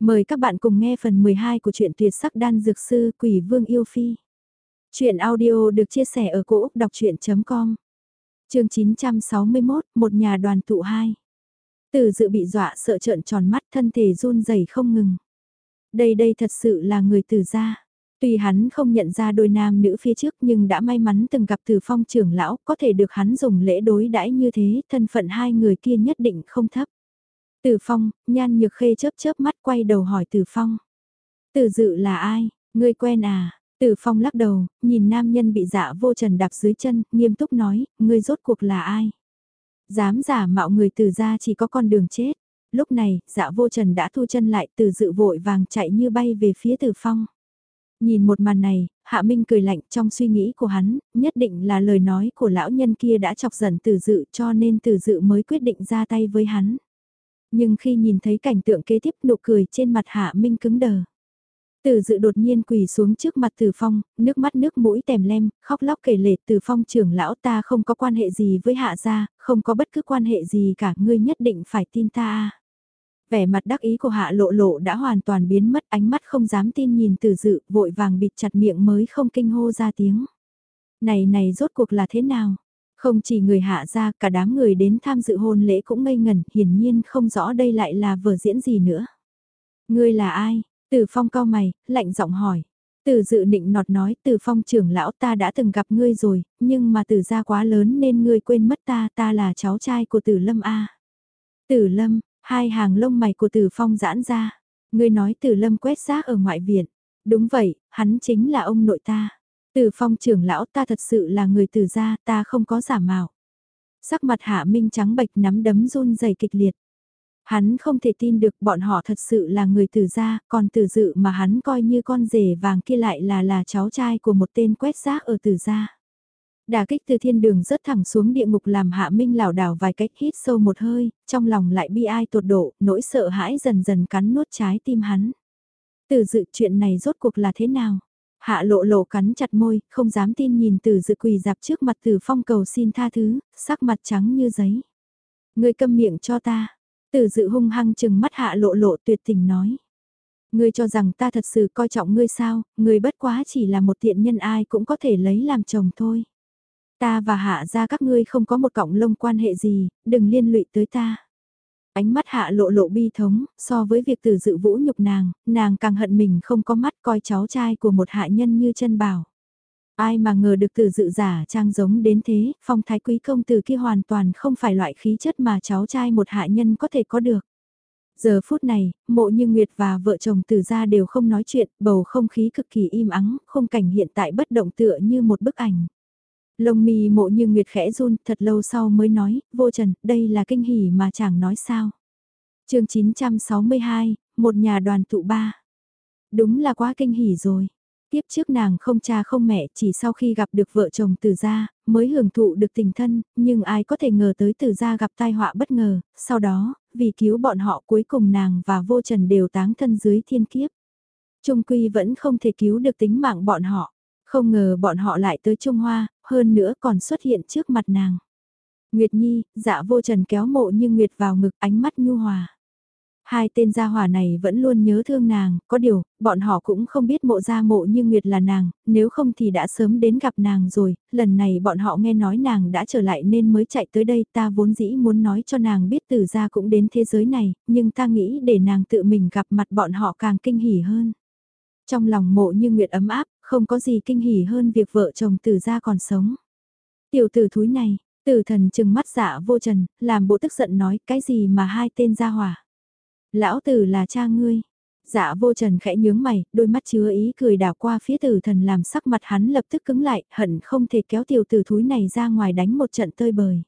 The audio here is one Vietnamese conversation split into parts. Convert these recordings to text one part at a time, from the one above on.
Mời các bạn cùng nghe phần 12 của truyện tuyệt sắc đan dược sư Quỷ Vương Yêu Phi. Chuyện audio được chia sẻ ở cỗ đọc chuyện.com Trường 961, một nhà đoàn tụ hai. Từ dự bị dọa sợ trợn tròn mắt thân thể run rẩy không ngừng. Đây đây thật sự là người từ gia. Tuy hắn không nhận ra đôi nam nữ phía trước nhưng đã may mắn từng gặp từ phong trưởng lão có thể được hắn dùng lễ đối đãi như thế thân phận hai người kia nhất định không thấp. Từ Phong, Nhan Nhược Khê chớp chớp mắt quay đầu hỏi Từ Phong. Từ dự là ai, ngươi quen à? Từ Phong lắc đầu, nhìn nam nhân bị dạ vô trần đạp dưới chân, nghiêm túc nói, ngươi rốt cuộc là ai? Dám giả mạo người từ ra chỉ có con đường chết. Lúc này, dạ vô trần đã thu chân lại từ dự vội vàng chạy như bay về phía Từ Phong. Nhìn một màn này, Hạ Minh cười lạnh trong suy nghĩ của hắn, nhất định là lời nói của lão nhân kia đã chọc giận từ dự cho nên từ dự mới quyết định ra tay với hắn nhưng khi nhìn thấy cảnh tượng kế tiếp nụ cười trên mặt Hạ Minh cứng đờ. Từ dự đột nhiên quỳ xuống trước mặt Từ Phong, nước mắt nước mũi tèm lem, khóc lóc kể lể Từ Phong trưởng lão ta không có quan hệ gì với Hạ gia, không có bất cứ quan hệ gì cả, ngươi nhất định phải tin ta. Vẻ mặt đắc ý của Hạ lộ lộ đã hoàn toàn biến mất ánh mắt không dám tin nhìn Từ dự, vội vàng bịt chặt miệng mới không kinh hô ra tiếng. Này này rốt cuộc là thế nào? Không chỉ người hạ ra, cả đám người đến tham dự hôn lễ cũng ngây ngẩn, hiển nhiên không rõ đây lại là vở diễn gì nữa. Ngươi là ai? Từ phong cao mày, lạnh giọng hỏi. Từ dự định nọt nói từ phong trưởng lão ta đã từng gặp ngươi rồi, nhưng mà từ gia quá lớn nên ngươi quên mất ta, ta là cháu trai của tử lâm A. Tử lâm, hai hàng lông mày của tử phong giãn ra. Ngươi nói tử lâm quét rác ở ngoại viện. Đúng vậy, hắn chính là ông nội ta. Từ phong trưởng lão ta thật sự là người từ gia, ta không có giả mạo. Sắc mặt hạ minh trắng bệch nắm đấm run dày kịch liệt. Hắn không thể tin được bọn họ thật sự là người từ gia, còn từ dự mà hắn coi như con rể vàng kia lại là là cháu trai của một tên quét rác ở từ gia. Đà kích từ thiên đường rớt thẳng xuống địa ngục làm hạ minh lảo đảo vài cách hít sâu một hơi, trong lòng lại bi ai tột độ, nỗi sợ hãi dần dần cắn nuốt trái tim hắn. Từ dự chuyện này rốt cuộc là thế nào? Hạ lộ lộ cắn chặt môi, không dám tin nhìn từ dự quỳ dạp trước mặt từ phong cầu xin tha thứ, sắc mặt trắng như giấy. ngươi câm miệng cho ta. Từ dự hung hăng chừng mắt hạ lộ lộ tuyệt tình nói. Ngươi cho rằng ta thật sự coi trọng ngươi sao, ngươi bất quá chỉ là một tiện nhân ai cũng có thể lấy làm chồng thôi. Ta và hạ ra các ngươi không có một cọng lông quan hệ gì, đừng liên lụy tới ta. Ánh mắt hạ lộ lộ bi thống, so với việc từ dự vũ nhục nàng, nàng càng hận mình không có mắt coi cháu trai của một hạ nhân như chân bảo. Ai mà ngờ được từ dự giả trang giống đến thế, phong thái quý công từ kia hoàn toàn không phải loại khí chất mà cháu trai một hạ nhân có thể có được. Giờ phút này, mộ như Nguyệt và vợ chồng từ gia đều không nói chuyện, bầu không khí cực kỳ im ắng, không cảnh hiện tại bất động tựa như một bức ảnh. Lông mi mộ như Nguyệt khẽ run, thật lâu sau mới nói, vô trần, đây là kinh hỉ mà chẳng nói sao. chương 962, một nhà đoàn tụ ba. Đúng là quá kinh hỉ rồi. Tiếp trước nàng không cha không mẹ chỉ sau khi gặp được vợ chồng từ gia, mới hưởng thụ được tình thân, nhưng ai có thể ngờ tới từ gia gặp tai họa bất ngờ, sau đó, vì cứu bọn họ cuối cùng nàng và vô trần đều táng thân dưới thiên kiếp. Trung quy vẫn không thể cứu được tính mạng bọn họ. Không ngờ bọn họ lại tới Trung Hoa, hơn nữa còn xuất hiện trước mặt nàng. Nguyệt Nhi, dạ vô trần kéo mộ như Nguyệt vào ngực ánh mắt nhu hòa. Hai tên gia hỏa này vẫn luôn nhớ thương nàng, có điều, bọn họ cũng không biết mộ gia mộ như Nguyệt là nàng, nếu không thì đã sớm đến gặp nàng rồi, lần này bọn họ nghe nói nàng đã trở lại nên mới chạy tới đây, ta vốn dĩ muốn nói cho nàng biết từ gia cũng đến thế giới này, nhưng ta nghĩ để nàng tự mình gặp mặt bọn họ càng kinh hỉ hơn. Trong lòng mộ như Nguyệt ấm áp, không có gì kinh hỉ hơn việc vợ chồng tử gia còn sống. Tiểu tử thúi này, tử thần chừng mắt dạ vô trần, làm bộ tức giận nói cái gì mà hai tên gia hỏa. Lão tử là cha ngươi. Dạ vô trần khẽ nhướng mày, đôi mắt chứa ý cười đảo qua phía tử thần làm sắc mặt hắn lập tức cứng lại, hận không thể kéo tiểu tử thúi này ra ngoài đánh một trận tơi bời.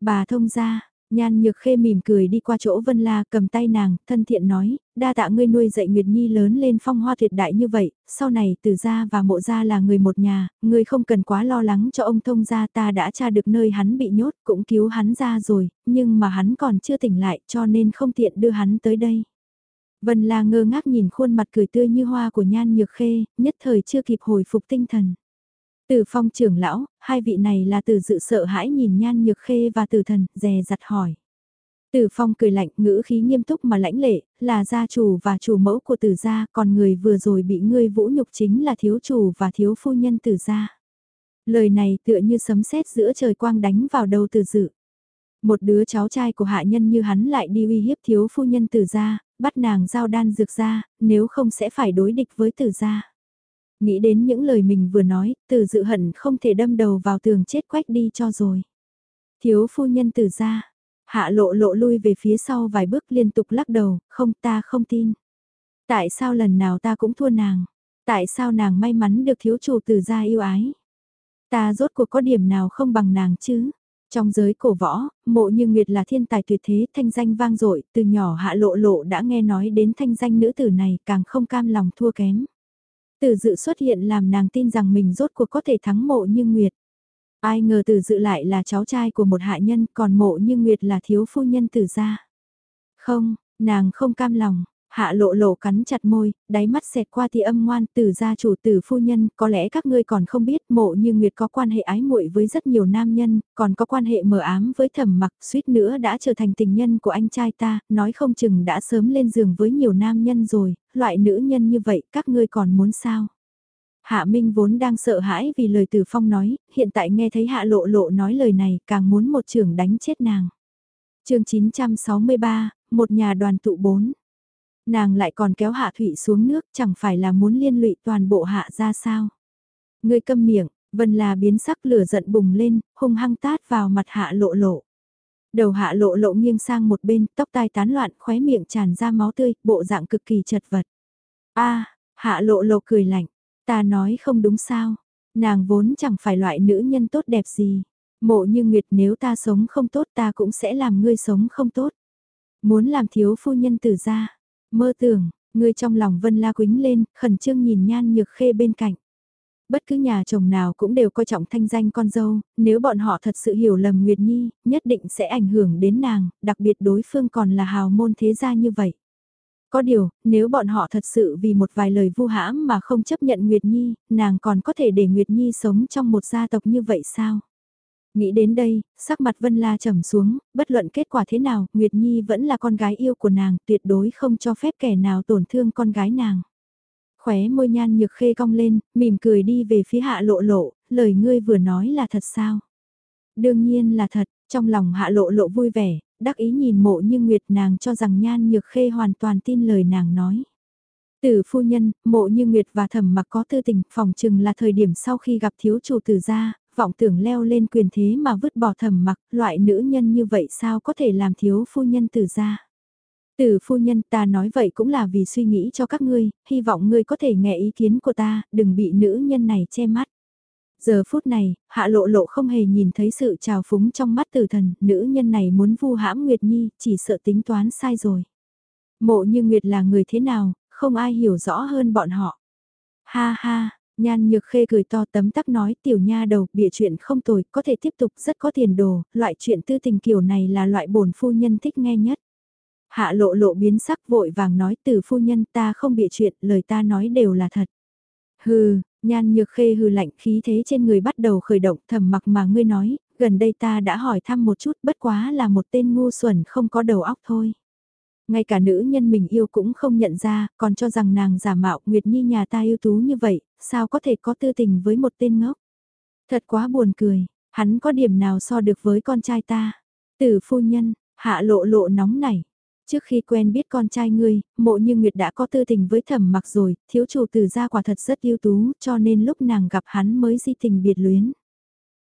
Bà thông ra, Nhan nhược khê mỉm cười đi qua chỗ Vân La cầm tay nàng, thân thiện nói, đa tạ ngươi nuôi dạy Nguyệt Nhi lớn lên phong hoa tuyệt đại như vậy, sau này từ gia và mộ gia là người một nhà, ngươi không cần quá lo lắng cho ông thông gia ta đã tra được nơi hắn bị nhốt, cũng cứu hắn ra rồi, nhưng mà hắn còn chưa tỉnh lại cho nên không tiện đưa hắn tới đây. Vân La ngơ ngác nhìn khuôn mặt cười tươi như hoa của Nhan Nhược Khê, nhất thời chưa kịp hồi phục tinh thần. Từ phong trưởng lão, hai vị này là từ dự sợ hãi nhìn nhan nhược khê và từ thần, dè dặt hỏi. Tử Phong cười lạnh, ngữ khí nghiêm túc mà lãnh lệ, là gia chủ và chủ mẫu của tử gia, còn người vừa rồi bị ngươi vũ nhục chính là thiếu chủ và thiếu phu nhân tử gia. Lời này tựa như sấm sét giữa trời quang đánh vào đầu tử dự. Một đứa cháu trai của hạ nhân như hắn lại đi uy hiếp thiếu phu nhân tử gia, bắt nàng giao đan dược ra, nếu không sẽ phải đối địch với tử gia. Nghĩ đến những lời mình vừa nói, từ dự hận không thể đâm đầu vào tường chết quách đi cho rồi. Thiếu phu nhân từ gia, hạ lộ lộ lui về phía sau vài bước liên tục lắc đầu, không ta không tin. Tại sao lần nào ta cũng thua nàng? Tại sao nàng may mắn được thiếu chủ từ gia yêu ái? Ta rốt cuộc có điểm nào không bằng nàng chứ? Trong giới cổ võ, mộ như Nguyệt là thiên tài tuyệt thế, thanh danh vang dội từ nhỏ hạ lộ lộ đã nghe nói đến thanh danh nữ tử này càng không cam lòng thua kém. Từ dự xuất hiện làm nàng tin rằng mình rốt cuộc có thể thắng mộ như Nguyệt. Ai ngờ từ dự lại là cháu trai của một hạ nhân, còn mộ như Nguyệt là thiếu phu nhân tử gia. Không, nàng không cam lòng, Hạ lộ lộ cắn chặt môi, đáy mắt xẹt qua thì âm ngoan từ gia chủ từ phu nhân, có lẽ các ngươi còn không biết mộ như Nguyệt có quan hệ ái muội với rất nhiều nam nhân, còn có quan hệ mờ ám với thẩm mặc, suýt nữa đã trở thành tình nhân của anh trai ta, nói không chừng đã sớm lên giường với nhiều nam nhân rồi, loại nữ nhân như vậy các ngươi còn muốn sao? Hạ Minh vốn đang sợ hãi vì lời Từ Phong nói, hiện tại nghe thấy Hạ Lộ Lộ nói lời này càng muốn một trưởng đánh chết nàng. chương 963, một nhà đoàn tụ 4 Nàng lại còn kéo hạ thủy xuống nước chẳng phải là muốn liên lụy toàn bộ hạ ra sao. Người câm miệng, vân là biến sắc lửa giận bùng lên, hung hăng tát vào mặt hạ lộ lộ. Đầu hạ lộ lộ nghiêng sang một bên, tóc tai tán loạn, khóe miệng tràn ra máu tươi, bộ dạng cực kỳ chật vật. a hạ lộ lộ cười lạnh, ta nói không đúng sao, nàng vốn chẳng phải loại nữ nhân tốt đẹp gì. Mộ như Nguyệt nếu ta sống không tốt ta cũng sẽ làm ngươi sống không tốt. Muốn làm thiếu phu nhân từ ra, Mơ tưởng, người trong lòng Vân La quính lên, khẩn trương nhìn nhan nhược khê bên cạnh. Bất cứ nhà chồng nào cũng đều coi trọng thanh danh con dâu, nếu bọn họ thật sự hiểu lầm Nguyệt Nhi, nhất định sẽ ảnh hưởng đến nàng, đặc biệt đối phương còn là hào môn thế gia như vậy. Có điều, nếu bọn họ thật sự vì một vài lời vu hãm mà không chấp nhận Nguyệt Nhi, nàng còn có thể để Nguyệt Nhi sống trong một gia tộc như vậy sao? Nghĩ đến đây, sắc mặt Vân La trầm xuống, bất luận kết quả thế nào, Nguyệt Nhi vẫn là con gái yêu của nàng, tuyệt đối không cho phép kẻ nào tổn thương con gái nàng. Khóe môi nhan nhược khê cong lên, mỉm cười đi về phía hạ lộ lộ, lời ngươi vừa nói là thật sao? Đương nhiên là thật, trong lòng hạ lộ lộ vui vẻ, đắc ý nhìn mộ như Nguyệt nàng cho rằng nhan nhược khê hoàn toàn tin lời nàng nói. Tử phu nhân, mộ như Nguyệt và thẩm mặc có tư tình, phòng chừng là thời điểm sau khi gặp thiếu chủ tử gia, vọng tưởng leo lên quyền thế mà vứt bỏ thầm mặc, loại nữ nhân như vậy sao có thể làm thiếu phu nhân tử ra. Tử phu nhân ta nói vậy cũng là vì suy nghĩ cho các ngươi, hy vọng ngươi có thể nghe ý kiến của ta, đừng bị nữ nhân này che mắt. Giờ phút này, hạ lộ lộ không hề nhìn thấy sự trào phúng trong mắt tử thần, nữ nhân này muốn vu hãm Nguyệt Nhi, chỉ sợ tính toán sai rồi. Mộ như Nguyệt là người thế nào, không ai hiểu rõ hơn bọn họ. Ha ha, Nhan nhược khê cười to tấm tắc nói tiểu nha đầu bịa chuyện không tồi, có thể tiếp tục rất có tiền đồ, loại chuyện tư tình kiểu này là loại bổn phu nhân thích nghe nhất. Hạ lộ lộ biến sắc vội vàng nói từ phu nhân ta không bịa chuyện, lời ta nói đều là thật. Hừ, nhan nhược khê hừ lạnh khí thế trên người bắt đầu khởi động thầm mặc mà ngươi nói, gần đây ta đã hỏi thăm một chút bất quá là một tên ngu xuẩn không có đầu óc thôi. Ngay cả nữ nhân mình yêu cũng không nhận ra, còn cho rằng nàng giả mạo Nguyệt Nhi nhà ta yêu tú như vậy, sao có thể có tư tình với một tên ngốc. Thật quá buồn cười, hắn có điểm nào so được với con trai ta. Tử phu nhân, hạ lộ lộ nóng nảy. Trước khi quen biết con trai ngươi, mộ như Nguyệt đã có tư tình với thẩm mặc rồi, thiếu chủ tử gia quả thật rất ưu tú, cho nên lúc nàng gặp hắn mới di tình biệt luyến.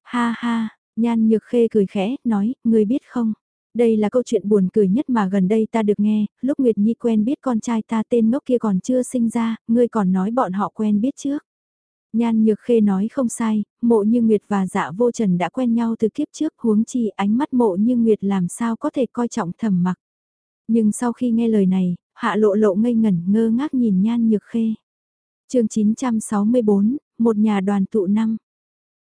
Ha ha, nhan nhược khê cười khẽ, nói, ngươi biết không, đây là câu chuyện buồn cười nhất mà gần đây ta được nghe, lúc Nguyệt Nhi quen biết con trai ta tên ngốc kia còn chưa sinh ra, ngươi còn nói bọn họ quen biết trước. Nhan Nhược Khê nói không sai, mộ như Nguyệt và dạ vô trần đã quen nhau từ kiếp trước huống chi ánh mắt mộ như Nguyệt làm sao có thể coi trọng thầm mặc. Nhưng sau khi nghe lời này, hạ lộ lộ ngây ngẩn ngơ ngác nhìn Nhan Nhược Khê. chương 964, một nhà đoàn tụ năm.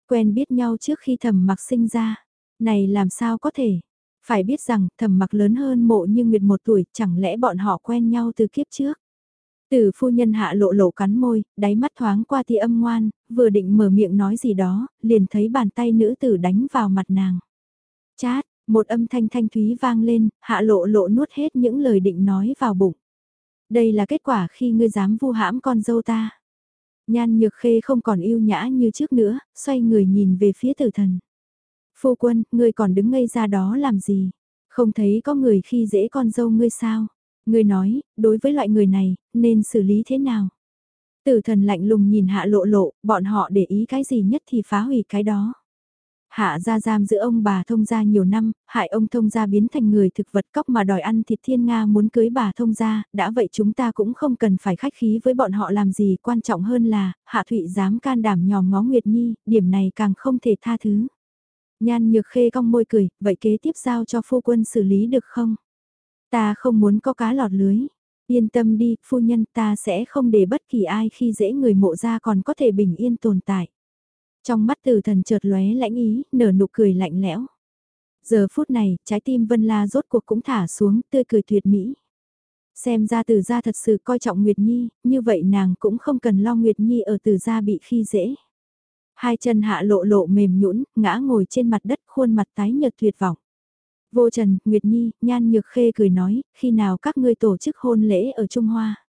Quen biết nhau trước khi thầm mặc sinh ra. Này làm sao có thể, phải biết rằng thầm mặc lớn hơn mộ như Nguyệt một tuổi, chẳng lẽ bọn họ quen nhau từ kiếp trước. Từ phu nhân hạ lộ lộ cắn môi, đáy mắt thoáng qua thì âm ngoan, vừa định mở miệng nói gì đó, liền thấy bàn tay nữ tử đánh vào mặt nàng. Chát, Một âm thanh thanh thúy vang lên, hạ lộ lộ nuốt hết những lời định nói vào bụng. Đây là kết quả khi ngươi dám vu hãm con dâu ta. Nhan nhược khê không còn yêu nhã như trước nữa, xoay người nhìn về phía tử thần. Phu quân, ngươi còn đứng ngây ra đó làm gì? Không thấy có người khi dễ con dâu ngươi sao? Người nói, đối với loại người này, nên xử lý thế nào? Tử thần lạnh lùng nhìn hạ lộ lộ, bọn họ để ý cái gì nhất thì phá hủy cái đó. Hạ ra giam giữ ông bà thông gia nhiều năm, hại ông thông gia biến thành người thực vật cóc mà đòi ăn thịt thiên Nga muốn cưới bà thông gia, đã vậy chúng ta cũng không cần phải khách khí với bọn họ làm gì, quan trọng hơn là, Hạ Thụy dám can đảm nhòm ngó Nguyệt Nhi, điểm này càng không thể tha thứ. Nhan nhược khê cong môi cười, vậy kế tiếp giao cho phu quân xử lý được không? Ta không muốn có cá lọt lưới. Yên tâm đi, phu nhân ta sẽ không để bất kỳ ai khi dễ người mộ ra còn có thể bình yên tồn tại. Trong mắt tử thần chợt lóe lãnh ý, nở nụ cười lạnh lẽo. Giờ phút này, trái tim Vân La rốt cuộc cũng thả xuống, tươi cười tuyệt mỹ. Xem ra từ gia thật sự coi trọng Nguyệt Nhi, như vậy nàng cũng không cần lo Nguyệt Nhi ở từ gia bị khi dễ. Hai chân hạ lộ lộ mềm nhũn, ngã ngồi trên mặt đất khuôn mặt tái nhợt tuyệt vọng. Vô Trần, Nguyệt Nhi, Nhan Nhược Khê cười nói, khi nào các ngươi tổ chức hôn lễ ở Trung Hoa?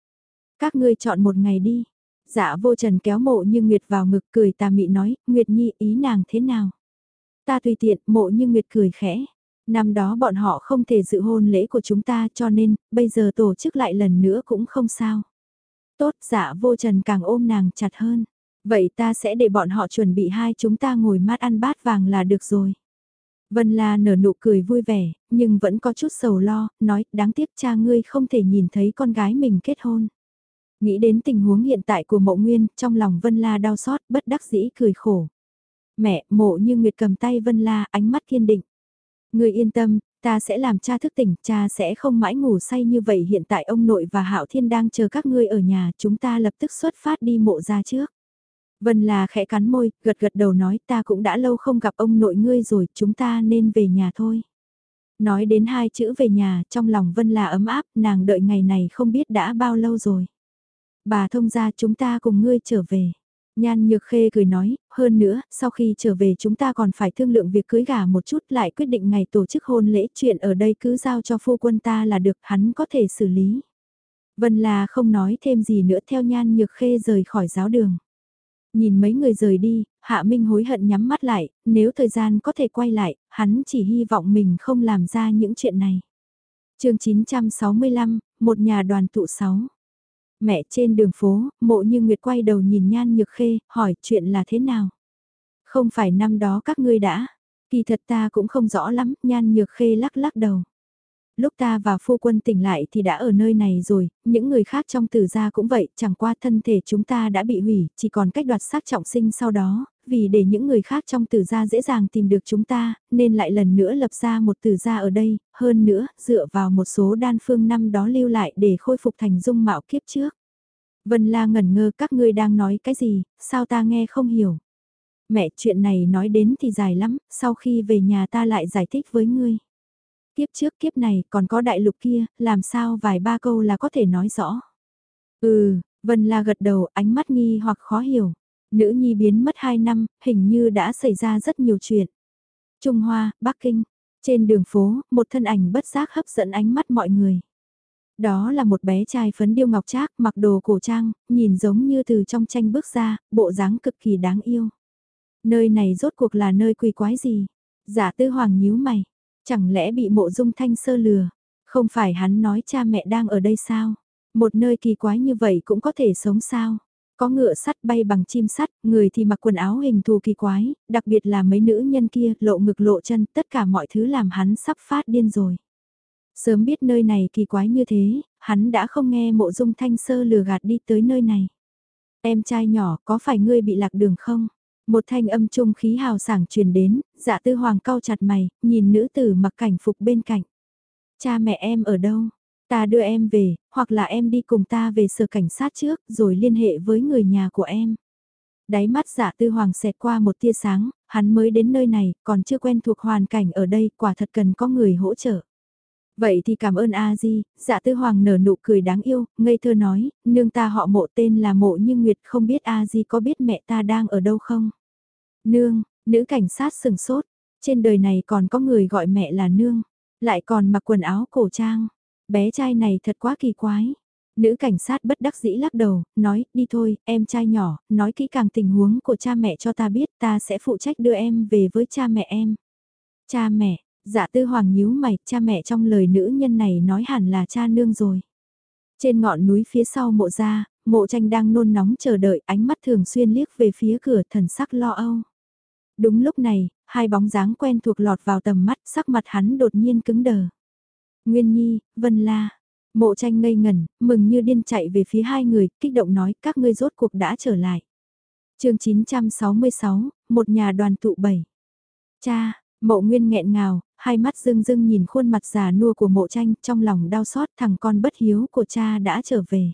Các ngươi chọn một ngày đi. Dạ vô trần kéo mộ như Nguyệt vào ngực cười tà mị nói, Nguyệt Nhi ý nàng thế nào? Ta tùy tiện, mộ như Nguyệt cười khẽ. Năm đó bọn họ không thể dự hôn lễ của chúng ta cho nên, bây giờ tổ chức lại lần nữa cũng không sao. Tốt, dạ vô trần càng ôm nàng chặt hơn. Vậy ta sẽ để bọn họ chuẩn bị hai chúng ta ngồi mát ăn bát vàng là được rồi. Vân La nở nụ cười vui vẻ, nhưng vẫn có chút sầu lo, nói đáng tiếc cha ngươi không thể nhìn thấy con gái mình kết hôn. Nghĩ đến tình huống hiện tại của mộ nguyên, trong lòng Vân La đau xót, bất đắc dĩ cười khổ. Mẹ, mộ như Nguyệt cầm tay Vân La, ánh mắt kiên định. Ngươi yên tâm, ta sẽ làm cha thức tỉnh, cha sẽ không mãi ngủ say như vậy hiện tại ông nội và Hạo Thiên đang chờ các ngươi ở nhà, chúng ta lập tức xuất phát đi mộ ra trước. Vân là khẽ cắn môi, gật gật đầu nói ta cũng đã lâu không gặp ông nội ngươi rồi, chúng ta nên về nhà thôi. Nói đến hai chữ về nhà, trong lòng Vân là ấm áp, nàng đợi ngày này không biết đã bao lâu rồi. Bà thông ra chúng ta cùng ngươi trở về. Nhan Nhược Khê cười nói, hơn nữa, sau khi trở về chúng ta còn phải thương lượng việc cưới gả một chút lại quyết định ngày tổ chức hôn lễ chuyện ở đây cứ giao cho phu quân ta là được hắn có thể xử lý. Vân là không nói thêm gì nữa theo Nhan Nhược Khê rời khỏi giáo đường. Nhìn mấy người rời đi, Hạ Minh hối hận nhắm mắt lại, nếu thời gian có thể quay lại, hắn chỉ hy vọng mình không làm ra những chuyện này. chương 965, một nhà đoàn tụ 6 Mẹ trên đường phố, mộ như Nguyệt quay đầu nhìn Nhan Nhược Khê, hỏi chuyện là thế nào? Không phải năm đó các ngươi đã, kỳ thật ta cũng không rõ lắm, Nhan Nhược Khê lắc lắc đầu. Lúc ta và phu quân tỉnh lại thì đã ở nơi này rồi, những người khác trong tử gia cũng vậy, chẳng qua thân thể chúng ta đã bị hủy, chỉ còn cách đoạt xác trọng sinh sau đó, vì để những người khác trong tử gia dễ dàng tìm được chúng ta, nên lại lần nữa lập ra một tử gia ở đây, hơn nữa, dựa vào một số đan phương năm đó lưu lại để khôi phục thành dung mạo kiếp trước. Vân La ngẩn ngơ các ngươi đang nói cái gì, sao ta nghe không hiểu. Mẹ chuyện này nói đến thì dài lắm, sau khi về nhà ta lại giải thích với ngươi. Kiếp trước kiếp này còn có đại lục kia, làm sao vài ba câu là có thể nói rõ. Ừ, Vân La gật đầu ánh mắt nghi hoặc khó hiểu. Nữ nhi biến mất 2 năm, hình như đã xảy ra rất nhiều chuyện. Trung Hoa, Bắc Kinh. Trên đường phố, một thân ảnh bất giác hấp dẫn ánh mắt mọi người. Đó là một bé trai phấn điêu ngọc trác mặc đồ cổ trang, nhìn giống như từ trong tranh bước ra, bộ dáng cực kỳ đáng yêu. Nơi này rốt cuộc là nơi quỷ quái gì? Giả tư hoàng nhíu mày, chẳng lẽ bị mộ dung thanh sơ lừa? Không phải hắn nói cha mẹ đang ở đây sao? Một nơi kỳ quái như vậy cũng có thể sống sao? Có ngựa sắt bay bằng chim sắt, người thì mặc quần áo hình thù kỳ quái, đặc biệt là mấy nữ nhân kia lộ ngực lộ chân, tất cả mọi thứ làm hắn sắp phát điên rồi. Sớm biết nơi này kỳ quái như thế, hắn đã không nghe mộ dung thanh sơ lừa gạt đi tới nơi này. Em trai nhỏ có phải ngươi bị lạc đường không? Một thanh âm trung khí hào sảng truyền đến, dạ tư hoàng cau chặt mày, nhìn nữ tử mặc cảnh phục bên cạnh. Cha mẹ em ở đâu? Ta đưa em về, hoặc là em đi cùng ta về sở cảnh sát trước, rồi liên hệ với người nhà của em. Đáy mắt dạ tư hoàng xẹt qua một tia sáng, hắn mới đến nơi này, còn chưa quen thuộc hoàn cảnh ở đây, quả thật cần có người hỗ trợ. Vậy thì cảm ơn A Di, dạ tư hoàng nở nụ cười đáng yêu, ngây thơ nói, nương ta họ mộ tên là mộ như Nguyệt không biết A Di có biết mẹ ta đang ở đâu không? Nương, nữ cảnh sát sừng sốt, Trên đời này còn có người gọi mẹ là nương, lại còn mặc quần áo cổ trang. Bé trai này thật quá kỳ quái. Nữ cảnh sát bất đắc dĩ lắc đầu, nói, đi thôi, em trai nhỏ, nói kỹ càng tình huống của cha mẹ cho ta biết, ta sẽ phụ trách đưa em về với cha mẹ em. Cha mẹ, dạ tư hoàng nhíu mày, cha mẹ trong lời nữ nhân này nói hẳn là cha nương rồi. Trên ngọn núi phía sau mộ ra, mộ tranh đang nôn nóng chờ đợi, ánh mắt thường xuyên liếc về phía cửa thần sắc lo âu. Đúng lúc này, hai bóng dáng quen thuộc lọt vào tầm mắt, sắc mặt hắn đột nhiên cứng đờ. Nguyên Nhi, Vân La. Mộ tranh ngây ngẩn, mừng như điên chạy về phía hai người, kích động nói các ngươi rốt cuộc đã trở lại. chương 966, một nhà đoàn tụ bảy. Cha, mộ nguyên nghẹn ngào, hai mắt rưng rưng nhìn khuôn mặt già nua của mộ tranh trong lòng đau xót thằng con bất hiếu của cha đã trở về.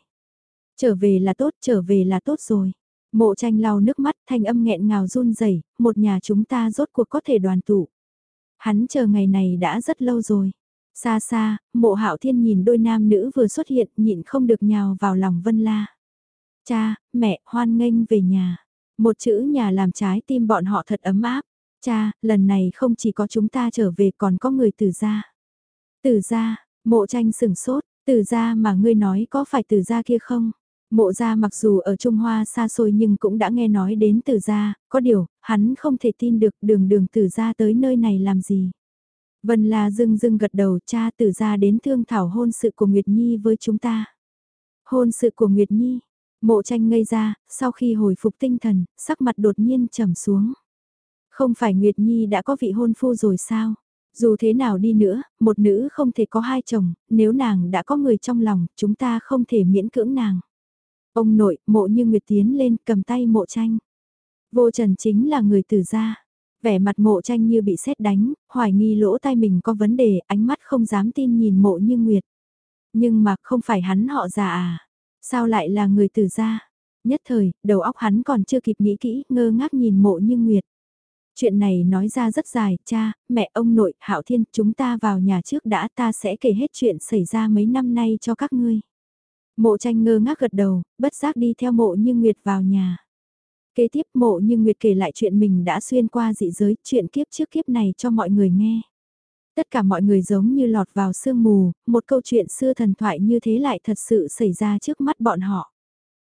Trở về là tốt, trở về là tốt rồi. Mộ tranh lau nước mắt thanh âm nghẹn ngào run rẩy một nhà chúng ta rốt cuộc có thể đoàn tụ. Hắn chờ ngày này đã rất lâu rồi. Xa xa, mộ hạo thiên nhìn đôi nam nữ vừa xuất hiện nhịn không được nhào vào lòng Vân La. Cha, mẹ, hoan nghênh về nhà. Một chữ nhà làm trái tim bọn họ thật ấm áp. Cha, lần này không chỉ có chúng ta trở về còn có người từ gia. Từ gia, mộ tranh sửng sốt, từ gia mà ngươi nói có phải từ gia kia không? Mộ gia mặc dù ở Trung Hoa xa xôi nhưng cũng đã nghe nói đến Tử gia, có điều, hắn không thể tin được đường đường Tử gia tới nơi này làm gì. Vân La dưng dưng gật đầu cha Tử gia đến thương thảo hôn sự của Nguyệt Nhi với chúng ta. Hôn sự của Nguyệt Nhi, mộ tranh ngây ra, sau khi hồi phục tinh thần, sắc mặt đột nhiên trầm xuống. Không phải Nguyệt Nhi đã có vị hôn phu rồi sao? Dù thế nào đi nữa, một nữ không thể có hai chồng, nếu nàng đã có người trong lòng, chúng ta không thể miễn cưỡng nàng. Ông nội, mộ như Nguyệt tiến lên, cầm tay mộ tranh. Vô trần chính là người tử gia. Vẻ mặt mộ tranh như bị sét đánh, hoài nghi lỗ tai mình có vấn đề, ánh mắt không dám tin nhìn mộ như Nguyệt. Nhưng mà không phải hắn họ già à? Sao lại là người tử gia? Nhất thời, đầu óc hắn còn chưa kịp nghĩ kỹ, ngơ ngác nhìn mộ như Nguyệt. Chuyện này nói ra rất dài, cha, mẹ ông nội, hạo thiên, chúng ta vào nhà trước đã ta sẽ kể hết chuyện xảy ra mấy năm nay cho các ngươi. Mộ tranh ngơ ngác gật đầu, bất giác đi theo mộ như Nguyệt vào nhà. Kế tiếp mộ như Nguyệt kể lại chuyện mình đã xuyên qua dị giới, chuyện kiếp trước kiếp này cho mọi người nghe. Tất cả mọi người giống như lọt vào sương mù, một câu chuyện xưa thần thoại như thế lại thật sự xảy ra trước mắt bọn họ.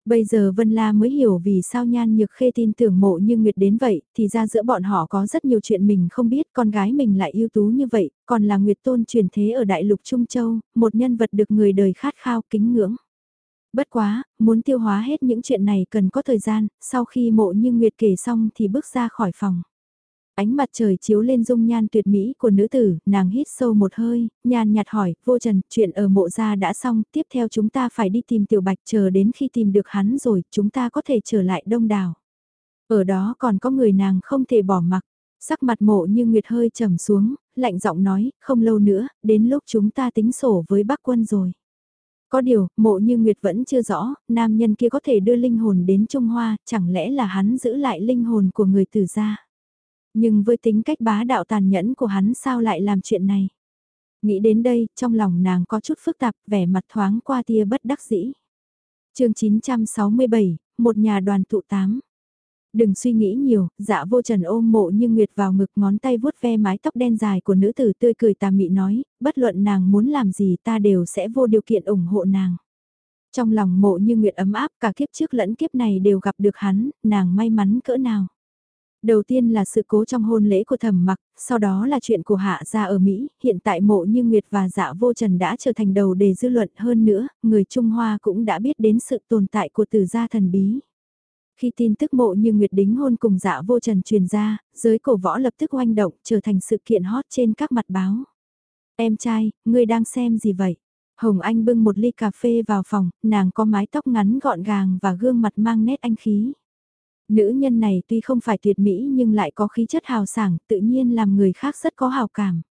Bây giờ Vân La mới hiểu vì sao Nhan Nhược Khê tin tưởng mộ như Nguyệt đến vậy, thì ra giữa bọn họ có rất nhiều chuyện mình không biết, con gái mình lại ưu tú như vậy, còn là Nguyệt Tôn truyền thế ở Đại Lục Trung Châu, một nhân vật được người đời khát khao kính ngưỡng. Bất quá, muốn tiêu hóa hết những chuyện này cần có thời gian, sau khi mộ như Nguyệt kể xong thì bước ra khỏi phòng. Ánh mặt trời chiếu lên dung nhan tuyệt mỹ của nữ tử, nàng hít sâu một hơi, nhàn nhạt hỏi, vô trần, chuyện ở mộ gia đã xong, tiếp theo chúng ta phải đi tìm tiểu bạch chờ đến khi tìm được hắn rồi, chúng ta có thể trở lại đông đảo. Ở đó còn có người nàng không thể bỏ mặc, sắc mặt mộ như nguyệt hơi trầm xuống, lạnh giọng nói, không lâu nữa, đến lúc chúng ta tính sổ với bác quân rồi. Có điều, mộ như Nguyệt vẫn chưa rõ, nam nhân kia có thể đưa linh hồn đến Trung Hoa, chẳng lẽ là hắn giữ lại linh hồn của người tử gia. Nhưng với tính cách bá đạo tàn nhẫn của hắn sao lại làm chuyện này? Nghĩ đến đây, trong lòng nàng có chút phức tạp, vẻ mặt thoáng qua tia bất đắc dĩ. chương 967, một nhà đoàn tụ tám. Đừng suy nghĩ nhiều, dạ vô trần ôm mộ như nguyệt vào ngực ngón tay vuốt ve mái tóc đen dài của nữ tử tươi cười tà mị nói, bất luận nàng muốn làm gì ta đều sẽ vô điều kiện ủng hộ nàng. Trong lòng mộ như nguyệt ấm áp cả kiếp trước lẫn kiếp này đều gặp được hắn, nàng may mắn cỡ nào. Đầu tiên là sự cố trong hôn lễ của thẩm mặc, sau đó là chuyện của hạ gia ở Mỹ, hiện tại mộ như Nguyệt và dạ vô trần đã trở thành đầu đề dư luận hơn nữa, người Trung Hoa cũng đã biết đến sự tồn tại của tử gia thần bí. Khi tin tức mộ như Nguyệt đính hôn cùng dạ vô trần truyền ra, giới cổ võ lập tức oanh động trở thành sự kiện hot trên các mặt báo. Em trai, ngươi đang xem gì vậy? Hồng Anh bưng một ly cà phê vào phòng, nàng có mái tóc ngắn gọn gàng và gương mặt mang nét anh khí. Nữ nhân này tuy không phải tuyệt mỹ nhưng lại có khí chất hào sảng, tự nhiên làm người khác rất có hào cảm.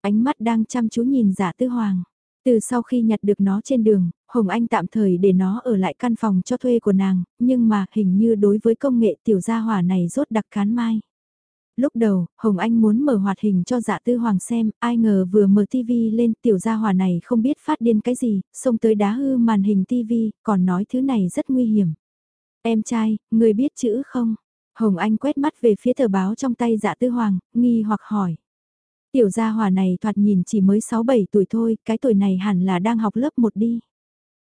Ánh mắt đang chăm chú nhìn giả tư hoàng. Từ sau khi nhặt được nó trên đường, Hồng Anh tạm thời để nó ở lại căn phòng cho thuê của nàng, nhưng mà hình như đối với công nghệ tiểu gia hỏa này rốt đặc cán mai. Lúc đầu, Hồng Anh muốn mở hoạt hình cho dạ tư hoàng xem, ai ngờ vừa mở TV lên tiểu gia hỏa này không biết phát điên cái gì, xông tới đá hư màn hình TV, còn nói thứ này rất nguy hiểm. Em trai, người biết chữ không? Hồng Anh quét mắt về phía tờ báo trong tay dạ tư hoàng, nghi hoặc hỏi. Tiểu gia hỏa này thoạt nhìn chỉ mới 6-7 tuổi thôi, cái tuổi này hẳn là đang học lớp 1 đi.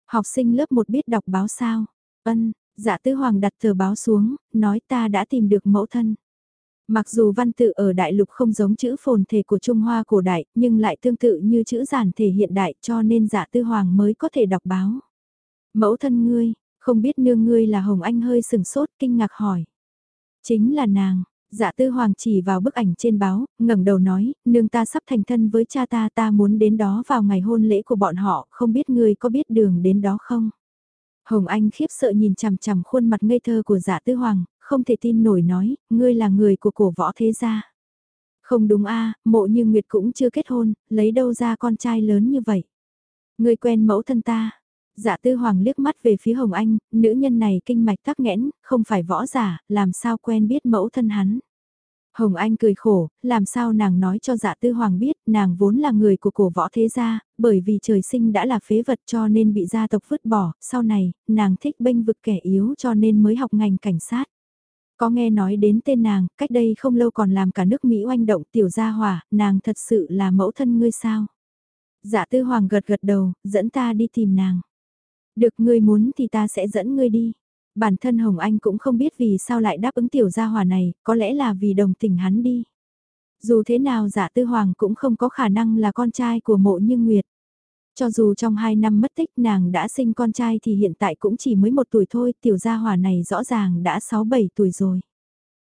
Học sinh lớp 1 biết đọc báo sao? Ân, dạ tư hoàng đặt tờ báo xuống, nói ta đã tìm được mẫu thân. Mặc dù văn tự ở đại lục không giống chữ phồn thể của Trung Hoa cổ đại, nhưng lại tương tự như chữ giản thể hiện đại cho nên dạ tư hoàng mới có thể đọc báo. Mẫu thân ngươi, không biết nương ngươi là Hồng Anh hơi sừng sốt kinh ngạc hỏi. Chính là nàng, dạ tư hoàng chỉ vào bức ảnh trên báo, ngẩng đầu nói, nương ta sắp thành thân với cha ta ta muốn đến đó vào ngày hôn lễ của bọn họ, không biết ngươi có biết đường đến đó không? Hồng Anh khiếp sợ nhìn chằm chằm khuôn mặt ngây thơ của dạ tư hoàng, không thể tin nổi nói, ngươi là người của cổ võ thế gia. Không đúng a mộ như Nguyệt cũng chưa kết hôn, lấy đâu ra con trai lớn như vậy. Ngươi quen mẫu thân ta. Dạ tư hoàng liếc mắt về phía Hồng Anh, nữ nhân này kinh mạch tắc nghẽn, không phải võ giả, làm sao quen biết mẫu thân hắn. Hồng Anh cười khổ, làm sao nàng nói cho dạ tư hoàng biết nàng vốn là người của cổ võ thế gia, bởi vì trời sinh đã là phế vật cho nên bị gia tộc vứt bỏ, sau này, nàng thích bênh vực kẻ yếu cho nên mới học ngành cảnh sát. Có nghe nói đến tên nàng, cách đây không lâu còn làm cả nước Mỹ oanh động tiểu gia hỏa, nàng thật sự là mẫu thân ngươi sao? Dạ tư hoàng gật gật đầu, dẫn ta đi tìm nàng. Được ngươi muốn thì ta sẽ dẫn ngươi đi. Bản thân Hồng Anh cũng không biết vì sao lại đáp ứng tiểu gia hỏa này, có lẽ là vì đồng tình hắn đi. Dù thế nào giả tư hoàng cũng không có khả năng là con trai của mộ như Nguyệt. Cho dù trong 2 năm mất tích nàng đã sinh con trai thì hiện tại cũng chỉ mới một tuổi thôi, tiểu gia hỏa này rõ ràng đã 6-7 tuổi rồi.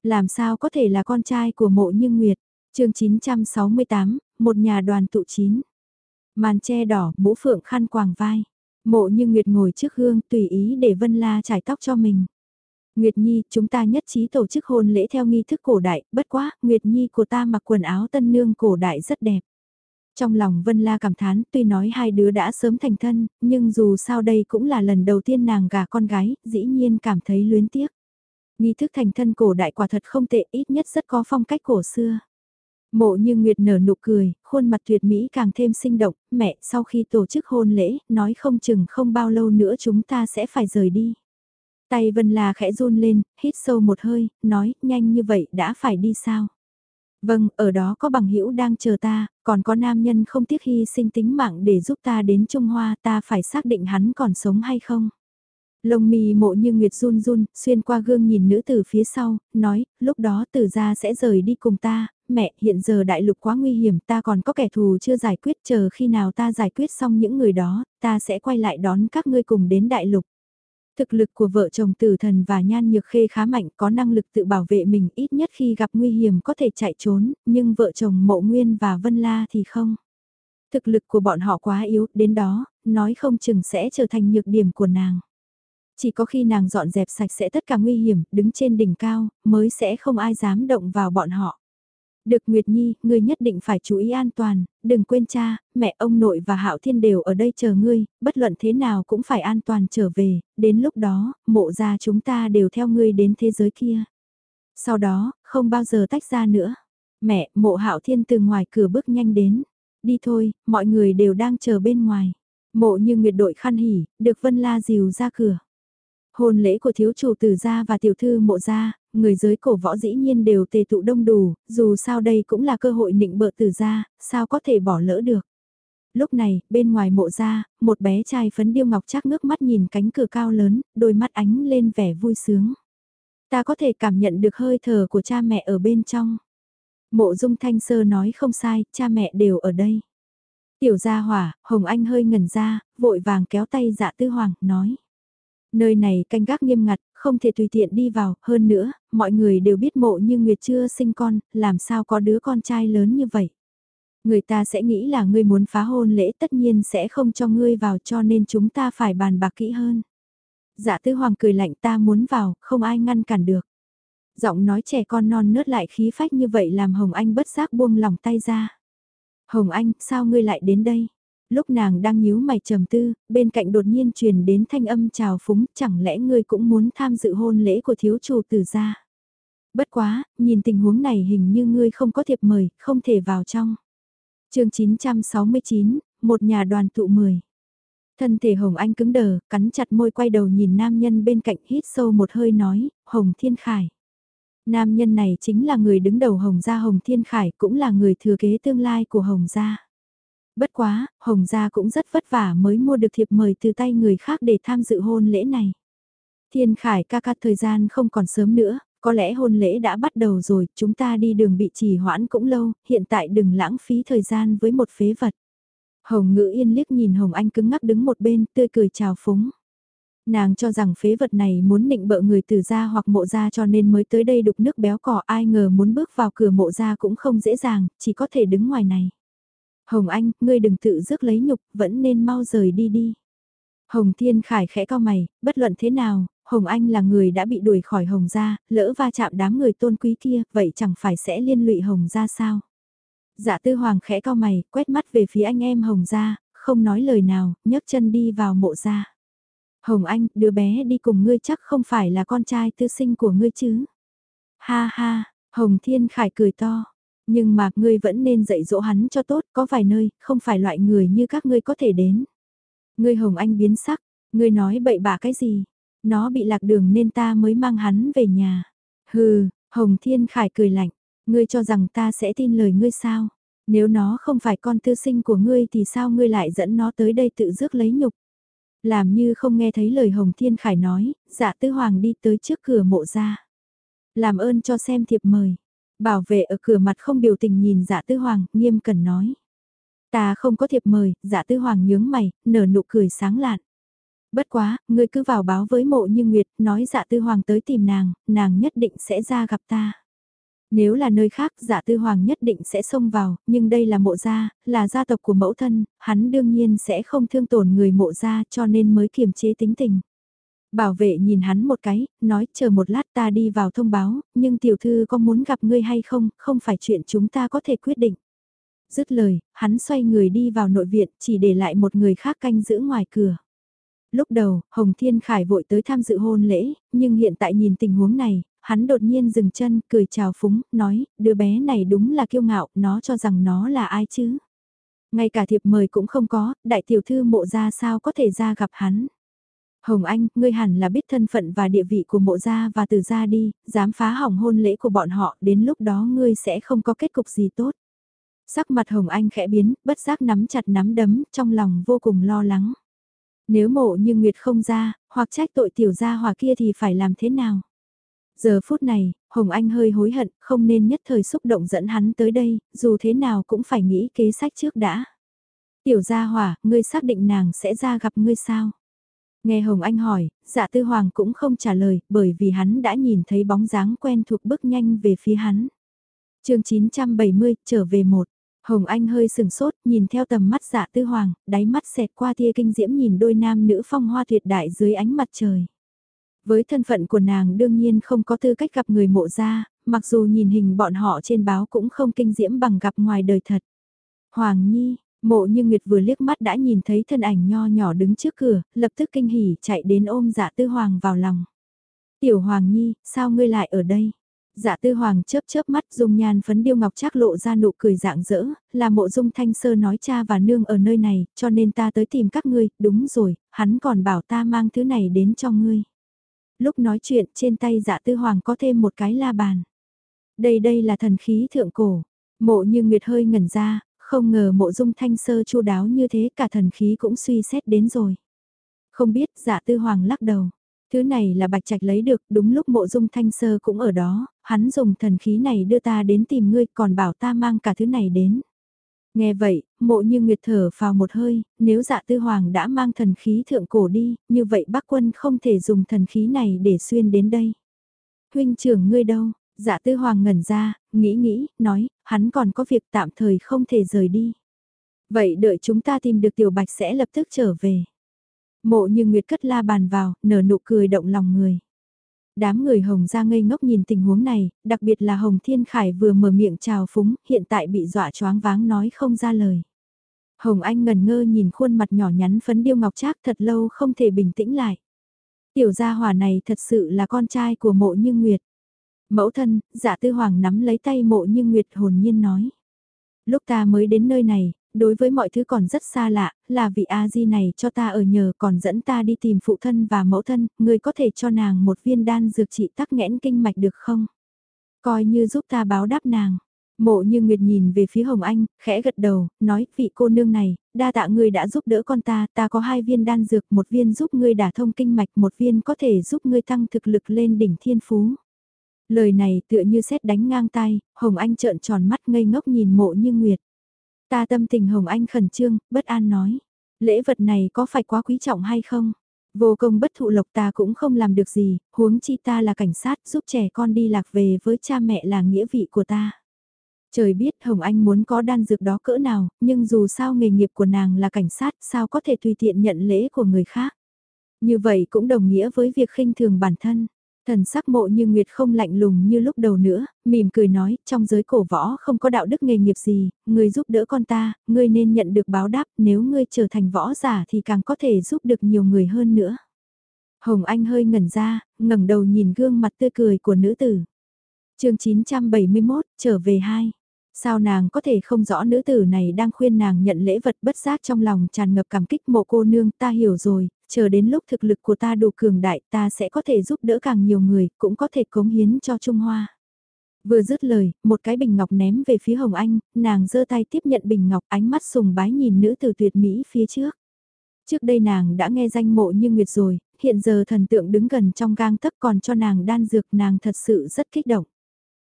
Làm sao có thể là con trai của mộ như Nguyệt? chương 968, một nhà đoàn tụ chín. Màn che đỏ, mũ phượng khăn quàng vai. Mộ như Nguyệt ngồi trước gương tùy ý để Vân La trải tóc cho mình. Nguyệt Nhi, chúng ta nhất trí tổ chức hôn lễ theo nghi thức cổ đại, bất quá, Nguyệt Nhi của ta mặc quần áo tân nương cổ đại rất đẹp. Trong lòng Vân La cảm thán, tuy nói hai đứa đã sớm thành thân, nhưng dù sao đây cũng là lần đầu tiên nàng gả con gái, dĩ nhiên cảm thấy luyến tiếc. Nghi thức thành thân cổ đại quả thật không tệ, ít nhất rất có phong cách cổ xưa. Mộ như Nguyệt nở nụ cười, khuôn mặt tuyệt mỹ càng thêm sinh động, mẹ sau khi tổ chức hôn lễ, nói không chừng không bao lâu nữa chúng ta sẽ phải rời đi. Tay Vân La khẽ run lên, hít sâu một hơi, nói, nhanh như vậy đã phải đi sao? Vâng, ở đó có bằng hữu đang chờ ta, còn có nam nhân không tiếc hy sinh tính mạng để giúp ta đến Trung Hoa ta phải xác định hắn còn sống hay không. Lông mì mộ như Nguyệt run run, xuyên qua gương nhìn nữ tử phía sau, nói, lúc đó tử gia sẽ rời đi cùng ta, mẹ, hiện giờ đại lục quá nguy hiểm, ta còn có kẻ thù chưa giải quyết, chờ khi nào ta giải quyết xong những người đó, ta sẽ quay lại đón các ngươi cùng đến đại lục. Thực lực của vợ chồng tử thần và nhan nhược khê khá mạnh có năng lực tự bảo vệ mình ít nhất khi gặp nguy hiểm có thể chạy trốn, nhưng vợ chồng mộ nguyên và vân la thì không. Thực lực của bọn họ quá yếu, đến đó, nói không chừng sẽ trở thành nhược điểm của nàng. Chỉ có khi nàng dọn dẹp sạch sẽ tất cả nguy hiểm, đứng trên đỉnh cao, mới sẽ không ai dám động vào bọn họ. Được Nguyệt Nhi, ngươi nhất định phải chú ý an toàn, đừng quên cha, mẹ ông nội và Hạo Thiên đều ở đây chờ ngươi, bất luận thế nào cũng phải an toàn trở về, đến lúc đó, mộ gia chúng ta đều theo ngươi đến thế giới kia. Sau đó, không bao giờ tách ra nữa. Mẹ, mộ Hạo Thiên từ ngoài cửa bước nhanh đến. Đi thôi, mọi người đều đang chờ bên ngoài. Mộ như Nguyệt đội khăn hỉ, được Vân La dìu ra cửa. Hôn lễ của thiếu chủ tử gia và tiểu thư mộ gia, người giới cổ võ dĩ nhiên đều tề tụ đông đủ, dù sao đây cũng là cơ hội nịnh bợ tử gia, sao có thể bỏ lỡ được. Lúc này, bên ngoài mộ gia, một bé trai phấn điêu ngọc chắc ngước mắt nhìn cánh cửa cao lớn, đôi mắt ánh lên vẻ vui sướng. Ta có thể cảm nhận được hơi thở của cha mẹ ở bên trong. Mộ dung thanh sơ nói không sai, cha mẹ đều ở đây. Tiểu gia hỏa, Hồng Anh hơi ngẩn ra, vội vàng kéo tay dạ tư hoàng, nói. Nơi này canh gác nghiêm ngặt, không thể tùy tiện đi vào, hơn nữa, mọi người đều biết mộ như Nguyệt chưa sinh con, làm sao có đứa con trai lớn như vậy. Người ta sẽ nghĩ là ngươi muốn phá hôn lễ tất nhiên sẽ không cho ngươi vào cho nên chúng ta phải bàn bạc kỹ hơn. Dạ tư hoàng cười lạnh ta muốn vào, không ai ngăn cản được. Giọng nói trẻ con non nớt lại khí phách như vậy làm Hồng Anh bất giác buông lòng tay ra. Hồng Anh, sao ngươi lại đến đây? Lúc nàng đang nhíu mày trầm tư, bên cạnh đột nhiên truyền đến thanh âm chào phúng, chẳng lẽ ngươi cũng muốn tham dự hôn lễ của thiếu chủ tử gia? Bất quá, nhìn tình huống này hình như ngươi không có thiệp mời, không thể vào trong. chương 969, một nhà đoàn tụ 10. Thân thể Hồng Anh cứng đờ, cắn chặt môi quay đầu nhìn nam nhân bên cạnh hít sâu một hơi nói, Hồng Thiên Khải. Nam nhân này chính là người đứng đầu Hồng Gia Hồng Thiên Khải cũng là người thừa kế tương lai của Hồng Gia. Bất quá, Hồng Gia cũng rất vất vả mới mua được thiệp mời từ tay người khác để tham dự hôn lễ này. Thiên Khải ca ca thời gian không còn sớm nữa, có lẽ hôn lễ đã bắt đầu rồi, chúng ta đi đường bị trì hoãn cũng lâu, hiện tại đừng lãng phí thời gian với một phế vật. Hồng Ngữ Yên liếc nhìn Hồng Anh cứng ngắc đứng một bên, tươi cười chào phúng. Nàng cho rằng phế vật này muốn nịnh bợ người từ gia hoặc mộ gia cho nên mới tới đây đục nước béo cỏ ai ngờ muốn bước vào cửa mộ gia cũng không dễ dàng, chỉ có thể đứng ngoài này. Hồng Anh, ngươi đừng tự rước lấy nhục, vẫn nên mau rời đi đi. Hồng Thiên Khải khẽ cao mày, bất luận thế nào, Hồng Anh là người đã bị đuổi khỏi Hồng gia, lỡ va chạm đám người tôn quý kia, vậy chẳng phải sẽ liên lụy Hồng gia sao? Dạ tư hoàng khẽ cao mày, quét mắt về phía anh em Hồng gia, không nói lời nào, nhấc chân đi vào mộ gia. Hồng Anh, đứa bé đi cùng ngươi chắc không phải là con trai tư sinh của ngươi chứ? Ha ha, Hồng Thiên Khải cười to. Nhưng mà ngươi vẫn nên dạy dỗ hắn cho tốt, có vài nơi, không phải loại người như các ngươi có thể đến. Ngươi Hồng Anh biến sắc, ngươi nói bậy bạ cái gì? Nó bị lạc đường nên ta mới mang hắn về nhà. Hừ, Hồng Thiên Khải cười lạnh, ngươi cho rằng ta sẽ tin lời ngươi sao? Nếu nó không phải con tư sinh của ngươi thì sao ngươi lại dẫn nó tới đây tự rước lấy nhục? Làm như không nghe thấy lời Hồng Thiên Khải nói, dạ tư hoàng đi tới trước cửa mộ ra. Làm ơn cho xem thiệp mời. Bảo vệ ở cửa mặt không biểu tình nhìn dạ tư hoàng, nghiêm cần nói. Ta không có thiệp mời, dạ tư hoàng nhướng mày, nở nụ cười sáng lạn. Bất quá, ngươi cứ vào báo với mộ như Nguyệt, nói dạ tư hoàng tới tìm nàng, nàng nhất định sẽ ra gặp ta. Nếu là nơi khác dạ tư hoàng nhất định sẽ xông vào, nhưng đây là mộ gia, là gia tộc của mẫu thân, hắn đương nhiên sẽ không thương tổn người mộ gia cho nên mới kiềm chế tính tình. Bảo vệ nhìn hắn một cái, nói chờ một lát ta đi vào thông báo, nhưng tiểu thư có muốn gặp ngươi hay không, không phải chuyện chúng ta có thể quyết định. Dứt lời, hắn xoay người đi vào nội viện, chỉ để lại một người khác canh giữ ngoài cửa. Lúc đầu, Hồng Thiên Khải vội tới tham dự hôn lễ, nhưng hiện tại nhìn tình huống này, hắn đột nhiên dừng chân, cười chào phúng, nói, đứa bé này đúng là kiêu ngạo, nó cho rằng nó là ai chứ. Ngay cả thiệp mời cũng không có, đại tiểu thư mộ ra sao có thể ra gặp hắn. Hồng Anh, ngươi hẳn là biết thân phận và địa vị của mộ gia và từ gia đi, dám phá hỏng hôn lễ của bọn họ, đến lúc đó ngươi sẽ không có kết cục gì tốt. Sắc mặt Hồng Anh khẽ biến, bất giác nắm chặt nắm đấm, trong lòng vô cùng lo lắng. Nếu mộ như Nguyệt không ra, hoặc trách tội tiểu gia hòa kia thì phải làm thế nào? Giờ phút này, Hồng Anh hơi hối hận, không nên nhất thời xúc động dẫn hắn tới đây, dù thế nào cũng phải nghĩ kế sách trước đã. Tiểu gia hỏa, ngươi xác định nàng sẽ ra gặp ngươi sao? Nghe Hồng Anh hỏi, dạ tư hoàng cũng không trả lời, bởi vì hắn đã nhìn thấy bóng dáng quen thuộc bước nhanh về phía hắn. chương 970, trở về một. Hồng Anh hơi sừng sốt, nhìn theo tầm mắt dạ tư hoàng, đáy mắt xẹt qua tia kinh diễm nhìn đôi nam nữ phong hoa tuyệt đại dưới ánh mặt trời. Với thân phận của nàng đương nhiên không có tư cách gặp người mộ ra, mặc dù nhìn hình bọn họ trên báo cũng không kinh diễm bằng gặp ngoài đời thật. Hoàng Nhi, mộ như Nguyệt vừa liếc mắt đã nhìn thấy thân ảnh nho nhỏ đứng trước cửa, lập tức kinh hỉ chạy đến ôm dạ tư hoàng vào lòng. Tiểu Hoàng Nhi, sao ngươi lại ở đây? Dạ tư hoàng chớp chớp mắt dùng nhàn phấn điêu ngọc trác lộ ra nụ cười dạng dỡ, là mộ dung thanh sơ nói cha và nương ở nơi này, cho nên ta tới tìm các ngươi, đúng rồi, hắn còn bảo ta mang thứ này đến cho ngươi lúc nói chuyện trên tay dạ tư hoàng có thêm một cái la bàn. Đây đây là thần khí thượng cổ, mộ như nguyệt hơi ngẩn ra, không ngờ mộ dung thanh sơ chu đáo như thế cả thần khí cũng suy xét đến rồi. Không biết dạ tư hoàng lắc đầu. Thứ này là bạch trạch lấy được, đúng lúc mộ dung thanh sơ cũng ở đó, hắn dùng thần khí này đưa ta đến tìm ngươi còn bảo ta mang cả thứ này đến. Nghe vậy, mộ như nguyệt thở vào một hơi, nếu dạ tư hoàng đã mang thần khí thượng cổ đi, như vậy bác quân không thể dùng thần khí này để xuyên đến đây. Huynh trưởng ngươi đâu, dạ tư hoàng ngẩn ra, nghĩ nghĩ, nói, hắn còn có việc tạm thời không thể rời đi. Vậy đợi chúng ta tìm được tiểu bạch sẽ lập tức trở về. Mộ như nguyệt cất la bàn vào, nở nụ cười động lòng người. Đám người Hồng ra ngây ngốc nhìn tình huống này, đặc biệt là Hồng Thiên Khải vừa mở miệng chào phúng, hiện tại bị dọa choáng váng nói không ra lời. Hồng Anh ngần ngơ nhìn khuôn mặt nhỏ nhắn phấn điêu ngọc trác thật lâu không thể bình tĩnh lại. Tiểu gia hỏa này thật sự là con trai của mộ như Nguyệt. Mẫu thân, dạ tư hoàng nắm lấy tay mộ như Nguyệt hồn nhiên nói. Lúc ta mới đến nơi này, đối với mọi thứ còn rất xa lạ, là vị A-di này cho ta ở nhờ còn dẫn ta đi tìm phụ thân và mẫu thân, người có thể cho nàng một viên đan dược trị tắc nghẽn kinh mạch được không? coi như giúp ta báo đáp nàng. Mộ như Nguyệt nhìn về phía Hồng Anh, khẽ gật đầu, nói, vị cô nương này, đa tạ ngươi đã giúp đỡ con ta, ta có hai viên đan dược, một viên giúp ngươi đả thông kinh mạch, một viên có thể giúp ngươi tăng thực lực lên đỉnh thiên phú. Lời này tựa như xét đánh ngang tay, Hồng Anh trợn tròn mắt ngây ngốc nhìn mộ như Nguyệt. Ta tâm tình Hồng Anh khẩn trương, bất an nói. Lễ vật này có phải quá quý trọng hay không? Vô công bất thụ lộc ta cũng không làm được gì, huống chi ta là cảnh sát giúp trẻ con đi lạc về với cha mẹ là nghĩa vị của ta. Trời biết Hồng Anh muốn có đan dược đó cỡ nào, nhưng dù sao nghề nghiệp của nàng là cảnh sát, sao có thể tùy tiện nhận lễ của người khác. Như vậy cũng đồng nghĩa với việc khinh thường bản thân. Thần sắc mộ như Nguyệt không lạnh lùng như lúc đầu nữa, mỉm cười nói, trong giới cổ võ không có đạo đức nghề nghiệp gì, người giúp đỡ con ta, ngươi nên nhận được báo đáp, nếu ngươi trở thành võ giả thì càng có thể giúp được nhiều người hơn nữa. Hồng Anh hơi ngẩn ra, ngẩng đầu nhìn gương mặt tươi cười của nữ tử. chương 971, trở về hai. Sao nàng có thể không rõ nữ tử này đang khuyên nàng nhận lễ vật bất giác trong lòng tràn ngập cảm kích mộ cô nương ta hiểu rồi, chờ đến lúc thực lực của ta đủ cường đại ta sẽ có thể giúp đỡ càng nhiều người, cũng có thể cống hiến cho Trung Hoa. Vừa dứt lời, một cái bình ngọc ném về phía Hồng Anh, nàng giơ tay tiếp nhận bình ngọc ánh mắt sùng bái nhìn nữ tử tuyệt mỹ phía trước. Trước đây nàng đã nghe danh mộ như Nguyệt rồi, hiện giờ thần tượng đứng gần trong gang tấc còn cho nàng đan dược nàng thật sự rất kích động.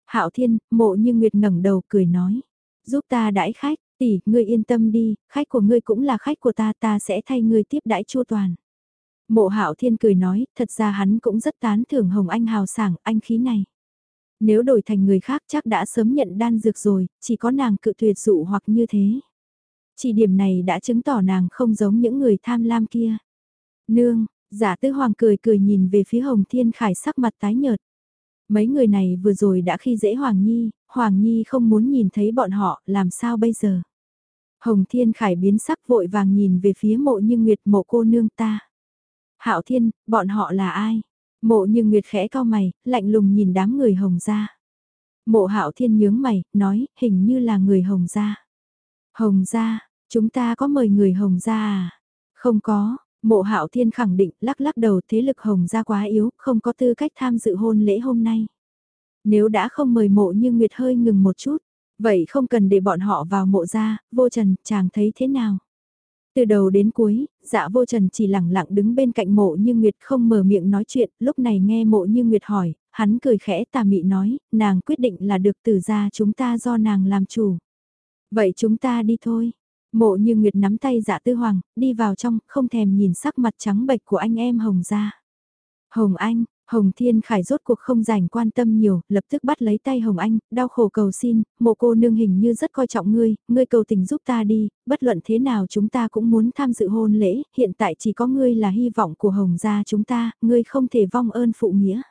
Hạo Thiên, mộ như Nguyệt ngẩng đầu cười nói. Giúp ta đãi khách, tỷ, ngươi yên tâm đi, khách của ngươi cũng là khách của ta, ta sẽ thay ngươi tiếp đãi chua toàn. Mộ Hạo Thiên cười nói, thật ra hắn cũng rất tán thưởng Hồng Anh hào sảng, anh khí này. Nếu đổi thành người khác chắc đã sớm nhận đan dược rồi, chỉ có nàng cự tuyệt dụ hoặc như thế. Chỉ điểm này đã chứng tỏ nàng không giống những người tham lam kia. Nương, giả tư hoàng cười cười nhìn về phía Hồng Thiên Khải sắc mặt tái nhợt. Mấy người này vừa rồi đã khi dễ Hoàng Nhi, Hoàng Nhi không muốn nhìn thấy bọn họ, làm sao bây giờ? Hồng Thiên Khải biến sắc vội vàng nhìn về phía mộ như Nguyệt mộ cô nương ta. Hạo Thiên, bọn họ là ai? Mộ như Nguyệt khẽ cao mày, lạnh lùng nhìn đám người Hồng gia. Mộ Hạo Thiên nhướng mày, nói, hình như là người Hồng gia. Hồng gia, chúng ta có mời người Hồng gia à? Không có, Mộ Hạo Thiên khẳng định lắc lắc đầu thế lực Hồng gia quá yếu, không có tư cách tham dự hôn lễ hôm nay. Nếu đã không mời mộ như Nguyệt hơi ngừng một chút, vậy không cần để bọn họ vào mộ gia, vô trần, chàng thấy thế nào? Từ đầu đến cuối, dạ vô trần chỉ lẳng lặng đứng bên cạnh mộ như Nguyệt không mở miệng nói chuyện, lúc này nghe mộ như Nguyệt hỏi, hắn cười khẽ tà mị nói, nàng quyết định là được từ ra chúng ta do nàng làm chủ. Vậy chúng ta đi thôi. Mộ như Nguyệt nắm tay dạ tư hoàng, đi vào trong, không thèm nhìn sắc mặt trắng bệch của anh em Hồng ra. Hồng Anh, Hồng Thiên Khải rốt cuộc không dành quan tâm nhiều, lập tức bắt lấy tay Hồng Anh, đau khổ cầu xin, mộ cô nương hình như rất coi trọng ngươi, ngươi cầu tình giúp ta đi, bất luận thế nào chúng ta cũng muốn tham dự hôn lễ, hiện tại chỉ có ngươi là hy vọng của Hồng gia chúng ta, ngươi không thể vong ơn phụ nghĩa.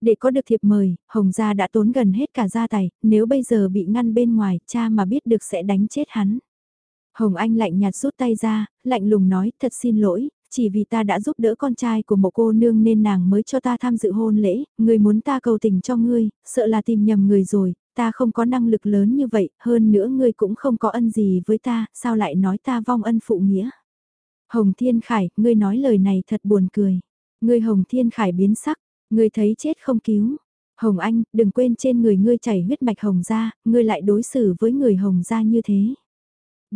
Để có được thiệp mời, Hồng gia đã tốn gần hết cả gia tài, nếu bây giờ bị ngăn bên ngoài, cha mà biết được sẽ đánh chết hắn. Hồng Anh lạnh nhạt rút tay ra, lạnh lùng nói, thật xin lỗi, chỉ vì ta đã giúp đỡ con trai của một cô nương nên nàng mới cho ta tham dự hôn lễ, người muốn ta cầu tình cho ngươi, sợ là tìm nhầm người rồi, ta không có năng lực lớn như vậy, hơn nữa ngươi cũng không có ân gì với ta, sao lại nói ta vong ân phụ nghĩa. Hồng Thiên Khải, ngươi nói lời này thật buồn cười. Ngươi Hồng Thiên Khải biến sắc, ngươi thấy chết không cứu. Hồng Anh, đừng quên trên người ngươi chảy huyết mạch hồng ra, ngươi lại đối xử với người hồng gia như thế.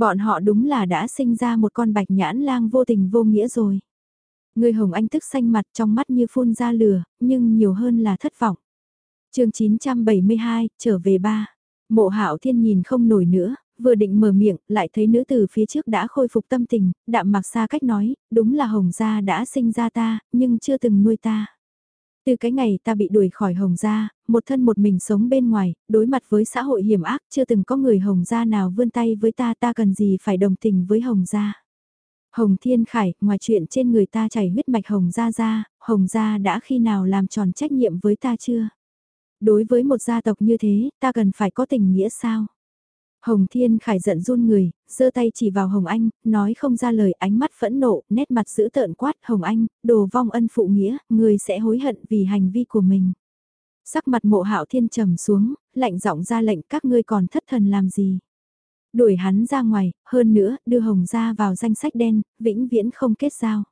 Bọn họ đúng là đã sinh ra một con bạch nhãn lang vô tình vô nghĩa rồi. Người Hồng Anh tức xanh mặt trong mắt như phun ra lửa, nhưng nhiều hơn là thất vọng. chương 972, trở về ba. Mộ hạo thiên nhìn không nổi nữa, vừa định mở miệng, lại thấy nữ tử phía trước đã khôi phục tâm tình, đạm mặc xa cách nói, đúng là Hồng gia đã sinh ra ta, nhưng chưa từng nuôi ta. Từ cái ngày ta bị đuổi khỏi Hồng Gia, một thân một mình sống bên ngoài, đối mặt với xã hội hiểm ác chưa từng có người Hồng Gia nào vươn tay với ta ta cần gì phải đồng tình với Hồng Gia. Hồng Thiên Khải, ngoài chuyện trên người ta chảy huyết mạch Hồng Gia ra, Hồng Gia đã khi nào làm tròn trách nhiệm với ta chưa? Đối với một gia tộc như thế, ta cần phải có tình nghĩa sao? Hồng Thiên Khải giận run người, giơ tay chỉ vào Hồng Anh, nói không ra lời ánh mắt phẫn nộ, nét mặt giữ tợn quát Hồng Anh, đồ vong ân phụ nghĩa, người sẽ hối hận vì hành vi của mình. Sắc mặt mộ hạo thiên trầm xuống, lạnh giọng ra lệnh các ngươi còn thất thần làm gì. Đuổi hắn ra ngoài, hơn nữa, đưa Hồng ra vào danh sách đen, vĩnh viễn không kết giao.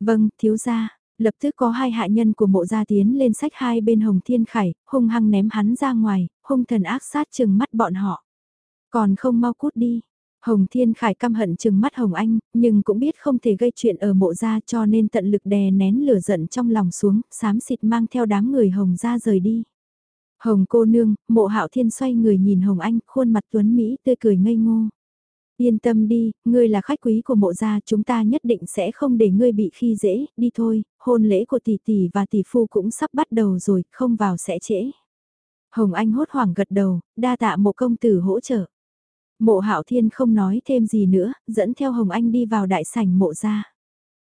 Vâng, thiếu gia, Lập tức có hai hạ nhân của mộ gia tiến lên sách hai bên Hồng Thiên Khải, hung hăng ném hắn ra ngoài, hung thần ác sát chừng mắt bọn họ. Còn không mau cút đi. Hồng Thiên Khải căm hận chừng mắt Hồng Anh, nhưng cũng biết không thể gây chuyện ở mộ gia cho nên tận lực đè nén lửa giận trong lòng xuống, sám xịt mang theo đám người Hồng ra rời đi. Hồng cô nương, mộ hạo thiên xoay người nhìn Hồng Anh, khuôn mặt tuấn Mỹ tươi cười ngây ngô. Yên tâm đi, ngươi là khách quý của mộ gia, chúng ta nhất định sẽ không để ngươi bị khi dễ, đi thôi, hôn lễ của tỷ tỷ và tỷ phu cũng sắp bắt đầu rồi, không vào sẽ trễ. Hồng Anh hốt hoảng gật đầu, đa tạ mộ công tử hỗ trợ. Mộ hạo thiên không nói thêm gì nữa, dẫn theo Hồng Anh đi vào đại sảnh mộ gia.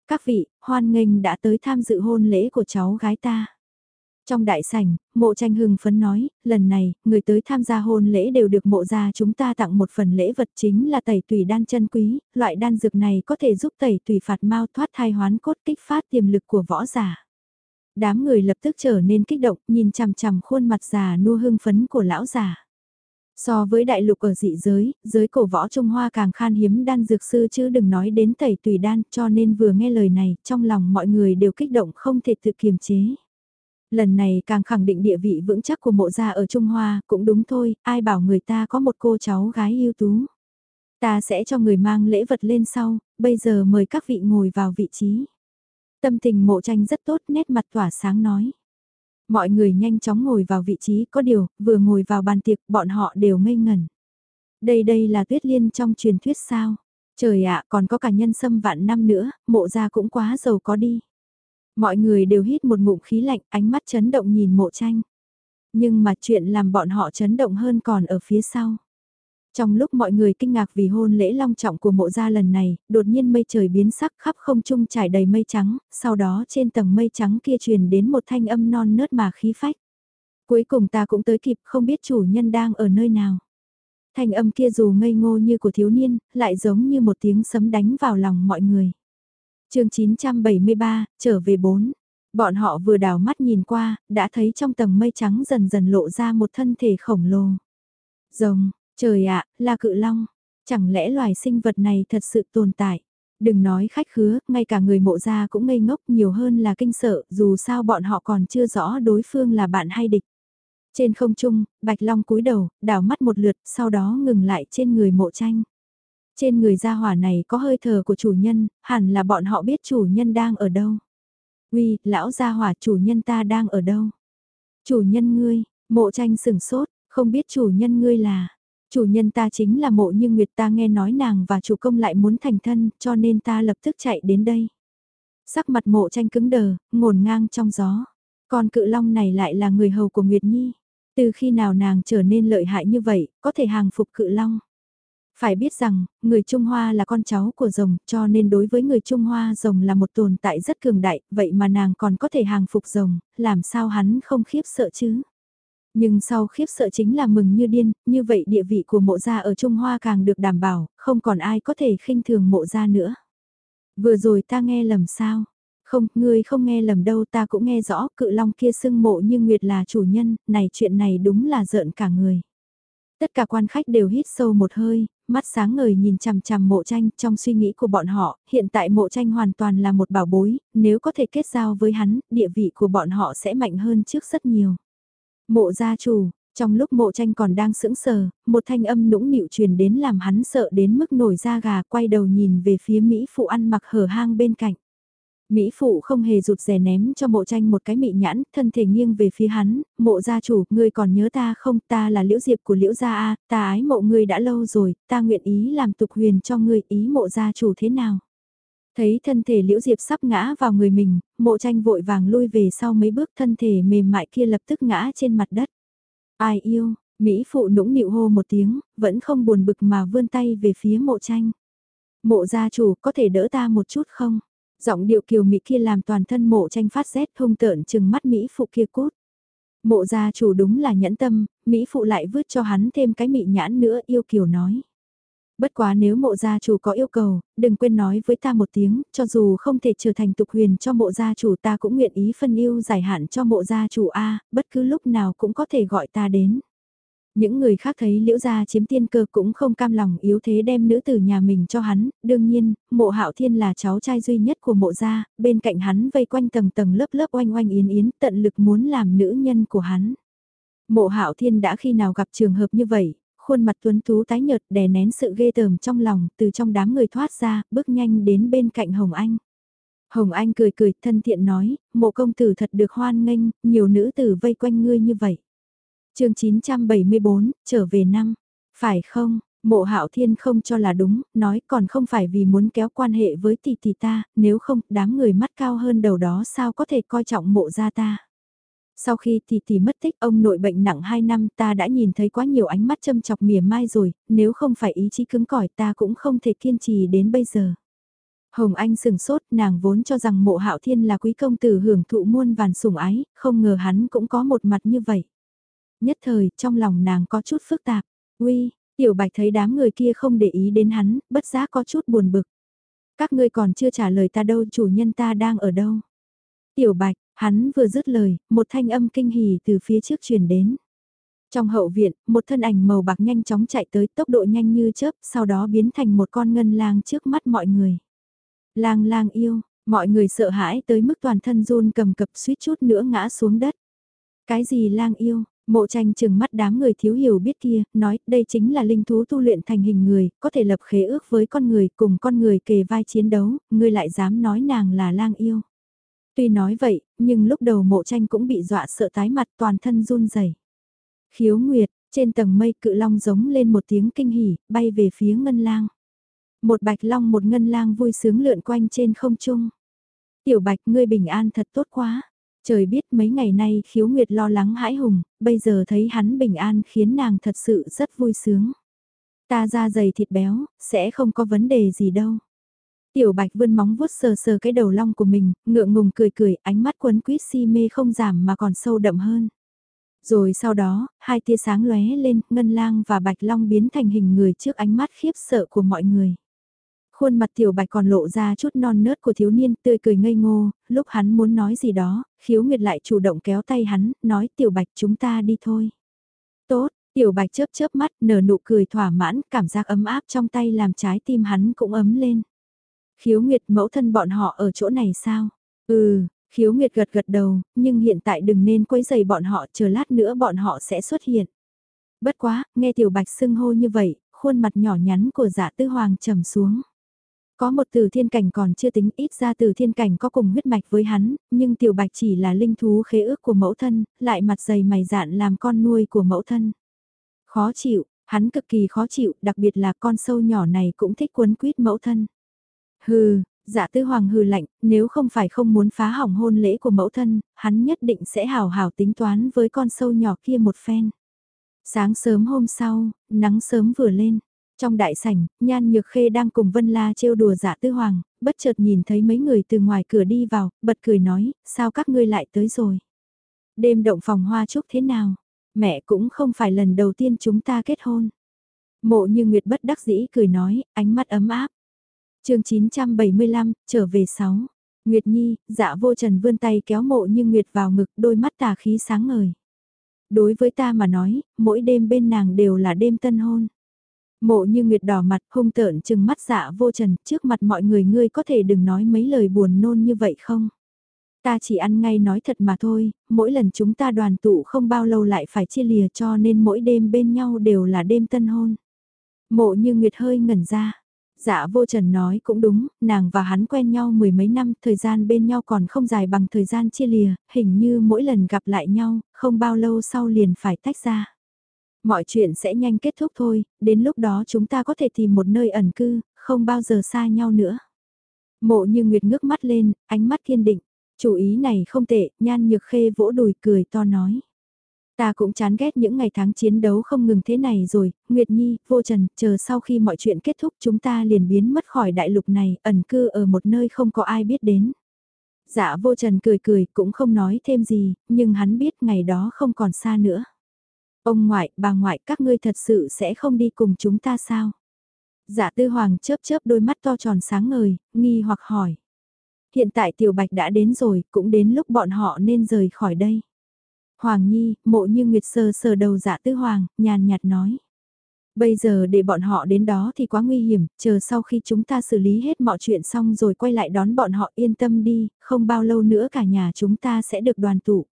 Các vị, hoan nghênh đã tới tham dự hôn lễ của cháu gái ta. Trong đại sảnh, mộ tranh hưng phấn nói, lần này, người tới tham gia hôn lễ đều được mộ gia chúng ta tặng một phần lễ vật chính là tẩy tùy đan chân quý, loại đan dược này có thể giúp tẩy tùy phạt mau thoát thai hoán cốt kích phát tiềm lực của võ giả. Đám người lập tức trở nên kích động, nhìn chằm chằm khuôn mặt già nua hưng phấn của lão già. So với đại lục ở dị giới, giới cổ võ Trung Hoa càng khan hiếm đan dược sư chứ đừng nói đến tẩy tùy đan cho nên vừa nghe lời này trong lòng mọi người đều kích động không thể tự kiềm chế. Lần này càng khẳng định địa vị vững chắc của mộ gia ở Trung Hoa, cũng đúng thôi, ai bảo người ta có một cô cháu gái ưu tú. Ta sẽ cho người mang lễ vật lên sau, bây giờ mời các vị ngồi vào vị trí. Tâm tình mộ tranh rất tốt, nét mặt tỏa sáng nói. Mọi người nhanh chóng ngồi vào vị trí, có điều, vừa ngồi vào bàn tiệc, bọn họ đều ngây ngẩn. Đây đây là tuyết liên trong truyền thuyết sao? Trời ạ, còn có cả nhân sâm vạn năm nữa, mộ gia cũng quá giàu có đi. Mọi người đều hít một ngụm khí lạnh, ánh mắt chấn động nhìn mộ tranh. Nhưng mà chuyện làm bọn họ chấn động hơn còn ở phía sau. Trong lúc mọi người kinh ngạc vì hôn lễ long trọng của mộ gia lần này, đột nhiên mây trời biến sắc khắp không trung trải đầy mây trắng, sau đó trên tầng mây trắng kia truyền đến một thanh âm non nớt mà khí phách. Cuối cùng ta cũng tới kịp không biết chủ nhân đang ở nơi nào. Thanh âm kia dù ngây ngô như của thiếu niên, lại giống như một tiếng sấm đánh vào lòng mọi người chương 973, trở về 4. Bọn họ vừa đào mắt nhìn qua, đã thấy trong tầng mây trắng dần dần lộ ra một thân thể khổng lồ. Rồng, trời ạ, là cự long. Chẳng lẽ loài sinh vật này thật sự tồn tại? Đừng nói khách khứa, ngay cả người mộ gia cũng ngây ngốc nhiều hơn là kinh sợ, dù sao bọn họ còn chưa rõ đối phương là bạn hay địch. Trên không trung, Bạch Long cúi đầu, đảo mắt một lượt, sau đó ngừng lại trên người mộ tranh. Trên người gia hỏa này có hơi thở của chủ nhân, hẳn là bọn họ biết chủ nhân đang ở đâu. Uy, lão gia hỏa chủ nhân ta đang ở đâu? Chủ nhân ngươi, mộ tranh sừng sốt, không biết chủ nhân ngươi là. Chủ nhân ta chính là mộ như Nguyệt ta nghe nói nàng và chủ công lại muốn thành thân cho nên ta lập tức chạy đến đây. Sắc mặt mộ tranh cứng đờ, ngổn ngang trong gió. Còn cự long này lại là người hầu của Nguyệt Nhi. Từ khi nào nàng trở nên lợi hại như vậy, có thể hàng phục cự long. Phải biết rằng, người Trung Hoa là con cháu của rồng, cho nên đối với người Trung Hoa rồng là một tồn tại rất cường đại, vậy mà nàng còn có thể hàng phục rồng, làm sao hắn không khiếp sợ chứ? Nhưng sau khiếp sợ chính là mừng như điên, như vậy địa vị của mộ gia ở Trung Hoa càng được đảm bảo, không còn ai có thể khinh thường mộ gia nữa. Vừa rồi ta nghe lầm sao? Không, ngươi không nghe lầm đâu ta cũng nghe rõ cự long kia xưng mộ như Nguyệt là chủ nhân, này chuyện này đúng là giận cả người. Tất cả quan khách đều hít sâu một hơi, mắt sáng ngời nhìn chằm chằm mộ tranh trong suy nghĩ của bọn họ, hiện tại mộ tranh hoàn toàn là một bảo bối, nếu có thể kết giao với hắn, địa vị của bọn họ sẽ mạnh hơn trước rất nhiều. Mộ gia chủ, trong lúc mộ tranh còn đang sững sờ, một thanh âm nũng nịu truyền đến làm hắn sợ đến mức nổi da gà quay đầu nhìn về phía Mỹ phụ ăn mặc hở hang bên cạnh. Mỹ phụ không hề rụt rè ném cho mộ tranh một cái mị nhãn, thân thể nghiêng về phía hắn, mộ gia chủ, ngươi còn nhớ ta không, ta là liễu diệp của liễu gia A, ta ái mộ ngươi đã lâu rồi, ta nguyện ý làm tục huyền cho ngươi ý mộ gia chủ thế nào. Thấy thân thể liễu diệp sắp ngã vào người mình, mộ tranh vội vàng lui về sau mấy bước thân thể mềm mại kia lập tức ngã trên mặt đất. Ai yêu, Mỹ phụ nũng nịu hô một tiếng, vẫn không buồn bực mà vươn tay về phía mộ tranh. Mộ gia chủ có thể đỡ ta một chút không? Giọng điệu kiều Mỹ kia làm toàn thân mộ tranh phát rét hung tợn chừng mắt Mỹ phụ kia cút. Mộ gia chủ đúng là nhẫn tâm, Mỹ phụ lại vứt cho hắn thêm cái mị nhãn nữa yêu kiều nói. Bất quá nếu mộ gia chủ có yêu cầu, đừng quên nói với ta một tiếng, cho dù không thể trở thành tục huyền cho mộ gia chủ ta cũng nguyện ý phân yêu giải hạn cho mộ gia chủ A, bất cứ lúc nào cũng có thể gọi ta đến. Những người khác thấy liễu gia chiếm tiên cơ cũng không cam lòng yếu thế đem nữ tử nhà mình cho hắn, đương nhiên, mộ hạo thiên là cháu trai duy nhất của mộ gia, bên cạnh hắn vây quanh tầng tầng lớp lớp oanh oanh yến yến tận lực muốn làm nữ nhân của hắn. Mộ hạo thiên đã khi nào gặp trường hợp như vậy, khuôn mặt tuấn tú tái nhợt đè nén sự ghê tởm trong lòng, từ trong đám người thoát ra, bước nhanh đến bên cạnh Hồng Anh. Hồng Anh cười cười, thân thiện nói, mộ công tử thật được hoan nghênh, nhiều nữ tử vây quanh ngươi như vậy. chương 974, trở về năm, phải không? Mộ hạo thiên không cho là đúng, nói còn không phải vì muốn kéo quan hệ với tỷ tỷ ta, nếu không, đám người mắt cao hơn đầu đó sao có thể coi trọng mộ gia ta. Sau khi tỷ tỷ mất tích ông nội bệnh nặng 2 năm ta đã nhìn thấy quá nhiều ánh mắt châm chọc mỉa mai rồi, nếu không phải ý chí cứng cỏi ta cũng không thể kiên trì đến bây giờ. Hồng Anh sừng sốt nàng vốn cho rằng mộ hạo thiên là quý công tử hưởng thụ muôn vàn sủng ái, không ngờ hắn cũng có một mặt như vậy. Nhất thời, trong lòng nàng có chút phức tạp, uy, tiểu bạch thấy đám người kia không để ý đến hắn, bất giác có chút buồn bực. Các ngươi còn chưa trả lời ta đâu chủ nhân ta đang ở đâu. Tiểu bạch, Hắn vừa dứt lời, một thanh âm kinh hỉ từ phía trước truyền đến. Trong hậu viện, một thân ảnh màu bạc nhanh chóng chạy tới tốc độ nhanh như chớp, sau đó biến thành một con ngân lang trước mắt mọi người. Lang lang yêu, mọi người sợ hãi tới mức toàn thân run cầm cập suýt chút nữa ngã xuống đất. Cái gì lang yêu, mộ tranh chừng mắt đám người thiếu hiểu biết kia, nói đây chính là linh thú tu luyện thành hình người, có thể lập khế ước với con người, cùng con người kề vai chiến đấu, ngươi lại dám nói nàng là lang yêu. Tuy nói vậy, nhưng lúc đầu mộ tranh cũng bị dọa sợ tái mặt toàn thân run rẩy. Khiếu Nguyệt, trên tầng mây cự long giống lên một tiếng kinh hỉ, bay về phía ngân lang. Một bạch long một ngân lang vui sướng lượn quanh trên không trung. Tiểu bạch ngươi bình an thật tốt quá. Trời biết mấy ngày nay khiếu nguyệt lo lắng hãi hùng, bây giờ thấy hắn bình an khiến nàng thật sự rất vui sướng. Ta ra dày thịt béo, sẽ không có vấn đề gì đâu. Tiểu bạch vươn móng vuốt sờ sờ cái đầu long của mình, ngượng ngùng cười cười, ánh mắt quấn quýt si mê không giảm mà còn sâu đậm hơn. Rồi sau đó, hai tia sáng lóe lên, ngân lang và bạch long biến thành hình người trước ánh mắt khiếp sợ của mọi người. Khuôn mặt tiểu bạch còn lộ ra chút non nớt của thiếu niên tươi cười ngây ngô, lúc hắn muốn nói gì đó, khiếu nguyệt lại chủ động kéo tay hắn, nói tiểu bạch chúng ta đi thôi. Tốt, tiểu bạch chớp chớp mắt nở nụ cười thỏa mãn, cảm giác ấm áp trong tay làm trái tim hắn cũng ấm lên. Khiếu Nguyệt mẫu thân bọn họ ở chỗ này sao? Ừ, Khiếu Nguyệt gật gật đầu, nhưng hiện tại đừng nên quấy giày bọn họ chờ lát nữa bọn họ sẽ xuất hiện. Bất quá, nghe Tiểu Bạch xưng hô như vậy, khuôn mặt nhỏ nhắn của dạ tư hoàng trầm xuống. Có một từ thiên cảnh còn chưa tính ít ra từ thiên cảnh có cùng huyết mạch với hắn, nhưng Tiểu Bạch chỉ là linh thú khế ước của mẫu thân, lại mặt dày mày dạn làm con nuôi của mẫu thân. Khó chịu, hắn cực kỳ khó chịu, đặc biệt là con sâu nhỏ này cũng thích quấn quýt mẫu thân. Hừ, dạ tư hoàng hừ lạnh, nếu không phải không muốn phá hỏng hôn lễ của mẫu thân, hắn nhất định sẽ hào hào tính toán với con sâu nhỏ kia một phen. Sáng sớm hôm sau, nắng sớm vừa lên. Trong đại sảnh, Nhan Nhược Khê đang cùng Vân La trêu đùa dạ tư hoàng, bất chợt nhìn thấy mấy người từ ngoài cửa đi vào, bật cười nói, sao các ngươi lại tới rồi? Đêm động phòng hoa chúc thế nào? Mẹ cũng không phải lần đầu tiên chúng ta kết hôn. Mộ như Nguyệt bất đắc dĩ cười nói, ánh mắt ấm áp chương 975, trở về 6. Nguyệt Nhi, dạ vô trần vươn tay kéo mộ như Nguyệt vào ngực đôi mắt tà khí sáng ngời. Đối với ta mà nói, mỗi đêm bên nàng đều là đêm tân hôn. Mộ như Nguyệt đỏ mặt hung tợn chừng mắt dạ vô trần trước mặt mọi người ngươi có thể đừng nói mấy lời buồn nôn như vậy không? Ta chỉ ăn ngay nói thật mà thôi, mỗi lần chúng ta đoàn tụ không bao lâu lại phải chia lìa cho nên mỗi đêm bên nhau đều là đêm tân hôn. Mộ như Nguyệt hơi ngẩn ra, Dạ vô trần nói cũng đúng, nàng và hắn quen nhau mười mấy năm, thời gian bên nhau còn không dài bằng thời gian chia lìa, hình như mỗi lần gặp lại nhau, không bao lâu sau liền phải tách ra. Mọi chuyện sẽ nhanh kết thúc thôi, đến lúc đó chúng ta có thể tìm một nơi ẩn cư, không bao giờ xa nhau nữa. Mộ như Nguyệt ngước mắt lên, ánh mắt kiên định, chủ ý này không tệ, nhan nhược khê vỗ đùi cười to nói. Ta cũng chán ghét những ngày tháng chiến đấu không ngừng thế này rồi, Nguyệt Nhi, Vô Trần, chờ sau khi mọi chuyện kết thúc chúng ta liền biến mất khỏi đại lục này, ẩn cư ở một nơi không có ai biết đến. Dạ Vô Trần cười cười cũng không nói thêm gì, nhưng hắn biết ngày đó không còn xa nữa. Ông ngoại, bà ngoại, các ngươi thật sự sẽ không đi cùng chúng ta sao? Dạ Tư Hoàng chớp chớp đôi mắt to tròn sáng ngời, nghi hoặc hỏi. Hiện tại Tiểu Bạch đã đến rồi, cũng đến lúc bọn họ nên rời khỏi đây. Hoàng Nhi, mộ như Nguyệt sờ sờ đầu dạ tư hoàng, nhàn nhạt nói. Bây giờ để bọn họ đến đó thì quá nguy hiểm, chờ sau khi chúng ta xử lý hết mọi chuyện xong rồi quay lại đón bọn họ yên tâm đi, không bao lâu nữa cả nhà chúng ta sẽ được đoàn tụ.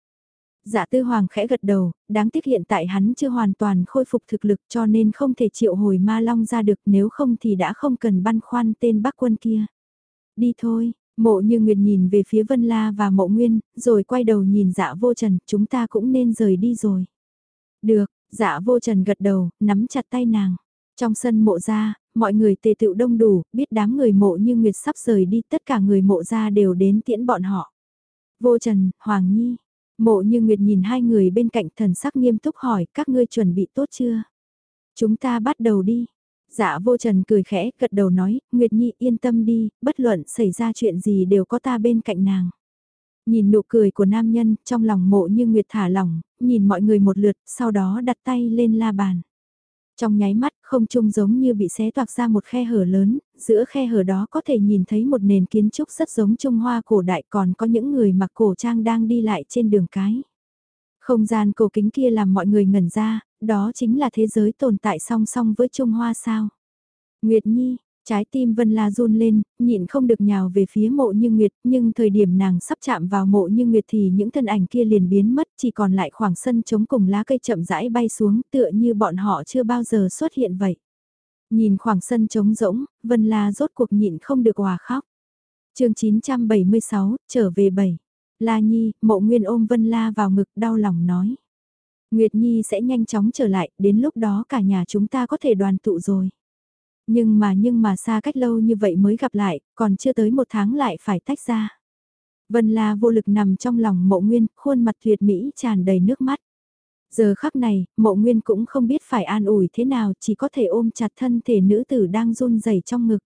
Dạ tư hoàng khẽ gật đầu, đáng tiếc hiện tại hắn chưa hoàn toàn khôi phục thực lực cho nên không thể triệu hồi ma long ra được nếu không thì đã không cần băn khoăn tên bác quân kia. Đi thôi, mộ như Nguyệt nhìn về phía Vân La và mộ nguyên, rồi quay đầu nhìn dạ vô trần, chúng ta cũng nên rời đi rồi. Được, dạ vô trần gật đầu, nắm chặt tay nàng. Trong sân mộ ra, mọi người tề tựu đông đủ, biết đám người mộ như Nguyệt sắp rời đi tất cả người mộ ra đều đến tiễn bọn họ. Vô trần, Hoàng Nhi, Mộ như Nguyệt nhìn hai người bên cạnh thần sắc nghiêm túc hỏi các ngươi chuẩn bị tốt chưa? Chúng ta bắt đầu đi. Dạ vô trần cười khẽ, gật đầu nói, Nguyệt Nhi yên tâm đi, bất luận xảy ra chuyện gì đều có ta bên cạnh nàng. Nhìn nụ cười của nam nhân, trong lòng mộ như Nguyệt thả lỏng, nhìn mọi người một lượt, sau đó đặt tay lên la bàn. Trong nháy mắt, không trung giống như bị xé toạc ra một khe hở lớn, giữa khe hở đó có thể nhìn thấy một nền kiến trúc rất giống Trung Hoa cổ đại còn có những người mặc cổ trang đang đi lại trên đường cái. Không gian cổ kính kia làm mọi người ngẩn ra, đó chính là thế giới tồn tại song song với Trung Hoa sao. Nguyệt Nhi, Trái tim Vân La run lên, nhịn không được nhào về phía mộ như Nguyệt, nhưng thời điểm nàng sắp chạm vào mộ như Nguyệt thì những thân ảnh kia liền biến mất, chỉ còn lại khoảng sân trống cùng lá cây chậm rãi bay xuống tựa như bọn họ chưa bao giờ xuất hiện vậy. Nhìn khoảng sân trống rỗng, Vân La rốt cuộc nhịn không được hòa khóc. chương 976, trở về 7. La Nhi, mộ nguyên ôm Vân La vào ngực đau lòng nói. Nguyệt Nhi sẽ nhanh chóng trở lại, đến lúc đó cả nhà chúng ta có thể đoàn tụ rồi. Nhưng mà nhưng mà xa cách lâu như vậy mới gặp lại, còn chưa tới một tháng lại phải tách ra. Vân La vô lực nằm trong lòng mộ nguyên, khuôn mặt tuyệt mỹ tràn đầy nước mắt. Giờ khắc này, mộ nguyên cũng không biết phải an ủi thế nào, chỉ có thể ôm chặt thân thể nữ tử đang run rẩy trong ngực.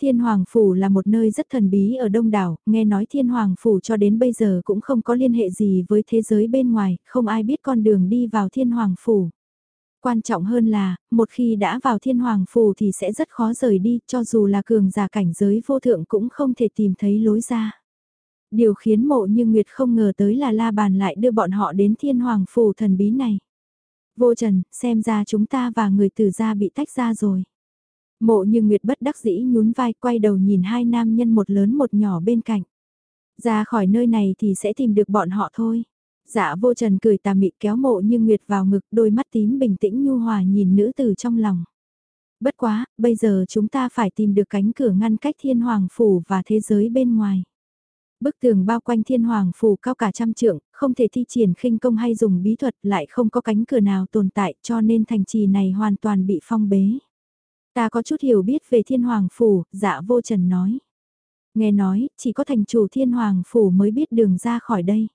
Thiên Hoàng Phủ là một nơi rất thần bí ở đông đảo, nghe nói Thiên Hoàng Phủ cho đến bây giờ cũng không có liên hệ gì với thế giới bên ngoài, không ai biết con đường đi vào Thiên Hoàng Phủ. Quan trọng hơn là, một khi đã vào thiên hoàng Phủ thì sẽ rất khó rời đi, cho dù là cường giả cảnh giới vô thượng cũng không thể tìm thấy lối ra. Điều khiến mộ như Nguyệt không ngờ tới là La Bàn lại đưa bọn họ đến thiên hoàng Phủ thần bí này. Vô trần, xem ra chúng ta và người tử gia bị tách ra rồi. Mộ như Nguyệt bất đắc dĩ nhún vai quay đầu nhìn hai nam nhân một lớn một nhỏ bên cạnh. Ra khỏi nơi này thì sẽ tìm được bọn họ thôi. Dạ vô trần cười tà mị kéo mộ như nguyệt vào ngực đôi mắt tím bình tĩnh nhu hòa nhìn nữ tử trong lòng. Bất quá, bây giờ chúng ta phải tìm được cánh cửa ngăn cách thiên hoàng phủ và thế giới bên ngoài. Bức tường bao quanh thiên hoàng phủ cao cả trăm trượng, không thể thi triển khinh công hay dùng bí thuật lại không có cánh cửa nào tồn tại cho nên thành trì này hoàn toàn bị phong bế. Ta có chút hiểu biết về thiên hoàng phủ, dạ vô trần nói. Nghe nói, chỉ có thành chủ thiên hoàng phủ mới biết đường ra khỏi đây.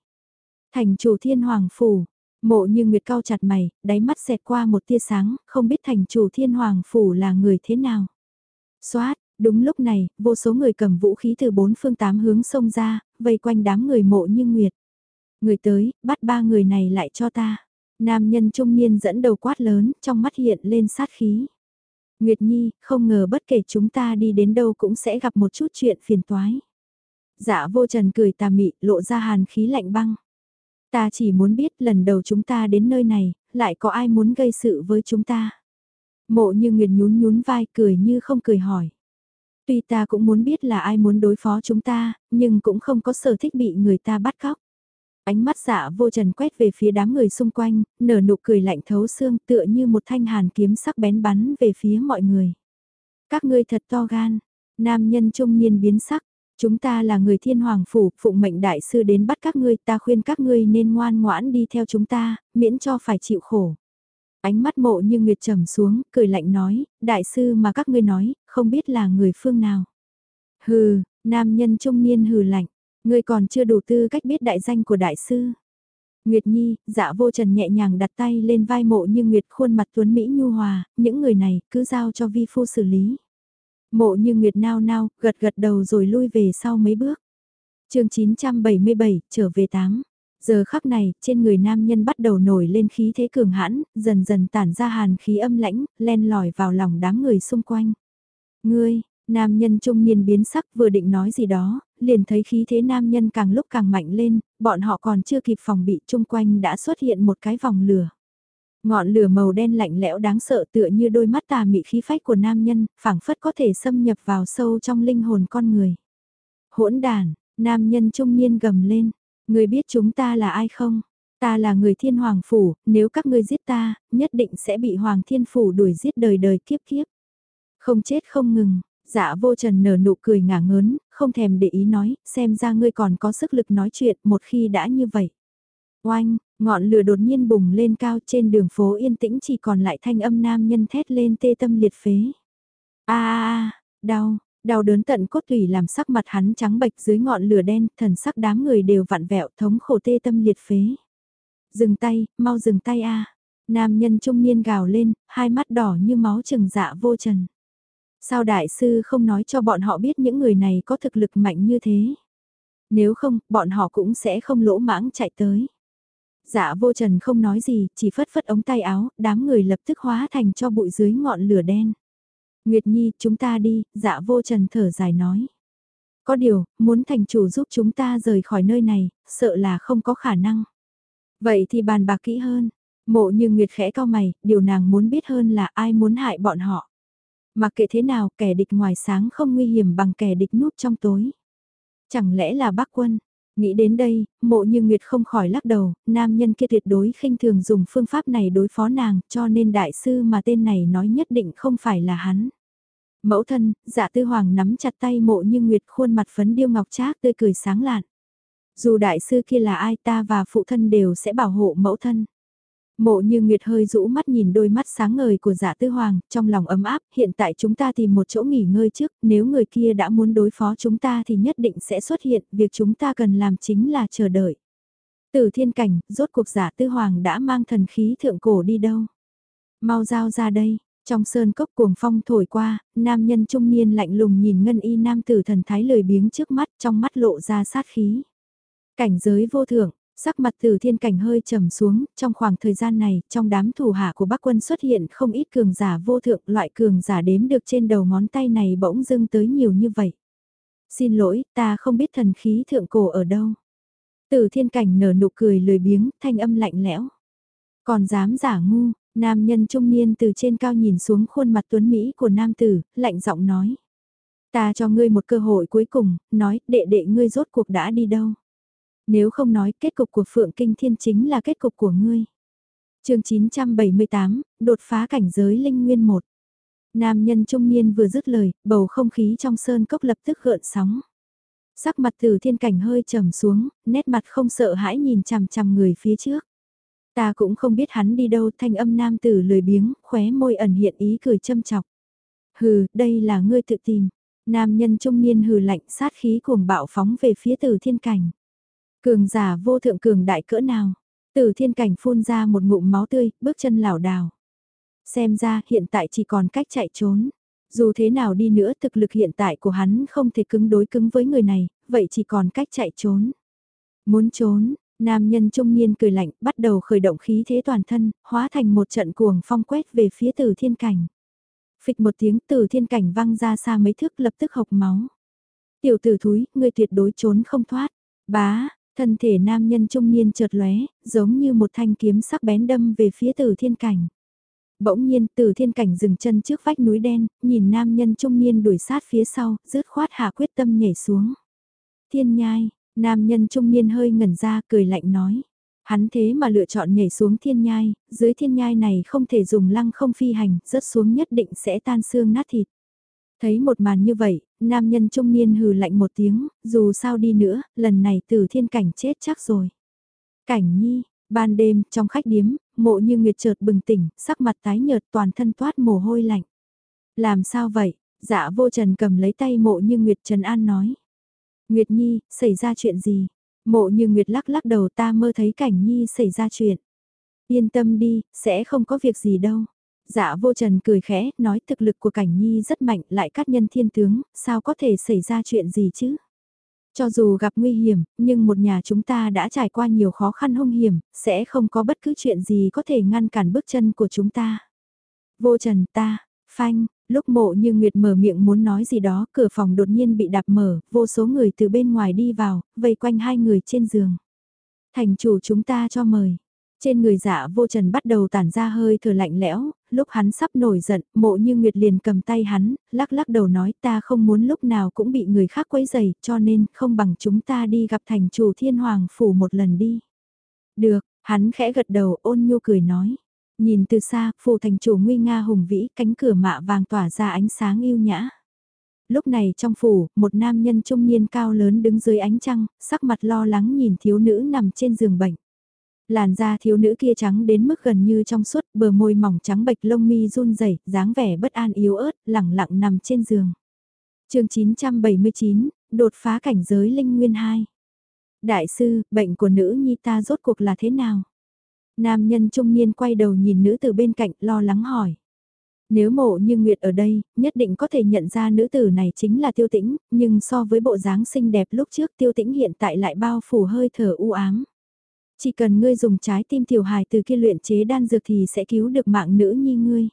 Thành chủ thiên hoàng phủ, mộ như nguyệt cao chặt mày, đáy mắt xẹt qua một tia sáng, không biết thành chủ thiên hoàng phủ là người thế nào. Xoát, đúng lúc này, vô số người cầm vũ khí từ bốn phương tám hướng xông ra, vây quanh đám người mộ như nguyệt. Người tới, bắt ba người này lại cho ta. Nam nhân trung niên dẫn đầu quát lớn, trong mắt hiện lên sát khí. Nguyệt Nhi, không ngờ bất kể chúng ta đi đến đâu cũng sẽ gặp một chút chuyện phiền toái. Dạ vô trần cười tà mị, lộ ra hàn khí lạnh băng. Ta chỉ muốn biết lần đầu chúng ta đến nơi này, lại có ai muốn gây sự với chúng ta. Mộ như Nguyệt nhún nhún vai cười như không cười hỏi. Tuy ta cũng muốn biết là ai muốn đối phó chúng ta, nhưng cũng không có sở thích bị người ta bắt cóc. Ánh mắt dạ vô trần quét về phía đám người xung quanh, nở nụ cười lạnh thấu xương tựa như một thanh hàn kiếm sắc bén bắn về phía mọi người. Các ngươi thật to gan, nam nhân trung niên biến sắc, Chúng ta là người thiên hoàng phủ, phụng mệnh đại sư đến bắt các ngươi, ta khuyên các ngươi nên ngoan ngoãn đi theo chúng ta, miễn cho phải chịu khổ. Ánh mắt mộ như nguyệt trầm xuống, cười lạnh nói, đại sư mà các ngươi nói, không biết là người phương nào. Hừ, nam nhân trung niên hừ lạnh, ngươi còn chưa đủ tư cách biết đại danh của đại sư. Nguyệt Nhi, dạ vô trần nhẹ nhàng đặt tay lên vai mộ như Nguyệt khuôn mặt tuấn Mỹ nhu hòa, những người này cứ giao cho vi phu xử lý. Mộ như Nguyệt nao nao, gật gật đầu rồi lui về sau mấy bước. chương 977, trở về 8. Giờ khắc này, trên người nam nhân bắt đầu nổi lên khí thế cường hãn, dần dần tản ra hàn khí âm lãnh, len lỏi vào lòng đám người xung quanh. Ngươi, nam nhân trung niên biến sắc vừa định nói gì đó, liền thấy khí thế nam nhân càng lúc càng mạnh lên, bọn họ còn chưa kịp phòng bị chung quanh đã xuất hiện một cái vòng lửa. Ngọn lửa màu đen lạnh lẽo đáng sợ tựa như đôi mắt tà mị khí phách của nam nhân, phảng phất có thể xâm nhập vào sâu trong linh hồn con người. Hỗn đàn, nam nhân trung niên gầm lên, người biết chúng ta là ai không? Ta là người thiên hoàng phủ, nếu các ngươi giết ta, nhất định sẽ bị hoàng thiên phủ đuổi giết đời đời kiếp kiếp. Không chết không ngừng, dạ vô trần nở nụ cười ngả ngớn, không thèm để ý nói, xem ra ngươi còn có sức lực nói chuyện một khi đã như vậy. Oanh, ngọn lửa đột nhiên bùng lên cao trên đường phố yên tĩnh chỉ còn lại thanh âm nam nhân thét lên tê tâm liệt phế. a đau, đau đớn tận cốt tủy làm sắc mặt hắn trắng bệch dưới ngọn lửa đen, thần sắc đám người đều vặn vẹo thống khổ tê tâm liệt phế. Dừng tay, mau dừng tay a Nam nhân trung niên gào lên, hai mắt đỏ như máu trừng dạ vô trần. Sao đại sư không nói cho bọn họ biết những người này có thực lực mạnh như thế? Nếu không, bọn họ cũng sẽ không lỗ mãng chạy tới. Dạ vô trần không nói gì, chỉ phất phất ống tay áo, đám người lập tức hóa thành cho bụi dưới ngọn lửa đen. Nguyệt Nhi, chúng ta đi, dạ vô trần thở dài nói. Có điều, muốn thành chủ giúp chúng ta rời khỏi nơi này, sợ là không có khả năng. Vậy thì bàn bạc kỹ hơn. Mộ như Nguyệt khẽ cao mày, điều nàng muốn biết hơn là ai muốn hại bọn họ. Mặc kệ thế nào, kẻ địch ngoài sáng không nguy hiểm bằng kẻ địch núp trong tối. Chẳng lẽ là bác quân? Nghĩ đến đây, mộ như Nguyệt không khỏi lắc đầu, nam nhân kia tuyệt đối khinh thường dùng phương pháp này đối phó nàng, cho nên đại sư mà tên này nói nhất định không phải là hắn. Mẫu thân, dạ tư hoàng nắm chặt tay mộ như Nguyệt khuôn mặt phấn điêu ngọc trác tươi cười sáng lạn. Dù đại sư kia là ai ta và phụ thân đều sẽ bảo hộ mẫu thân. Mộ như Nguyệt hơi rũ mắt nhìn đôi mắt sáng ngời của dạ tư hoàng, trong lòng ấm áp, hiện tại chúng ta tìm một chỗ nghỉ ngơi trước, nếu người kia đã muốn đối phó chúng ta thì nhất định sẽ xuất hiện, việc chúng ta cần làm chính là chờ đợi. Từ thiên cảnh, rốt cuộc giả tư hoàng đã mang thần khí thượng cổ đi đâu? Mau giao ra đây, trong sơn cốc cuồng phong thổi qua, nam nhân trung niên lạnh lùng nhìn ngân y nam tử thần thái lười biếng trước mắt trong mắt lộ ra sát khí. Cảnh giới vô thượng, sắc mặt từ thiên cảnh hơi trầm xuống, trong khoảng thời gian này, trong đám thủ hạ của bác quân xuất hiện không ít cường giả vô thượng, loại cường giả đếm được trên đầu ngón tay này bỗng dưng tới nhiều như vậy. Xin lỗi, ta không biết thần khí thượng cổ ở đâu. Từ thiên cảnh nở nụ cười lười biếng, thanh âm lạnh lẽo. Còn dám giả ngu, nam nhân trung niên từ trên cao nhìn xuống khuôn mặt tuấn Mỹ của nam tử, lạnh giọng nói. Ta cho ngươi một cơ hội cuối cùng, nói đệ đệ ngươi rốt cuộc đã đi đâu. Nếu không nói kết cục của Phượng Kinh Thiên chính là kết cục của ngươi. chương 978, đột phá cảnh giới linh nguyên 1. Nam nhân trung niên vừa dứt lời, bầu không khí trong sơn cốc lập tức gợn sóng. Sắc mặt từ thiên cảnh hơi trầm xuống, nét mặt không sợ hãi nhìn chằm chằm người phía trước. Ta cũng không biết hắn đi đâu thanh âm nam tử lười biếng, khóe môi ẩn hiện ý cười châm chọc. Hừ, đây là ngươi tự tìm. Nam nhân trung niên hừ lạnh sát khí cuồng bạo phóng về phía từ thiên cảnh. Cường giả vô thượng cường đại cỡ nào? Từ thiên cảnh phun ra một ngụm máu tươi, bước chân lảo đảo. Xem ra hiện tại chỉ còn cách chạy trốn. Dù thế nào đi nữa thực lực hiện tại của hắn không thể cứng đối cứng với người này, vậy chỉ còn cách chạy trốn. Muốn trốn, nam nhân trung niên cười lạnh bắt đầu khởi động khí thế toàn thân, hóa thành một trận cuồng phong quét về phía từ thiên cảnh. Phịch một tiếng từ thiên cảnh văng ra xa mấy thước lập tức hộc máu. Tiểu tử thúi, ngươi tuyệt đối trốn không thoát. Bá, Thân thể nam nhân trung niên chợt lóe, giống như một thanh kiếm sắc bén đâm về phía từ thiên cảnh. Bỗng nhiên từ thiên cảnh dừng chân trước vách núi đen, nhìn nam nhân trung niên đuổi sát phía sau, rứt khoát hạ quyết tâm nhảy xuống. Thiên nhai, nam nhân trung niên hơi ngẩn ra cười lạnh nói. Hắn thế mà lựa chọn nhảy xuống thiên nhai, dưới thiên nhai này không thể dùng lăng không phi hành, rớt xuống nhất định sẽ tan xương nát thịt. Thấy một màn như vậy, nam nhân trung niên hừ lạnh một tiếng, dù sao đi nữa, lần này từ thiên cảnh chết chắc rồi. Cảnh nhi, ban đêm, trong khách điếm, mộ như nguyệt chợt bừng tỉnh, sắc mặt tái nhợt toàn thân toát mồ hôi lạnh. Làm sao vậy? Dạ vô trần cầm lấy tay mộ như nguyệt trần an nói. Nguyệt nhi, xảy ra chuyện gì? Mộ như nguyệt lắc lắc đầu ta mơ thấy cảnh nhi xảy ra chuyện. Yên tâm đi, sẽ không có việc gì đâu. Dạ vô trần cười khẽ, nói thực lực của cảnh nhi rất mạnh lại cát nhân thiên tướng, sao có thể xảy ra chuyện gì chứ? Cho dù gặp nguy hiểm, nhưng một nhà chúng ta đã trải qua nhiều khó khăn hung hiểm, sẽ không có bất cứ chuyện gì có thể ngăn cản bước chân của chúng ta. Vô trần ta, phanh, Lúc mộ như Nguyệt mở miệng muốn nói gì đó, cửa phòng đột nhiên bị đạp mở, vô số người từ bên ngoài đi vào, vây quanh hai người trên giường. Thành chủ chúng ta cho mời. Trên người dạ vô trần bắt đầu tản ra hơi thở lạnh lẽo, lúc hắn sắp nổi giận, mộ như Nguyệt liền cầm tay hắn, lắc lắc đầu nói ta không muốn lúc nào cũng bị người khác quấy rầy, cho nên không bằng chúng ta đi gặp thành chủ thiên hoàng phủ một lần đi. Được, hắn khẽ gật đầu ôn nhu cười nói. Nhìn từ xa, phủ thành chủ nguy nga hùng vĩ, cánh cửa mạ vàng tỏa ra ánh sáng yêu nhã. Lúc này trong phủ, một nam nhân trung niên cao lớn đứng dưới ánh trăng, sắc mặt lo lắng nhìn thiếu nữ nằm trên giường bệnh. Làn da thiếu nữ kia trắng đến mức gần như trong suốt, bờ môi mỏng trắng bệch lông mi run rẩy, dáng vẻ bất an yếu ớt, lẳng lặng nằm trên giường. chương 979, đột phá cảnh giới linh nguyên 2. Đại sư, bệnh của nữ nhi ta rốt cuộc là thế nào? Nam nhân trung niên quay đầu nhìn nữ từ bên cạnh lo lắng hỏi. Nếu mộ như Nguyệt ở đây, nhất định có thể nhận ra nữ tử này chính là tiêu tĩnh, nhưng so với bộ dáng xinh đẹp lúc trước tiêu tĩnh hiện tại lại bao phủ hơi thở u ám. Chỉ cần ngươi dùng trái tim tiểu hài từ kia luyện chế đan dược thì sẽ cứu được mạng nữ nhi ngươi.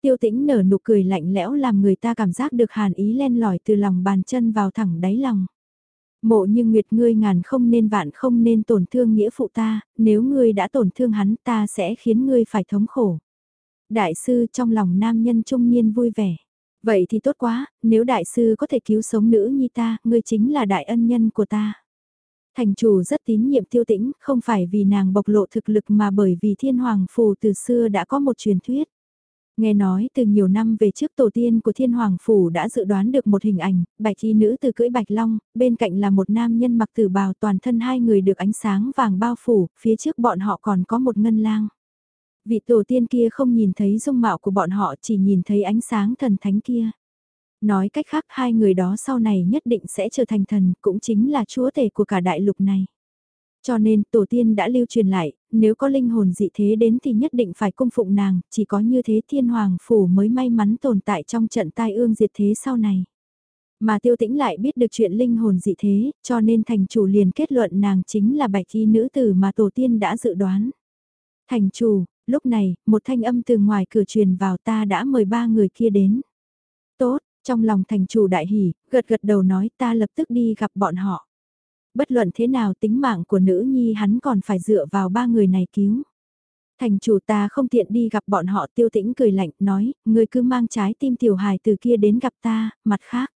Tiêu tĩnh nở nụ cười lạnh lẽo làm người ta cảm giác được hàn ý len lỏi từ lòng bàn chân vào thẳng đáy lòng. Mộ như nguyệt ngươi ngàn không nên vạn không nên tổn thương nghĩa phụ ta, nếu ngươi đã tổn thương hắn ta sẽ khiến ngươi phải thống khổ. Đại sư trong lòng nam nhân trung niên vui vẻ. Vậy thì tốt quá, nếu đại sư có thể cứu sống nữ nhi ta, ngươi chính là đại ân nhân của ta. Thành chủ rất tín nhiệm tiêu tĩnh, không phải vì nàng bộc lộ thực lực mà bởi vì thiên hoàng phù từ xưa đã có một truyền thuyết. Nghe nói từ nhiều năm về trước tổ tiên của thiên hoàng phủ đã dự đoán được một hình ảnh, bạch y nữ từ cưỡi bạch long, bên cạnh là một nam nhân mặc tử bào toàn thân hai người được ánh sáng vàng bao phủ, phía trước bọn họ còn có một ngân lang. Vị tổ tiên kia không nhìn thấy dung mạo của bọn họ chỉ nhìn thấy ánh sáng thần thánh kia. Nói cách khác hai người đó sau này nhất định sẽ trở thành thần, cũng chính là chúa tể của cả đại lục này. Cho nên tổ tiên đã lưu truyền lại, nếu có linh hồn dị thế đến thì nhất định phải cung phụng nàng, chỉ có như thế thiên hoàng phủ mới may mắn tồn tại trong trận tai ương diệt thế sau này. Mà tiêu tĩnh lại biết được chuyện linh hồn dị thế, cho nên thành chủ liền kết luận nàng chính là bạch y nữ tử mà tổ tiên đã dự đoán. Thành chủ, lúc này, một thanh âm từ ngoài cửa truyền vào ta đã mời ba người kia đến. Tốt, trong lòng thành chủ đại hỉ, gật gật đầu nói ta lập tức đi gặp bọn họ. Bất luận thế nào tính mạng của nữ nhi hắn còn phải dựa vào ba người này cứu. Thành chủ ta không tiện đi gặp bọn họ tiêu tĩnh cười lạnh nói, người cứ mang trái tim tiểu hài từ kia đến gặp ta, mặt khác.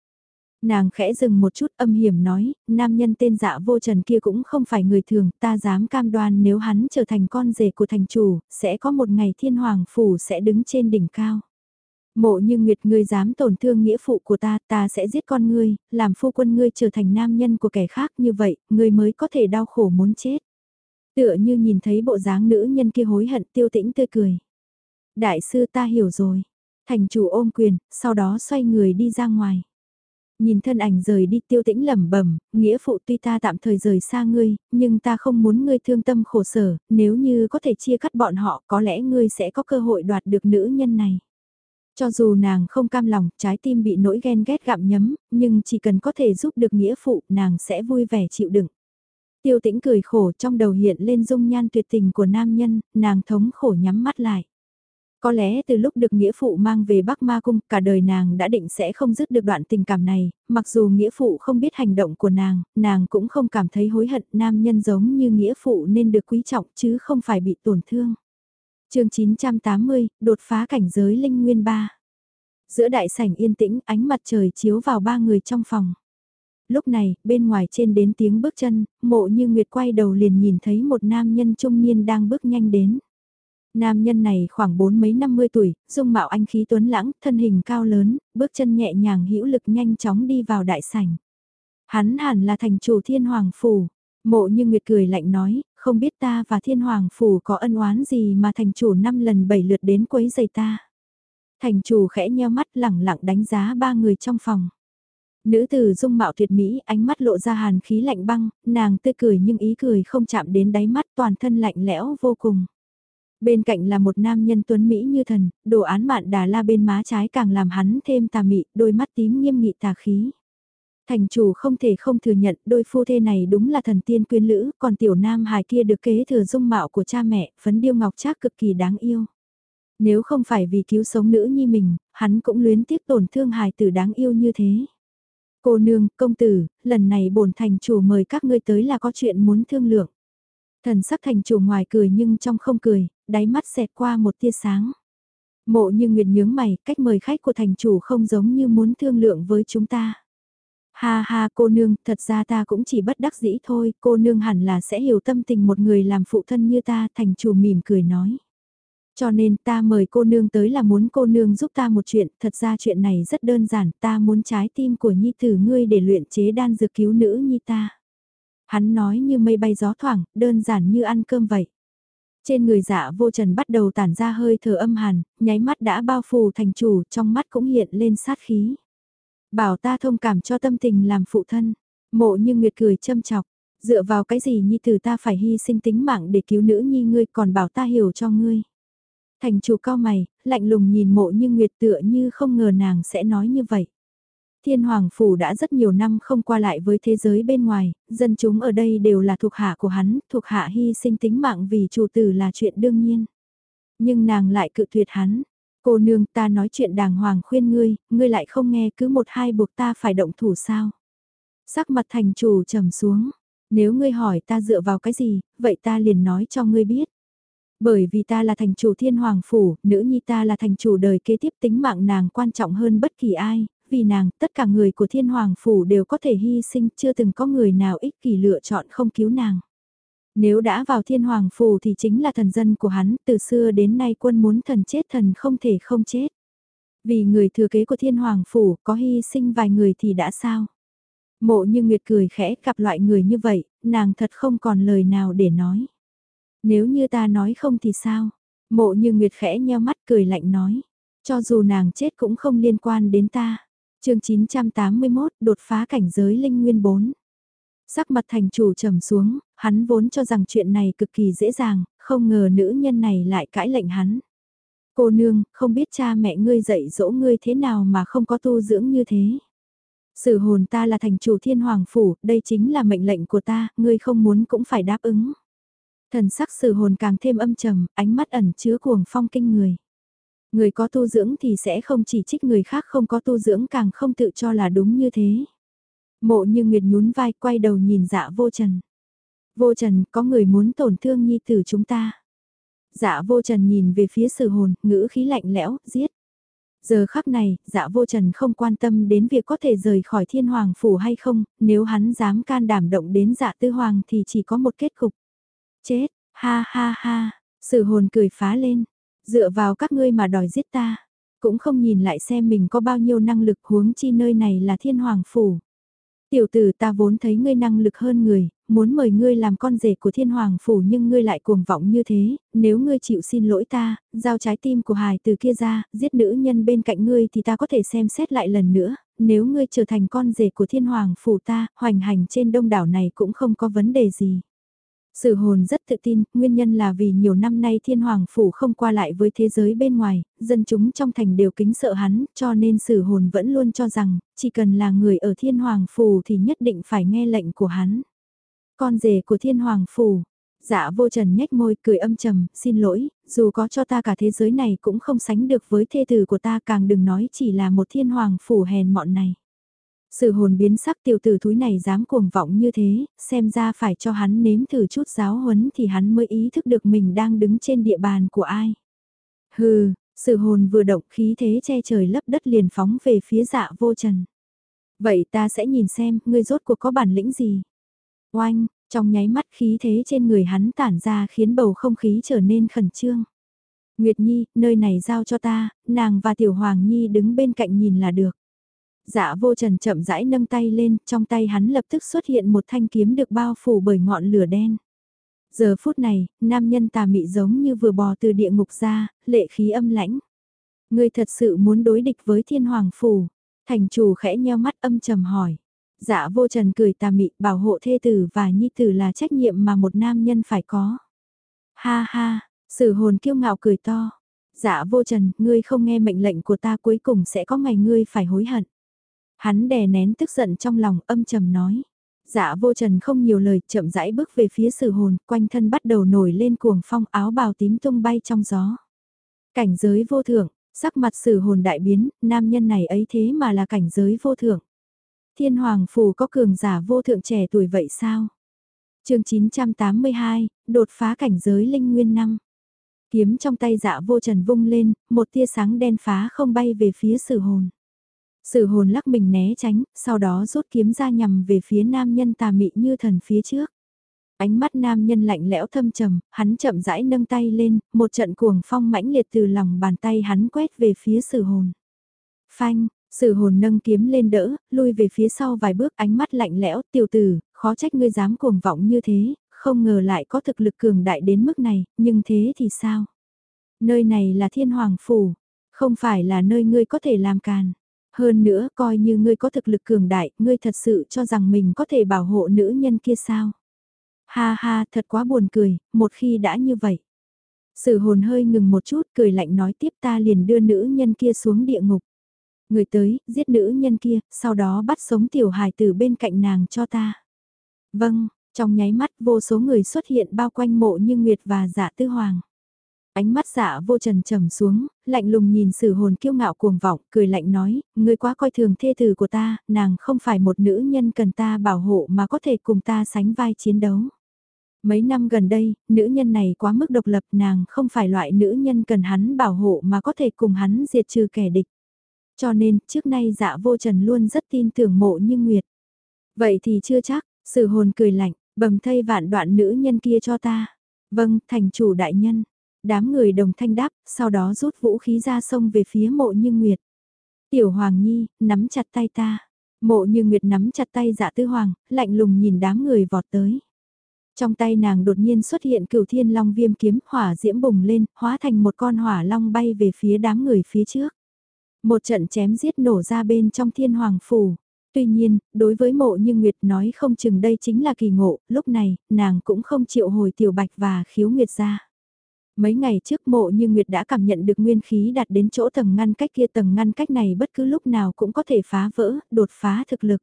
Nàng khẽ dừng một chút âm hiểm nói, nam nhân tên dạ vô trần kia cũng không phải người thường, ta dám cam đoan nếu hắn trở thành con rể của thành chủ, sẽ có một ngày thiên hoàng phủ sẽ đứng trên đỉnh cao. Mộ như Nguyệt ngươi dám tổn thương nghĩa phụ của ta, ta sẽ giết con ngươi, làm phu quân ngươi trở thành nam nhân của kẻ khác như vậy, ngươi mới có thể đau khổ muốn chết. Tựa như nhìn thấy bộ dáng nữ nhân kia hối hận tiêu tĩnh tươi cười. Đại sư ta hiểu rồi. Thành chủ ôm quyền, sau đó xoay người đi ra ngoài. Nhìn thân ảnh rời đi tiêu tĩnh lẩm bẩm nghĩa phụ tuy ta tạm thời rời xa ngươi, nhưng ta không muốn ngươi thương tâm khổ sở, nếu như có thể chia cắt bọn họ có lẽ ngươi sẽ có cơ hội đoạt được nữ nhân này. Cho dù nàng không cam lòng, trái tim bị nỗi ghen ghét gặm nhấm, nhưng chỉ cần có thể giúp được nghĩa phụ, nàng sẽ vui vẻ chịu đựng. Tiêu tĩnh cười khổ trong đầu hiện lên dung nhan tuyệt tình của nam nhân, nàng thống khổ nhắm mắt lại. Có lẽ từ lúc được nghĩa phụ mang về Bắc Ma Cung, cả đời nàng đã định sẽ không dứt được đoạn tình cảm này, mặc dù nghĩa phụ không biết hành động của nàng, nàng cũng không cảm thấy hối hận nam nhân giống như nghĩa phụ nên được quý trọng chứ không phải bị tổn thương chương 980, đột phá cảnh giới linh nguyên 3. Giữa đại sảnh yên tĩnh, ánh mặt trời chiếu vào ba người trong phòng. Lúc này, bên ngoài trên đến tiếng bước chân, mộ như Nguyệt quay đầu liền nhìn thấy một nam nhân trung niên đang bước nhanh đến. Nam nhân này khoảng bốn mấy năm mươi tuổi, dung mạo anh khí tuấn lãng, thân hình cao lớn, bước chân nhẹ nhàng hữu lực nhanh chóng đi vào đại sảnh. Hắn hẳn là thành chủ thiên hoàng phủ. Mộ như Nguyệt cười lạnh nói, không biết ta và thiên hoàng phủ có ân oán gì mà thành chủ năm lần bảy lượt đến quấy giày ta. Thành chủ khẽ nheo mắt lẳng lặng đánh giá ba người trong phòng. Nữ tử dung mạo tuyệt mỹ, ánh mắt lộ ra hàn khí lạnh băng, nàng tươi cười nhưng ý cười không chạm đến đáy mắt toàn thân lạnh lẽo vô cùng. Bên cạnh là một nam nhân tuấn Mỹ như thần, đồ án mạn đà la bên má trái càng làm hắn thêm tà mị, đôi mắt tím nghiêm nghị tà khí. Thành chủ không thể không thừa nhận đôi phu thê này đúng là thần tiên quyến lữ, còn tiểu nam hài kia được kế thừa dung mạo của cha mẹ, phấn điêu ngọc trác cực kỳ đáng yêu. Nếu không phải vì cứu sống nữ nhi mình, hắn cũng luyến tiếc tổn thương hài tử đáng yêu như thế. Cô nương, công tử, lần này bổn thành chủ mời các ngươi tới là có chuyện muốn thương lượng. Thần sắc thành chủ ngoài cười nhưng trong không cười, đáy mắt xẹt qua một tia sáng. Mộ như Nguyệt nhướng mày, cách mời khách của thành chủ không giống như muốn thương lượng với chúng ta. Ha ha cô nương, thật ra ta cũng chỉ bất đắc dĩ thôi, cô nương hẳn là sẽ hiểu tâm tình một người làm phụ thân như ta, thành chủ mỉm cười nói. Cho nên ta mời cô nương tới là muốn cô nương giúp ta một chuyện, thật ra chuyện này rất đơn giản, ta muốn trái tim của nhi tử ngươi để luyện chế đan dược cứu nữ nhi ta. Hắn nói như mây bay gió thoảng, đơn giản như ăn cơm vậy. Trên người dạ vô trần bắt đầu tản ra hơi thở âm hàn, nháy mắt đã bao phủ thành chủ, trong mắt cũng hiện lên sát khí. Bảo ta thông cảm cho tâm tình làm phụ thân, mộ như nguyệt cười châm chọc, dựa vào cái gì nhi tử ta phải hy sinh tính mạng để cứu nữ nhi ngươi còn bảo ta hiểu cho ngươi. Thành chủ cao mày, lạnh lùng nhìn mộ như nguyệt tựa như không ngờ nàng sẽ nói như vậy. Thiên Hoàng Phủ đã rất nhiều năm không qua lại với thế giới bên ngoài, dân chúng ở đây đều là thuộc hạ của hắn, thuộc hạ hy sinh tính mạng vì chủ tử là chuyện đương nhiên. Nhưng nàng lại cự tuyệt hắn. Cô nương ta nói chuyện đàng hoàng khuyên ngươi, ngươi lại không nghe cứ một hai buộc ta phải động thủ sao. Sắc mặt thành chủ trầm xuống, nếu ngươi hỏi ta dựa vào cái gì, vậy ta liền nói cho ngươi biết. Bởi vì ta là thành chủ thiên hoàng phủ, nữ nhi ta là thành chủ đời kế tiếp tính mạng nàng quan trọng hơn bất kỳ ai, vì nàng, tất cả người của thiên hoàng phủ đều có thể hy sinh, chưa từng có người nào ích kỷ lựa chọn không cứu nàng. Nếu đã vào thiên hoàng phủ thì chính là thần dân của hắn, từ xưa đến nay quân muốn thần chết thần không thể không chết. Vì người thừa kế của thiên hoàng phủ có hy sinh vài người thì đã sao? Mộ như Nguyệt cười khẽ gặp loại người như vậy, nàng thật không còn lời nào để nói. Nếu như ta nói không thì sao? Mộ như Nguyệt khẽ nheo mắt cười lạnh nói. Cho dù nàng chết cũng không liên quan đến ta chương 981 đột phá cảnh giới linh nguyên 4. Sắc mặt thành chủ trầm xuống, hắn vốn cho rằng chuyện này cực kỳ dễ dàng, không ngờ nữ nhân này lại cãi lệnh hắn. Cô nương, không biết cha mẹ ngươi dạy dỗ ngươi thế nào mà không có tu dưỡng như thế. Sử hồn ta là thành chủ thiên hoàng phủ, đây chính là mệnh lệnh của ta, ngươi không muốn cũng phải đáp ứng. Thần sắc sử hồn càng thêm âm trầm, ánh mắt ẩn chứa cuồng phong kinh người. Người có tu dưỡng thì sẽ không chỉ trích người khác không có tu dưỡng càng không tự cho là đúng như thế. Mộ như Nguyệt nhún vai quay đầu nhìn dạ vô trần. Vô trần có người muốn tổn thương nhi tử chúng ta. Dạ vô trần nhìn về phía sử hồn, ngữ khí lạnh lẽo, giết. Giờ khắc này, dạ vô trần không quan tâm đến việc có thể rời khỏi thiên hoàng phủ hay không, nếu hắn dám can đảm động đến dạ tư hoàng thì chỉ có một kết cục. Chết, ha ha ha, sử hồn cười phá lên, Dựa vào các ngươi mà đòi giết ta, cũng không nhìn lại xem mình có bao nhiêu năng lực huống chi nơi này là thiên hoàng phủ. Tiểu tử ta vốn thấy ngươi năng lực hơn người, muốn mời ngươi làm con rể của thiên hoàng phủ nhưng ngươi lại cuồng vọng như thế, nếu ngươi chịu xin lỗi ta, giao trái tim của hài từ kia ra, giết nữ nhân bên cạnh ngươi thì ta có thể xem xét lại lần nữa, nếu ngươi trở thành con rể của thiên hoàng phủ ta, hoành hành trên đông đảo này cũng không có vấn đề gì. Sử hồn rất tự tin, nguyên nhân là vì nhiều năm nay thiên hoàng phủ không qua lại với thế giới bên ngoài, dân chúng trong thành đều kính sợ hắn, cho nên sử hồn vẫn luôn cho rằng, chỉ cần là người ở thiên hoàng phủ thì nhất định phải nghe lệnh của hắn. Con rể của thiên hoàng phủ, dạ vô trần nhếch môi cười âm trầm, xin lỗi, dù có cho ta cả thế giới này cũng không sánh được với thê tử của ta càng đừng nói chỉ là một thiên hoàng phủ hèn mọn này. Sự hồn biến sắc tiểu tử thúi này dám cuồng vọng như thế, xem ra phải cho hắn nếm thử chút giáo huấn thì hắn mới ý thức được mình đang đứng trên địa bàn của ai. Hừ, sự hồn vừa động khí thế che trời lấp đất liền phóng về phía dạ vô trần. Vậy ta sẽ nhìn xem, ngươi rốt cuộc có bản lĩnh gì? Oanh, trong nháy mắt khí thế trên người hắn tản ra khiến bầu không khí trở nên khẩn trương. Nguyệt Nhi, nơi này giao cho ta, nàng và Tiểu Hoàng Nhi đứng bên cạnh nhìn là được. Dạ vô trần chậm rãi nâng tay lên, trong tay hắn lập tức xuất hiện một thanh kiếm được bao phủ bởi ngọn lửa đen. Giờ phút này, nam nhân tà mị giống như vừa bò từ địa ngục ra, lệ khí âm lãnh. Ngươi thật sự muốn đối địch với thiên hoàng phủ. Thành chủ khẽ nheo mắt âm trầm hỏi. Dạ vô trần cười tà mị bảo hộ thê tử và nhi tử là trách nhiệm mà một nam nhân phải có. Ha ha, sử hồn kiêu ngạo cười to. Dạ vô trần, ngươi không nghe mệnh lệnh của ta cuối cùng sẽ có ngày ngươi phải hối hận. Hắn đè nén tức giận trong lòng âm trầm nói. Dạ vô trần không nhiều lời chậm rãi bước về phía sử hồn, quanh thân bắt đầu nổi lên cuồng phong áo bào tím tung bay trong gió. Cảnh giới vô thượng, sắc mặt sử hồn đại biến, nam nhân này ấy thế mà là cảnh giới vô thượng. Thiên hoàng phù có cường giả vô thượng trẻ tuổi vậy sao? chương 982, đột phá cảnh giới linh nguyên năm. Kiếm trong tay dạ vô trần vung lên, một tia sáng đen phá không bay về phía sử hồn. Sử hồn lắc mình né tránh, sau đó rút kiếm ra nhằm về phía nam nhân tà mị như thần phía trước. Ánh mắt nam nhân lạnh lẽo thâm trầm, hắn chậm rãi nâng tay lên, một trận cuồng phong mãnh liệt từ lòng bàn tay hắn quét về phía sử hồn. Phanh, sử hồn nâng kiếm lên đỡ, lui về phía sau vài bước ánh mắt lạnh lẽo, tiểu tử, khó trách ngươi dám cuồng vọng như thế, không ngờ lại có thực lực cường đại đến mức này, nhưng thế thì sao? Nơi này là thiên hoàng phủ, không phải là nơi ngươi có thể làm càn. Hơn nữa coi như ngươi có thực lực cường đại, ngươi thật sự cho rằng mình có thể bảo hộ nữ nhân kia sao? Ha ha, thật quá buồn cười, một khi đã như vậy. Sử hồn hơi ngừng một chút, cười lạnh nói tiếp ta liền đưa nữ nhân kia xuống địa ngục. Người tới, giết nữ nhân kia, sau đó bắt sống tiểu hài từ bên cạnh nàng cho ta. Vâng, trong nháy mắt vô số người xuất hiện bao quanh mộ như Nguyệt và dạ tư hoàng. Ánh mắt dạ vô trần trầm xuống, lạnh lùng nhìn sử hồn kiêu ngạo cuồng vọng, cười lạnh nói, người quá coi thường thê tử của ta, nàng không phải một nữ nhân cần ta bảo hộ mà có thể cùng ta sánh vai chiến đấu. Mấy năm gần đây, nữ nhân này quá mức độc lập nàng không phải loại nữ nhân cần hắn bảo hộ mà có thể cùng hắn diệt trừ kẻ địch. Cho nên, trước nay dạ vô trần luôn rất tin tưởng mộ như Nguyệt. Vậy thì chưa chắc, sử hồn cười lạnh, bầm thây vạn đoạn nữ nhân kia cho ta. Vâng, thành chủ đại nhân. Đám người đồng thanh đáp, sau đó rút vũ khí ra sông về phía mộ như Nguyệt. Tiểu Hoàng Nhi, nắm chặt tay ta. Mộ như Nguyệt nắm chặt tay dạ tư hoàng, lạnh lùng nhìn đám người vọt tới. Trong tay nàng đột nhiên xuất hiện cửu thiên long viêm kiếm hỏa diễm bùng lên, hóa thành một con hỏa long bay về phía đám người phía trước. Một trận chém giết nổ ra bên trong thiên hoàng phủ. Tuy nhiên, đối với mộ như Nguyệt nói không chừng đây chính là kỳ ngộ, lúc này, nàng cũng không chịu hồi tiểu bạch và khiếu Nguyệt ra. Mấy ngày trước mộ như Nguyệt đã cảm nhận được nguyên khí đạt đến chỗ tầng ngăn cách kia tầng ngăn cách này bất cứ lúc nào cũng có thể phá vỡ, đột phá thực lực.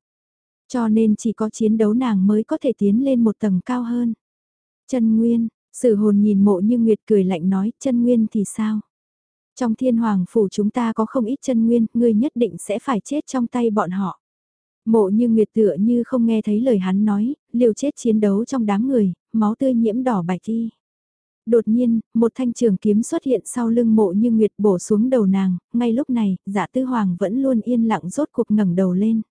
Cho nên chỉ có chiến đấu nàng mới có thể tiến lên một tầng cao hơn. Chân Nguyên, sử hồn nhìn mộ như Nguyệt cười lạnh nói, chân Nguyên thì sao? Trong thiên hoàng phủ chúng ta có không ít chân Nguyên, ngươi nhất định sẽ phải chết trong tay bọn họ. Mộ như Nguyệt tựa như không nghe thấy lời hắn nói, liều chết chiến đấu trong đám người, máu tươi nhiễm đỏ bài thi. Đột nhiên, một thanh trường kiếm xuất hiện sau lưng mộ như Nguyệt bổ xuống đầu nàng, ngay lúc này, dạ tư hoàng vẫn luôn yên lặng rốt cuộc ngẩng đầu lên.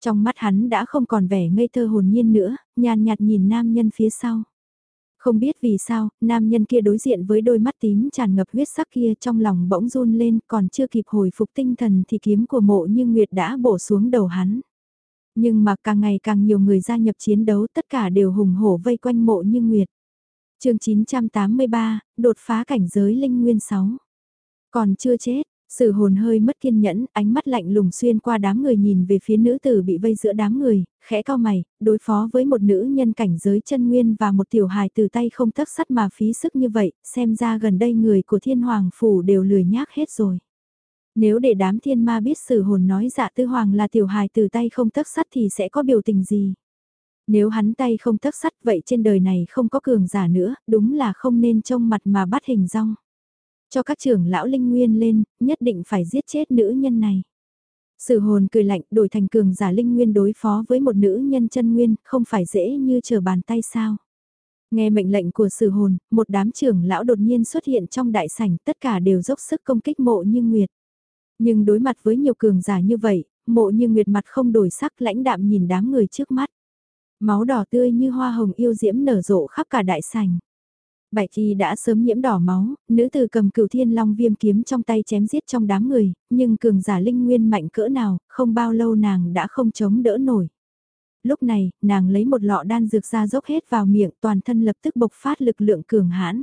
Trong mắt hắn đã không còn vẻ ngây thơ hồn nhiên nữa, nhàn nhạt nhìn nam nhân phía sau. Không biết vì sao, nam nhân kia đối diện với đôi mắt tím tràn ngập huyết sắc kia trong lòng bỗng run lên còn chưa kịp hồi phục tinh thần thì kiếm của mộ như Nguyệt đã bổ xuống đầu hắn. Nhưng mà càng ngày càng nhiều người gia nhập chiến đấu tất cả đều hùng hổ vây quanh mộ như Nguyệt. chương 983, đột phá cảnh giới linh nguyên 6. Còn chưa chết, Sử hồn hơi mất kiên nhẫn, ánh mắt lạnh lùng xuyên qua đám người nhìn về phía nữ tử bị vây giữa đám người, khẽ cao mày, đối phó với một nữ nhân cảnh giới chân nguyên và một tiểu hài từ tay không tắc sắt mà phí sức như vậy, xem ra gần đây người của thiên hoàng phủ đều lười nhác hết rồi. Nếu để đám thiên ma biết sử hồn nói dạ tư hoàng là tiểu hài từ tay không tắc sắt thì sẽ có biểu tình gì? Nếu hắn tay không tắc sắt vậy trên đời này không có cường giả nữa, đúng là không nên trông mặt mà bắt hình rong. Cho các trưởng lão linh nguyên lên, nhất định phải giết chết nữ nhân này. Sử hồn cười lạnh đổi thành cường giả linh nguyên đối phó với một nữ nhân chân nguyên, không phải dễ như chờ bàn tay sao. Nghe mệnh lệnh của sử hồn, một đám trưởng lão đột nhiên xuất hiện trong đại sảnh, tất cả đều dốc sức công kích mộ như nguyệt. Nhưng đối mặt với nhiều cường giả như vậy, mộ như nguyệt mặt không đổi sắc lãnh đạm nhìn đám người trước mắt. Máu đỏ tươi như hoa hồng yêu diễm nở rộ khắp cả đại sảnh. Bạch y đã sớm nhiễm đỏ máu, nữ tử cầm cửu thiên long viêm kiếm trong tay chém giết trong đám người, nhưng cường giả linh nguyên mạnh cỡ nào, không bao lâu nàng đã không chống đỡ nổi. Lúc này, nàng lấy một lọ đan dược ra dốc hết vào miệng toàn thân lập tức bộc phát lực lượng cường hãn.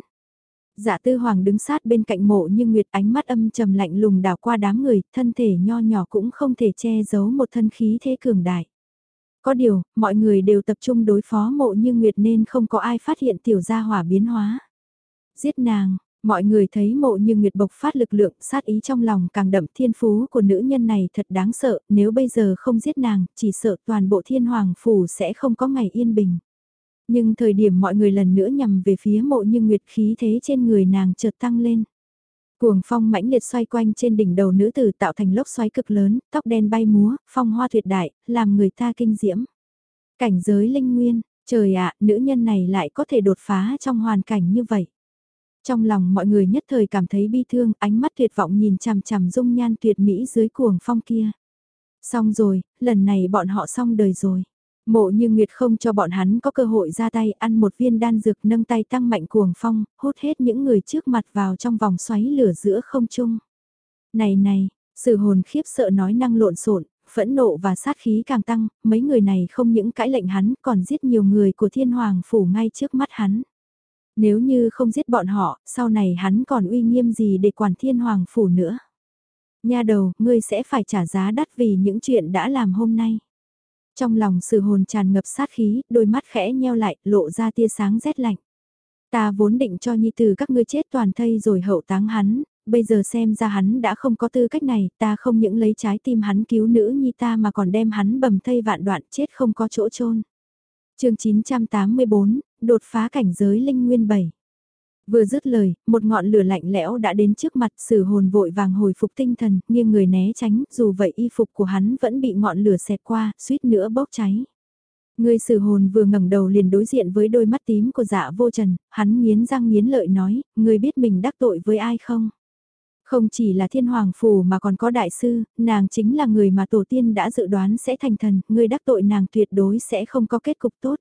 Dạ tư hoàng đứng sát bên cạnh mộ như nguyệt ánh mắt âm trầm lạnh lùng đảo qua đám người, thân thể nho nhỏ cũng không thể che giấu một thân khí thế cường đại. Có điều, mọi người đều tập trung đối phó mộ như Nguyệt nên không có ai phát hiện tiểu gia hỏa biến hóa. Giết nàng, mọi người thấy mộ như Nguyệt bộc phát lực lượng sát ý trong lòng càng đậm thiên phú của nữ nhân này thật đáng sợ, nếu bây giờ không giết nàng, chỉ sợ toàn bộ thiên hoàng phủ sẽ không có ngày yên bình. Nhưng thời điểm mọi người lần nữa nhằm về phía mộ như Nguyệt khí thế trên người nàng chợt tăng lên. Cuồng phong mãnh liệt xoay quanh trên đỉnh đầu nữ tử tạo thành lốc xoáy cực lớn, tóc đen bay múa, phong hoa tuyệt đại, làm người ta kinh diễm. Cảnh giới linh nguyên, trời ạ, nữ nhân này lại có thể đột phá trong hoàn cảnh như vậy. Trong lòng mọi người nhất thời cảm thấy bi thương, ánh mắt tuyệt vọng nhìn chằm chằm dung nhan tuyệt mỹ dưới cuồng phong kia. Xong rồi, lần này bọn họ xong đời rồi. Mộ như Nguyệt không cho bọn hắn có cơ hội ra tay ăn một viên đan dược nâng tay tăng mạnh cuồng phong, hút hết những người trước mặt vào trong vòng xoáy lửa giữa không trung. Này này, sự hồn khiếp sợ nói năng lộn xộn phẫn nộ và sát khí càng tăng, mấy người này không những cãi lệnh hắn còn giết nhiều người của thiên hoàng phủ ngay trước mắt hắn. Nếu như không giết bọn họ, sau này hắn còn uy nghiêm gì để quản thiên hoàng phủ nữa. Nha đầu, ngươi sẽ phải trả giá đắt vì những chuyện đã làm hôm nay. Trong lòng sự hồn tràn ngập sát khí, đôi mắt khẽ nheo lại, lộ ra tia sáng rét lạnh. Ta vốn định cho nhi tử các ngươi chết toàn thây rồi hậu táng hắn, bây giờ xem ra hắn đã không có tư cách này, ta không những lấy trái tim hắn cứu nữ nhi ta mà còn đem hắn bầm thây vạn đoạn chết không có chỗ chôn chương 984, đột phá cảnh giới linh nguyên 7. Vừa dứt lời, một ngọn lửa lạnh lẽo đã đến trước mặt sử hồn vội vàng hồi phục tinh thần, nghiêng người né tránh, dù vậy y phục của hắn vẫn bị ngọn lửa xẹt qua, suýt nữa bốc cháy. Người sử hồn vừa ngẩng đầu liền đối diện với đôi mắt tím của dạ vô trần, hắn nghiến răng nghiến lợi nói, người biết mình đắc tội với ai không? Không chỉ là thiên hoàng phù mà còn có đại sư, nàng chính là người mà tổ tiên đã dự đoán sẽ thành thần, người đắc tội nàng tuyệt đối sẽ không có kết cục tốt.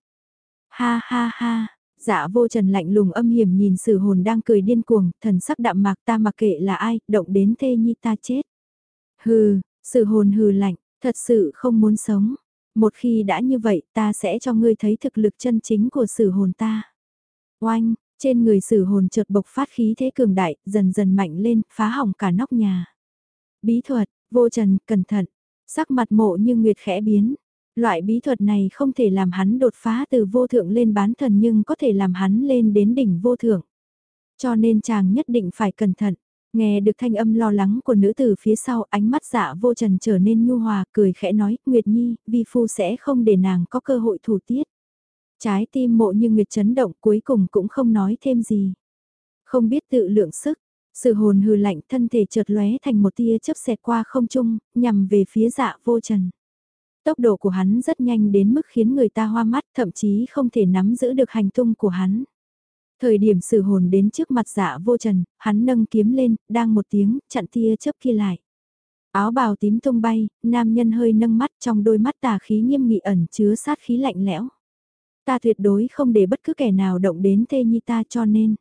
Ha ha ha, dạ vô trần lạnh lùng âm hiểm nhìn sử hồn đang cười điên cuồng, thần sắc đạm mạc ta mặc kệ là ai, động đến thê nhi ta chết. Hừ, sử hồn hừ lạnh, thật sự không muốn sống. Một khi đã như vậy ta sẽ cho ngươi thấy thực lực chân chính của sử hồn ta. Oanh, trên người sử hồn chợt bộc phát khí thế cường đại, dần dần mạnh lên, phá hỏng cả nóc nhà. Bí thuật, vô trần, cẩn thận, sắc mặt mộ như nguyệt khẽ biến. Loại bí thuật này không thể làm hắn đột phá từ vô thượng lên bán thần nhưng có thể làm hắn lên đến đỉnh vô thượng. Cho nên chàng nhất định phải cẩn thận. Nghe được thanh âm lo lắng của nữ tử phía sau ánh mắt dạ vô trần trở nên nhu hòa cười khẽ nói Nguyệt Nhi, vi phu sẽ không để nàng có cơ hội thủ tiết. Trái tim mộ như Nguyệt chấn động cuối cùng cũng không nói thêm gì. Không biết tự lượng sức, sự hồn hư lạnh thân thể chợt lóe thành một tia chớp xẹt qua không trung, nhằm về phía dạ vô trần. Tốc độ của hắn rất nhanh đến mức khiến người ta hoa mắt thậm chí không thể nắm giữ được hành tung của hắn. Thời điểm sử hồn đến trước mặt dạ vô trần, hắn nâng kiếm lên, đang một tiếng, chặn tia chớp kia lại. Áo bào tím tung bay, nam nhân hơi nâng mắt trong đôi mắt tà khí nghiêm nghị ẩn chứa sát khí lạnh lẽo. Ta tuyệt đối không để bất cứ kẻ nào động đến thê nhi ta cho nên.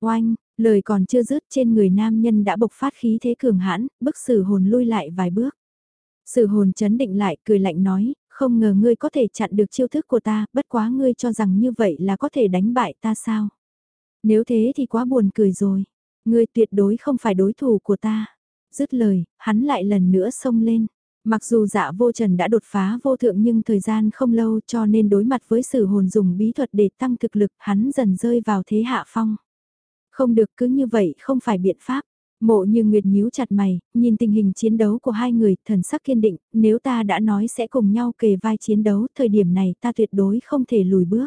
Oanh, lời còn chưa dứt trên người nam nhân đã bộc phát khí thế cường hãn, bức sử hồn lui lại vài bước. Sử hồn chấn định lại cười lạnh nói, không ngờ ngươi có thể chặn được chiêu thức của ta, bất quá ngươi cho rằng như vậy là có thể đánh bại ta sao? Nếu thế thì quá buồn cười rồi, ngươi tuyệt đối không phải đối thủ của ta. Dứt lời, hắn lại lần nữa xông lên. Mặc dù dạ vô trần đã đột phá vô thượng nhưng thời gian không lâu cho nên đối mặt với sử hồn dùng bí thuật để tăng thực lực hắn dần rơi vào thế hạ phong. Không được cứ như vậy không phải biện pháp. Mộ như Nguyệt nhíu chặt mày, nhìn tình hình chiến đấu của hai người, thần sắc kiên định, nếu ta đã nói sẽ cùng nhau kề vai chiến đấu, thời điểm này ta tuyệt đối không thể lùi bước.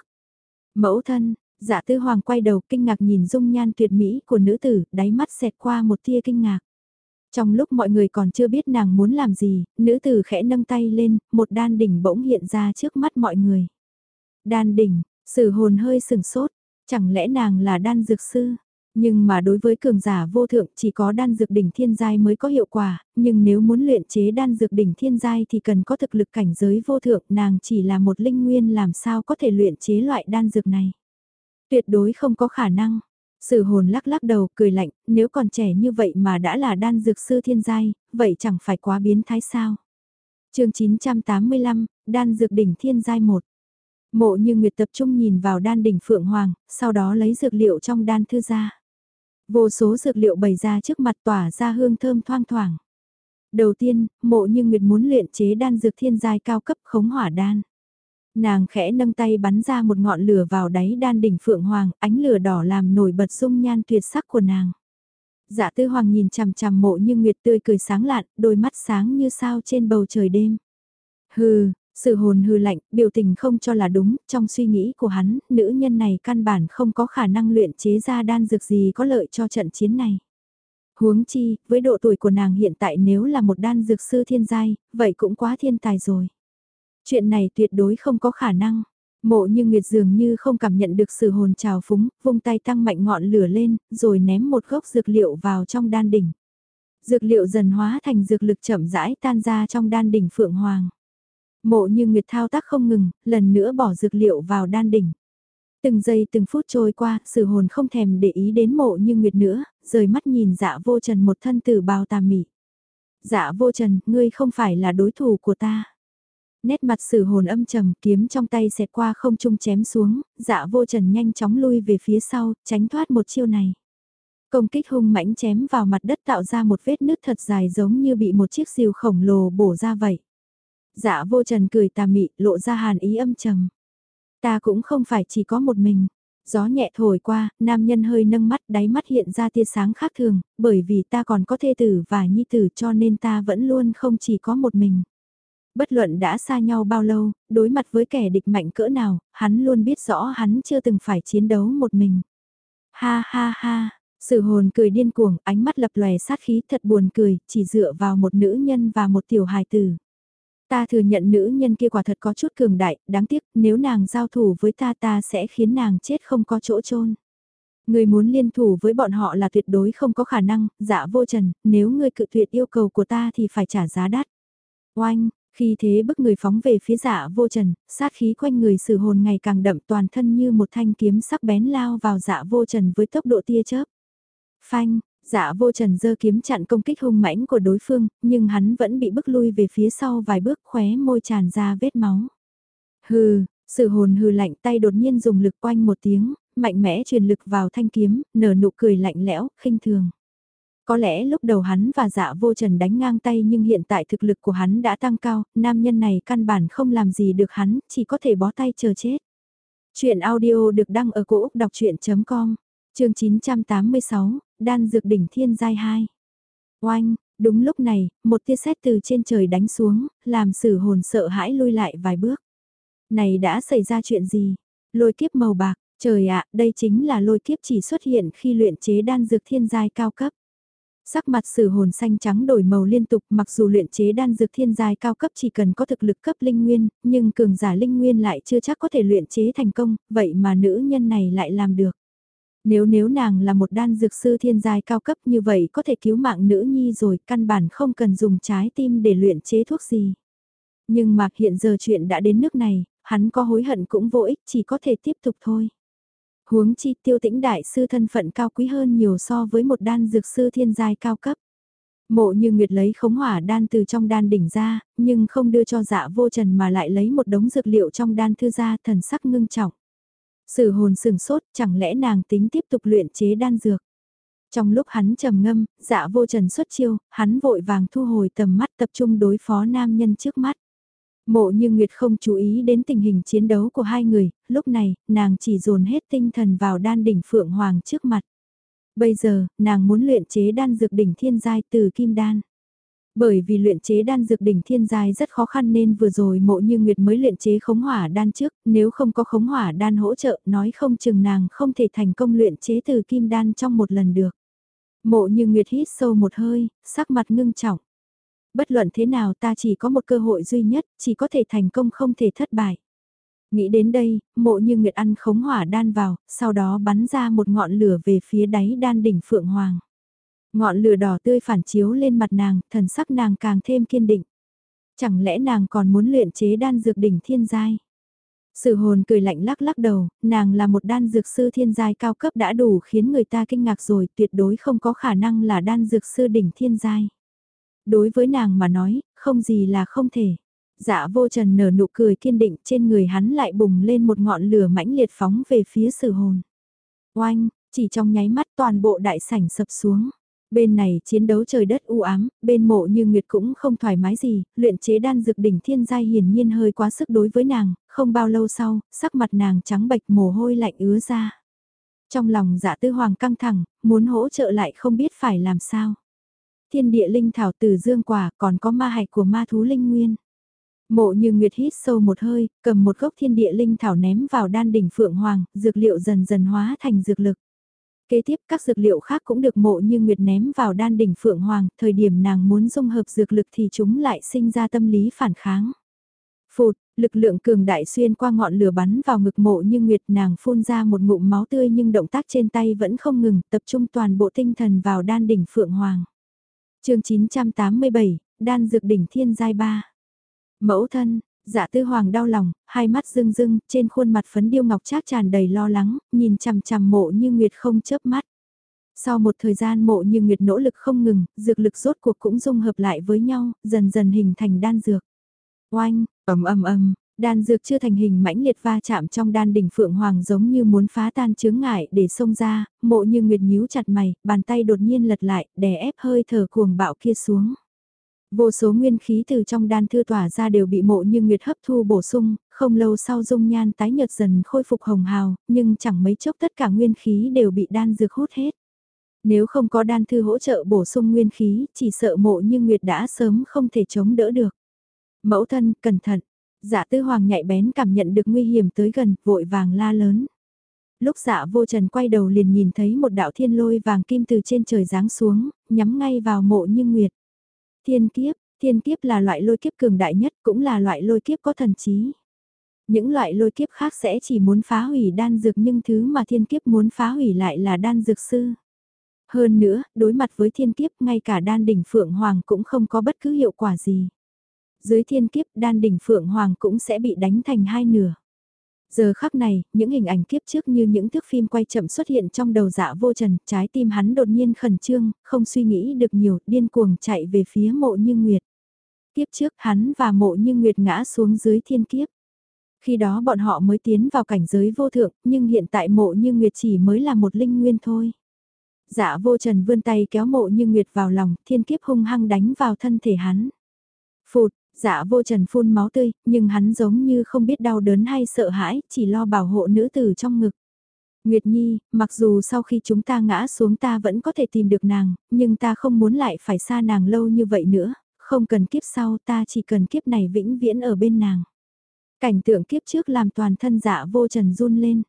Mẫu thân, dạ tư hoàng quay đầu kinh ngạc nhìn dung nhan tuyệt mỹ của nữ tử, đáy mắt xẹt qua một tia kinh ngạc. Trong lúc mọi người còn chưa biết nàng muốn làm gì, nữ tử khẽ nâng tay lên, một đan đỉnh bỗng hiện ra trước mắt mọi người. Đan đỉnh, sử hồn hơi sừng sốt, chẳng lẽ nàng là đan dược sư? Nhưng mà đối với cường giả vô thượng chỉ có đan dược đỉnh thiên giai mới có hiệu quả, nhưng nếu muốn luyện chế đan dược đỉnh thiên giai thì cần có thực lực cảnh giới vô thượng, nàng chỉ là một linh nguyên làm sao có thể luyện chế loại đan dược này. Tuyệt đối không có khả năng. Sử hồn lắc lắc đầu cười lạnh, nếu còn trẻ như vậy mà đã là đan dược sư thiên giai, vậy chẳng phải quá biến thái sao. chương 985, đan dược đỉnh thiên giai 1. Mộ như Nguyệt tập trung nhìn vào đan đỉnh Phượng Hoàng, sau đó lấy dược liệu trong đan thư ra. Vô số dược liệu bày ra trước mặt tỏa ra hương thơm thoang thoảng. Đầu tiên, mộ như Nguyệt muốn luyện chế đan dược thiên giai cao cấp khống hỏa đan. Nàng khẽ nâng tay bắn ra một ngọn lửa vào đáy đan đỉnh phượng hoàng, ánh lửa đỏ làm nổi bật dung nhan tuyệt sắc của nàng. Dạ tư hoàng nhìn chằm chằm mộ như nguyệt tươi cười sáng lạn, đôi mắt sáng như sao trên bầu trời đêm. Hừ, sự hồn hư lạnh, biểu tình không cho là đúng, trong suy nghĩ của hắn, nữ nhân này căn bản không có khả năng luyện chế ra đan dược gì có lợi cho trận chiến này. Huống chi, với độ tuổi của nàng hiện tại nếu là một đan dược sư thiên giai, vậy cũng quá thiên tài rồi. Chuyện này tuyệt đối không có khả năng. Mộ như Nguyệt dường như không cảm nhận được sự hồn trào phúng, vung tay tăng mạnh ngọn lửa lên, rồi ném một gốc dược liệu vào trong đan đỉnh. Dược liệu dần hóa thành dược lực chậm rãi tan ra trong đan đỉnh Phượng Hoàng. Mộ như Nguyệt thao tác không ngừng, lần nữa bỏ dược liệu vào đan đỉnh. Từng giây từng phút trôi qua, sự hồn không thèm để ý đến mộ như Nguyệt nữa, rời mắt nhìn dạ vô trần một thân tử bào tà mị. Dạ vô trần, ngươi không phải là đối thủ của ta. Nét mặt sử hồn âm trầm kiếm trong tay xẹt qua không trung chém xuống, dạ vô trần nhanh chóng lui về phía sau, tránh thoát một chiêu này. Công kích hung mãnh chém vào mặt đất tạo ra một vết nứt thật dài giống như bị một chiếc diều khổng lồ bổ ra vậy. Dạ vô trần cười tà mị, lộ ra hàn ý âm trầm. Ta cũng không phải chỉ có một mình. Gió nhẹ thổi qua, nam nhân hơi nâng mắt đáy mắt hiện ra tia sáng khác thường, bởi vì ta còn có thê tử và nhi tử cho nên ta vẫn luôn không chỉ có một mình. Bất luận đã xa nhau bao lâu, đối mặt với kẻ địch mạnh cỡ nào, hắn luôn biết rõ hắn chưa từng phải chiến đấu một mình. Ha ha ha, sự hồn cười điên cuồng, ánh mắt lập lòe sát khí thật buồn cười, chỉ dựa vào một nữ nhân và một tiểu hài tử. Ta thừa nhận nữ nhân kia quả thật có chút cường đại, đáng tiếc nếu nàng giao thủ với ta ta sẽ khiến nàng chết không có chỗ chôn. Người muốn liên thủ với bọn họ là tuyệt đối không có khả năng, dạ vô trần, nếu ngươi cự tuyệt yêu cầu của ta thì phải trả giá đắt. Oanh, khi thế bức người phóng về phía dạ vô trần, sát khí quanh người sử hồn ngày càng đậm toàn thân như một thanh kiếm sắc bén lao vào dạ vô trần với tốc độ tia chớp. Phanh, dạ vô trần dơ kiếm chặn công kích hung mãnh của đối phương, nhưng hắn vẫn bị bức lui về phía sau vài bước khóe môi tràn ra vết máu. Hừ, sự hồn hừ lạnh tay đột nhiên dùng lực quanh một tiếng, mạnh mẽ truyền lực vào thanh kiếm, nở nụ cười lạnh lẽo, khinh thường. Có lẽ lúc đầu hắn và dạ vô trần đánh ngang tay nhưng hiện tại thực lực của hắn đã tăng cao, nam nhân này căn bản không làm gì được hắn, chỉ có thể bó tay chờ chết. Chuyện audio được đăng ở cổ Úc đọc chuyện.com, chương 986, Đan Dược Đỉnh Thiên Giai 2. Oanh, đúng lúc này, một tia sét từ trên trời đánh xuống, làm sử hồn sợ hãi lui lại vài bước. Này đã xảy ra chuyện gì? Lôi kiếp màu bạc, trời ạ, đây chính là lôi kiếp chỉ xuất hiện khi luyện chế đan dược thiên giai cao cấp. Sắc mặt sử hồn xanh trắng đổi màu liên tục mặc dù luyện chế đan dược thiên giai cao cấp chỉ cần có thực lực cấp linh nguyên, nhưng cường giả linh nguyên lại chưa chắc có thể luyện chế thành công, vậy mà nữ nhân này lại làm được. Nếu nếu nàng là một đan dược sư thiên giai cao cấp như vậy có thể cứu mạng nữ nhi rồi, căn bản không cần dùng trái tim để luyện chế thuốc gì. Nhưng mà hiện giờ chuyện đã đến nước này, hắn có hối hận cũng vô ích, chỉ có thể tiếp tục thôi. Huống chi tiêu tĩnh đại sư thân phận cao quý hơn nhiều so với một đan dược sư thiên giai cao cấp. Mộ như Nguyệt lấy khống hỏa đan từ trong đan đỉnh ra, nhưng không đưa cho dạ vô trần mà lại lấy một đống dược liệu trong đan thư ra thần sắc ngưng trọng. Sử hồn sừng sốt, chẳng lẽ nàng tính tiếp tục luyện chế đan dược. Trong lúc hắn trầm ngâm, dạ vô trần xuất chiêu, hắn vội vàng thu hồi tầm mắt tập trung đối phó nam nhân trước mắt. Mộ như Nguyệt không chú ý đến tình hình chiến đấu của hai người, lúc này, nàng chỉ dồn hết tinh thần vào đan đỉnh Phượng Hoàng trước mặt. Bây giờ, nàng muốn luyện chế đan dược đỉnh thiên giai từ kim đan. Bởi vì luyện chế đan dược đỉnh thiên giai rất khó khăn nên vừa rồi mộ như Nguyệt mới luyện chế khống hỏa đan trước, nếu không có khống hỏa đan hỗ trợ nói không chừng nàng không thể thành công luyện chế từ kim đan trong một lần được. Mộ như Nguyệt hít sâu một hơi, sắc mặt ngưng trọng. Bất luận thế nào ta chỉ có một cơ hội duy nhất, chỉ có thể thành công không thể thất bại. Nghĩ đến đây, mộ như Nguyệt ăn khống hỏa đan vào, sau đó bắn ra một ngọn lửa về phía đáy đan đỉnh Phượng Hoàng. Ngọn lửa đỏ tươi phản chiếu lên mặt nàng, thần sắc nàng càng thêm kiên định. Chẳng lẽ nàng còn muốn luyện chế đan dược đỉnh thiên giai? Sự hồn cười lạnh lắc lắc đầu, nàng là một đan dược sư thiên giai cao cấp đã đủ khiến người ta kinh ngạc rồi, tuyệt đối không có khả năng là đan dược sư đỉnh thiên giai. Đối với nàng mà nói, không gì là không thể. Dạ vô trần nở nụ cười kiên định trên người hắn lại bùng lên một ngọn lửa mãnh liệt phóng về phía sử hồn. Oanh, chỉ trong nháy mắt toàn bộ đại sảnh sập xuống. Bên này chiến đấu trời đất u ám, bên mộ như Nguyệt cũng không thoải mái gì, luyện chế đan dược đỉnh thiên giai hiển nhiên hơi quá sức đối với nàng, không bao lâu sau, sắc mặt nàng trắng bệch mồ hôi lạnh ứa ra. Trong lòng dạ tư hoàng căng thẳng, muốn hỗ trợ lại không biết phải làm sao. Thiên địa linh thảo từ dương quả còn có ma hạch của ma thú linh nguyên. Mộ như Nguyệt hít sâu một hơi, cầm một gốc thiên địa linh thảo ném vào đan đỉnh phượng hoàng, dược liệu dần dần hóa thành dược lực. Kế tiếp các dược liệu khác cũng được mộ như Nguyệt ném vào đan đỉnh Phượng Hoàng, thời điểm nàng muốn dung hợp dược lực thì chúng lại sinh ra tâm lý phản kháng. Phụt, lực lượng cường đại xuyên qua ngọn lửa bắn vào ngực mộ như Nguyệt nàng phun ra một ngụm máu tươi nhưng động tác trên tay vẫn không ngừng, tập trung toàn bộ tinh thần vào đan đỉnh Phượng Hoàng. chương 987, đan dược đỉnh thiên giai ba. Mẫu thân, dạ tư hoàng đau lòng, hai mắt rưng rưng, trên khuôn mặt phấn điêu ngọc trác tràn đầy lo lắng, nhìn chằm chằm mộ như Nguyệt không chớp mắt. Sau một thời gian mộ như Nguyệt nỗ lực không ngừng, dược lực rốt cuộc cũng dung hợp lại với nhau, dần dần hình thành đan dược. Oanh, ầm ầm ầm, đan dược chưa thành hình mãnh liệt va chạm trong đan đỉnh phượng hoàng giống như muốn phá tan chướng ngại để xông ra, mộ như Nguyệt nhíu chặt mày, bàn tay đột nhiên lật lại, đè ép hơi thở cuồng bạo kia xuống. Vô số nguyên khí từ trong đan thư tỏa ra đều bị mộ như nguyệt hấp thu bổ sung, không lâu sau dung nhan tái nhợt dần khôi phục hồng hào, nhưng chẳng mấy chốc tất cả nguyên khí đều bị đan dược hút hết. Nếu không có đan thư hỗ trợ bổ sung nguyên khí, chỉ sợ mộ như nguyệt đã sớm không thể chống đỡ được. Mẫu thân, cẩn thận. Dạ tư hoàng nhạy bén cảm nhận được nguy hiểm tới gần, vội vàng la lớn. Lúc dạ vô trần quay đầu liền nhìn thấy một đạo thiên lôi vàng kim từ trên trời giáng xuống, nhắm ngay vào mộ như nguyệt. Thiên kiếp, thiên kiếp là loại lôi kiếp cường đại nhất cũng là loại lôi kiếp có thần trí. Những loại lôi kiếp khác sẽ chỉ muốn phá hủy đan dược nhưng thứ mà thiên kiếp muốn phá hủy lại là đan dược sư. Hơn nữa, đối mặt với thiên kiếp ngay cả đan đỉnh Phượng Hoàng cũng không có bất cứ hiệu quả gì. Dưới thiên kiếp đan đỉnh Phượng Hoàng cũng sẽ bị đánh thành hai nửa. Giờ khắc này, những hình ảnh kiếp trước như những thước phim quay chậm xuất hiện trong đầu dạ vô trần, trái tim hắn đột nhiên khẩn trương, không suy nghĩ được nhiều, điên cuồng chạy về phía mộ như nguyệt. Kiếp trước hắn và mộ như nguyệt ngã xuống dưới thiên kiếp. Khi đó bọn họ mới tiến vào cảnh giới vô thượng, nhưng hiện tại mộ như nguyệt chỉ mới là một linh nguyên thôi. Dạ vô trần vươn tay kéo mộ như nguyệt vào lòng, thiên kiếp hung hăng đánh vào thân thể hắn. Phụt, Dạ vô trần phun máu tươi, nhưng hắn giống như không biết đau đớn hay sợ hãi, chỉ lo bảo hộ nữ tử trong ngực. Nguyệt Nhi, mặc dù sau khi chúng ta ngã xuống ta vẫn có thể tìm được nàng, nhưng ta không muốn lại phải xa nàng lâu như vậy nữa, không cần kiếp sau ta chỉ cần kiếp này vĩnh viễn ở bên nàng. Cảnh tượng kiếp trước làm toàn thân dạ vô trần run lên.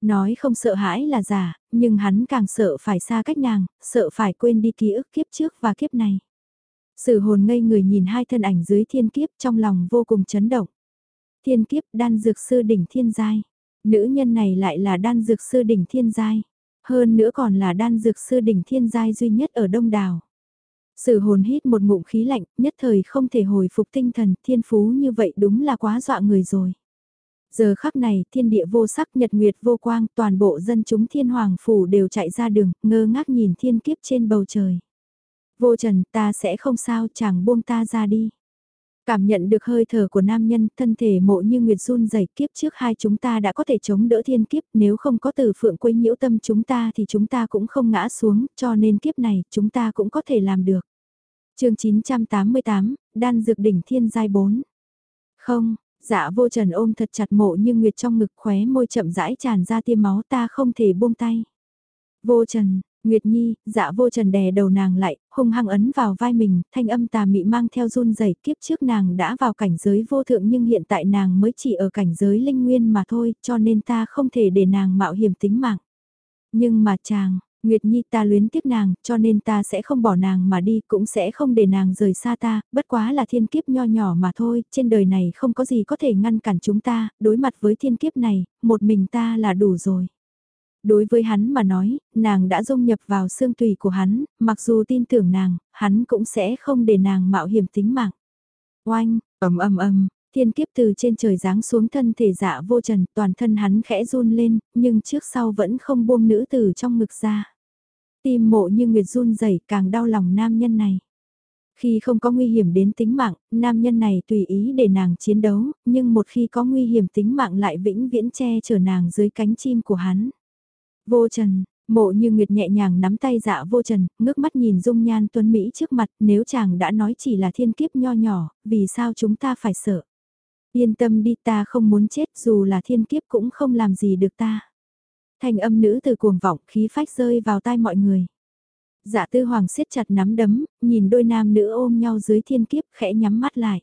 Nói không sợ hãi là giả, nhưng hắn càng sợ phải xa cách nàng, sợ phải quên đi ký ức kiếp trước và kiếp này. Sử hồn ngây người nhìn hai thân ảnh dưới thiên kiếp trong lòng vô cùng chấn động. Thiên kiếp đan dược sư đỉnh thiên giai. Nữ nhân này lại là đan dược sư đỉnh thiên giai. Hơn nữa còn là đan dược sư đỉnh thiên giai duy nhất ở Đông Đảo. Sử hồn hít một ngụm khí lạnh, nhất thời không thể hồi phục tinh thần, thiên phú như vậy đúng là quá dọa người rồi. Giờ khắc này, thiên địa vô sắc nhật nguyệt vô quang, toàn bộ dân chúng thiên hoàng phủ đều chạy ra đường, ngơ ngác nhìn thiên kiếp trên bầu trời. Vô trần, ta sẽ không sao, chàng buông ta ra đi. Cảm nhận được hơi thở của nam nhân, thân thể mộ như nguyệt run dày kiếp trước hai chúng ta đã có thể chống đỡ thiên kiếp, nếu không có từ phượng quấy nhiễu tâm chúng ta thì chúng ta cũng không ngã xuống, cho nên kiếp này chúng ta cũng có thể làm được. chương 988, Đan Dược Đỉnh Thiên Giai 4 Không, dạ vô trần ôm thật chặt mộ như nguyệt trong ngực khóe môi chậm rãi tràn ra tiêm máu ta không thể buông tay. Vô trần, Nguyệt Nhi, dạ vô trần đè đầu nàng lại, hung hăng ấn vào vai mình, thanh âm tà mị mang theo run rẩy kiếp trước nàng đã vào cảnh giới vô thượng nhưng hiện tại nàng mới chỉ ở cảnh giới linh nguyên mà thôi, cho nên ta không thể để nàng mạo hiểm tính mạng. Nhưng mà chàng, Nguyệt Nhi ta luyến tiếc nàng, cho nên ta sẽ không bỏ nàng mà đi, cũng sẽ không để nàng rời xa ta, bất quá là thiên kiếp nho nhỏ mà thôi, trên đời này không có gì có thể ngăn cản chúng ta, đối mặt với thiên kiếp này, một mình ta là đủ rồi. Đối với hắn mà nói, nàng đã dung nhập vào xương tùy của hắn, mặc dù tin tưởng nàng, hắn cũng sẽ không để nàng mạo hiểm tính mạng. Oanh, ầm ầm ầm, thiên kiếp từ trên trời giáng xuống thân thể dạ vô trần, toàn thân hắn khẽ run lên, nhưng trước sau vẫn không buông nữ tử trong ngực ra. Tim mộ như nguyệt run rẩy càng đau lòng nam nhân này. Khi không có nguy hiểm đến tính mạng, nam nhân này tùy ý để nàng chiến đấu, nhưng một khi có nguy hiểm tính mạng lại vĩnh viễn che chở nàng dưới cánh chim của hắn. Vô trần, mộ như nguyệt nhẹ nhàng nắm tay dạ vô trần, ngước mắt nhìn dung nhan tuấn Mỹ trước mặt, nếu chàng đã nói chỉ là thiên kiếp nho nhỏ, vì sao chúng ta phải sợ? Yên tâm đi ta không muốn chết dù là thiên kiếp cũng không làm gì được ta. Thành âm nữ từ cuồng vọng khí phách rơi vào tai mọi người. Dạ tư hoàng siết chặt nắm đấm, nhìn đôi nam nữ ôm nhau dưới thiên kiếp khẽ nhắm mắt lại.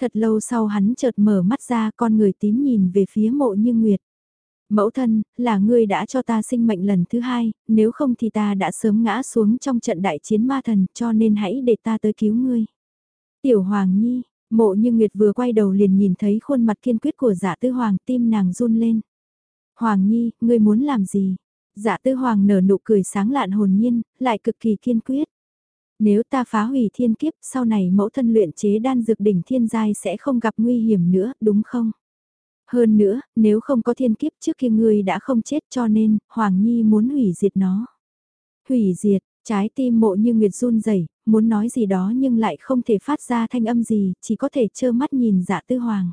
Thật lâu sau hắn chợt mở mắt ra con người tím nhìn về phía mộ như nguyệt. Mẫu thân, là ngươi đã cho ta sinh mệnh lần thứ hai, nếu không thì ta đã sớm ngã xuống trong trận đại chiến ma thần, cho nên hãy để ta tới cứu ngươi. Tiểu Hoàng Nhi, mộ như Nguyệt vừa quay đầu liền nhìn thấy khuôn mặt kiên quyết của dạ tư Hoàng tim nàng run lên. Hoàng Nhi, ngươi muốn làm gì? Dạ tư Hoàng nở nụ cười sáng lạn hồn nhiên, lại cực kỳ kiên quyết. Nếu ta phá hủy thiên kiếp, sau này mẫu thân luyện chế đan dược đỉnh thiên giai sẽ không gặp nguy hiểm nữa, đúng không? Hơn nữa, nếu không có thiên kiếp trước kia ngươi đã không chết cho nên, Hoàng Nhi muốn hủy diệt nó. Hủy diệt, trái tim mộ như Nguyệt run rẩy muốn nói gì đó nhưng lại không thể phát ra thanh âm gì, chỉ có thể trơ mắt nhìn dạ tư hoàng.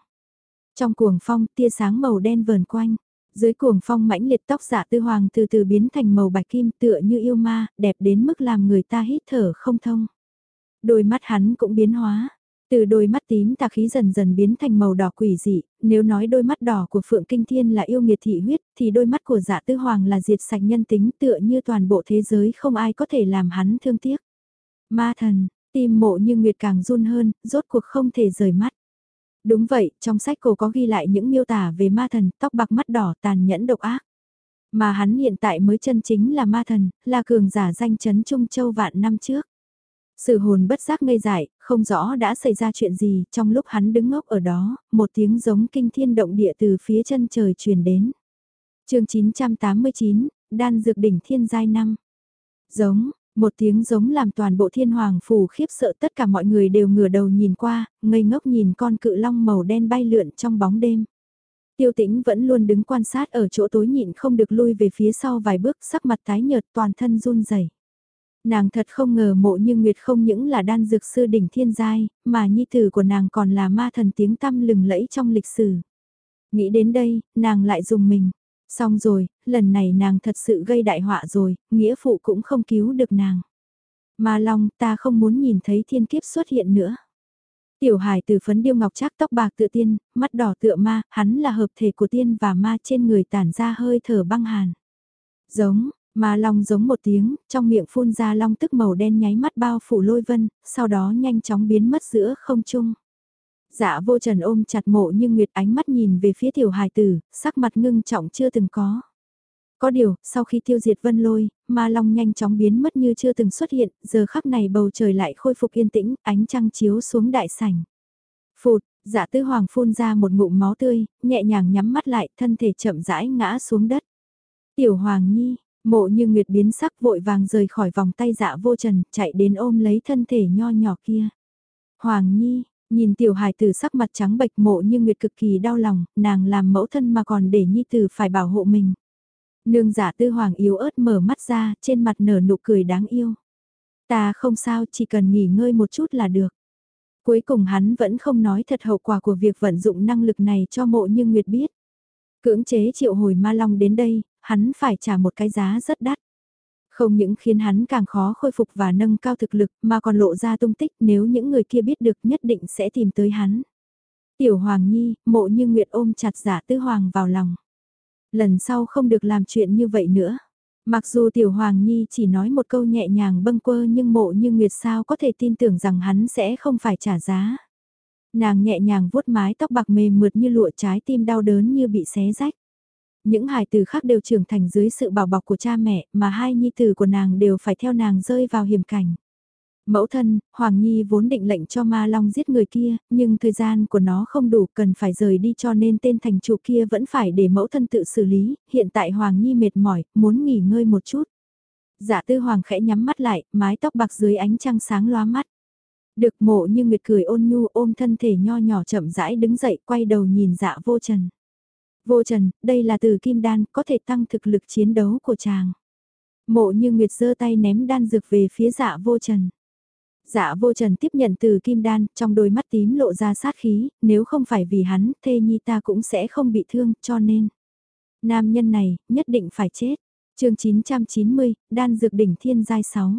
Trong cuồng phong, tia sáng màu đen vờn quanh. Dưới cuồng phong mãnh liệt tóc dạ tư hoàng từ từ biến thành màu bạch kim tựa như yêu ma, đẹp đến mức làm người ta hít thở không thông. Đôi mắt hắn cũng biến hóa, từ đôi mắt tím tà khí dần dần biến thành màu đỏ quỷ dị, nếu nói đôi mắt đỏ của Phượng Kinh Thiên là yêu nghiệt thị huyết, thì đôi mắt của dạ tư hoàng là diệt sạch nhân tính tựa như toàn bộ thế giới không ai có thể làm hắn thương tiếc. Ma thần, tim mộ như nguyệt càng run hơn, rốt cuộc không thể rời mắt. Đúng vậy, trong sách cổ có ghi lại những miêu tả về ma thần, tóc bạc mắt đỏ tàn nhẫn độc ác. Mà hắn hiện tại mới chân chính là ma thần, là cường giả danh chấn Trung Châu vạn năm trước. Sự hồn bất giác ngây dại, không rõ đã xảy ra chuyện gì, trong lúc hắn đứng ngốc ở đó, một tiếng giống kinh thiên động địa từ phía chân trời truyền đến. chương 989, Đan Dược Đỉnh Thiên Giai Năm. Giống, một tiếng giống làm toàn bộ thiên hoàng phủ khiếp sợ tất cả mọi người đều ngửa đầu nhìn qua, ngây ngốc nhìn con cự long màu đen bay lượn trong bóng đêm. Tiêu tĩnh vẫn luôn đứng quan sát ở chỗ tối nhịn không được lui về phía sau vài bước sắc mặt tái nhợt toàn thân run rẩy. Nàng thật không ngờ mộ như Nguyệt không những là đan dược sư đỉnh thiên giai, mà nhi tử của nàng còn là ma thần tiếng tăm lừng lẫy trong lịch sử. Nghĩ đến đây, nàng lại dùng mình. Xong rồi, lần này nàng thật sự gây đại họa rồi, nghĩa phụ cũng không cứu được nàng. Ma Long ta không muốn nhìn thấy thiên kiếp xuất hiện nữa. Tiểu hải từ phấn điêu ngọc trác tóc bạc tựa tiên, mắt đỏ tựa ma, hắn là hợp thể của tiên và ma trên người tản ra hơi thở băng hàn. Giống, Ma long giống một tiếng, trong miệng phun ra long tức màu đen nháy mắt bao phủ lôi vân, sau đó nhanh chóng biến mất giữa không trung. Dạ vô trần ôm chặt mộ nhưng Nguyệt ánh mắt nhìn về phía tiểu hài tử, sắc mặt ngưng trọng chưa từng có. Có điều, sau khi tiêu diệt vân lôi, ma long nhanh chóng biến mất như chưa từng xuất hiện, giờ khắc này bầu trời lại khôi phục yên tĩnh, ánh trăng chiếu xuống đại sảnh. Phụt, dạ tư hoàng phun ra một ngụm máu tươi, nhẹ nhàng nhắm mắt lại, thân thể chậm rãi ngã xuống đất. Tiểu hoàng nhi, Mộ như Nguyệt biến sắc vội vàng rời khỏi vòng tay dạ vô trần, chạy đến ôm lấy thân thể nho nhỏ kia. Hoàng Nhi, nhìn tiểu hài tử sắc mặt trắng bệch mộ như Nguyệt cực kỳ đau lòng, nàng làm mẫu thân mà còn để Nhi tử phải bảo hộ mình. Nương giả tư hoàng yếu ớt mở mắt ra, trên mặt nở nụ cười đáng yêu. Ta không sao, chỉ cần nghỉ ngơi một chút là được. Cuối cùng hắn vẫn không nói thật hậu quả của việc vận dụng năng lực này cho mộ như Nguyệt biết. Cưỡng chế triệu hồi ma long đến đây, hắn phải trả một cái giá rất đắt. Không những khiến hắn càng khó khôi phục và nâng cao thực lực mà còn lộ ra tung tích nếu những người kia biết được nhất định sẽ tìm tới hắn. Tiểu Hoàng Nhi, mộ như Nguyệt ôm chặt giả tư Hoàng vào lòng. Lần sau không được làm chuyện như vậy nữa. Mặc dù Tiểu Hoàng Nhi chỉ nói một câu nhẹ nhàng bâng quơ nhưng mộ như Nguyệt sao có thể tin tưởng rằng hắn sẽ không phải trả giá. Nàng nhẹ nhàng vuốt mái tóc bạc mềm mượt như lụa trái tim đau đớn như bị xé rách. Những hài tử khác đều trưởng thành dưới sự bảo bọc của cha mẹ mà hai nhi tử của nàng đều phải theo nàng rơi vào hiểm cảnh. Mẫu thân, Hoàng Nhi vốn định lệnh cho ma long giết người kia, nhưng thời gian của nó không đủ cần phải rời đi cho nên tên thành chủ kia vẫn phải để mẫu thân tự xử lý, hiện tại Hoàng Nhi mệt mỏi, muốn nghỉ ngơi một chút. Dạ tư Hoàng khẽ nhắm mắt lại, mái tóc bạc dưới ánh trăng sáng loa mắt. Được mộ như nguyệt cười ôn nhu ôm thân thể nho nhỏ chậm rãi đứng dậy quay đầu nhìn dạ vô trần. Vô trần, đây là từ kim đan, có thể tăng thực lực chiến đấu của chàng. Mộ như Nguyệt giơ tay ném đan dược về phía dạ vô trần. Dạ vô trần tiếp nhận từ kim đan, trong đôi mắt tím lộ ra sát khí, nếu không phải vì hắn, thê nhi ta cũng sẽ không bị thương, cho nên. Nam nhân này, nhất định phải chết. chương 990, đan dược đỉnh thiên giai 6.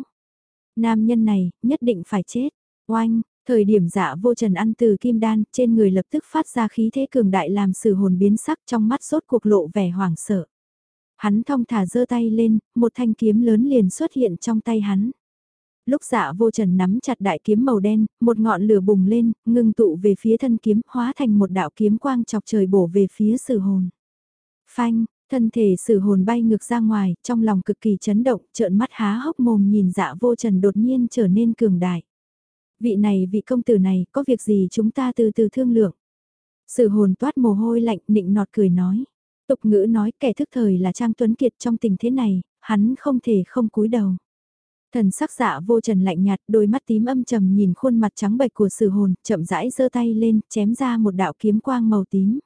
Nam nhân này, nhất định phải chết. Oanh, Thời điểm dạ vô trần ăn từ kim đan, trên người lập tức phát ra khí thế cường đại làm sự hồn biến sắc trong mắt sốt cuộc lộ vẻ hoảng sợ. Hắn thong thả giơ tay lên, một thanh kiếm lớn liền xuất hiện trong tay hắn. Lúc dạ vô trần nắm chặt đại kiếm màu đen, một ngọn lửa bùng lên, ngưng tụ về phía thân kiếm, hóa thành một đạo kiếm quang chọc trời bổ về phía sử hồn. Phanh, Thân thể sử hồn bay ngược ra ngoài, trong lòng cực kỳ chấn động, trợn mắt há hốc mồm nhìn dạ vô trần đột nhiên trở nên cường đại. Vị này vị công tử này, có việc gì chúng ta từ từ thương lượng. Sử hồn toát mồ hôi lạnh, nịnh nọt cười nói. Tục ngữ nói kẻ thức thời là Trang Tuấn Kiệt trong tình thế này, hắn không thể không cúi đầu. Thần sắc dạ vô trần lạnh nhạt, đôi mắt tím âm trầm nhìn khuôn mặt trắng bệch của sử hồn, chậm rãi giơ tay lên, chém ra một đạo kiếm quang màu tím.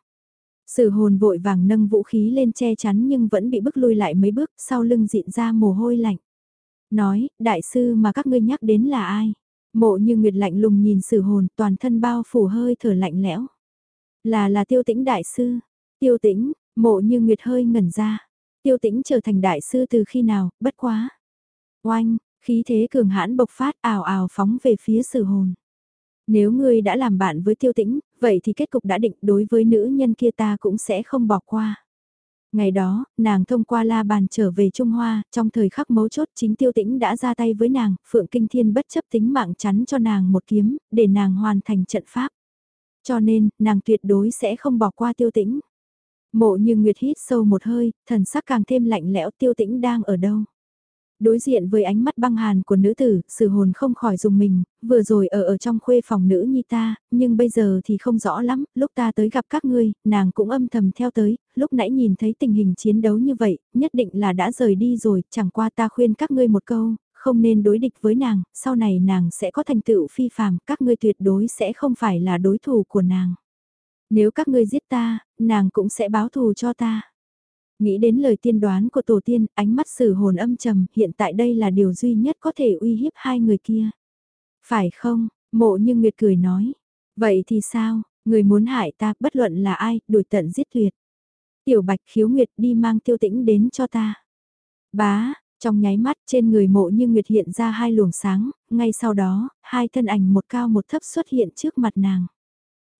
Sử hồn vội vàng nâng vũ khí lên che chắn nhưng vẫn bị bức lui lại mấy bước, sau lưng dịn ra mồ hôi lạnh. Nói, đại sư mà các ngươi nhắc đến là ai? Mộ như nguyệt lạnh lùng nhìn sử hồn, toàn thân bao phủ hơi thở lạnh lẽo. Là là tiêu tĩnh đại sư. Tiêu tĩnh, mộ như nguyệt hơi ngẩn ra. Tiêu tĩnh trở thành đại sư từ khi nào, bất quá. Oanh, khí thế cường hãn bộc phát ảo ảo phóng về phía sử hồn. Nếu ngươi đã làm bạn với tiêu tĩnh, vậy thì kết cục đã định đối với nữ nhân kia ta cũng sẽ không bỏ qua. Ngày đó, nàng thông qua la bàn trở về Trung Hoa, trong thời khắc mấu chốt chính tiêu tĩnh đã ra tay với nàng, Phượng Kinh Thiên bất chấp tính mạng chắn cho nàng một kiếm, để nàng hoàn thành trận pháp. Cho nên, nàng tuyệt đối sẽ không bỏ qua tiêu tĩnh. Mộ như Nguyệt hít sâu một hơi, thần sắc càng thêm lạnh lẽo tiêu tĩnh đang ở đâu. Đối diện với ánh mắt băng hàn của nữ tử, sự hồn không khỏi dùng mình, vừa rồi ở ở trong khuê phòng nữ nhi ta, nhưng bây giờ thì không rõ lắm, lúc ta tới gặp các ngươi, nàng cũng âm thầm theo tới, lúc nãy nhìn thấy tình hình chiến đấu như vậy, nhất định là đã rời đi rồi, chẳng qua ta khuyên các ngươi một câu, không nên đối địch với nàng, sau này nàng sẽ có thành tựu phi phàm, các ngươi tuyệt đối sẽ không phải là đối thủ của nàng. Nếu các ngươi giết ta, nàng cũng sẽ báo thù cho ta. Nghĩ đến lời tiên đoán của tổ tiên, ánh mắt sử hồn âm trầm, hiện tại đây là điều duy nhất có thể uy hiếp hai người kia. Phải không, mộ như Nguyệt cười nói. Vậy thì sao, người muốn hại ta, bất luận là ai, đuổi tận giết tuyệt. Tiểu bạch khiếu Nguyệt đi mang tiêu tĩnh đến cho ta. Bá, trong nháy mắt trên người mộ như Nguyệt hiện ra hai luồng sáng, ngay sau đó, hai thân ảnh một cao một thấp xuất hiện trước mặt nàng.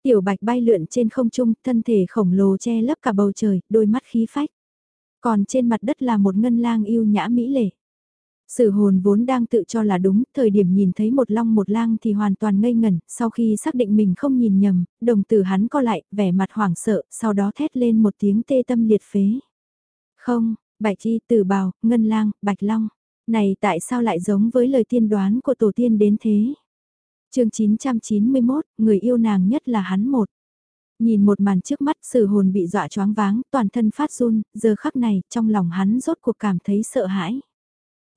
Tiểu bạch bay lượn trên không trung, thân thể khổng lồ che lấp cả bầu trời, đôi mắt khí phách. Còn trên mặt đất là một ngân lang yêu nhã mỹ lệ. Sử hồn vốn đang tự cho là đúng, thời điểm nhìn thấy một long một lang thì hoàn toàn ngây ngẩn, sau khi xác định mình không nhìn nhầm, đồng tử hắn co lại, vẻ mặt hoảng sợ, sau đó thét lên một tiếng tê tâm liệt phế. Không, bạch chi tử bào, ngân lang, bạch long, này tại sao lại giống với lời tiên đoán của tổ tiên đến thế? chương 991, người yêu nàng nhất là hắn một. Nhìn một màn trước mắt sử hồn bị dọa choáng váng, toàn thân phát run, giờ khắc này, trong lòng hắn rốt cuộc cảm thấy sợ hãi.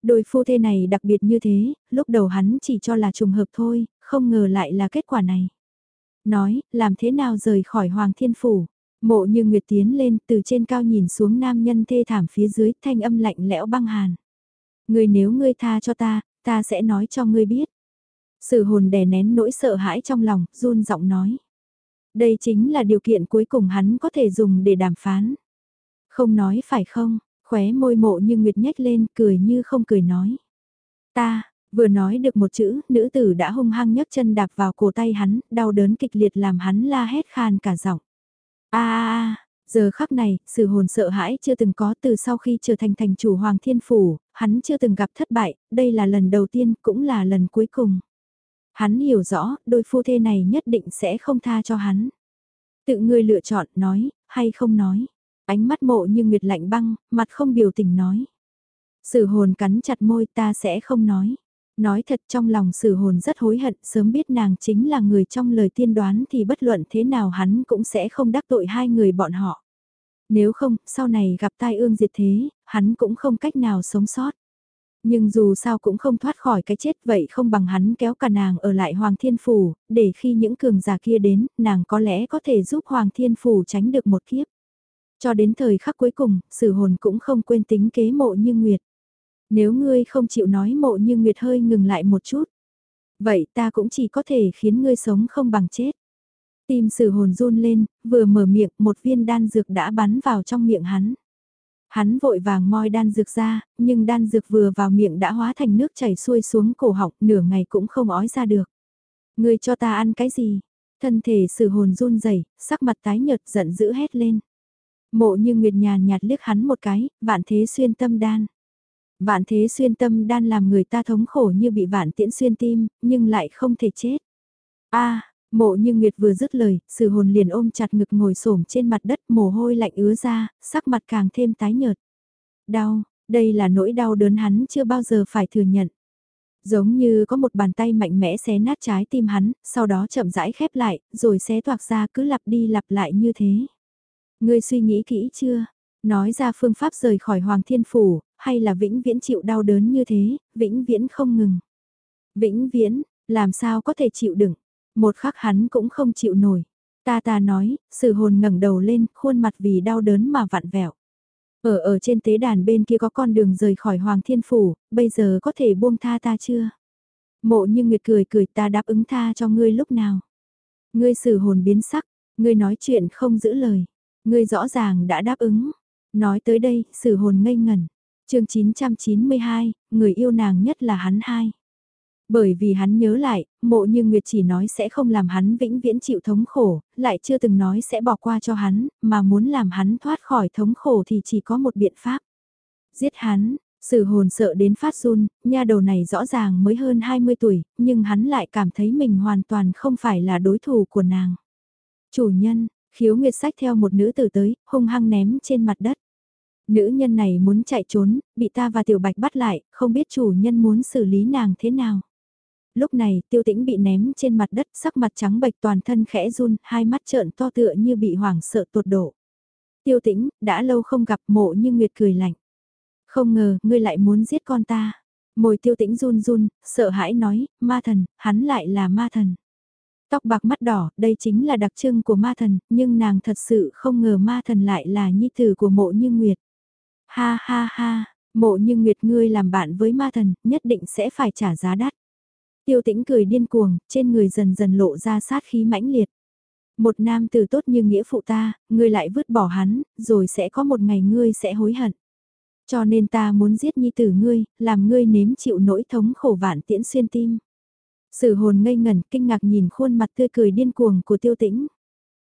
Đôi phu thê này đặc biệt như thế, lúc đầu hắn chỉ cho là trùng hợp thôi, không ngờ lại là kết quả này. Nói, làm thế nào rời khỏi Hoàng Thiên Phủ? Mộ như Nguyệt tiến lên từ trên cao nhìn xuống nam nhân thê thảm phía dưới thanh âm lạnh lẽo băng hàn. Người nếu ngươi tha cho ta, ta sẽ nói cho ngươi biết. Sử hồn đè nén nỗi sợ hãi trong lòng, run giọng nói. Đây chính là điều kiện cuối cùng hắn có thể dùng để đàm phán. Không nói phải không, khóe môi mộ như nguyệt nhếch lên cười như không cười nói. Ta, vừa nói được một chữ, nữ tử đã hung hăng nhấc chân đạp vào cổ tay hắn, đau đớn kịch liệt làm hắn la hét khan cả giọng. a a a giờ khắc này, sự hồn sợ hãi chưa từng có từ sau khi trở thành thành chủ Hoàng Thiên Phủ, hắn chưa từng gặp thất bại, đây là lần đầu tiên cũng là lần cuối cùng. Hắn hiểu rõ, đôi phu thê này nhất định sẽ không tha cho hắn. Tự ngươi lựa chọn nói, hay không nói. Ánh mắt mộ như nguyệt lạnh băng, mặt không biểu tình nói. Sử hồn cắn chặt môi ta sẽ không nói. Nói thật trong lòng sử hồn rất hối hận, sớm biết nàng chính là người trong lời tiên đoán thì bất luận thế nào hắn cũng sẽ không đắc tội hai người bọn họ. Nếu không, sau này gặp tai ương diệt thế, hắn cũng không cách nào sống sót. Nhưng dù sao cũng không thoát khỏi cái chết vậy không bằng hắn kéo cả nàng ở lại Hoàng Thiên Phủ, để khi những cường giả kia đến, nàng có lẽ có thể giúp Hoàng Thiên Phủ tránh được một kiếp. Cho đến thời khắc cuối cùng, sử hồn cũng không quên tính kế mộ như Nguyệt. Nếu ngươi không chịu nói mộ như Nguyệt hơi ngừng lại một chút. Vậy ta cũng chỉ có thể khiến ngươi sống không bằng chết. Tim sử hồn run lên, vừa mở miệng một viên đan dược đã bắn vào trong miệng hắn. Hắn vội vàng moi đan dược ra, nhưng đan dược vừa vào miệng đã hóa thành nước chảy xuôi xuống cổ họng, nửa ngày cũng không ói ra được. Ngươi cho ta ăn cái gì? Thân thể sử hồn run rẩy, sắc mặt tái nhợt giận dữ hét lên. Mộ như Nguyệt nhàn nhạt liếc hắn một cái, vạn thế xuyên tâm đan. Vạn thế xuyên tâm đan làm người ta thống khổ như bị vạn tiễn xuyên tim, nhưng lại không thể chết. a Mộ như Nguyệt vừa dứt lời, sự hồn liền ôm chặt ngực ngồi xổm trên mặt đất mồ hôi lạnh ứa ra, sắc mặt càng thêm tái nhợt. Đau, đây là nỗi đau đớn hắn chưa bao giờ phải thừa nhận. Giống như có một bàn tay mạnh mẽ xé nát trái tim hắn, sau đó chậm rãi khép lại, rồi xé toạc ra cứ lặp đi lặp lại như thế. Ngươi suy nghĩ kỹ chưa? Nói ra phương pháp rời khỏi Hoàng Thiên Phủ, hay là vĩnh viễn chịu đau đớn như thế, vĩnh viễn không ngừng. Vĩnh viễn, làm sao có thể chịu đựng? Một khắc hắn cũng không chịu nổi. Ta ta nói, sự hồn ngẩng đầu lên, khuôn mặt vì đau đớn mà vặn vẹo. Ở ở trên tế đàn bên kia có con đường rời khỏi Hoàng Thiên Phủ, bây giờ có thể buông tha ta chưa? Mộ như Nguyệt cười cười ta đáp ứng tha cho ngươi lúc nào? Ngươi sử hồn biến sắc, ngươi nói chuyện không giữ lời. Ngươi rõ ràng đã đáp ứng. Nói tới đây, sử hồn ngây ngẩn. chương 992, người yêu nàng nhất là hắn hai. Bởi vì hắn nhớ lại, mộ như Nguyệt chỉ nói sẽ không làm hắn vĩnh viễn chịu thống khổ, lại chưa từng nói sẽ bỏ qua cho hắn, mà muốn làm hắn thoát khỏi thống khổ thì chỉ có một biện pháp. Giết hắn, sự hồn sợ đến phát run, nha đầu này rõ ràng mới hơn 20 tuổi, nhưng hắn lại cảm thấy mình hoàn toàn không phải là đối thủ của nàng. Chủ nhân, khiếu nguyệt sách theo một nữ tử tới, hung hăng ném trên mặt đất. Nữ nhân này muốn chạy trốn, bị ta và tiểu bạch bắt lại, không biết chủ nhân muốn xử lý nàng thế nào. Lúc này, tiêu tĩnh bị ném trên mặt đất sắc mặt trắng bệch toàn thân khẽ run, hai mắt trợn to tựa như bị hoảng sợ tột độ. Tiêu tĩnh, đã lâu không gặp mộ như Nguyệt cười lạnh. Không ngờ, ngươi lại muốn giết con ta. Môi tiêu tĩnh run run, sợ hãi nói, ma thần, hắn lại là ma thần. Tóc bạc mắt đỏ, đây chính là đặc trưng của ma thần, nhưng nàng thật sự không ngờ ma thần lại là nhi tử của mộ như Nguyệt. Ha ha ha, mộ như Nguyệt ngươi làm bạn với ma thần, nhất định sẽ phải trả giá đắt. Tiêu tĩnh cười điên cuồng, trên người dần dần lộ ra sát khí mãnh liệt. Một nam tử tốt như nghĩa phụ ta, ngươi lại vứt bỏ hắn, rồi sẽ có một ngày ngươi sẽ hối hận. Cho nên ta muốn giết nhi tử ngươi, làm ngươi nếm chịu nỗi thống khổ vạn tiễn xuyên tim. Sử hồn ngây ngẩn kinh ngạc nhìn khuôn mặt tươi cười điên cuồng của tiêu tĩnh.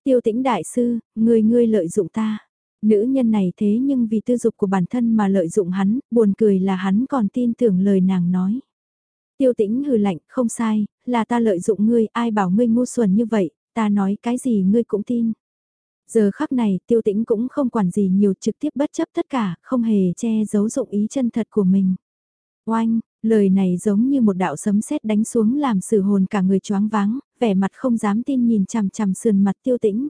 Tiêu tĩnh đại sư, ngươi ngươi lợi dụng ta. Nữ nhân này thế nhưng vì tư dục của bản thân mà lợi dụng hắn, buồn cười là hắn còn tin tưởng lời nàng nói. Tiêu tĩnh hừ lạnh, không sai, là ta lợi dụng ngươi, ai bảo ngươi ngu xuẩn như vậy, ta nói cái gì ngươi cũng tin. Giờ khắc này, tiêu tĩnh cũng không quản gì nhiều trực tiếp bất chấp tất cả, không hề che giấu dụng ý chân thật của mình. Oanh, lời này giống như một đạo sấm sét đánh xuống làm sử hồn cả người choáng váng, vẻ mặt không dám tin nhìn chằm chằm sườn mặt tiêu tĩnh.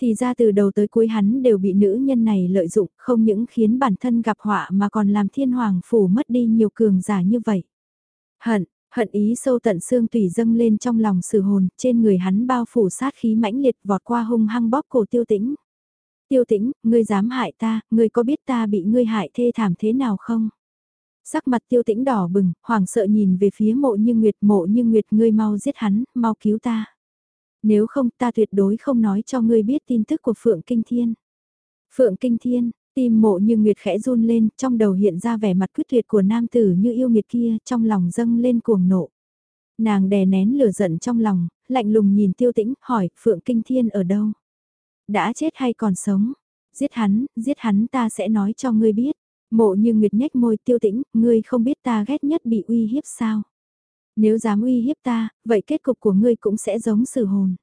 Thì ra từ đầu tới cuối hắn đều bị nữ nhân này lợi dụng, không những khiến bản thân gặp họa mà còn làm thiên hoàng phủ mất đi nhiều cường giả như vậy. Hận, hận ý sâu tận xương tùy dâng lên trong lòng sử hồn, trên người hắn bao phủ sát khí mãnh liệt vọt qua hung hăng bóp cổ tiêu tĩnh. Tiêu tĩnh, ngươi dám hại ta, ngươi có biết ta bị ngươi hại thê thảm thế nào không? Sắc mặt tiêu tĩnh đỏ bừng, hoảng sợ nhìn về phía mộ như nguyệt mộ như nguyệt ngươi mau giết hắn, mau cứu ta. Nếu không ta tuyệt đối không nói cho ngươi biết tin tức của Phượng Kinh Thiên. Phượng Kinh Thiên, Tim mộ như nguyệt khẽ run lên, trong đầu hiện ra vẻ mặt quyết tuyệt của nam tử như yêu nghiệt kia, trong lòng dâng lên cuồng nộ. Nàng đè nén lửa giận trong lòng, lạnh lùng nhìn tiêu tĩnh, hỏi, Phượng Kinh Thiên ở đâu? Đã chết hay còn sống? Giết hắn, giết hắn ta sẽ nói cho ngươi biết. Mộ như nguyệt nhếch môi tiêu tĩnh, ngươi không biết ta ghét nhất bị uy hiếp sao? Nếu dám uy hiếp ta, vậy kết cục của ngươi cũng sẽ giống sử hồn.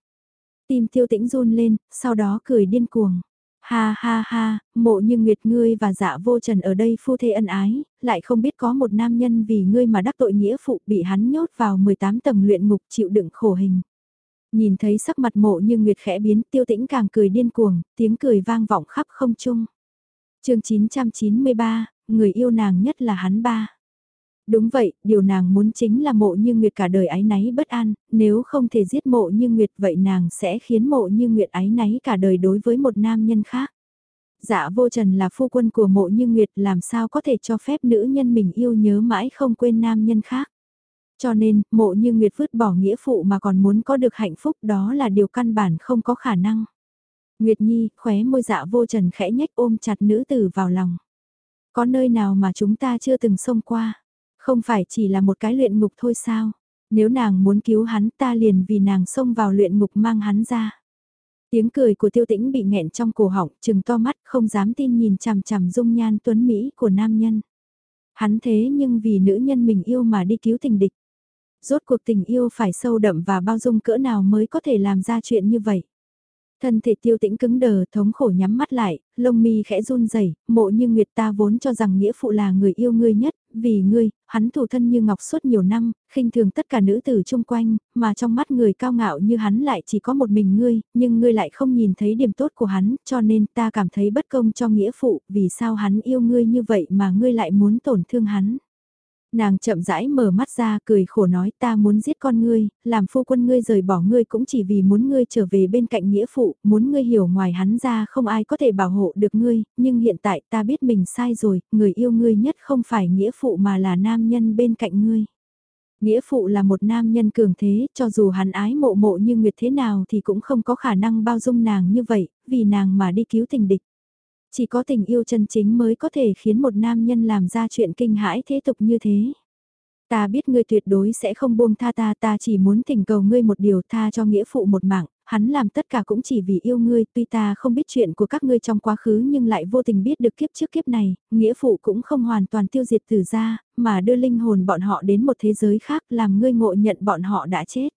Tim tiêu tĩnh run lên, sau đó cười điên cuồng. Ha ha ha, mộ như nguyệt ngươi và dạ vô trần ở đây phu thê ân ái, lại không biết có một nam nhân vì ngươi mà đắc tội nghĩa phụ bị hắn nhốt vào 18 tầng luyện ngục chịu đựng khổ hình. Nhìn thấy sắc mặt mộ như nguyệt khẽ biến tiêu tĩnh càng cười điên cuồng, tiếng cười vang vọng khắp không trung. chương 993, người yêu nàng nhất là hắn ba. Đúng vậy, điều nàng muốn chính là mộ như Nguyệt cả đời ái náy bất an, nếu không thể giết mộ như Nguyệt vậy nàng sẽ khiến mộ như Nguyệt ái náy cả đời đối với một nam nhân khác. Dạ vô trần là phu quân của mộ như Nguyệt làm sao có thể cho phép nữ nhân mình yêu nhớ mãi không quên nam nhân khác. Cho nên, mộ như Nguyệt vứt bỏ nghĩa phụ mà còn muốn có được hạnh phúc đó là điều căn bản không có khả năng. Nguyệt Nhi, khóe môi dạ vô trần khẽ nhách ôm chặt nữ tử vào lòng. Có nơi nào mà chúng ta chưa từng xông qua? Không phải chỉ là một cái luyện ngục thôi sao? Nếu nàng muốn cứu hắn ta liền vì nàng xông vào luyện ngục mang hắn ra. Tiếng cười của tiêu tĩnh bị nghẹn trong cổ họng, trừng to mắt không dám tin nhìn chằm chằm dung nhan tuấn Mỹ của nam nhân. Hắn thế nhưng vì nữ nhân mình yêu mà đi cứu tình địch. Rốt cuộc tình yêu phải sâu đậm và bao dung cỡ nào mới có thể làm ra chuyện như vậy. Thân thể tiêu tĩnh cứng đờ, thống khổ nhắm mắt lại, lông mi khẽ run rẩy mộ như Nguyệt ta vốn cho rằng nghĩa phụ là người yêu ngươi nhất, vì ngươi, hắn thủ thân như ngọc suốt nhiều năm, khinh thường tất cả nữ tử chung quanh, mà trong mắt người cao ngạo như hắn lại chỉ có một mình ngươi, nhưng ngươi lại không nhìn thấy điểm tốt của hắn, cho nên ta cảm thấy bất công cho nghĩa phụ, vì sao hắn yêu ngươi như vậy mà ngươi lại muốn tổn thương hắn. Nàng chậm rãi mở mắt ra cười khổ nói ta muốn giết con ngươi, làm phu quân ngươi rời bỏ ngươi cũng chỉ vì muốn ngươi trở về bên cạnh nghĩa phụ, muốn ngươi hiểu ngoài hắn ra không ai có thể bảo hộ được ngươi, nhưng hiện tại ta biết mình sai rồi, người yêu ngươi nhất không phải nghĩa phụ mà là nam nhân bên cạnh ngươi. Nghĩa phụ là một nam nhân cường thế, cho dù hắn ái mộ mộ như nguyệt thế nào thì cũng không có khả năng bao dung nàng như vậy, vì nàng mà đi cứu tình địch. Chỉ có tình yêu chân chính mới có thể khiến một nam nhân làm ra chuyện kinh hãi thế tục như thế. Ta biết ngươi tuyệt đối sẽ không buông tha ta, ta chỉ muốn thỉnh cầu ngươi một điều tha cho nghĩa phụ một mạng, hắn làm tất cả cũng chỉ vì yêu ngươi, tuy ta không biết chuyện của các ngươi trong quá khứ nhưng lại vô tình biết được kiếp trước kiếp này, nghĩa phụ cũng không hoàn toàn tiêu diệt từ ra, mà đưa linh hồn bọn họ đến một thế giới khác làm ngươi ngộ nhận bọn họ đã chết.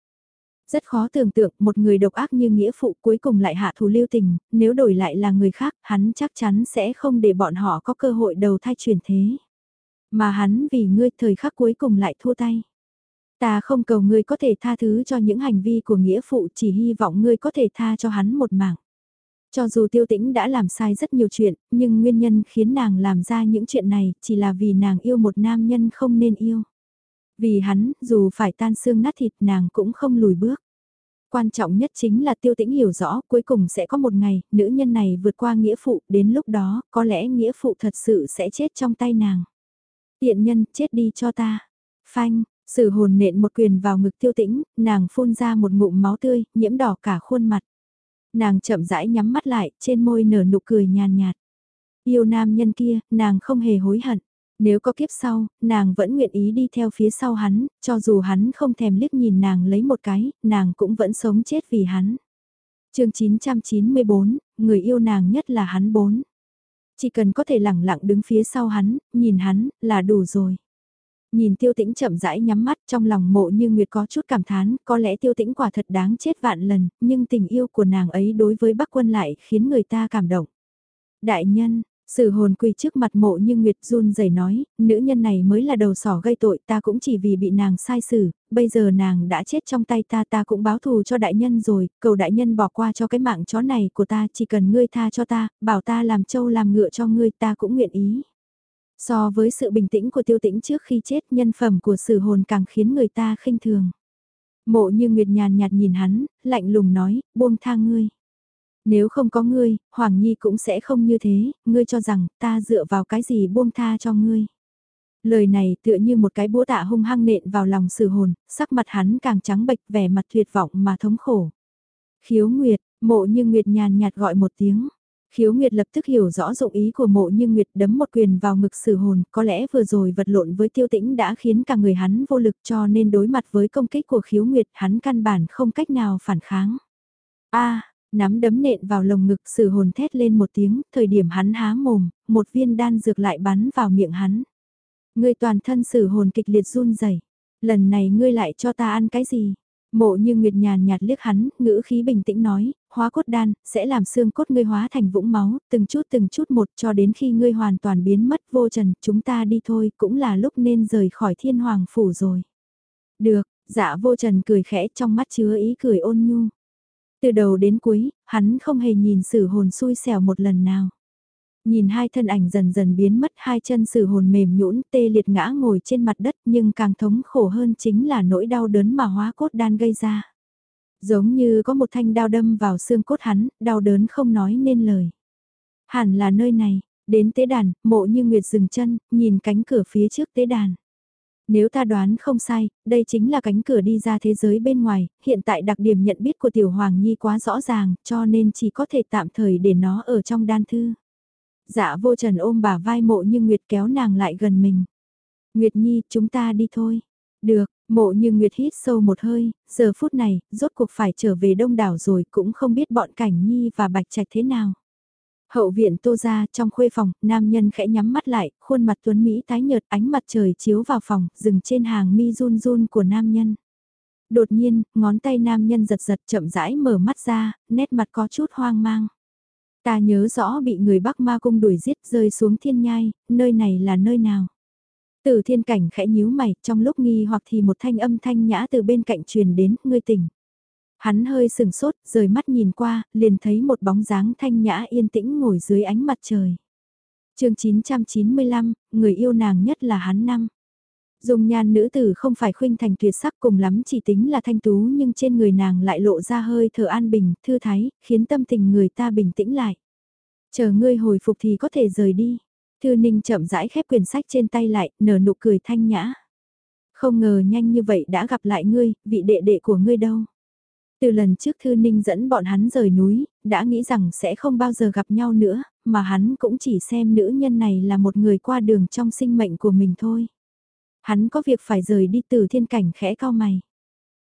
Rất khó tưởng tượng một người độc ác như nghĩa phụ cuối cùng lại hạ thù lưu tình, nếu đổi lại là người khác, hắn chắc chắn sẽ không để bọn họ có cơ hội đầu thai chuyển thế. Mà hắn vì ngươi thời khắc cuối cùng lại thua tay. Ta không cầu ngươi có thể tha thứ cho những hành vi của nghĩa phụ chỉ hy vọng ngươi có thể tha cho hắn một mạng. Cho dù tiêu tĩnh đã làm sai rất nhiều chuyện, nhưng nguyên nhân khiến nàng làm ra những chuyện này chỉ là vì nàng yêu một nam nhân không nên yêu. Vì hắn, dù phải tan xương nát thịt nàng cũng không lùi bước. Quan trọng nhất chính là tiêu tĩnh hiểu rõ cuối cùng sẽ có một ngày, nữ nhân này vượt qua nghĩa phụ, đến lúc đó, có lẽ nghĩa phụ thật sự sẽ chết trong tay nàng. Tiện nhân, chết đi cho ta. Phanh, sử hồn nện một quyền vào ngực tiêu tĩnh, nàng phun ra một ngụm máu tươi, nhiễm đỏ cả khuôn mặt. Nàng chậm rãi nhắm mắt lại, trên môi nở nụ cười nhàn nhạt. Yêu nam nhân kia, nàng không hề hối hận. Nếu có kiếp sau, nàng vẫn nguyện ý đi theo phía sau hắn, cho dù hắn không thèm liếc nhìn nàng lấy một cái, nàng cũng vẫn sống chết vì hắn. chương 994, người yêu nàng nhất là hắn bốn. Chỉ cần có thể lẳng lặng đứng phía sau hắn, nhìn hắn, là đủ rồi. Nhìn tiêu tĩnh chậm rãi nhắm mắt trong lòng mộ như Nguyệt có chút cảm thán, có lẽ tiêu tĩnh quả thật đáng chết vạn lần, nhưng tình yêu của nàng ấy đối với bác quân lại khiến người ta cảm động. Đại nhân, Sử hồn quỳ trước mặt mộ như Nguyệt run rẩy nói, nữ nhân này mới là đầu sỏ gây tội ta cũng chỉ vì bị nàng sai xử, bây giờ nàng đã chết trong tay ta ta cũng báo thù cho đại nhân rồi, cầu đại nhân bỏ qua cho cái mạng chó này của ta chỉ cần ngươi tha cho ta, bảo ta làm trâu làm ngựa cho ngươi ta cũng nguyện ý. So với sự bình tĩnh của tiêu tĩnh trước khi chết nhân phẩm của sử hồn càng khiến người ta khinh thường. Mộ như Nguyệt nhàn nhạt nhìn hắn, lạnh lùng nói, buông tha ngươi. Nếu không có ngươi, Hoàng Nhi cũng sẽ không như thế, ngươi cho rằng ta dựa vào cái gì buông tha cho ngươi. Lời này tựa như một cái búa tạ hung hăng nện vào lòng sử hồn, sắc mặt hắn càng trắng bệch vẻ mặt tuyệt vọng mà thống khổ. Khiếu Nguyệt, mộ như Nguyệt nhàn nhạt gọi một tiếng. Khiếu Nguyệt lập tức hiểu rõ dụng ý của mộ như Nguyệt đấm một quyền vào ngực sử hồn, có lẽ vừa rồi vật lộn với tiêu tĩnh đã khiến cả người hắn vô lực cho nên đối mặt với công kích của khiếu Nguyệt hắn căn bản không cách nào phản kháng. a nắm đấm nện vào lồng ngực sử hồn thét lên một tiếng, thời điểm hắn há mồm, một viên đan dược lại bắn vào miệng hắn. Ngươi toàn thân sử hồn kịch liệt run rẩy lần này ngươi lại cho ta ăn cái gì? Mộ như Nguyệt nhàn nhạt liếc hắn, ngữ khí bình tĩnh nói, hóa cốt đan, sẽ làm xương cốt ngươi hóa thành vũng máu, từng chút từng chút một cho đến khi ngươi hoàn toàn biến mất vô trần, chúng ta đi thôi, cũng là lúc nên rời khỏi thiên hoàng phủ rồi. Được, dạ vô trần cười khẽ trong mắt chứa ý cười ôn nhu. Từ đầu đến cuối, hắn không hề nhìn sử hồn xui xẻo một lần nào. Nhìn hai thân ảnh dần dần biến mất hai chân sử hồn mềm nhũn tê liệt ngã ngồi trên mặt đất nhưng càng thống khổ hơn chính là nỗi đau đớn mà hóa cốt đan gây ra. Giống như có một thanh đao đâm vào xương cốt hắn, đau đớn không nói nên lời. Hẳn là nơi này, đến tế đàn, mộ như Nguyệt dừng chân, nhìn cánh cửa phía trước tế đàn. Nếu ta đoán không sai, đây chính là cánh cửa đi ra thế giới bên ngoài, hiện tại đặc điểm nhận biết của Tiểu Hoàng Nhi quá rõ ràng, cho nên chỉ có thể tạm thời để nó ở trong đan thư. Dạ vô trần ôm bà vai mộ như Nguyệt kéo nàng lại gần mình. Nguyệt Nhi, chúng ta đi thôi. Được, mộ như Nguyệt hít sâu một hơi, giờ phút này, rốt cuộc phải trở về đông đảo rồi cũng không biết bọn Cảnh Nhi và Bạch Trạch thế nào. Hậu viện tô ra trong khuê phòng, nam nhân khẽ nhắm mắt lại, khuôn mặt tuấn Mỹ tái nhợt ánh mặt trời chiếu vào phòng, dừng trên hàng mi run run của nam nhân. Đột nhiên, ngón tay nam nhân giật giật chậm rãi mở mắt ra, nét mặt có chút hoang mang. Ta nhớ rõ bị người Bắc Ma Cung đuổi giết rơi xuống thiên nhai, nơi này là nơi nào? Từ thiên cảnh khẽ nhíu mày, trong lúc nghi hoặc thì một thanh âm thanh nhã từ bên cạnh truyền đến, ngươi tỉnh. Hắn hơi sừng sốt, rời mắt nhìn qua, liền thấy một bóng dáng thanh nhã yên tĩnh ngồi dưới ánh mặt trời. chương 995, người yêu nàng nhất là hắn năm. Dùng nhan nữ tử không phải khuynh thành tuyệt sắc cùng lắm chỉ tính là thanh tú nhưng trên người nàng lại lộ ra hơi thở an bình, thư thái, khiến tâm tình người ta bình tĩnh lại. Chờ ngươi hồi phục thì có thể rời đi. Thư Ninh chậm rãi khép quyển sách trên tay lại, nở nụ cười thanh nhã. Không ngờ nhanh như vậy đã gặp lại ngươi, vị đệ đệ của ngươi đâu. Từ lần trước Thư Ninh dẫn bọn hắn rời núi, đã nghĩ rằng sẽ không bao giờ gặp nhau nữa, mà hắn cũng chỉ xem nữ nhân này là một người qua đường trong sinh mệnh của mình thôi. Hắn có việc phải rời đi từ thiên cảnh khẽ cao mày.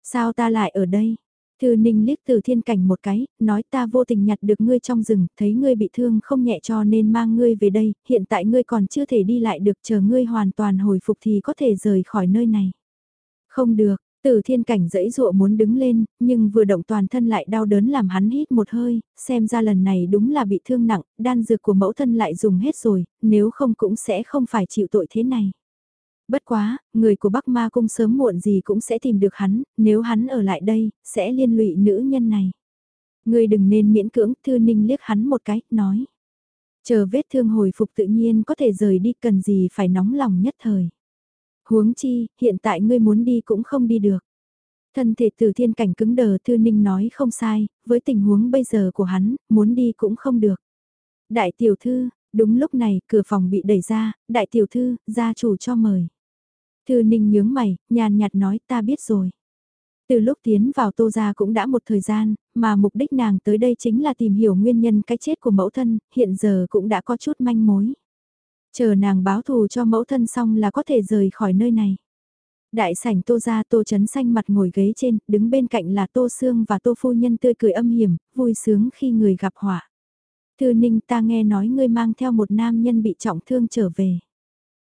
Sao ta lại ở đây? Thư Ninh liếc từ thiên cảnh một cái, nói ta vô tình nhặt được ngươi trong rừng, thấy ngươi bị thương không nhẹ cho nên mang ngươi về đây, hiện tại ngươi còn chưa thể đi lại được chờ ngươi hoàn toàn hồi phục thì có thể rời khỏi nơi này. Không được, từ thiên cảnh dẫy dụa muốn đứng lên, nhưng vừa động toàn thân lại đau đớn làm hắn hít một hơi, xem ra lần này đúng là bị thương nặng, đan dược của mẫu thân lại dùng hết rồi, nếu không cũng sẽ không phải chịu tội thế này. Bất quá, người của Bắc Ma Cung sớm muộn gì cũng sẽ tìm được hắn, nếu hắn ở lại đây, sẽ liên lụy nữ nhân này. Người đừng nên miễn cưỡng, Thư Ninh liếc hắn một cái, nói. Chờ vết thương hồi phục tự nhiên có thể rời đi cần gì phải nóng lòng nhất thời. Huống chi, hiện tại ngươi muốn đi cũng không đi được. Thân thể từ thiên cảnh cứng đờ Thư Ninh nói không sai, với tình huống bây giờ của hắn, muốn đi cũng không được. Đại tiểu thư, đúng lúc này cửa phòng bị đẩy ra, đại tiểu thư, gia chủ cho mời. Thư Ninh nhướng mày, nhàn nhạt nói ta biết rồi. Từ lúc tiến vào tô gia cũng đã một thời gian, mà mục đích nàng tới đây chính là tìm hiểu nguyên nhân cái chết của mẫu thân, hiện giờ cũng đã có chút manh mối. Chờ nàng báo thù cho mẫu thân xong là có thể rời khỏi nơi này. Đại sảnh tô ra tô chấn xanh mặt ngồi ghế trên, đứng bên cạnh là tô xương và tô phu nhân tươi cười âm hiểm, vui sướng khi người gặp họa. Thư ninh ta nghe nói ngươi mang theo một nam nhân bị trọng thương trở về.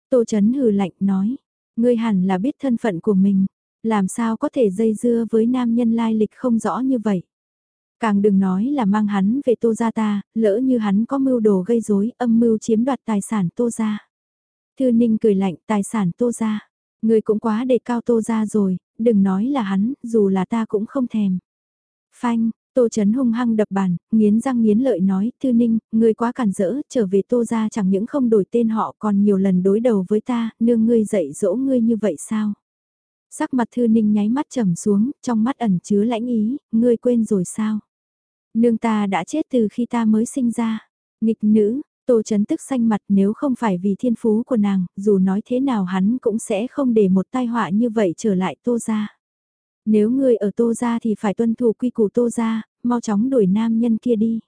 Tô chấn hừ lạnh nói, Ngươi hẳn là biết thân phận của mình, làm sao có thể dây dưa với nam nhân lai lịch không rõ như vậy. Càng đừng nói là mang hắn về tô gia ta, lỡ như hắn có mưu đồ gây rối âm mưu chiếm đoạt tài sản tô gia. Thư Ninh cười lạnh tài sản tô gia. người cũng quá đề cao tô gia rồi, đừng nói là hắn, dù là ta cũng không thèm. Phanh, Tô Chấn hung hăng đập bàn, nghiến răng nghiến lợi nói, Thư Ninh, ngươi quá cản rỡ, trở về Tô ra chẳng những không đổi tên họ còn nhiều lần đối đầu với ta, nương ngươi dạy dỗ ngươi như vậy sao? Sắc mặt Thư Ninh nháy mắt trầm xuống, trong mắt ẩn chứa lãnh ý, ngươi quên rồi sao? Nương ta đã chết từ khi ta mới sinh ra. Nghịch nữ, Tô Chấn tức xanh mặt nếu không phải vì thiên phú của nàng, dù nói thế nào hắn cũng sẽ không để một tai họa như vậy trở lại Tô ra. Nếu ngươi ở tô gia thì phải tuân thủ quy củ tô gia, mau chóng đuổi nam nhân kia đi.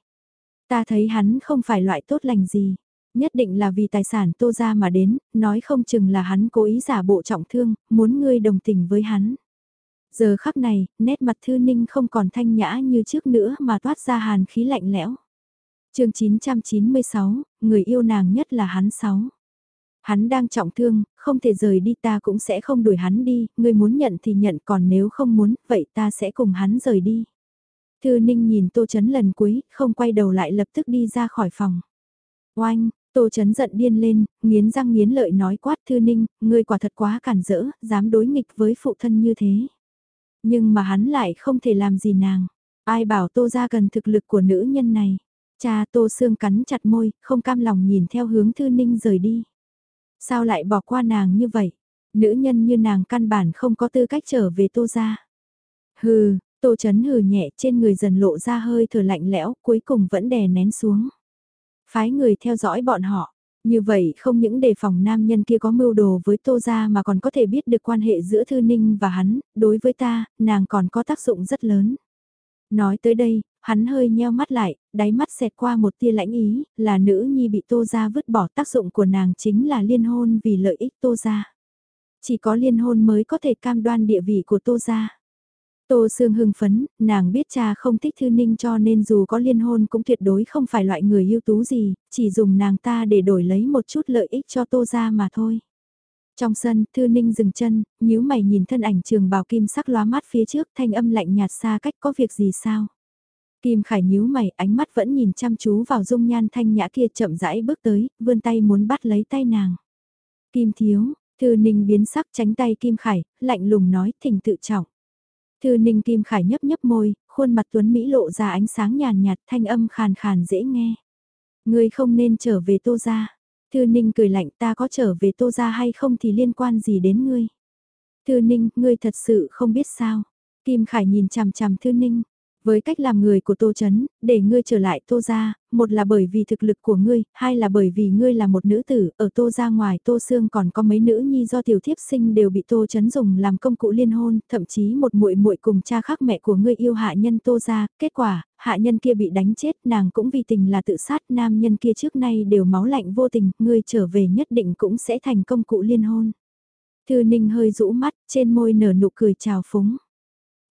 Ta thấy hắn không phải loại tốt lành gì. Nhất định là vì tài sản tô ra mà đến, nói không chừng là hắn cố ý giả bộ trọng thương, muốn ngươi đồng tình với hắn. Giờ khắc này, nét mặt thư ninh không còn thanh nhã như trước nữa mà toát ra hàn khí lạnh lẽo. chương 996, người yêu nàng nhất là hắn sáu. Hắn đang trọng thương, không thể rời đi ta cũng sẽ không đuổi hắn đi, ngươi muốn nhận thì nhận còn nếu không muốn, vậy ta sẽ cùng hắn rời đi. Thư Ninh nhìn Tô Chấn lần cuối, không quay đầu lại lập tức đi ra khỏi phòng. Oanh, Tô Chấn giận điên lên, nghiến răng nghiến lợi nói quát Thư Ninh, ngươi quả thật quá cản rỡ, dám đối nghịch với phụ thân như thế. Nhưng mà hắn lại không thể làm gì nàng. Ai bảo Tô ra cần thực lực của nữ nhân này. Cha Tô Sương cắn chặt môi, không cam lòng nhìn theo hướng Thư Ninh rời đi. Sao lại bỏ qua nàng như vậy? Nữ nhân như nàng căn bản không có tư cách trở về tô ra. Hừ, tô chấn hừ nhẹ trên người dần lộ ra hơi thở lạnh lẽo cuối cùng vẫn đè nén xuống. Phái người theo dõi bọn họ. Như vậy không những đề phòng nam nhân kia có mưu đồ với Tô Gia mà còn có thể biết được quan hệ giữa Thư Ninh và hắn, đối với ta, nàng còn có tác dụng rất lớn. Nói tới đây, hắn hơi nheo mắt lại, đáy mắt xẹt qua một tia lãnh ý, là nữ nhi bị tô gia vứt bỏ tác dụng của nàng chính là liên hôn vì lợi ích tô gia Chỉ có liên hôn mới có thể cam đoan địa vị của tô gia Tô Sương hưng phấn, nàng biết cha không thích Thư Ninh cho nên dù có liên hôn cũng tuyệt đối không phải loại người ưu tú gì, chỉ dùng nàng ta để đổi lấy một chút lợi ích cho Tô ra mà thôi. Trong sân, Thư Ninh dừng chân, nhíu mày nhìn thân ảnh trường bào kim sắc lóa mắt phía trước thanh âm lạnh nhạt xa cách có việc gì sao. Kim Khải nhíu mày, ánh mắt vẫn nhìn chăm chú vào dung nhan thanh nhã kia chậm rãi bước tới, vươn tay muốn bắt lấy tay nàng. Kim thiếu, Thư Ninh biến sắc tránh tay Kim Khải, lạnh lùng nói, thỉnh tự trọng. Thư Ninh Kim Khải nhấp nhấp môi, khuôn mặt tuấn Mỹ lộ ra ánh sáng nhàn nhạt, thanh âm khàn khàn dễ nghe. Ngươi không nên trở về tô gia. Thư Ninh cười lạnh ta có trở về tô gia hay không thì liên quan gì đến ngươi. Thư Ninh, ngươi thật sự không biết sao. Kim Khải nhìn chằm chằm Thư Ninh, với cách làm người của Tô Chấn, để ngươi trở lại Tô gia, một là bởi vì thực lực của ngươi, hai là bởi vì ngươi là một nữ tử, ở Tô gia ngoài Tô Sương còn có mấy nữ nhi do tiểu thiếp sinh đều bị Tô Chấn dùng làm công cụ liên hôn, thậm chí một muội muội cùng cha khác mẹ của ngươi yêu hạ nhân Tô gia, kết quả, hạ nhân kia bị đánh chết, nàng cũng vì tình là tự sát, nam nhân kia trước nay đều máu lạnh vô tình, ngươi trở về nhất định cũng sẽ thành công cụ liên hôn. Thư Ninh hơi rũ mắt, trên môi nở nụ cười chào phúng.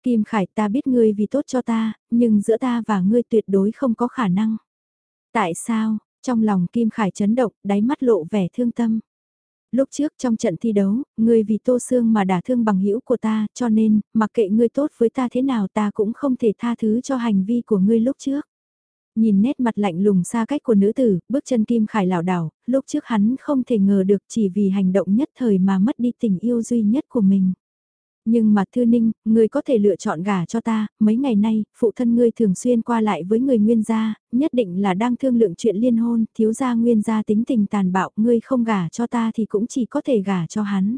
Kim Khải ta biết ngươi vì tốt cho ta, nhưng giữa ta và ngươi tuyệt đối không có khả năng. Tại sao, trong lòng Kim Khải chấn động, đáy mắt lộ vẻ thương tâm. Lúc trước trong trận thi đấu, ngươi vì Tô Sương mà đả thương bằng hữu của ta, cho nên, mặc kệ ngươi tốt với ta thế nào ta cũng không thể tha thứ cho hành vi của ngươi lúc trước. Nhìn nét mặt lạnh lùng xa cách của nữ tử, bước chân Kim Khải lảo đảo, lúc trước hắn không thể ngờ được chỉ vì hành động nhất thời mà mất đi tình yêu duy nhất của mình. Nhưng mà Thư Ninh, ngươi có thể lựa chọn gả cho ta, mấy ngày nay, phụ thân ngươi thường xuyên qua lại với người nguyên gia, nhất định là đang thương lượng chuyện liên hôn, thiếu gia nguyên gia tính tình tàn bạo, ngươi không gả cho ta thì cũng chỉ có thể gả cho hắn.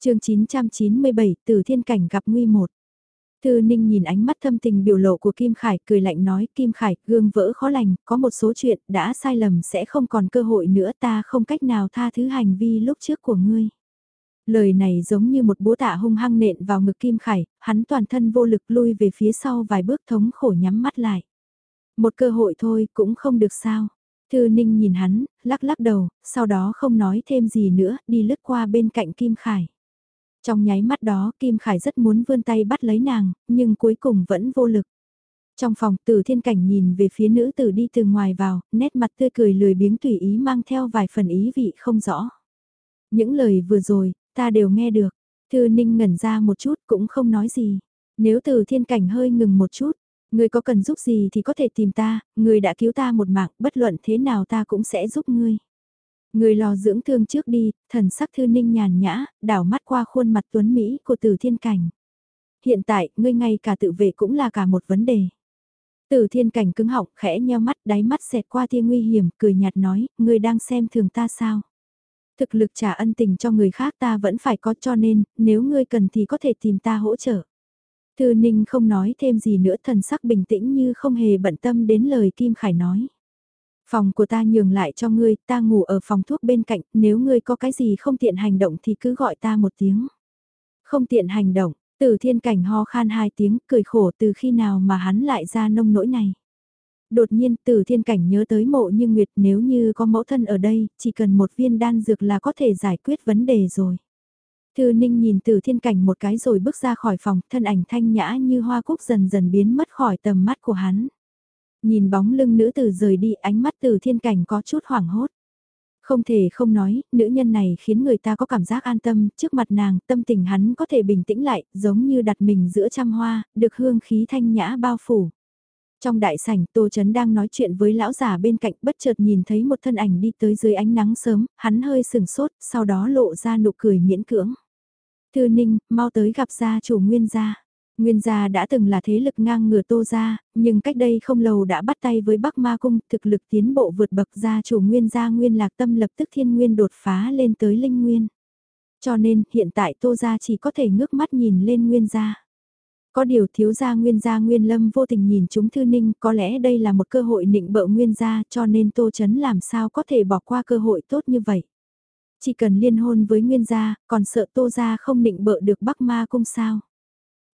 chương 997, Từ Thiên Cảnh gặp nguy một. Thư Ninh nhìn ánh mắt thâm tình biểu lộ của Kim Khải, cười lạnh nói, Kim Khải, gương vỡ khó lành, có một số chuyện, đã sai lầm sẽ không còn cơ hội nữa ta không cách nào tha thứ hành vi lúc trước của ngươi. Lời này giống như một búa tạ hung hăng nện vào ngực Kim Khải, hắn toàn thân vô lực lui về phía sau vài bước thống khổ nhắm mắt lại. Một cơ hội thôi cũng không được sao. Thư Ninh nhìn hắn, lắc lắc đầu, sau đó không nói thêm gì nữa, đi lướt qua bên cạnh Kim Khải. Trong nháy mắt đó Kim Khải rất muốn vươn tay bắt lấy nàng, nhưng cuối cùng vẫn vô lực. Trong phòng tử thiên cảnh nhìn về phía nữ tử đi từ ngoài vào, nét mặt tươi cười lười biếng tùy ý mang theo vài phần ý vị không rõ. Những lời vừa rồi, Ta đều nghe được. Thư Ninh ngẩn ra một chút cũng không nói gì. Nếu từ thiên cảnh hơi ngừng một chút, ngươi có cần giúp gì thì có thể tìm ta, ngươi đã cứu ta một mạng, bất luận thế nào ta cũng sẽ giúp ngươi. ngươi lo dưỡng thương trước đi, thần sắc thư ninh nhàn nhã, đảo mắt qua khuôn mặt tuấn Mỹ của từ thiên cảnh. Hiện tại, ngươi ngay cả tự vệ cũng là cả một vấn đề. từ thiên cảnh cứng họng, khẽ nheo mắt, đáy mắt xẹt qua tia nguy hiểm, cười nhạt nói, ngươi đang xem thường ta sao? Thực lực trả ân tình cho người khác ta vẫn phải có cho nên, nếu ngươi cần thì có thể tìm ta hỗ trợ. Thư Ninh không nói thêm gì nữa thần sắc bình tĩnh như không hề bận tâm đến lời Kim Khải nói. Phòng của ta nhường lại cho ngươi, ta ngủ ở phòng thuốc bên cạnh, nếu ngươi có cái gì không tiện hành động thì cứ gọi ta một tiếng. Không tiện hành động, từ thiên cảnh ho khan hai tiếng, cười khổ từ khi nào mà hắn lại ra nông nỗi này đột nhiên từ thiên cảnh nhớ tới mộ như Nguyệt nếu như có mẫu thân ở đây, chỉ cần một viên đan dược là có thể giải quyết vấn đề rồi. Thư Ninh nhìn từ thiên cảnh một cái rồi bước ra khỏi phòng, thân ảnh thanh nhã như hoa cúc dần dần biến mất khỏi tầm mắt của hắn. Nhìn bóng lưng nữ tử rời đi ánh mắt từ thiên cảnh có chút hoảng hốt. Không thể không nói, nữ nhân này khiến người ta có cảm giác an tâm, trước mặt nàng, tâm tình hắn có thể bình tĩnh lại, giống như đặt mình giữa trăm hoa, được hương khí thanh nhã bao phủ. Trong đại sảnh, Tô Chấn đang nói chuyện với lão già bên cạnh bất chợt nhìn thấy một thân ảnh đi tới dưới ánh nắng sớm, hắn hơi sừng sốt, sau đó lộ ra nụ cười miễn cưỡng. Thư Ninh, mau tới gặp gia chủ Nguyên gia. Nguyên gia đã từng là thế lực ngang ngửa Tô gia, nhưng cách đây không lâu đã bắt tay với Bắc Ma cung, thực lực tiến bộ vượt bậc gia chủ Nguyên gia Nguyên Lạc Tâm lập tức thiên nguyên đột phá lên tới linh nguyên. Cho nên, hiện tại Tô gia chỉ có thể ngước mắt nhìn lên Nguyên gia. Có điều thiếu gia nguyên gia nguyên lâm vô tình nhìn chúng thư ninh có lẽ đây là một cơ hội nịnh bợ nguyên gia cho nên tô chấn làm sao có thể bỏ qua cơ hội tốt như vậy. Chỉ cần liên hôn với nguyên gia, còn sợ tô gia không nịnh bợ được bắc ma cung sao.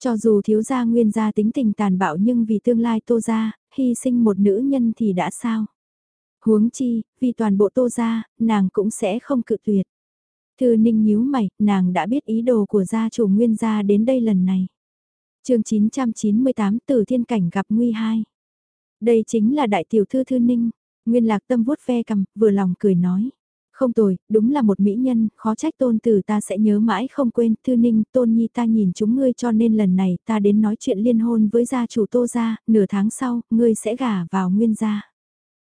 Cho dù thiếu gia nguyên gia tính tình tàn bạo nhưng vì tương lai tô gia, hy sinh một nữ nhân thì đã sao. Huống chi, vì toàn bộ tô gia, nàng cũng sẽ không cự tuyệt. Thư ninh nhíu mày, nàng đã biết ý đồ của gia chủ nguyên gia đến đây lần này chương 998 Từ Thiên Cảnh gặp Nguy hai. Đây chính là đại tiểu thư thư ninh. Nguyên lạc tâm vuốt ve cầm, vừa lòng cười nói. Không tồi, đúng là một mỹ nhân, khó trách tôn tử ta sẽ nhớ mãi không quên, thư ninh, tôn nhi ta nhìn chúng ngươi cho nên lần này ta đến nói chuyện liên hôn với gia chủ tô gia, nửa tháng sau, ngươi sẽ gả vào nguyên gia.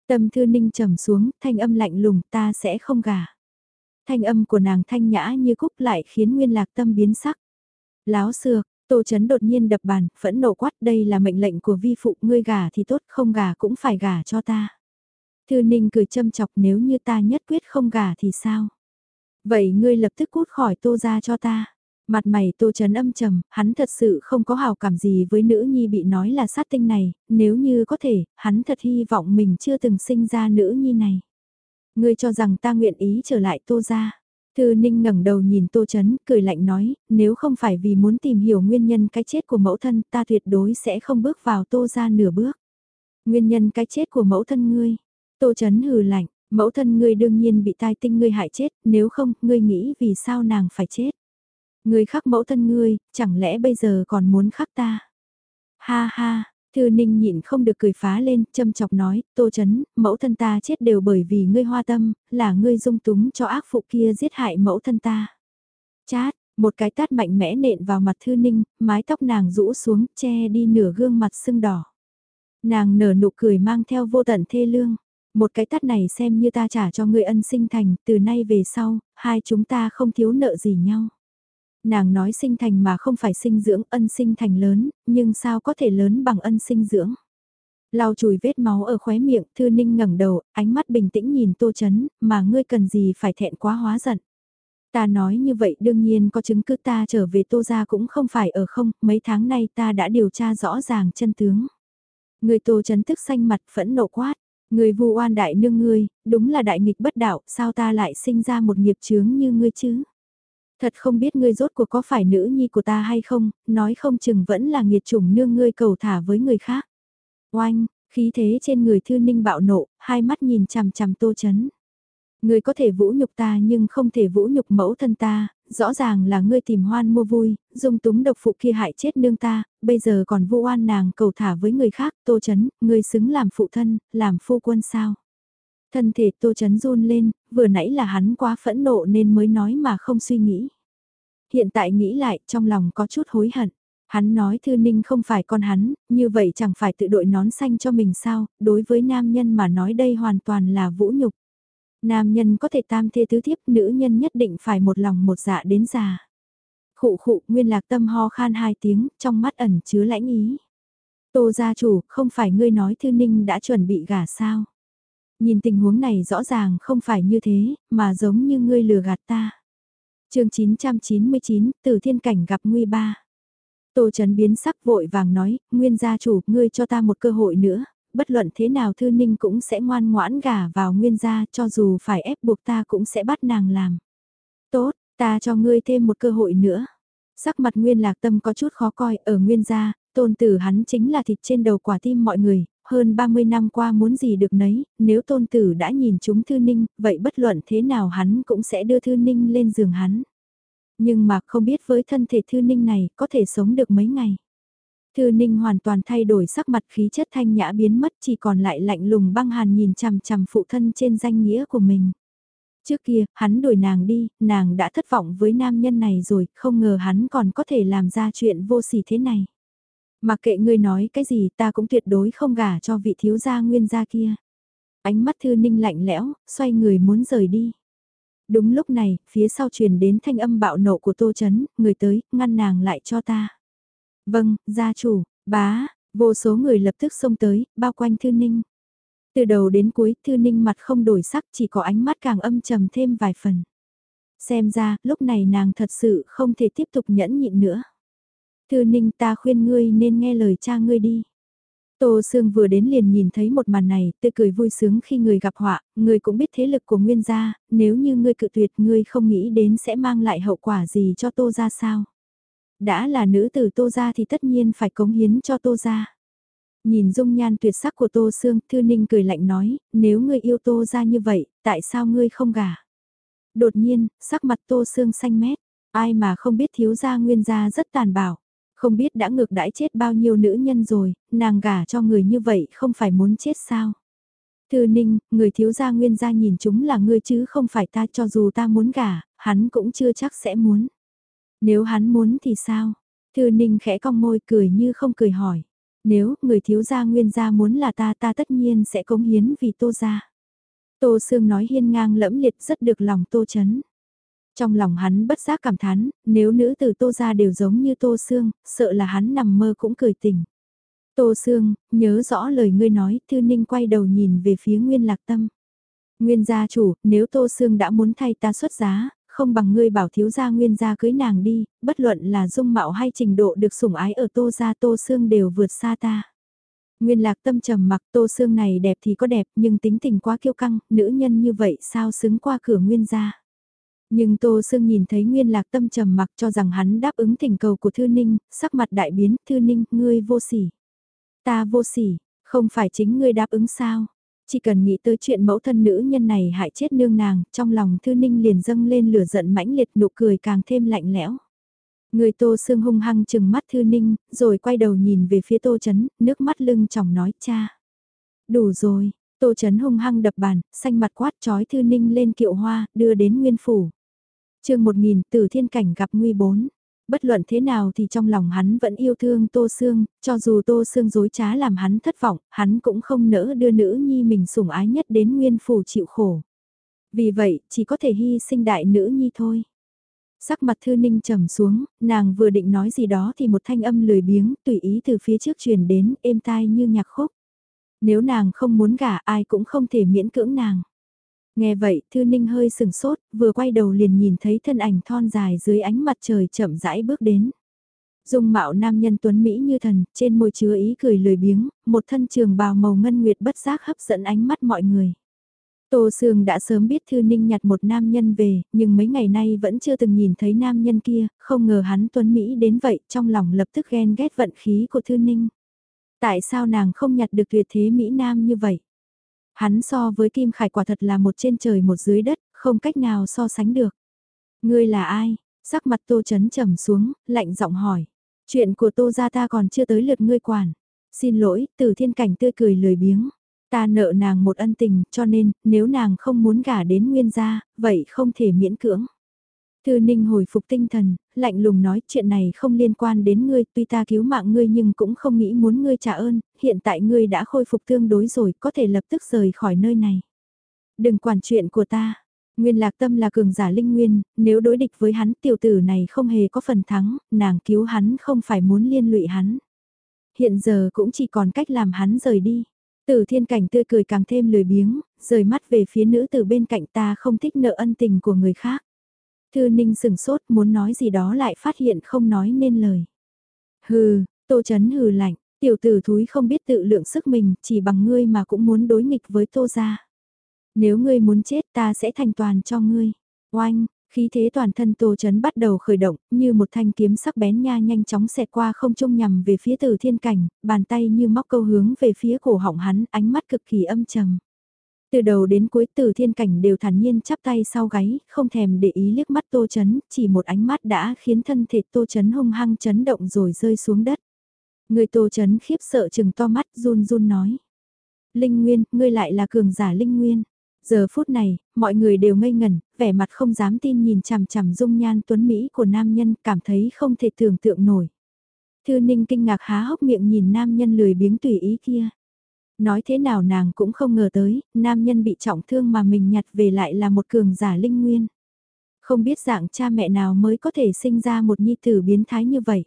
Tâm thư ninh trầm xuống, thanh âm lạnh lùng, ta sẽ không gả. Thanh âm của nàng thanh nhã như cúc lại khiến nguyên lạc tâm biến sắc. Láo xược, Tô Chấn đột nhiên đập bàn, phẫn nộ quát đây là mệnh lệnh của vi phụ, ngươi gả thì tốt, không gả cũng phải gả cho ta. Thư Ninh cười châm chọc nếu như ta nhất quyết không gả thì sao? Vậy ngươi lập tức cút khỏi tô ra cho ta. Mặt mày tô chấn âm trầm, hắn thật sự không có hào cảm gì với nữ nhi bị nói là sát tinh này, nếu như có thể, hắn thật hy vọng mình chưa từng sinh ra nữ nhi này. Ngươi cho rằng ta nguyện ý trở lại tô ra. Thư Ninh ngẩng đầu nhìn Tô Chấn, cười lạnh nói, nếu không phải vì muốn tìm hiểu nguyên nhân cái chết của mẫu thân, ta tuyệt đối sẽ không bước vào Tô ra nửa bước. Nguyên nhân cái chết của mẫu thân ngươi. Tô Chấn hừ lạnh, mẫu thân ngươi đương nhiên bị tai tinh ngươi hại chết, nếu không, ngươi nghĩ vì sao nàng phải chết. Ngươi khắc mẫu thân ngươi, chẳng lẽ bây giờ còn muốn khắc ta? Ha ha, Thư Ninh nhịn không được cười phá lên, châm chọc nói, Tô Chấn, mẫu thân ta chết đều bởi vì ngươi hoa tâm, là ngươi dung túng cho ác phụ kia giết hại mẫu thân ta. Chát, một cái tát mạnh mẽ nện vào mặt Thư Ninh, mái tóc nàng rũ xuống, che đi nửa gương mặt sưng đỏ. Nàng nở nụ cười mang theo vô tận thê lương. Một cái tát này xem như ta trả cho ngươi ân sinh thành, từ nay về sau, hai chúng ta không thiếu nợ gì nhau. Nàng nói sinh thành mà không phải sinh dưỡng ân sinh thành lớn, nhưng sao có thể lớn bằng ân sinh dưỡng. Lau chùi vết máu ở khóe miệng, Thư Ninh ngẩng đầu, ánh mắt bình tĩnh nhìn Tô Chấn, mà ngươi cần gì phải thẹn quá hóa giận. Ta nói như vậy đương nhiên có chứng cứ ta trở về Tô gia cũng không phải ở không, mấy tháng nay ta đã điều tra rõ ràng chân tướng. Người Tô Chấn tức xanh mặt phẫn nộ quát, người vu oan đại nương ngươi, đúng là đại nghịch bất đạo, sao ta lại sinh ra một nghiệp chướng như ngươi chứ? Thật không biết ngươi rốt cuộc có phải nữ nhi của ta hay không, nói không chừng vẫn là nghiệt chủng nương ngươi cầu thả với người khác. Oanh, khí thế trên người thư ninh bạo nộ, hai mắt nhìn chằm chằm tô chấn. Ngươi có thể vũ nhục ta nhưng không thể vũ nhục mẫu thân ta, rõ ràng là ngươi tìm hoan mua vui, dung túng độc phụ kia hại chết nương ta, bây giờ còn vu oan nàng cầu thả với người khác, tô chấn, ngươi xứng làm phụ thân, làm phu quân sao. Thân thể tô chấn run lên, vừa nãy là hắn quá phẫn nộ nên mới nói mà không suy nghĩ. Hiện tại nghĩ lại, trong lòng có chút hối hận. Hắn nói Thư Ninh không phải con hắn, như vậy chẳng phải tự đội nón xanh cho mình sao, đối với nam nhân mà nói đây hoàn toàn là vũ nhục. Nam nhân có thể tam thê tứ thiếp, nữ nhân nhất định phải một lòng một dạ đến già. Khụ khụ, nguyên lạc tâm ho khan hai tiếng, trong mắt ẩn chứa lãnh ý. Tô gia chủ, không phải ngươi nói Thư Ninh đã chuẩn bị gả sao? Nhìn tình huống này rõ ràng không phải như thế, mà giống như ngươi lừa gạt ta chương 999, từ Thiên Cảnh gặp Nguy Ba. Tô Trấn biến sắc vội vàng nói, Nguyên gia chủ, ngươi cho ta một cơ hội nữa, bất luận thế nào Thư Ninh cũng sẽ ngoan ngoãn gả vào Nguyên gia cho dù phải ép buộc ta cũng sẽ bắt nàng làm. Tốt, ta cho ngươi thêm một cơ hội nữa. Sắc mặt Nguyên Lạc Tâm có chút khó coi, ở Nguyên gia, tôn tử hắn chính là thịt trên đầu quả tim mọi người, hơn 30 năm qua muốn gì được nấy, nếu tôn tử đã nhìn chúng Thư Ninh, vậy bất luận thế nào hắn cũng sẽ đưa Thư Ninh lên giường hắn. Nhưng mà không biết với thân thể Thư Ninh này có thể sống được mấy ngày. Thư Ninh hoàn toàn thay đổi sắc mặt khí chất thanh nhã biến mất chỉ còn lại lạnh lùng băng hàn nhìn chằm chằm phụ thân trên danh nghĩa của mình. Trước kia, hắn đuổi nàng đi, nàng đã thất vọng với nam nhân này rồi, không ngờ hắn còn có thể làm ra chuyện vô sỉ thế này. Mặc kệ ngươi nói cái gì ta cũng tuyệt đối không gả cho vị thiếu gia nguyên gia kia. Ánh mắt thư ninh lạnh lẽo, xoay người muốn rời đi. Đúng lúc này, phía sau truyền đến thanh âm bạo nộ của Tô Chấn, người tới, ngăn nàng lại cho ta. Vâng, gia chủ, bá, vô số người lập tức xông tới, bao quanh Thư Ninh. Từ đầu đến cuối, Thư Ninh mặt không đổi sắc chỉ có ánh mắt càng âm trầm thêm vài phần. Xem ra, lúc này nàng thật sự không thể tiếp tục nhẫn nhịn nữa. Thư Ninh ta khuyên ngươi nên nghe lời cha ngươi đi. Tô Sương vừa đến liền nhìn thấy một màn này, tươi cười vui sướng khi người gặp họa, người cũng biết thế lực của Nguyên gia, nếu như ngươi cự tuyệt ngươi không nghĩ đến sẽ mang lại hậu quả gì cho Tô gia sao. Đã là nữ tử Tô gia thì tất nhiên phải cống hiến cho Tô gia. Nhìn dung nhan tuyệt sắc của Tô Sương, Thư Ninh cười lạnh nói, nếu ngươi yêu Tô gia như vậy, tại sao ngươi không gả? Đột nhiên, sắc mặt Tô Sương xanh mét, ai mà không biết thiếu gia Nguyên gia rất tàn bạo không biết đã ngược đãi chết bao nhiêu nữ nhân rồi, nàng gả cho người như vậy không phải muốn chết sao? Thư ninh, người thiếu gia nguyên gia nhìn chúng là ngươi chứ không phải ta cho dù ta muốn gả, hắn cũng chưa chắc sẽ muốn. Nếu hắn muốn thì sao? Thư ninh khẽ cong môi cười như không cười hỏi. Nếu người thiếu gia nguyên gia muốn là ta ta tất nhiên sẽ cống hiến vì tô gia. Tô Sương nói hiên ngang lẫm liệt rất được lòng Tô Chấn. Trong lòng hắn bất giác cảm thán, nếu nữ từ Tô gia đều giống như Tô xương sợ là hắn nằm mơ cũng cười tỉnh. Tô xương nhớ rõ lời ngươi nói, Thư Ninh quay đầu nhìn về phía Nguyên Lạc Tâm. Nguyên gia chủ, nếu Tô xương đã muốn thay ta xuất giá, không bằng ngươi bảo thiếu gia Nguyên gia cưới nàng đi, bất luận là dung mạo hay trình độ được sủng ái ở Tô gia Tô xương đều vượt xa ta. Nguyên lạc tâm trầm mặc tô xương này đẹp thì có đẹp nhưng tính tình quá kiêu căng, nữ nhân như vậy sao xứng qua cửa nguyên gia. Nhưng Tô Sương nhìn thấy Nguyên Lạc Tâm trầm mặc cho rằng hắn đáp ứng thỉnh cầu của Thư Ninh, sắc mặt đại biến, Thư Ninh, ngươi vô sỉ. Ta vô sỉ, không phải chính ngươi đáp ứng sao? Chỉ cần nghĩ tới chuyện mẫu thân nữ nhân này hại chết nương nàng, trong lòng Thư Ninh liền dâng lên lửa giận mãnh liệt nụ cười càng thêm lạnh lẽo. Người Tô Sương hung hăng chừng mắt Thư Ninh, rồi quay đầu nhìn về phía Tô Chấn, nước mắt lưng chồng nói cha. Đủ rồi, Tô Chấn hung hăng đập bàn, xanh mặt quát trói Thư Ninh lên kiệu hoa, đưa đến nguyên phủ chương 1000 từ Thiên Cảnh gặp nguy bốn. Bất luận thế nào thì trong lòng hắn vẫn yêu thương Tô Sương, cho dù Tô Sương dối trá làm hắn thất vọng, hắn cũng không nỡ đưa nữ nhi mình sủng ái nhất đến nguyên phủ chịu khổ. Vì vậy, chỉ có thể hy sinh đại nữ nhi thôi. Sắc mặt thư ninh trầm xuống, nàng vừa định nói gì đó thì một thanh âm lười biếng tùy ý từ phía trước truyền đến êm tai như nhạc khúc. Nếu nàng không muốn gả ai cũng không thể miễn cưỡng nàng. Nghe vậy, Thư Ninh hơi sừng sốt, vừa quay đầu liền nhìn thấy thân ảnh thon dài dưới ánh mặt trời chậm rãi bước đến. Dung mạo nam nhân tuấn Mỹ như thần, trên môi chứa ý cười lười biếng, một thân trường bào màu ngân nguyệt bất giác hấp dẫn ánh mắt mọi người. Tô Sương đã sớm biết Thư Ninh nhặt một nam nhân về, nhưng mấy ngày nay vẫn chưa từng nhìn thấy nam nhân kia, không ngờ hắn tuấn Mỹ đến vậy, trong lòng lập tức ghen ghét vận khí của Thư Ninh. Tại sao nàng không nhặt được tuyệt thế Mỹ Nam như vậy? Hắn so với Kim Khải quả thật là một trên trời một dưới đất, không cách nào so sánh được. Ngươi là ai? Sắc mặt Tô Chấn trầm xuống, lạnh giọng hỏi. Chuyện của Tô gia ta còn chưa tới lượt ngươi quản. Xin lỗi, từ thiên cảnh tươi cười lười biếng. Ta nợ nàng một ân tình, cho nên, nếu nàng không muốn gả đến nguyên gia, vậy không thể miễn cưỡng. Thư Ninh hồi phục tinh thần, lạnh lùng nói chuyện này không liên quan đến ngươi, tuy ta cứu mạng ngươi nhưng cũng không nghĩ muốn ngươi trả ơn, hiện tại ngươi đã khôi phục tương đối rồi, có thể lập tức rời khỏi nơi này. Đừng quản chuyện của ta. Nguyên lạc tâm là cường giả linh nguyên, nếu đối địch với hắn tiểu tử này không hề có phần thắng, nàng cứu hắn không phải muốn liên lụy hắn. Hiện giờ cũng chỉ còn cách làm hắn rời đi. Tử thiên cảnh tươi cười càng thêm lười biếng, rời mắt về phía nữ từ bên cạnh ta không thích nợ ân tình của người khác. Thư ninh sừng sốt muốn nói gì đó lại phát hiện không nói nên lời. Hừ, tô chấn hừ lạnh, tiểu tử thúi không biết tự lượng sức mình, chỉ bằng ngươi mà cũng muốn đối nghịch với tô gia. Nếu ngươi muốn chết ta sẽ thành toàn cho ngươi. Oanh, Khí thế toàn thân Tô Chấn bắt đầu khởi động, như một thanh kiếm sắc bén nha nhanh chóng xẹt qua không trung nhằm về phía Từ Thiên Cảnh, bàn tay như móc câu hướng về phía cổ họng hắn, ánh mắt cực kỳ âm trầm. Từ đầu đến cuối Từ Thiên Cảnh đều thản nhiên chắp tay sau gáy, không thèm để ý liếc mắt Tô Chấn, chỉ một ánh mắt đã khiến thân thể Tô Chấn hung hăng chấn động rồi rơi xuống đất. Người Tô Chấn khiếp sợ chừng to mắt run run nói. Linh Nguyên, ngươi lại là cường giả Linh Nguyên. Giờ phút này, mọi người đều ngây ngẩn, vẻ mặt không dám tin nhìn chằm chằm dung nhan tuấn Mỹ của nam nhân cảm thấy không thể tưởng tượng nổi. Thư Ninh kinh ngạc há hốc miệng nhìn nam nhân lười biếng tùy ý kia. Nói thế nào nàng cũng không ngờ tới, nam nhân bị trọng thương mà mình nhặt về lại là một cường giả linh nguyên. Không biết dạng cha mẹ nào mới có thể sinh ra một nhi tử biến thái như vậy.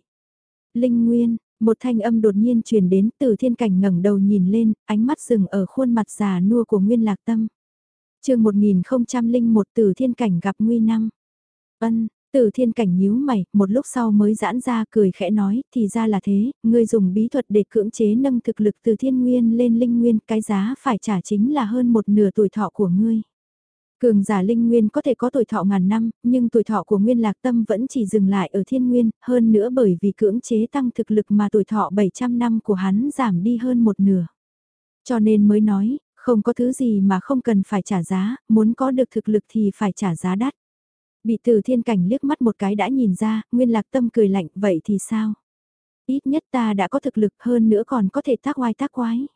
Linh nguyên, một thanh âm đột nhiên truyền đến từ thiên cảnh ngẩng đầu nhìn lên, ánh mắt dừng ở khuôn mặt già nua của nguyên lạc tâm chương 1001 từ Thiên Cảnh gặp nguy năm. Ân, từ Thiên Cảnh nhíu mày, một lúc sau mới giãn ra cười khẽ nói, thì ra là thế, ngươi dùng bí thuật để cưỡng chế nâng thực lực từ thiên nguyên lên linh nguyên, cái giá phải trả chính là hơn một nửa tuổi thọ của ngươi. Cường giả linh nguyên có thể có tuổi thọ ngàn năm, nhưng tuổi thọ của nguyên lạc tâm vẫn chỉ dừng lại ở thiên nguyên, hơn nữa bởi vì cưỡng chế tăng thực lực mà tuổi thọ 700 năm của hắn giảm đi hơn một nửa. Cho nên mới nói, không có thứ gì mà không cần phải trả giá, muốn có được thực lực thì phải trả giá đắt. Bị từ thiên cảnh liếc mắt một cái đã nhìn ra, nguyên lạc tâm cười lạnh, vậy thì sao? Ít nhất ta đã có thực lực hơn nữa còn có thể tác oai tác quái.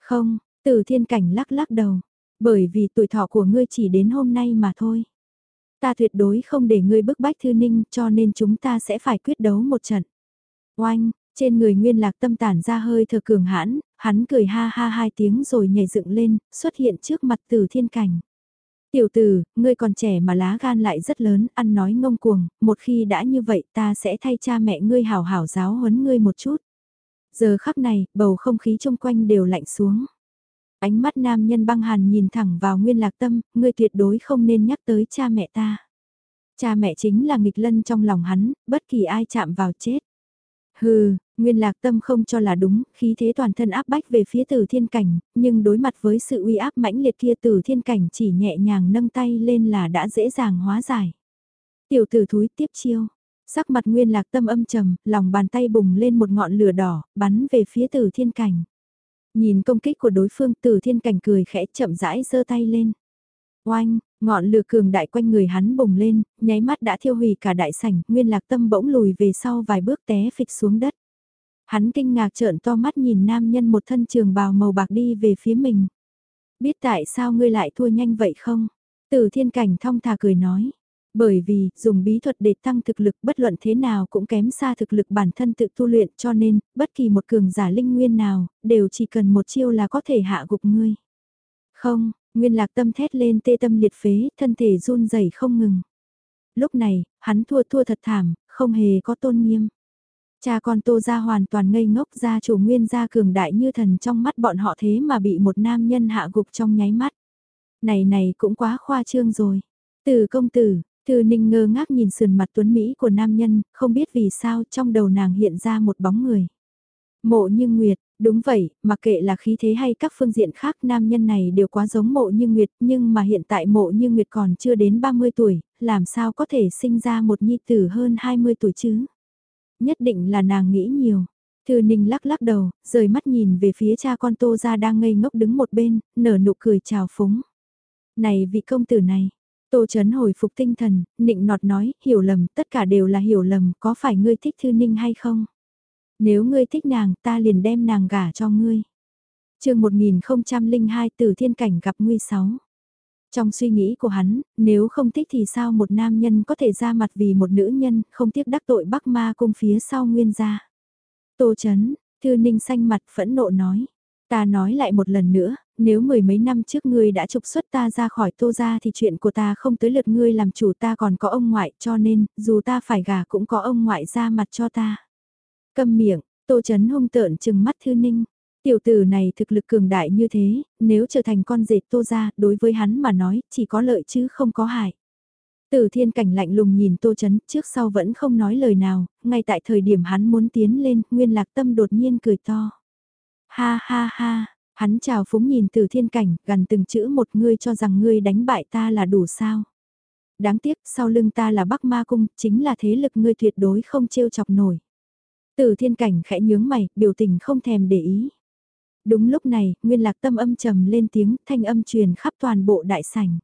Không, từ thiên cảnh lắc lắc đầu, bởi vì tuổi thọ của ngươi chỉ đến hôm nay mà thôi. Ta tuyệt đối không để ngươi bức bách thư ninh cho nên chúng ta sẽ phải quyết đấu một trận. Oanh, trên người nguyên lạc tâm tản ra hơi thở cường hãn, hắn cười ha ha hai tiếng rồi nhảy dựng lên, xuất hiện trước mặt từ thiên cảnh. Tiểu tử, ngươi còn trẻ mà lá gan lại rất lớn, ăn nói ngông cuồng, một khi đã như vậy ta sẽ thay cha mẹ ngươi hảo hảo giáo huấn ngươi một chút. Giờ khắc này, bầu không khí chung quanh đều lạnh xuống. Ánh mắt nam nhân băng hàn nhìn thẳng vào nguyên lạc tâm, ngươi tuyệt đối không nên nhắc tới cha mẹ ta. Cha mẹ chính là nghịch lân trong lòng hắn, bất kỳ ai chạm vào chết. Hừ, Nguyên lạc tâm không cho là đúng, khí thế toàn thân áp bách về phía tử thiên cảnh, nhưng đối mặt với sự uy áp mãnh liệt kia tử thiên cảnh chỉ nhẹ nhàng nâng tay lên là đã dễ dàng hóa giải. Tiểu tử thúi tiếp chiêu, sắc mặt nguyên lạc tâm âm trầm, lòng bàn tay bùng lên một ngọn lửa đỏ, bắn về phía tử thiên cảnh. Nhìn công kích của đối phương tử thiên cảnh cười khẽ chậm rãi giơ tay lên. Oanh, ngọn lửa cường đại quanh người hắn bùng lên, nháy mắt đã thiêu hủy cả đại sảnh, nguyên lạc tâm bỗng lùi về sau vài bước té phịch xuống đất. Hắn kinh ngạc trợn to mắt nhìn nam nhân một thân trường bào màu bạc đi về phía mình. Biết tại sao ngươi lại thua nhanh vậy không? Tử thiên cảnh thong thả cười nói. Bởi vì, dùng bí thuật để tăng thực lực bất luận thế nào cũng kém xa thực lực bản thân tự tu luyện cho nên, bất kỳ một cường giả linh nguyên nào, đều chỉ cần một chiêu là có thể hạ gục ngươi. Không, nguyên lạc tâm thét lên tê tâm liệt phế, thân thể run rẩy không ngừng. Lúc này, hắn thua thua thật thảm, không hề có tôn nghiêm. Cha con Tô Gia hoàn toàn ngây ngốc ra chủ nguyên gia cường đại như thần trong mắt bọn họ thế mà bị một nam nhân hạ gục trong nháy mắt. Này này cũng quá khoa trương rồi. Từ công tử, Thư Ninh ngơ ngác nhìn sườn mặt tuấn Mỹ của nam nhân, không biết vì sao trong đầu nàng hiện ra một bóng người. Mộ như Nguyệt, đúng vậy, mặc kệ là khí thế hay các phương diện khác nam nhân này đều quá giống mộ như Nguyệt nhưng mà hiện tại mộ như Nguyệt còn chưa đến 30 tuổi, làm sao có thể sinh ra một nhi tử hơn 20 tuổi chứ? Nhất định là nàng nghĩ nhiều. Thư Ninh lắc lắc đầu, rời mắt nhìn về phía cha con Tô Gia đang ngây ngốc đứng một bên, nở nụ cười chào phúng. Này vị công tử này, Tô Chấn hồi phục tinh thần, nịnh nọt nói, hiểu lầm, tất cả đều là hiểu lầm, có phải ngươi thích Thư Ninh hay không? Nếu ngươi thích nàng, ta liền đem nàng gả cho ngươi. chương 1002 từ Thiên Cảnh gặp Nguy Sáu. Trong suy nghĩ của hắn, nếu không thích thì sao một nam nhân có thể ra mặt vì một nữ nhân, không tiếc đắc tội bắc ma cung phía sau nguyên gia. Tô chấn, thư ninh xanh mặt phẫn nộ nói. Ta nói lại một lần nữa, nếu mười mấy năm trước ngươi đã trục xuất ta ra khỏi tô gia thì chuyện của ta không tới lượt ngươi làm chủ ta còn có ông ngoại cho nên, dù ta phải gả cũng có ông ngoại ra mặt cho ta. Câm miệng, tô chấn hung tợn chừng mắt thư ninh. Tiểu tử này thực lực cường đại như thế, nếu trở thành con dệt tô ra, đối với hắn mà nói, chỉ có lợi chứ không có hại. Tử thiên cảnh lạnh lùng nhìn tô chấn, trước sau vẫn không nói lời nào, ngay tại thời điểm hắn muốn tiến lên, nguyên lạc tâm đột nhiên cười to. Ha ha ha, hắn chào phúng nhìn tử thiên cảnh, gần từng chữ một ngươi cho rằng ngươi đánh bại ta là đủ sao. Đáng tiếc, sau lưng ta là Bắc Ma Cung, chính là thế lực ngươi tuyệt đối không trêu chọc nổi. Tử thiên cảnh khẽ nhướng mày, biểu tình không thèm để ý. Đúng lúc này, nguyên lạc tâm âm trầm lên tiếng, thanh âm truyền khắp toàn bộ đại sảnh.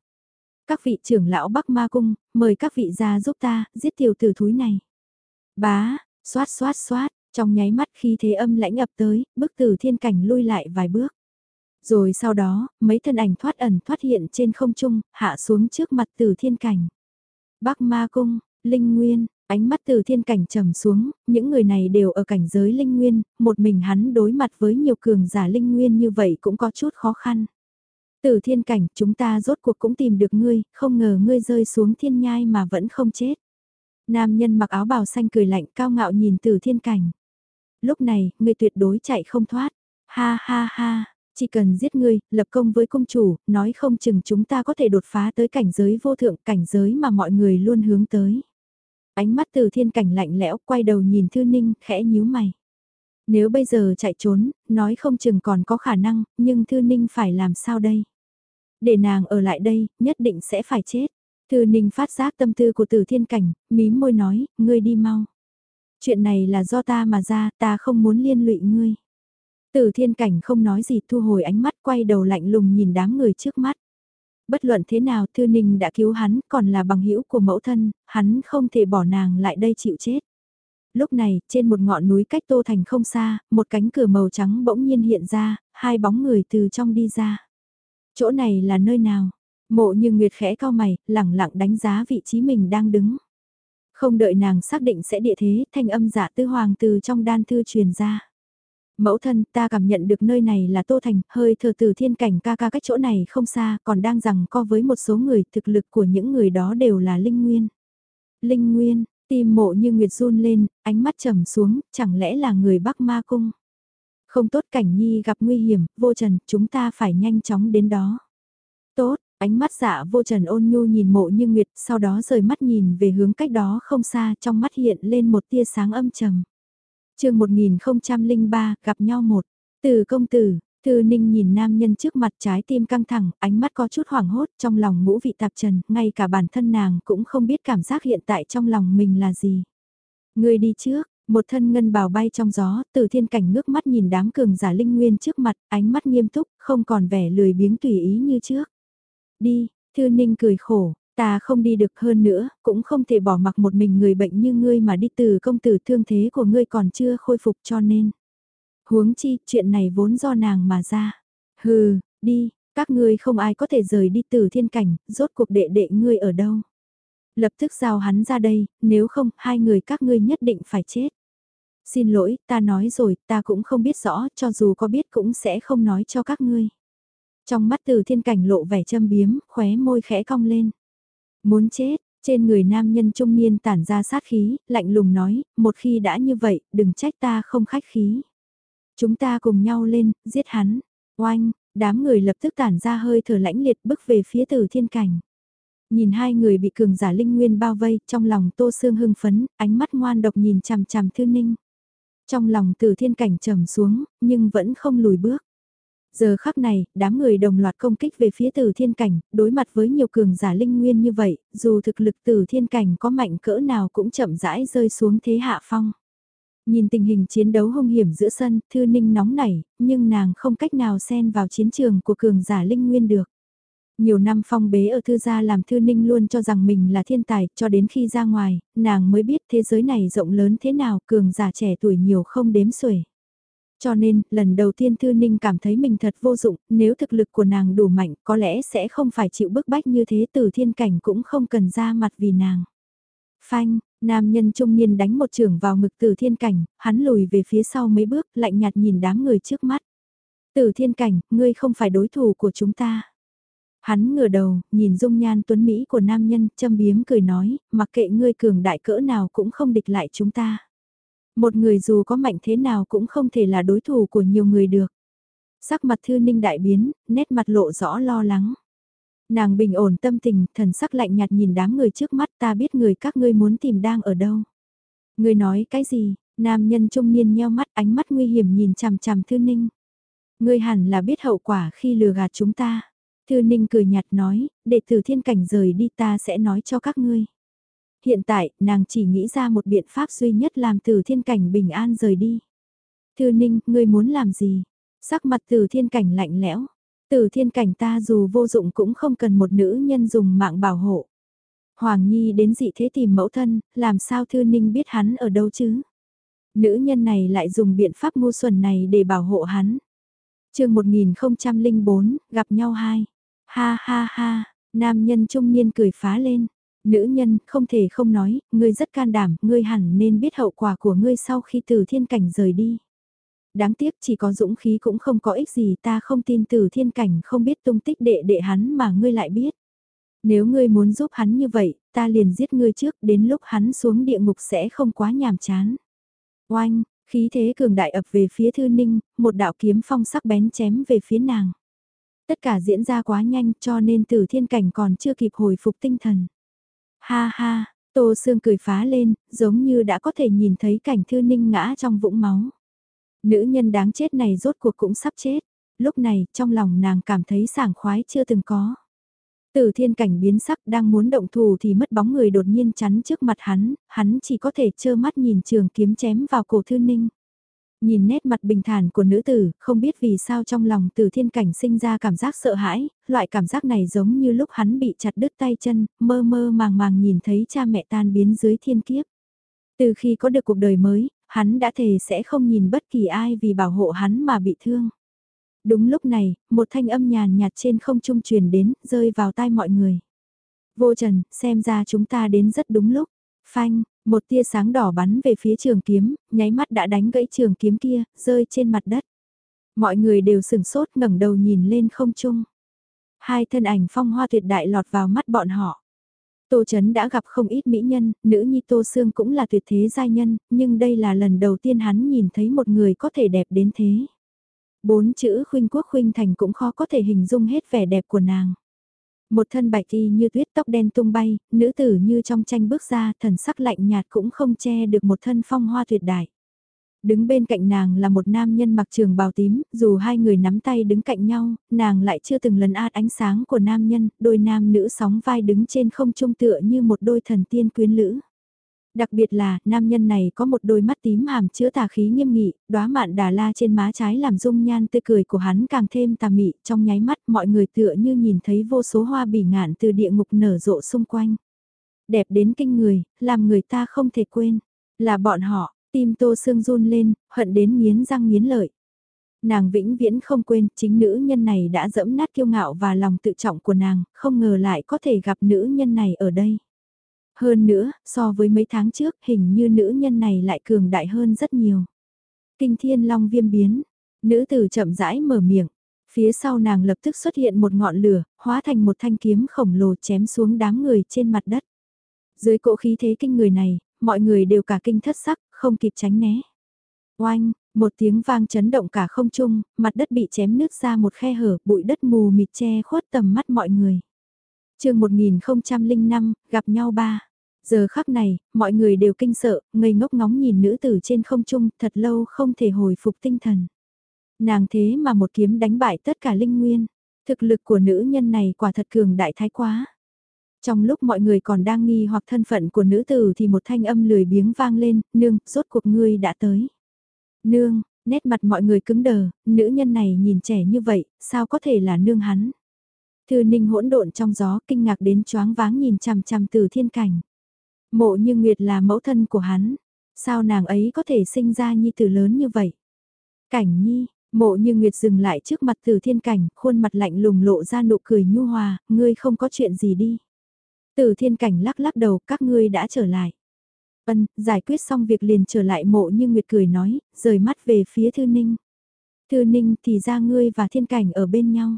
Các vị trưởng lão Bắc Ma Cung, mời các vị ra giúp ta, giết tiểu tử thúi này. Bá, xoát xoát xoát, trong nháy mắt khi thế âm lãnh ập tới, bức tử thiên cảnh lui lại vài bước. Rồi sau đó, mấy thân ảnh thoát ẩn thoát hiện trên không trung, hạ xuống trước mặt tử thiên cảnh. Bắc Ma Cung, Linh Nguyên, Ánh mắt từ thiên cảnh trầm xuống, những người này đều ở cảnh giới linh nguyên, một mình hắn đối mặt với nhiều cường giả linh nguyên như vậy cũng có chút khó khăn. Từ thiên cảnh, chúng ta rốt cuộc cũng tìm được ngươi, không ngờ ngươi rơi xuống thiên nhai mà vẫn không chết. Nam nhân mặc áo bào xanh cười lạnh cao ngạo nhìn từ thiên cảnh. Lúc này, ngươi tuyệt đối chạy không thoát. Ha ha ha, chỉ cần giết ngươi, lập công với công chủ, nói không chừng chúng ta có thể đột phá tới cảnh giới vô thượng, cảnh giới mà mọi người luôn hướng tới. Ánh mắt từ thiên cảnh lạnh lẽo quay đầu nhìn Thư Ninh khẽ nhíu mày. Nếu bây giờ chạy trốn, nói không chừng còn có khả năng, nhưng Thư Ninh phải làm sao đây? Để nàng ở lại đây, nhất định sẽ phải chết. Thư Ninh phát giác tâm tư của Từ Thiên Cảnh, mím môi nói, ngươi đi mau. Chuyện này là do ta mà ra, ta không muốn liên lụy ngươi. Từ Thiên Cảnh không nói gì thu hồi ánh mắt quay đầu lạnh lùng nhìn đám người trước mắt bất luận thế nào Thư Ninh đã cứu hắn còn là bằng hữu của mẫu thân, hắn không thể bỏ nàng lại đây chịu chết. Lúc này, trên một ngọn núi cách Tô Thành không xa, một cánh cửa màu trắng bỗng nhiên hiện ra, hai bóng người từ trong đi ra. Chỗ này là nơi nào? Mộ như Nguyệt khẽ cao mày, lẳng lặng đánh giá vị trí mình đang đứng. Không đợi nàng xác định sẽ địa thế, thanh âm giả dạ tư hoàng từ trong đan thư truyền ra. Mẫu thân ta cảm nhận được nơi này là Tô Thành, hơi thờ từ thiên cảnh ca ca cách chỗ này không xa, còn đang rằng co với một số người, thực lực của những người đó đều là linh nguyên. Linh nguyên, tim mộ như Nguyệt run lên, ánh mắt trầm xuống, chẳng lẽ là người Bắc Ma Cung. Không tốt cảnh nhi gặp nguy hiểm, vô trần, chúng ta phải nhanh chóng đến đó. Tốt, ánh mắt dạ vô trần ôn nhu nhìn mộ như Nguyệt, sau đó rời mắt nhìn về hướng cách đó không xa, trong mắt hiện lên một tia sáng âm trầm chương 1003, gặp nhau một. Từ công tử, Thư Ninh nhìn nam nhân trước mặt trái tim căng thẳng, ánh mắt có chút hoảng hốt, trong lòng ngũ vị tạp trần, ngay cả bản thân nàng cũng không biết cảm giác hiện tại trong lòng mình là gì. Người đi trước, một thân ngân bào bay trong gió, từ thiên cảnh ngước mắt nhìn đám cường giả linh nguyên trước mặt, ánh mắt nghiêm túc, không còn vẻ lười biếng tùy ý như trước. Đi, Thư Ninh cười khổ, Ta không đi được hơn nữa, cũng không thể bỏ mặc một mình người bệnh như ngươi mà đi từ công tử thương thế của ngươi còn chưa khôi phục cho nên. Huống chi, chuyện này vốn do nàng mà ra. Hừ, đi, các ngươi không ai có thể rời đi từ thiên cảnh, rốt cuộc đệ đệ ngươi ở đâu. Lập tức giao hắn ra đây, nếu không, hai người các ngươi nhất định phải chết. Xin lỗi, ta nói rồi, ta cũng không biết rõ, cho dù có biết cũng sẽ không nói cho các ngươi. Trong mắt từ thiên cảnh lộ vẻ châm biếm, khóe môi khẽ cong lên. Muốn chết, trên người nam nhân trung niên tản ra sát khí, lạnh lùng nói, một khi đã như vậy, đừng trách ta không khách khí. Chúng ta cùng nhau lên, giết hắn. Oanh, đám người lập tức tản ra hơi thở lãnh liệt bước về phía tử thiên cảnh. Nhìn hai người bị cường giả linh nguyên bao vây, trong lòng tô sương hưng phấn, ánh mắt ngoan độc nhìn chằm chằm thư ninh. Trong lòng tử thiên cảnh trầm xuống, nhưng vẫn không lùi bước. Giờ khắc này, đám người đồng loạt công kích về phía tử thiên cảnh, đối mặt với nhiều cường giả linh nguyên như vậy, dù thực lực tử thiên cảnh có mạnh cỡ nào cũng chậm rãi rơi xuống thế hạ phong. Nhìn tình hình chiến đấu hung hiểm giữa sân, Thư Ninh nóng nảy, nhưng nàng không cách nào xen vào chiến trường của cường giả linh nguyên được. Nhiều năm phong bế ở thư gia làm Thư Ninh luôn cho rằng mình là thiên tài, cho đến khi ra ngoài, nàng mới biết thế giới này rộng lớn thế nào, cường giả trẻ tuổi nhiều không đếm xuể. Cho nên, lần đầu tiên Thư Ninh cảm thấy mình thật vô dụng, nếu thực lực của nàng đủ mạnh có lẽ sẽ không phải chịu bức bách như thế từ thiên cảnh cũng không cần ra mặt vì nàng. Phanh, nam nhân trung niên đánh một trường vào ngực từ thiên cảnh, hắn lùi về phía sau mấy bước, lạnh nhạt nhìn đám người trước mắt. Từ thiên cảnh, ngươi không phải đối thủ của chúng ta. Hắn ngửa đầu, nhìn dung nhan tuấn Mỹ của nam nhân, châm biếm cười nói, mặc kệ ngươi cường đại cỡ nào cũng không địch lại chúng ta. Một người dù có mạnh thế nào cũng không thể là đối thủ của nhiều người được. Sắc mặt thư ninh đại biến, nét mặt lộ rõ lo lắng. Nàng bình ổn tâm tình, thần sắc lạnh nhạt nhìn đám người trước mắt ta biết người các ngươi muốn tìm đang ở đâu. Người nói cái gì, nam nhân trung niên nheo mắt ánh mắt nguy hiểm nhìn chằm chằm thư ninh. Ngươi hẳn là biết hậu quả khi lừa gạt chúng ta. Thư ninh cười nhạt nói, để từ thiên cảnh rời đi ta sẽ nói cho các ngươi. Hiện tại, nàng chỉ nghĩ ra một biện pháp duy nhất làm từ thiên cảnh bình an rời đi. Thư ninh, ngươi muốn làm gì? Sắc mặt từ thiên cảnh lạnh lẽo. Từ thiên cảnh ta dù vô dụng cũng không cần một nữ nhân dùng mạng bảo hộ. Hoàng Nhi đến dị thế tìm mẫu thân, làm sao Thư Ninh biết hắn ở đâu chứ? Nữ nhân này lại dùng biện pháp ngu xuẩn này để bảo hộ hắn. chương 1004, gặp nhau hai. Ha ha ha, nam nhân trung niên cười phá lên. Nữ nhân, không thể không nói, ngươi rất can đảm, ngươi hẳn nên biết hậu quả của ngươi sau khi từ thiên cảnh rời đi. Đáng tiếc chỉ có dũng khí cũng không có ích gì ta không tin từ thiên cảnh không biết tung tích đệ đệ hắn mà ngươi lại biết. Nếu ngươi muốn giúp hắn như vậy, ta liền giết ngươi trước đến lúc hắn xuống địa ngục sẽ không quá nhàm chán. Oanh, khí thế cường đại ập về phía thư ninh, một đạo kiếm phong sắc bén chém về phía nàng. Tất cả diễn ra quá nhanh cho nên từ thiên cảnh còn chưa kịp hồi phục tinh thần. Ha ha, Tô Sương cười phá lên, giống như đã có thể nhìn thấy cảnh thư ninh ngã trong vũng máu. Nữ nhân đáng chết này rốt cuộc cũng sắp chết. Lúc này, trong lòng nàng cảm thấy sảng khoái chưa từng có. Từ thiên cảnh biến sắc đang muốn động thù thì mất bóng người đột nhiên chắn trước mặt hắn, hắn chỉ có thể trơ mắt nhìn trường kiếm chém vào cổ thư ninh. Nhìn nét mặt bình thản của nữ tử, không biết vì sao trong lòng từ thiên cảnh sinh ra cảm giác sợ hãi, loại cảm giác này giống như lúc hắn bị chặt đứt tay chân, mơ mơ màng màng nhìn thấy cha mẹ tan biến dưới thiên kiếp. Từ khi có được cuộc đời mới, hắn đã thề sẽ không nhìn bất kỳ ai vì bảo hộ hắn mà bị thương. Đúng lúc này, một thanh âm nhàn nhạt trên không trung truyền đến, rơi vào tai mọi người. Vô trần, xem ra chúng ta đến rất đúng lúc. Phanh, một tia sáng đỏ bắn về phía trường kiếm, nháy mắt đã đánh gãy trường kiếm kia, rơi trên mặt đất. Mọi người đều sừng sốt ngẩng đầu nhìn lên không trung. Hai thân ảnh phong hoa tuyệt đại lọt vào mắt bọn họ. Tô Chấn đã gặp không ít mỹ nhân, nữ nhi Tô Sương cũng là tuyệt thế giai nhân, nhưng đây là lần đầu tiên hắn nhìn thấy một người có thể đẹp đến thế. Bốn chữ khuynh quốc khuynh thành cũng khó có thể hình dung hết vẻ đẹp của nàng. Một thân bạch y như tuyết tóc đen tung bay, nữ tử như trong tranh bước ra, thần sắc lạnh nhạt cũng không che được một thân phong hoa tuyệt đại. Đứng bên cạnh nàng là một nam nhân mặc trường bào tím, dù hai người nắm tay đứng cạnh nhau, nàng lại chưa từng lần át ánh sáng của nam nhân, đôi nam nữ sóng vai đứng trên không trung tựa như một đôi thần tiên quyến lữ. Đặc biệt là, nam nhân này có một đôi mắt tím hàm chứa tà khí nghiêm nghị, đóa mạn đà la trên má trái làm dung nhan tươi cười của hắn càng thêm tà mị, trong nháy mắt mọi người tựa như nhìn thấy vô số hoa bỉ ngạn từ địa ngục nở rộ xung quanh. Đẹp đến kinh người, làm người ta không thể quên, là bọn họ, tim tô sương run lên, hận đến nghiến răng nghiến lợi. Nàng vĩnh viễn không quên, chính nữ nhân này đã dẫm nát kiêu ngạo và lòng tự trọng của nàng, không ngờ lại có thể gặp nữ nhân này ở đây. Hơn nữa, so với mấy tháng trước, hình như nữ nhân này lại cường đại hơn rất nhiều. Kinh thiên long viêm biến, nữ tử chậm rãi mở miệng, phía sau nàng lập tức xuất hiện một ngọn lửa, hóa thành một thanh kiếm khổng lồ chém xuống đám người trên mặt đất. Dưới cỗ khí thế kinh người này, mọi người đều cả kinh thất sắc, không kịp tránh né. Oanh, một tiếng vang chấn động cả không trung, mặt đất bị chém nứt ra một khe hở, bụi đất mù mịt che khuất tầm mắt mọi người. chương 1005, gặp nhau ba. Giờ khắc này, mọi người đều kinh sợ, ngây ngốc ngóng nhìn nữ tử trên không trung, thật lâu không thể hồi phục tinh thần. Nàng thế mà một kiếm đánh bại tất cả linh nguyên. Thực lực của nữ nhân này quả thật cường đại thái quá. Trong lúc mọi người còn đang nghi hoặc thân phận của nữ tử thì một thanh âm lười biếng vang lên, nương, rốt cuộc ngươi đã tới. Nương, nét mặt mọi người cứng đờ, nữ nhân này nhìn trẻ như vậy, sao có thể là nương hắn. Thư ninh hỗn độn trong gió kinh ngạc đến choáng váng nhìn chằm chằm từ thiên cảnh. Mộ như Nguyệt là mẫu thân của hắn, sao nàng ấy có thể sinh ra nhi tử lớn như vậy? Cảnh nhi, mộ như Nguyệt dừng lại trước mặt từ thiên cảnh, khuôn mặt lạnh lùng lộ ra nụ cười nhu hòa, ngươi không có chuyện gì đi. Từ thiên cảnh lắc lắc đầu, các ngươi đã trở lại. Ân, giải quyết xong việc liền trở lại mộ như Nguyệt cười nói, rời mắt về phía Thư Ninh. Thư Ninh thì ra ngươi và thiên cảnh ở bên nhau.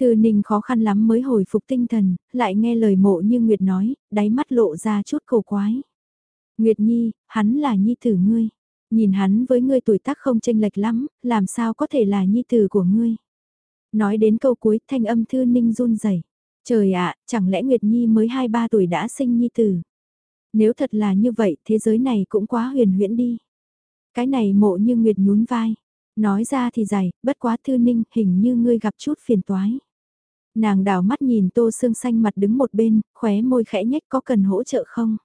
Thư Ninh khó khăn lắm mới hồi phục tinh thần, lại nghe lời mộ như Nguyệt nói, đáy mắt lộ ra chút cầu quái. Nguyệt Nhi, hắn là Nhi tử ngươi. Nhìn hắn với ngươi tuổi tác không chênh lệch lắm, làm sao có thể là Nhi tử của ngươi. Nói đến câu cuối thanh âm Thư Ninh run rẩy Trời ạ, chẳng lẽ Nguyệt Nhi mới 2-3 tuổi đã sinh Nhi tử. Nếu thật là như vậy, thế giới này cũng quá huyền huyễn đi. Cái này mộ như Nguyệt nhún vai. Nói ra thì dài, bất quá Thư Ninh, hình như ngươi gặp chút phiền toái. Nàng đảo mắt nhìn tô xương xanh mặt đứng một bên, khóe môi khẽ nhếch có cần hỗ trợ không?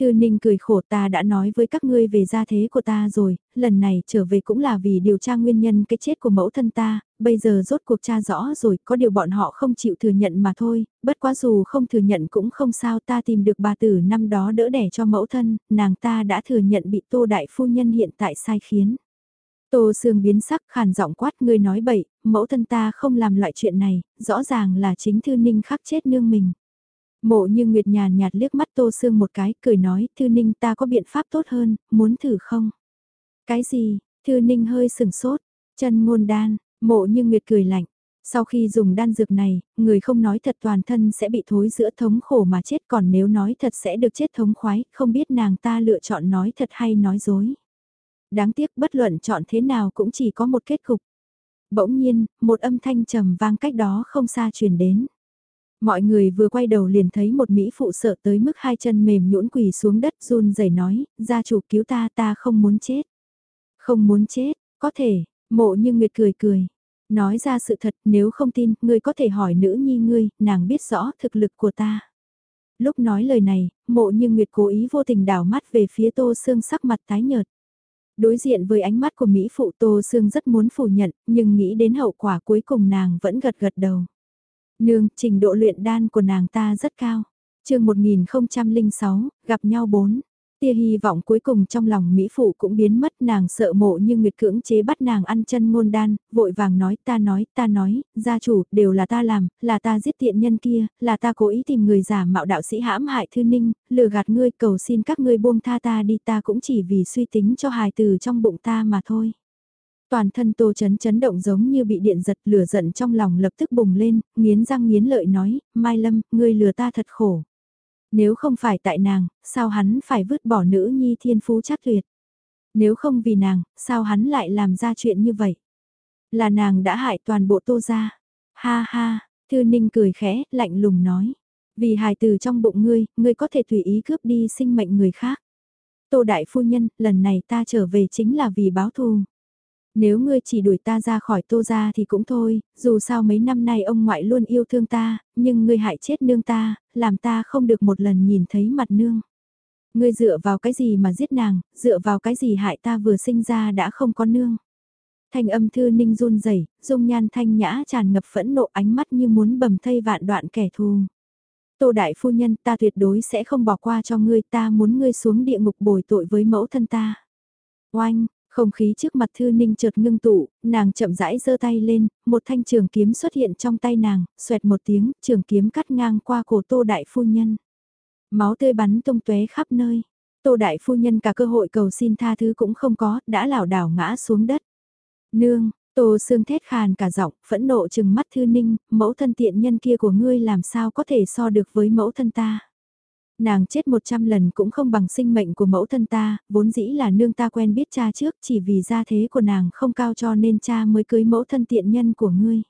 Thư Ninh cười khổ ta đã nói với các ngươi về gia thế của ta rồi, lần này trở về cũng là vì điều tra nguyên nhân cái chết của mẫu thân ta, bây giờ rốt cuộc tra rõ rồi, có điều bọn họ không chịu thừa nhận mà thôi, bất quá dù không thừa nhận cũng không sao ta tìm được bà tử năm đó đỡ đẻ cho mẫu thân, nàng ta đã thừa nhận bị tô đại phu nhân hiện tại sai khiến. Tô Sương biến sắc khàn giọng quát ngươi nói bậy, mẫu thân ta không làm loại chuyện này, rõ ràng là chính Thư Ninh khắc chết nương mình. Mộ như Nguyệt nhàn nhạt liếc mắt Tô Sương một cái, cười nói, Thư Ninh ta có biện pháp tốt hơn, muốn thử không? Cái gì? Thư Ninh hơi sừng sốt, chân ngôn đan, mộ như Nguyệt cười lạnh. Sau khi dùng đan dược này, người không nói thật toàn thân sẽ bị thối giữa thống khổ mà chết còn nếu nói thật sẽ được chết thống khoái, không biết nàng ta lựa chọn nói thật hay nói dối. Đáng tiếc bất luận chọn thế nào cũng chỉ có một kết cục. Bỗng nhiên, một âm thanh trầm vang cách đó không xa truyền đến. Mọi người vừa quay đầu liền thấy một Mỹ phụ sợ tới mức hai chân mềm nhũn quỳ xuống đất run rẩy nói, gia chủ cứu ta ta không muốn chết. Không muốn chết, có thể, mộ như Nguyệt cười cười. Nói ra sự thật nếu không tin, ngươi có thể hỏi nữ nhi ngươi, nàng biết rõ thực lực của ta. Lúc nói lời này, mộ như Nguyệt cố ý vô tình đảo mắt về phía tô xương sắc mặt tái nhợt. Đối diện với ánh mắt của Mỹ Phụ Tô Sương rất muốn phủ nhận, nhưng nghĩ đến hậu quả cuối cùng nàng vẫn gật gật đầu. Nương, trình độ luyện đan của nàng ta rất cao. chương 1006, gặp nhau bốn. Tia hy vọng cuối cùng trong lòng Mỹ Phụ cũng biến mất nàng sợ mộ như Nguyệt cưỡng chế bắt nàng ăn chân ngôn đan, vội vàng nói ta nói ta nói, gia chủ, đều là ta làm, là ta giết tiện nhân kia, là ta cố ý tìm người giả mạo đạo sĩ hãm hại thư ninh, lừa gạt ngươi cầu xin các ngươi buông tha ta đi ta cũng chỉ vì suy tính cho hài từ trong bụng ta mà thôi. Toàn thân tô chấn chấn động giống như bị điện giật lửa giận trong lòng lập tức bùng lên, nghiến răng nghiến lợi nói, Mai Lâm, ngươi lừa ta thật khổ. Nếu không phải tại nàng, sao hắn phải vứt bỏ nữ nhi thiên phú chắc tuyệt? Nếu không vì nàng, sao hắn lại làm ra chuyện như vậy? Là nàng đã hại toàn bộ tô gia. Ha ha, Thư Ninh cười khẽ, lạnh lùng nói. Vì hài từ trong bụng ngươi, ngươi có thể tùy ý cướp đi sinh mệnh người khác. Tô Đại Phu Nhân, lần này ta trở về chính là vì báo thù. Nếu ngươi chỉ đuổi ta ra khỏi tô ra thì cũng thôi, dù sao mấy năm nay ông ngoại luôn yêu thương ta, nhưng ngươi hại chết nương ta, làm ta không được một lần nhìn thấy mặt nương. Ngươi dựa vào cái gì mà giết nàng, dựa vào cái gì hại ta vừa sinh ra đã không có nương. Thanh âm thư ninh run rẩy dung nhan thanh nhã tràn ngập phẫn nộ ánh mắt như muốn bầm thây vạn đoạn kẻ thù. Tô đại phu nhân ta tuyệt đối sẽ không bỏ qua cho ngươi ta muốn ngươi xuống địa ngục bồi tội với mẫu thân ta. Oanh, không khí trước mặt Thư Ninh chợt ngưng tụ, nàng chậm rãi giơ tay lên, một thanh trường kiếm xuất hiện trong tay nàng, xoẹt một tiếng, trường kiếm cắt ngang qua cổ Tô Đại Phu Nhân. Máu tươi bắn tung tóe khắp nơi. Tô Đại Phu Nhân cả cơ hội cầu xin tha thứ cũng không có, đã lảo đảo ngã xuống đất. Nương, Tô Sương thét khàn cả giọng, phẫn nộ chừng mắt Thư Ninh, mẫu thân tiện nhân kia của ngươi làm sao có thể so được với mẫu thân ta. Nàng chết một trăm lần cũng không bằng sinh mệnh của mẫu thân ta, vốn dĩ là nương ta quen biết cha trước chỉ vì gia thế của nàng không cao cho nên cha mới cưới mẫu thân tiện nhân của ngươi.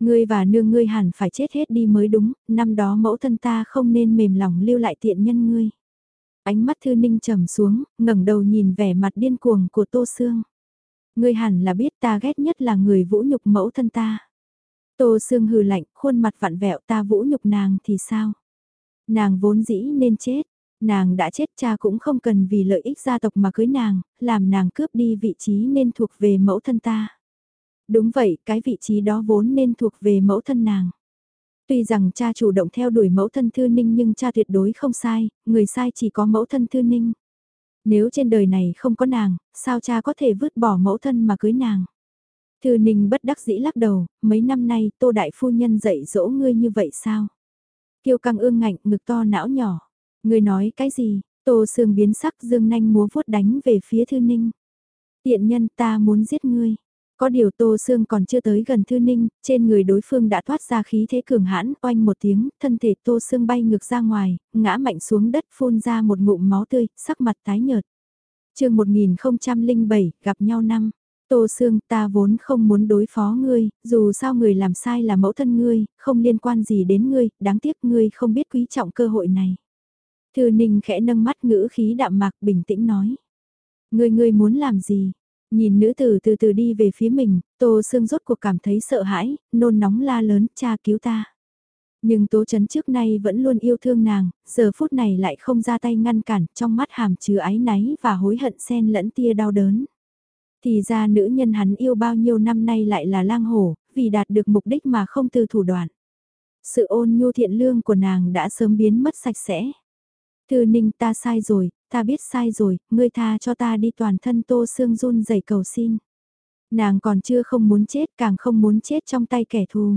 Ngươi và nương ngươi hẳn phải chết hết đi mới đúng, năm đó mẫu thân ta không nên mềm lòng lưu lại tiện nhân ngươi. Ánh mắt thư ninh trầm xuống, ngẩng đầu nhìn vẻ mặt điên cuồng của tô xương. Ngươi hẳn là biết ta ghét nhất là người vũ nhục mẫu thân ta. Tô xương hừ lạnh, khuôn mặt vặn vẹo ta vũ nhục nàng thì sao? Nàng vốn dĩ nên chết, nàng đã chết cha cũng không cần vì lợi ích gia tộc mà cưới nàng, làm nàng cướp đi vị trí nên thuộc về mẫu thân ta. Đúng vậy, cái vị trí đó vốn nên thuộc về mẫu thân nàng. Tuy rằng cha chủ động theo đuổi mẫu thân Thư Ninh nhưng cha tuyệt đối không sai, người sai chỉ có mẫu thân Thư Ninh. Nếu trên đời này không có nàng, sao cha có thể vứt bỏ mẫu thân mà cưới nàng? Thư Ninh bất đắc dĩ lắc đầu, mấy năm nay Tô Đại Phu Nhân dạy dỗ ngươi như vậy sao? Tiêu căng ương ngạnh, ngực to não nhỏ. Người nói cái gì? Tô Sương biến sắc dương nanh múa vuốt đánh về phía Thư Ninh. Tiện nhân ta muốn giết ngươi. Có điều Tô Sương còn chưa tới gần Thư Ninh, trên người đối phương đã thoát ra khí thế cường hãn, oanh một tiếng, thân thể Tô Sương bay ngược ra ngoài, ngã mạnh xuống đất phun ra một ngụm máu tươi, sắc mặt tái nhợt. chương 1007, gặp nhau năm. Tô Sương ta vốn không muốn đối phó ngươi, dù sao người làm sai là mẫu thân ngươi, không liên quan gì đến ngươi, đáng tiếc ngươi không biết quý trọng cơ hội này. Thư Ninh khẽ nâng mắt ngữ khí đạm mạc bình tĩnh nói. Ngươi ngươi muốn làm gì? Nhìn nữ tử từ từ đi về phía mình, Tô Sương rốt cuộc cảm thấy sợ hãi, nôn nóng la lớn, cha cứu ta. Nhưng Tố Chấn trước nay vẫn luôn yêu thương nàng, giờ phút này lại không ra tay ngăn cản, trong mắt hàm chứa áy náy và hối hận xen lẫn tia đau đớn. Thì ra nữ nhân hắn yêu bao nhiêu năm nay lại là lang hổ, vì đạt được mục đích mà không từ thủ đoạn. Sự ôn nhu thiện lương của nàng đã sớm biến mất sạch sẽ. Thư ninh ta sai rồi, ta biết sai rồi, ngươi tha cho ta đi toàn thân tô xương run rẩy cầu xin. Nàng còn chưa không muốn chết càng không muốn chết trong tay kẻ thù.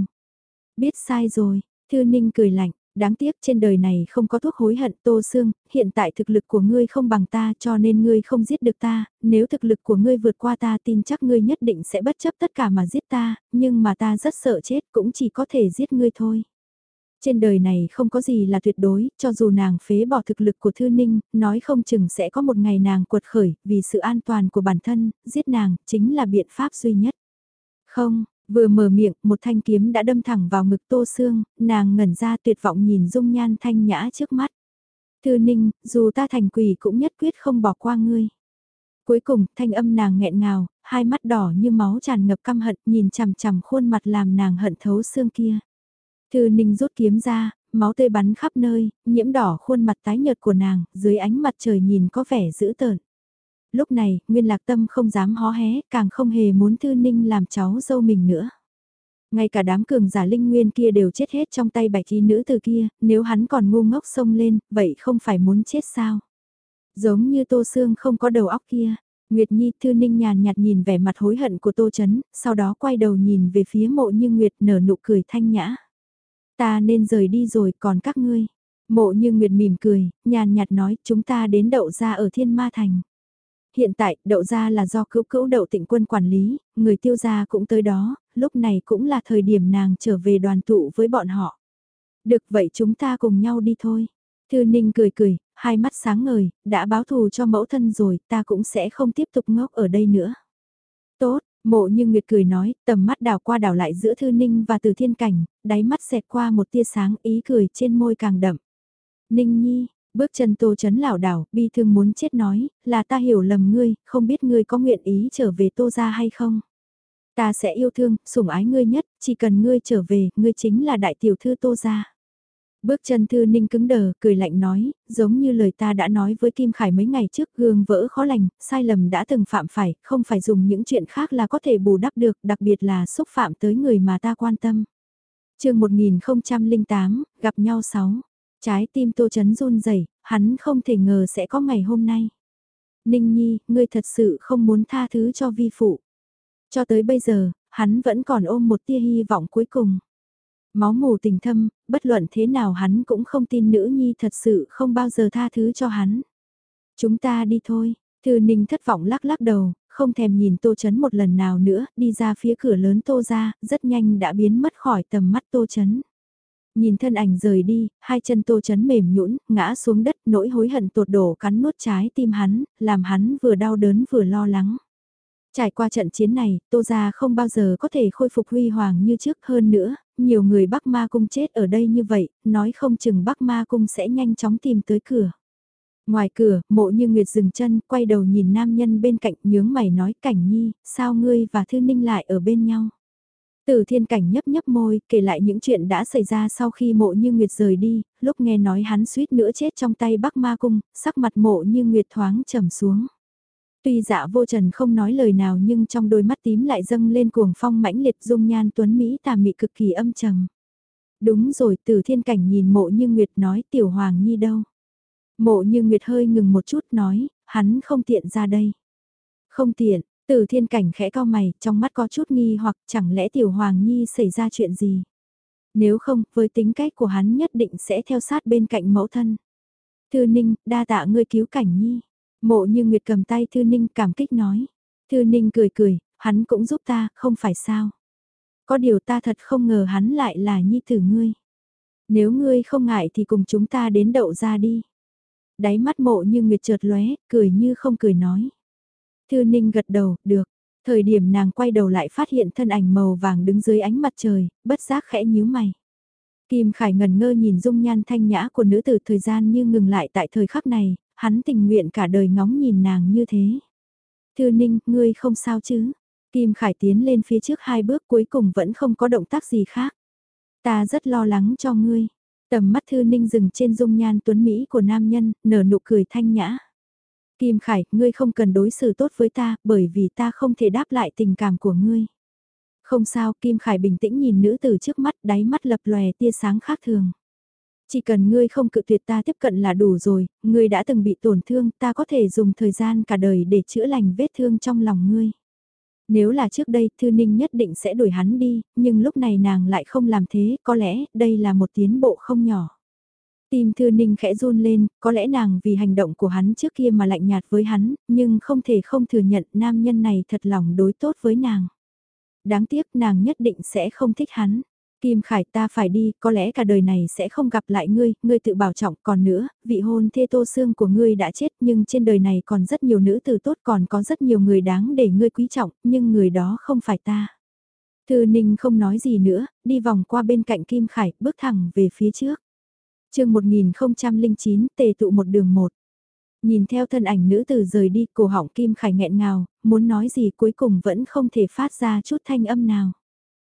Biết sai rồi, thư ninh cười lạnh, Đáng tiếc trên đời này không có thuốc hối hận Tô Sương, hiện tại thực lực của ngươi không bằng ta cho nên ngươi không giết được ta, nếu thực lực của ngươi vượt qua ta tin chắc ngươi nhất định sẽ bất chấp tất cả mà giết ta, nhưng mà ta rất sợ chết cũng chỉ có thể giết ngươi thôi. Trên đời này không có gì là tuyệt đối, cho dù nàng phế bỏ thực lực của Thư Ninh, nói không chừng sẽ có một ngày nàng cuột khởi, vì sự an toàn của bản thân, giết nàng, chính là biện pháp duy nhất. Không, Vừa mở miệng, một thanh kiếm đã đâm thẳng vào ngực Tô Sương, nàng ngẩn ra tuyệt vọng nhìn dung nhan thanh nhã trước mắt. Thư ninh, dù ta thành quỷ cũng nhất quyết không bỏ qua ngươi. Cuối cùng, thanh âm nàng nghẹn ngào, hai mắt đỏ như máu tràn ngập căm hận nhìn chằm chằm khuôn mặt làm nàng hận thấu xương kia. Thư ninh rút kiếm ra, máu tươi bắn khắp nơi, nhiễm đỏ khuôn mặt tái nhợt của nàng, dưới ánh mặt trời nhìn có vẻ dữ tợn lúc này, Nguyên Lạc Tâm không dám hó hé, càng không hề muốn Thư Ninh làm cháu dâu mình nữa. Ngay cả đám cường giả linh nguyên kia đều chết hết trong tay bạch y nữ từ kia, nếu hắn còn ngu ngốc xông lên, vậy không phải muốn chết sao? Giống như Tô Sương không có đầu óc kia. Nguyệt Nhi Thư Ninh nhàn nhạt nhìn vẻ mặt hối hận của Tô Chấn, sau đó quay đầu nhìn về phía mộ như Nguyệt nở nụ cười thanh nhã. Ta nên rời đi rồi còn các ngươi. Mộ như Nguyệt mỉm cười, nhàn nhạt nói chúng ta đến đậu ra ở Thiên Ma Thành. Hiện tại, đậu gia là do cữu cữu đậu tịnh quân quản lý, người tiêu gia cũng tới đó, lúc này cũng là thời điểm nàng trở về đoàn tụ với bọn họ. Được vậy chúng ta cùng nhau đi thôi. Thư Ninh cười cười, hai mắt sáng ngời, đã báo thù cho mẫu thân rồi, ta cũng sẽ không tiếp tục ngốc ở đây nữa. Tốt, mộ như Nguyệt cười nói, tầm mắt đảo qua đảo lại giữa Thư Ninh và Từ Thiên Cảnh, đáy mắt xẹt qua một tia sáng ý cười trên môi càng đậm. Ninh Nhi, bước chân tô chấn lảo đảo, bi thương muốn chết nói, là ta hiểu lầm ngươi, không biết ngươi có nguyện ý trở về tô ra hay không. Ta sẽ yêu thương, sủng ái ngươi nhất, chỉ cần ngươi trở về, ngươi chính là đại tiểu thư tô ra. Bước chân thư ninh cứng đờ, cười lạnh nói, giống như lời ta đã nói với Kim Khải mấy ngày trước gương vỡ khó lành, sai lầm đã từng phạm phải, không phải dùng những chuyện khác là có thể bù đắp được, đặc biệt là xúc phạm tới người mà ta quan tâm. chương 1008, gặp nhau 6. Trái tim tô chấn run rẩy hắn không thể ngờ sẽ có ngày hôm nay. Ninh Nhi, ngươi thật sự không muốn tha thứ cho vi phụ. Cho tới bây giờ, hắn vẫn còn ôm một tia hy vọng cuối cùng. Máu mù tình thâm, bất luận thế nào hắn cũng không tin nữ nhi thật sự không bao giờ tha thứ cho hắn. Chúng ta đi thôi, Thư Ninh thất vọng lắc lắc đầu, không thèm nhìn Tô Chấn một lần nào nữa, đi ra phía cửa lớn Tô ra, rất nhanh đã biến mất khỏi tầm mắt Tô Chấn. Nhìn thân ảnh rời đi, hai chân Tô Chấn mềm nhũn ngã xuống đất, nỗi hối hận tột đổ cắn nuốt trái tim hắn, làm hắn vừa đau đớn vừa lo lắng. Trải qua trận chiến này, Tô Gia không bao giờ có thể khôi phục huy hoàng như trước hơn nữa, nhiều người Bắc Ma Cung chết ở đây như vậy, nói không chừng Bắc Ma Cung sẽ nhanh chóng tìm tới cửa. Ngoài cửa, mộ như Nguyệt dừng chân, quay đầu nhìn nam nhân bên cạnh nhướng mày nói cảnh nhi, sao ngươi và Thư Ninh lại ở bên nhau. Từ thiên cảnh nhấp nhấp môi, kể lại những chuyện đã xảy ra sau khi mộ như Nguyệt rời đi, lúc nghe nói hắn suýt nữa chết trong tay Bắc Ma Cung, sắc mặt mộ như Nguyệt thoáng trầm xuống. Tuy dạ vô trần không nói lời nào nhưng trong đôi mắt tím lại dâng lên cuồng phong mãnh liệt dung nhan tuấn Mỹ tà mị cực kỳ âm trầm. Đúng rồi từ thiên cảnh nhìn mộ như Nguyệt nói tiểu hoàng nhi đâu. Mộ như Nguyệt hơi ngừng một chút nói, hắn không tiện ra đây. Không tiện, từ thiên cảnh khẽ cao mày, trong mắt có chút nghi hoặc chẳng lẽ tiểu hoàng nhi xảy ra chuyện gì. Nếu không, với tính cách của hắn nhất định sẽ theo sát bên cạnh mẫu thân. Thư ninh, đa tạ ngươi cứu cảnh nhi. Mộ như Nguyệt cầm tay Thư Ninh cảm kích nói. Thư Ninh cười cười, hắn cũng giúp ta, không phải sao. Có điều ta thật không ngờ hắn lại là nhi tử ngươi. Nếu ngươi không ngại thì cùng chúng ta đến đậu ra đi. Đáy mắt mộ như Nguyệt chợt lóe, cười như không cười nói. Thư Ninh gật đầu, được. Thời điểm nàng quay đầu lại phát hiện thân ảnh màu vàng đứng dưới ánh mặt trời, bất giác khẽ nhíu mày. Kim Khải ngần ngơ nhìn dung nhan thanh nhã của nữ tử thời gian như ngừng lại tại thời khắc này, hắn tình nguyện cả đời ngóng nhìn nàng như thế. Thư Ninh, ngươi không sao chứ? Kim Khải tiến lên phía trước hai bước cuối cùng vẫn không có động tác gì khác. Ta rất lo lắng cho ngươi. Tầm mắt Thư Ninh dừng trên dung nhan tuấn Mỹ của nam nhân, nở nụ cười thanh nhã. Kim Khải, ngươi không cần đối xử tốt với ta, bởi vì ta không thể đáp lại tình cảm của ngươi. Không sao, Kim Khải bình tĩnh nhìn nữ tử trước mắt, đáy mắt lập lòe tia sáng khác thường. Chỉ cần ngươi không cự tuyệt ta tiếp cận là đủ rồi, ngươi đã từng bị tổn thương, ta có thể dùng thời gian cả đời để chữa lành vết thương trong lòng ngươi. Nếu là trước đây, Thư Ninh nhất định sẽ đuổi hắn đi, nhưng lúc này nàng lại không làm thế, có lẽ đây là một tiến bộ không nhỏ. Tim Thư Ninh khẽ run lên, có lẽ nàng vì hành động của hắn trước kia mà lạnh nhạt với hắn, nhưng không thể không thừa nhận nam nhân này thật lòng đối tốt với nàng. Đáng tiếc nàng nhất định sẽ không thích hắn. Kim Khải ta phải đi, có lẽ cả đời này sẽ không gặp lại ngươi, ngươi tự bảo trọng, còn nữa, vị hôn thê tô xương của ngươi đã chết nhưng trên đời này còn rất nhiều nữ tử tốt còn có rất nhiều người đáng để ngươi quý trọng, nhưng người đó không phải ta. Thư Ninh không nói gì nữa, đi vòng qua bên cạnh Kim Khải, bước thẳng về phía trước chương 1009, tề tụ một đường một. Nhìn theo thân ảnh nữ tử rời đi, cổ họng Kim Khải nghẹn ngào, muốn nói gì cuối cùng vẫn không thể phát ra chút thanh âm nào.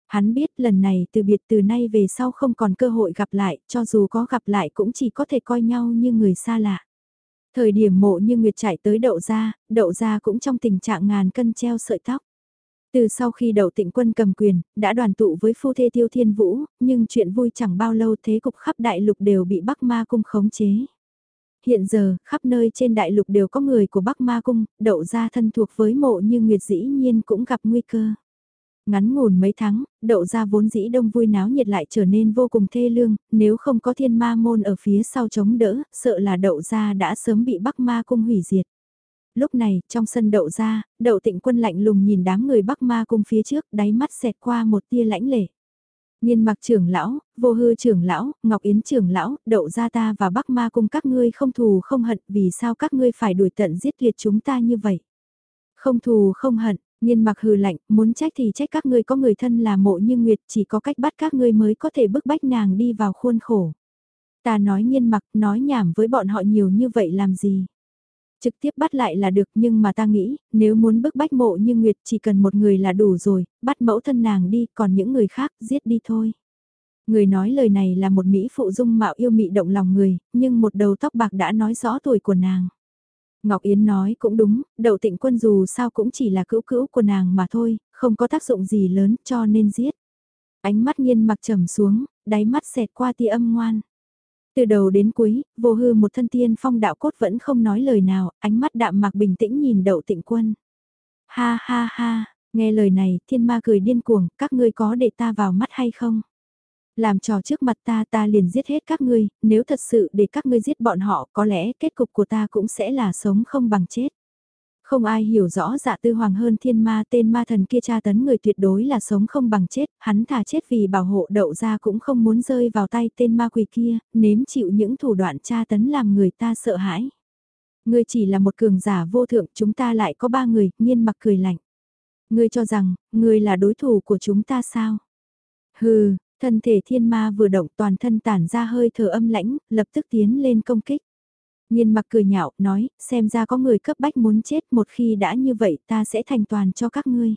Hắn biết lần này từ biệt từ nay về sau không còn cơ hội gặp lại, cho dù có gặp lại cũng chỉ có thể coi nhau như người xa lạ. Thời điểm mộ như Nguyệt chạy tới đậu ra, đậu ra cũng trong tình trạng ngàn cân treo sợi tóc. Từ sau khi đậu tịnh quân cầm quyền, đã đoàn tụ với phu thê tiêu thiên vũ, nhưng chuyện vui chẳng bao lâu thế cục khắp đại lục đều bị Bắc Ma cung khống chế. hiện giờ, khắp nơi trên đại lục đều có người của Bắc Ma Cung, đậu ra thân thuộc với mộ như Nguyệt dĩ nhiên cũng gặp nguy cơ. Ngắn ngủn mấy tháng, đậu ra vốn dĩ đông vui náo nhiệt lại trở nên vô cùng thê lương, nếu không có thiên ma môn ở phía sau chống đỡ, sợ là đậu ra đã sớm bị Bắc Ma Cung hủy diệt. Lúc này, trong sân đậu ra, đậu tịnh quân lạnh lùng nhìn đám người Bắc Ma Cung phía trước, đáy mắt xẹt qua một tia lãnh lệ. Nhiên mặc trưởng lão, vô hư trưởng lão, Ngọc Yến trưởng lão, đậu ra ta và Bắc Ma Cung các ngươi không thù không hận, vì sao các ngươi phải đuổi tận giết tuyệt chúng ta như vậy? Không thù không hận, Nhiên mặc hừ lạnh, muốn trách thì trách các ngươi có người thân là mộ như Nguyệt, chỉ có cách bắt các ngươi mới có thể bức bách nàng đi vào khuôn khổ. Ta nói nhiên mặc, nói nhảm với bọn họ nhiều như vậy làm gì? Trực tiếp bắt lại là được nhưng mà ta nghĩ, nếu muốn bức bách mộ như Nguyệt chỉ cần một người là đủ rồi, bắt mẫu thân nàng đi, còn những người khác giết đi thôi. Người nói lời này là một Mỹ phụ dung mạo yêu mị động lòng người, nhưng một đầu tóc bạc đã nói rõ tuổi của nàng. Ngọc Yến nói cũng đúng, đậu tịnh quân dù sao cũng chỉ là cữu cữu của nàng mà thôi, không có tác dụng gì lớn cho nên giết. Ánh mắt nghiên mặc trầm xuống, đáy mắt xẹt qua tia âm ngoan. Từ đầu đến cuối, vô hư một thân tiên phong đạo cốt vẫn không nói lời nào, ánh mắt đạm mạc bình tĩnh nhìn đậu tịnh quân. Ha ha ha, nghe lời này, thiên ma cười điên cuồng, các ngươi có để ta vào mắt hay không? Làm trò trước mặt ta ta liền giết hết các ngươi, nếu thật sự để các ngươi giết bọn họ có lẽ kết cục của ta cũng sẽ là sống không bằng chết. Không ai hiểu rõ dạ tư hoàng hơn thiên ma tên ma thần kia tra tấn người tuyệt đối là sống không bằng chết, hắn thà chết vì bảo hộ đậu ra cũng không muốn rơi vào tay tên ma quỷ kia, nếm chịu những thủ đoạn tra tấn làm người ta sợ hãi. Ngươi chỉ là một cường giả vô thượng, chúng ta lại có ba người, nhiên mặc cười lạnh. Ngươi cho rằng, ngươi là đối thủ của chúng ta sao? Hừ, thân thể thiên ma vừa động toàn thân tản ra hơi thở âm lãnh, lập tức tiến lên công kích. Nhiên mặc cười nhạo, nói, xem ra có người cấp bách muốn chết một khi đã như vậy ta sẽ thành toàn cho các ngươi.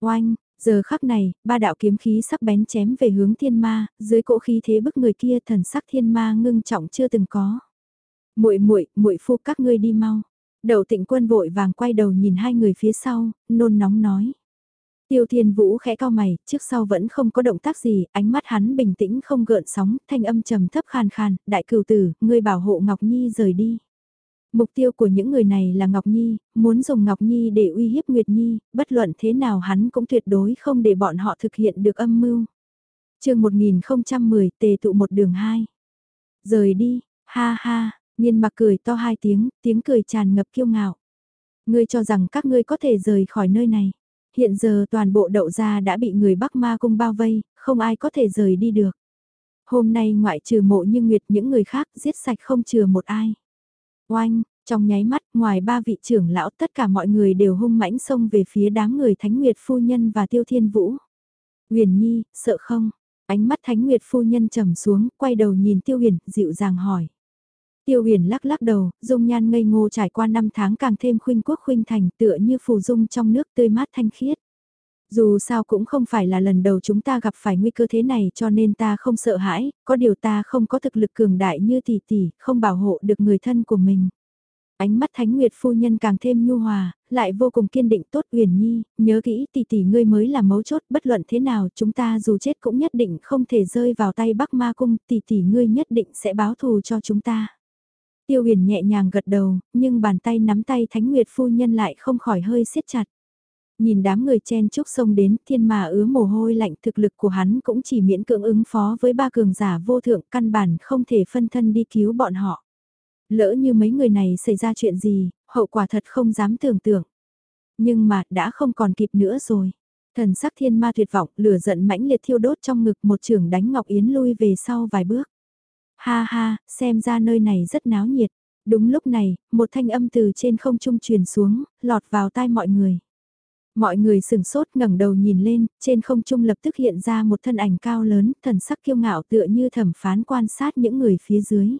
Oanh, giờ khắc này, ba đạo kiếm khí sắc bén chém về hướng thiên ma, dưới cỗ khí thế bức người kia thần sắc thiên ma ngưng trọng chưa từng có. muội muội muội phu các ngươi đi mau. Đậu tịnh quân vội vàng quay đầu nhìn hai người phía sau, nôn nóng nói. Tiêu Thiên Vũ khẽ cao mày, trước sau vẫn không có động tác gì, ánh mắt hắn bình tĩnh không gợn sóng, thanh âm trầm thấp khàn khàn, đại cửu tử, ngươi bảo hộ Ngọc Nhi rời đi. Mục tiêu của những người này là Ngọc Nhi, muốn dùng Ngọc Nhi để uy hiếp Nguyệt Nhi, bất luận thế nào hắn cũng tuyệt đối không để bọn họ thực hiện được âm mưu. chương 1010 tề tụ một đường hai. Rời đi, ha ha, nhiên mặc cười to hai tiếng, tiếng cười tràn ngập kiêu ngạo. Ngươi cho rằng các ngươi có thể rời khỏi nơi này hiện giờ toàn bộ đậu gia đã bị người Bắc Ma cung bao vây, không ai có thể rời đi được. Hôm nay ngoại trừ mộ như Nguyệt những người khác giết sạch không chừa một ai. Oanh, trong nháy mắt ngoài ba vị trưởng lão tất cả mọi người đều hung mãnh xông về phía đám người Thánh Nguyệt Phu Nhân và Tiêu Thiên Vũ. Huyền Nhi, sợ không? Ánh mắt Thánh Nguyệt Phu Nhân trầm xuống, quay đầu nhìn Tiêu Huyền, dịu dàng hỏi. Tiêu huyền lắc lắc đầu, dung nhan ngây ngô trải qua năm tháng càng thêm khuynh quốc khuynh thành tựa như phù dung trong nước tươi mát thanh khiết. Dù sao cũng không phải là lần đầu chúng ta gặp phải nguy cơ thế này cho nên ta không sợ hãi, có điều ta không có thực lực cường đại như tỷ tỷ, không bảo hộ được người thân của mình. Ánh mắt Thánh Nguyệt phu nhân càng thêm nhu hòa, lại vô cùng kiên định tốt huyền nhi, nhớ kỹ tỷ tỷ ngươi mới là mấu chốt bất luận thế nào chúng ta dù chết cũng nhất định không thể rơi vào tay Bắc Ma Cung, tỷ tỷ ngươi nhất định sẽ báo thù cho chúng ta. Tiêu huyền nhẹ nhàng gật đầu, nhưng bàn tay nắm tay Thánh Nguyệt phu nhân lại không khỏi hơi siết chặt. Nhìn đám người chen chúc sông đến, thiên mà ứa mồ hôi lạnh thực lực của hắn cũng chỉ miễn cưỡng ứng phó với ba cường giả vô thượng căn bản không thể phân thân đi cứu bọn họ. Lỡ như mấy người này xảy ra chuyện gì, hậu quả thật không dám tưởng tượng. Nhưng mà đã không còn kịp nữa rồi. Thần sắc thiên ma tuyệt vọng, lửa giận mãnh liệt thiêu đốt trong ngực một trường đánh Ngọc Yến lui về sau vài bước. Ha ha, xem ra nơi này rất náo nhiệt. Đúng lúc này, một thanh âm từ trên không trung truyền xuống, lọt vào tai mọi người. Mọi người sừng sốt ngẩng đầu nhìn lên, trên không trung lập tức hiện ra một thân ảnh cao lớn, thần sắc kiêu ngạo tựa như thẩm phán quan sát những người phía dưới.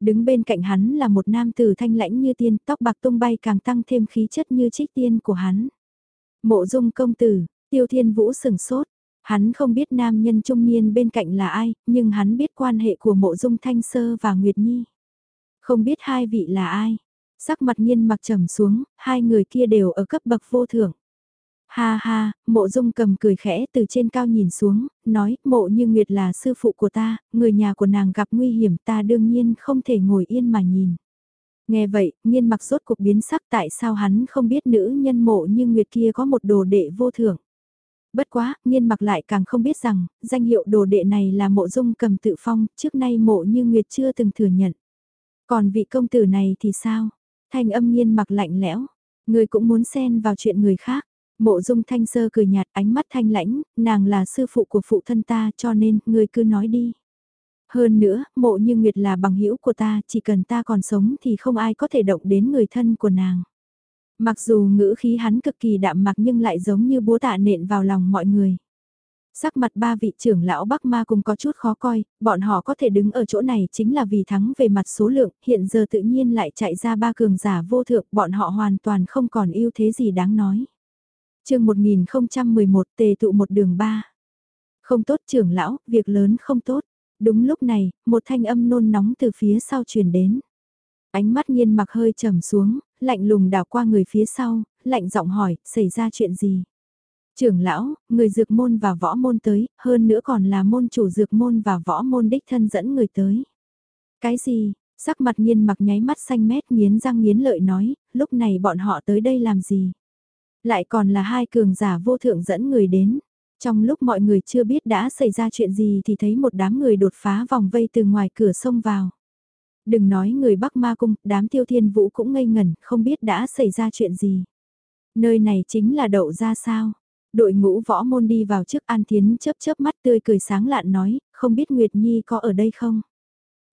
Đứng bên cạnh hắn là một nam tử thanh lãnh như tiên, tóc bạc tung bay càng tăng thêm khí chất như trích tiên của hắn. Mộ dung công tử, tiêu thiên vũ sừng sốt, Hắn không biết nam nhân trung niên bên cạnh là ai, nhưng hắn biết quan hệ của mộ dung thanh sơ và Nguyệt Nhi. Không biết hai vị là ai. Sắc mặt nhiên mặc trầm xuống, hai người kia đều ở cấp bậc vô thưởng. Ha ha, mộ dung cầm cười khẽ từ trên cao nhìn xuống, nói mộ như Nguyệt là sư phụ của ta, người nhà của nàng gặp nguy hiểm ta đương nhiên không thể ngồi yên mà nhìn. Nghe vậy, nhiên mặc rốt cuộc biến sắc tại sao hắn không biết nữ nhân mộ như Nguyệt kia có một đồ đệ vô thưởng. Bất quá, nhiên mặc lại càng không biết rằng, danh hiệu đồ đệ này là mộ dung cầm tự phong, trước nay mộ như Nguyệt chưa từng thừa nhận. Còn vị công tử này thì sao? Thanh âm nhiên mặc lạnh lẽo, người cũng muốn xen vào chuyện người khác. Mộ dung thanh sơ cười nhạt ánh mắt thanh lãnh, nàng là sư phụ của phụ thân ta cho nên người cứ nói đi. Hơn nữa, mộ như Nguyệt là bằng hữu của ta, chỉ cần ta còn sống thì không ai có thể động đến người thân của nàng. Mặc dù ngữ khí hắn cực kỳ đạm mạc nhưng lại giống như búa tạ nện vào lòng mọi người. Sắc mặt ba vị trưởng lão Bắc Ma cùng có chút khó coi, bọn họ có thể đứng ở chỗ này chính là vì thắng về mặt số lượng, hiện giờ tự nhiên lại chạy ra ba cường giả vô thượng, bọn họ hoàn toàn không còn ưu thế gì đáng nói. chương 1011 tề tụ một đường ba. Không tốt trưởng lão, việc lớn không tốt. Đúng lúc này, một thanh âm nôn nóng từ phía sau truyền đến. Ánh mắt nghiên mặc hơi trầm xuống, lạnh lùng đảo qua người phía sau, lạnh giọng hỏi, xảy ra chuyện gì? Trưởng lão, người dược môn và võ môn tới, hơn nữa còn là môn chủ dược môn và võ môn đích thân dẫn người tới. Cái gì? Sắc mặt nghiên mặc nháy mắt xanh mét nghiến răng nghiến lợi nói, lúc này bọn họ tới đây làm gì? Lại còn là hai cường giả vô thượng dẫn người đến. Trong lúc mọi người chưa biết đã xảy ra chuyện gì thì thấy một đám người đột phá vòng vây từ ngoài cửa sông vào. Đừng nói người Bắc Ma Cung, đám tiêu thiên vũ cũng ngây ngẩn, không biết đã xảy ra chuyện gì. Nơi này chính là đậu ra sao? Đội ngũ võ môn đi vào trước An Thiến chớp chớp mắt tươi cười sáng lạn nói, không biết Nguyệt Nhi có ở đây không?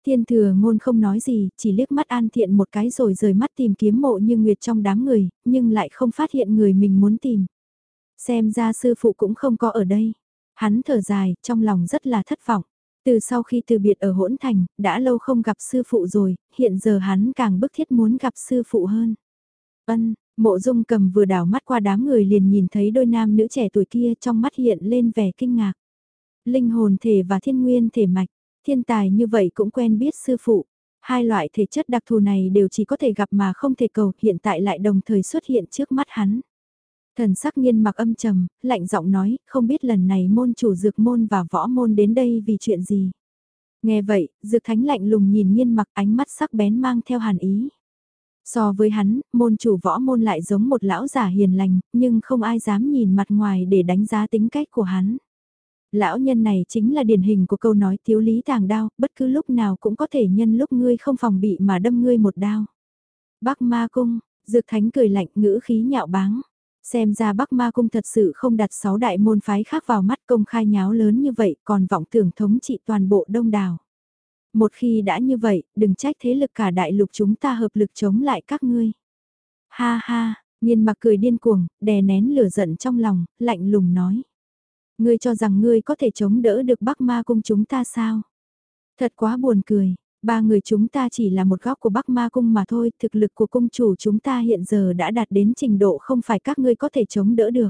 Thiên thừa ngôn không nói gì, chỉ liếc mắt An Thiện một cái rồi rời mắt tìm kiếm mộ như Nguyệt trong đám người, nhưng lại không phát hiện người mình muốn tìm. Xem ra sư phụ cũng không có ở đây. Hắn thở dài, trong lòng rất là thất vọng. Từ sau khi từ biệt ở hỗn thành, đã lâu không gặp sư phụ rồi, hiện giờ hắn càng bức thiết muốn gặp sư phụ hơn. Ân, mộ dung cầm vừa đảo mắt qua đám người liền nhìn thấy đôi nam nữ trẻ tuổi kia trong mắt hiện lên vẻ kinh ngạc. Linh hồn thể và thiên nguyên thể mạch, thiên tài như vậy cũng quen biết sư phụ. Hai loại thể chất đặc thù này đều chỉ có thể gặp mà không thể cầu hiện tại lại đồng thời xuất hiện trước mắt hắn. Thần sắc nghiên mặc âm trầm, lạnh giọng nói, không biết lần này môn chủ dược môn và võ môn đến đây vì chuyện gì. Nghe vậy, dược thánh lạnh lùng nhìn nghiên mặc ánh mắt sắc bén mang theo hàn ý. So với hắn, môn chủ võ môn lại giống một lão giả hiền lành, nhưng không ai dám nhìn mặt ngoài để đánh giá tính cách của hắn. Lão nhân này chính là điển hình của câu nói thiếu lý tàng đao, bất cứ lúc nào cũng có thể nhân lúc ngươi không phòng bị mà đâm ngươi một đao. Bắc ma cung, dược thánh cười lạnh ngữ khí nhạo báng. Xem ra Bắc Ma Cung thật sự không đặt sáu đại môn phái khác vào mắt công khai nháo lớn như vậy còn vọng tưởng thống trị toàn bộ đông đảo. Một khi đã như vậy, đừng trách thế lực cả đại lục chúng ta hợp lực chống lại các ngươi. Ha ha, nhiên mặc cười điên cuồng, đè nén lửa giận trong lòng, lạnh lùng nói. Ngươi cho rằng ngươi có thể chống đỡ được Bắc Ma Cung chúng ta sao? Thật quá buồn cười, Ba người chúng ta chỉ là một góc của Bắc Ma Cung mà thôi, thực lực của cung chủ chúng ta hiện giờ đã đạt đến trình độ không phải các ngươi có thể chống đỡ được.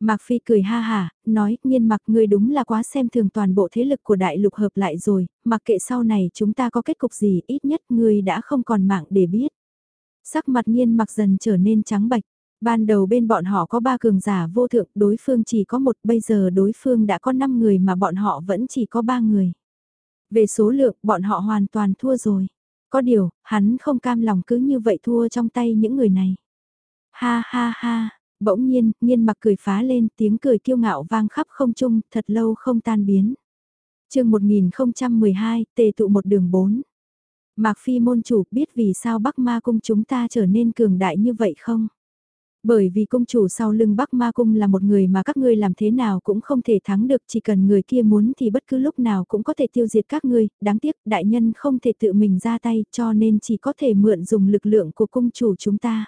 Mạc Phi cười ha hà, nói, nhiên mặc ngươi đúng là quá xem thường toàn bộ thế lực của đại lục hợp lại rồi, mặc kệ sau này chúng ta có kết cục gì, ít nhất ngươi đã không còn mạng để biết. Sắc mặt nhiên mặc dần trở nên trắng bạch, ban đầu bên bọn họ có ba cường giả vô thượng, đối phương chỉ có một, bây giờ đối phương đã có năm người mà bọn họ vẫn chỉ có ba người. Về số lượng, bọn họ hoàn toàn thua rồi. Có điều, hắn không cam lòng cứ như vậy thua trong tay những người này. Ha ha ha, bỗng nhiên, nhiên mặc cười phá lên, tiếng cười kiêu ngạo vang khắp không trung, thật lâu không tan biến. chương 1012, tề tụ một đường bốn. Mạc Phi môn chủ biết vì sao Bắc Ma cung chúng ta trở nên cường đại như vậy không? Bởi vì cung chủ sau lưng Bắc Ma Cung là một người mà các ngươi làm thế nào cũng không thể thắng được, chỉ cần người kia muốn thì bất cứ lúc nào cũng có thể tiêu diệt các ngươi, đáng tiếc đại nhân không thể tự mình ra tay cho nên chỉ có thể mượn dùng lực lượng của cung chủ chúng ta.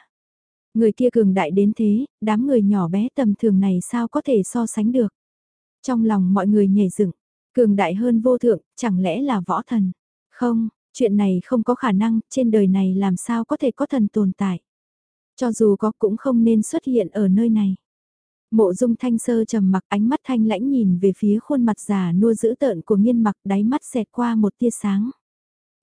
Người kia cường đại đến thế, đám người nhỏ bé tầm thường này sao có thể so sánh được. Trong lòng mọi người nhảy dựng, cường đại hơn vô thượng, chẳng lẽ là võ thần? Không, chuyện này không có khả năng, trên đời này làm sao có thể có thần tồn tại. Cho dù có cũng không nên xuất hiện ở nơi này. Mộ dung thanh sơ trầm mặc ánh mắt thanh lãnh nhìn về phía khuôn mặt già nua dữ tợn của nghiên mặc đáy mắt xẹt qua một tia sáng.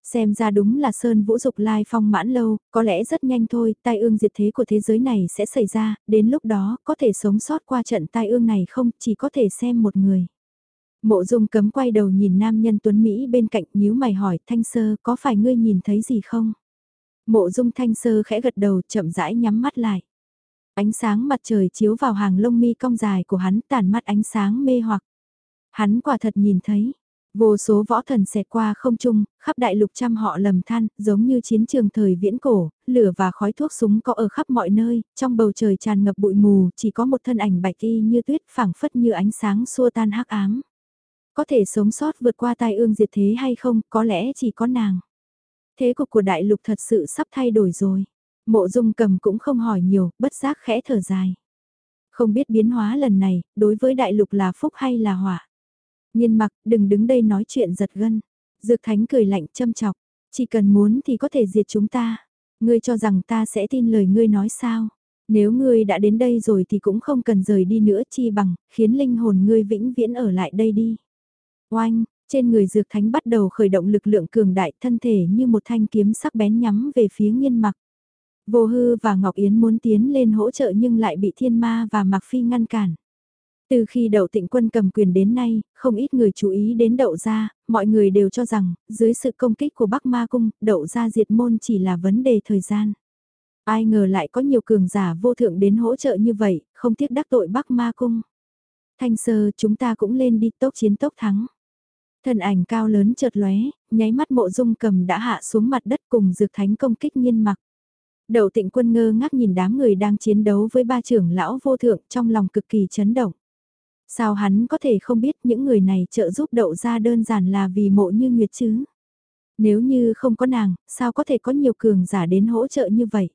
Xem ra đúng là Sơn Vũ Dục lai phong mãn lâu, có lẽ rất nhanh thôi, tai ương diệt thế của thế giới này sẽ xảy ra, đến lúc đó, có thể sống sót qua trận tai ương này không, chỉ có thể xem một người. Mộ dung cấm quay đầu nhìn nam nhân tuấn Mỹ bên cạnh nhíu mày hỏi thanh sơ có phải ngươi nhìn thấy gì không? Mộ dung thanh sơ khẽ gật đầu chậm rãi nhắm mắt lại. Ánh sáng mặt trời chiếu vào hàng lông mi cong dài của hắn tàn mắt ánh sáng mê hoặc. Hắn quả thật nhìn thấy, vô số võ thần xẹt qua không trung, khắp đại lục trăm họ lầm than, giống như chiến trường thời viễn cổ, lửa và khói thuốc súng có ở khắp mọi nơi, trong bầu trời tràn ngập bụi mù, chỉ có một thân ảnh bạch y như tuyết phảng phất như ánh sáng xua tan hắc ám. Có thể sống sót vượt qua tai ương diệt thế hay không, có lẽ chỉ có nàng. Thế cục của đại lục thật sự sắp thay đổi rồi. Mộ dung cầm cũng không hỏi nhiều, bất giác khẽ thở dài. Không biết biến hóa lần này, đối với đại lục là phúc hay là hỏa. Nhiên mặc, đừng đứng đây nói chuyện giật gân. Dược thánh cười lạnh châm chọc, chỉ cần muốn thì có thể diệt chúng ta. Ngươi cho rằng ta sẽ tin lời ngươi nói sao? Nếu ngươi đã đến đây rồi thì cũng không cần rời đi nữa chi bằng, khiến linh hồn ngươi vĩnh viễn ở lại đây đi. Oanh, trên người dược thánh bắt đầu khởi động lực lượng cường đại thân thể như một thanh kiếm sắc bén nhắm về phía nghiên mặc. Vô hư và Ngọc Yến muốn tiến lên hỗ trợ nhưng lại bị thiên ma và Mạc Phi ngăn cản. Từ khi đậu tịnh quân cầm quyền đến nay, không ít người chú ý đến đậu gia, mọi người đều cho rằng, dưới sự công kích của Bắc Ma Cung, đậu gia diệt môn chỉ là vấn đề thời gian. Ai ngờ lại có nhiều cường giả vô thượng đến hỗ trợ như vậy, không tiếc đắc tội Bắc Ma Cung. Thanh sơ chúng ta cũng lên đi tốc chiến tốc thắng. Thân ảnh cao lớn chợt lóe, nháy mắt mộ dung cầm đã hạ xuống mặt đất cùng dược thánh công kích nhiên mặc. Đậu tịnh quân ngơ ngác nhìn đám người đang chiến đấu với ba trưởng lão vô thượng trong lòng cực kỳ chấn động. Sao hắn có thể không biết những người này trợ giúp đậu ra đơn giản là vì mộ như nguyệt chứ? Nếu như không có nàng, sao có thể có nhiều cường giả đến hỗ trợ như vậy?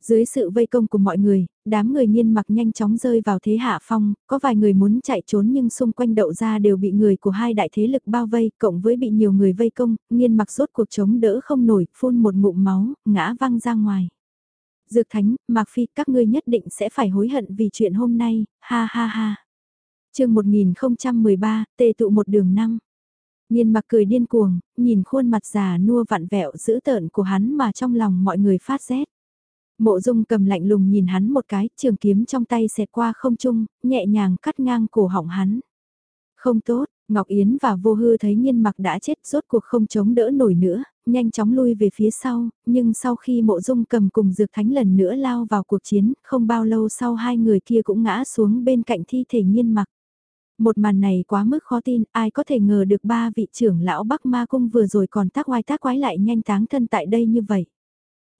Dưới sự vây công của mọi người, đám người nghiên mặc nhanh chóng rơi vào thế hạ phong, có vài người muốn chạy trốn nhưng xung quanh đậu ra đều bị người của hai đại thế lực bao vây, cộng với bị nhiều người vây công, nghiên mặc rốt cuộc chống đỡ không nổi, phun một ngụm máu, ngã văng ra ngoài. Dược Thánh, Mạc Phi, các ngươi nhất định sẽ phải hối hận vì chuyện hôm nay, ha ha ha. chương 1013, tê tụ một đường năm. Nhiên mặc cười điên cuồng, nhìn khuôn mặt già nua vặn vẹo dữ tợn của hắn mà trong lòng mọi người phát rét. Mộ dung cầm lạnh lùng nhìn hắn một cái, trường kiếm trong tay xẹt qua không trung, nhẹ nhàng cắt ngang cổ họng hắn. Không tốt, Ngọc Yến và vô hư thấy nhiên mặc đã chết rốt cuộc không chống đỡ nổi nữa, nhanh chóng lui về phía sau, nhưng sau khi mộ dung cầm cùng dược thánh lần nữa lao vào cuộc chiến, không bao lâu sau hai người kia cũng ngã xuống bên cạnh thi thể nhiên mặc. Một màn này quá mức khó tin, ai có thể ngờ được ba vị trưởng lão Bắc Ma Cung vừa rồi còn tác oai tác quái lại nhanh táng thân tại đây như vậy.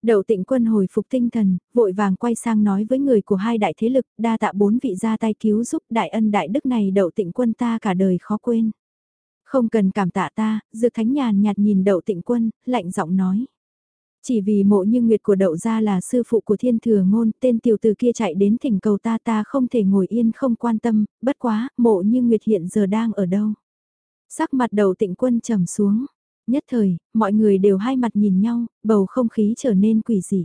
Đậu tịnh quân hồi phục tinh thần, vội vàng quay sang nói với người của hai đại thế lực, đa tạ bốn vị ra tay cứu giúp đại ân đại đức này đậu tịnh quân ta cả đời khó quên. Không cần cảm tạ ta, dược thánh nhàn nhạt nhìn đậu tịnh quân, lạnh giọng nói. Chỉ vì mộ như nguyệt của đậu gia là sư phụ của thiên thừa ngôn, tên tiểu tử kia chạy đến thỉnh cầu ta ta không thể ngồi yên không quan tâm, bất quá, mộ như nguyệt hiện giờ đang ở đâu. Sắc mặt đậu tịnh quân trầm xuống, Nhất thời, mọi người đều hai mặt nhìn nhau, bầu không khí trở nên quỷ dị.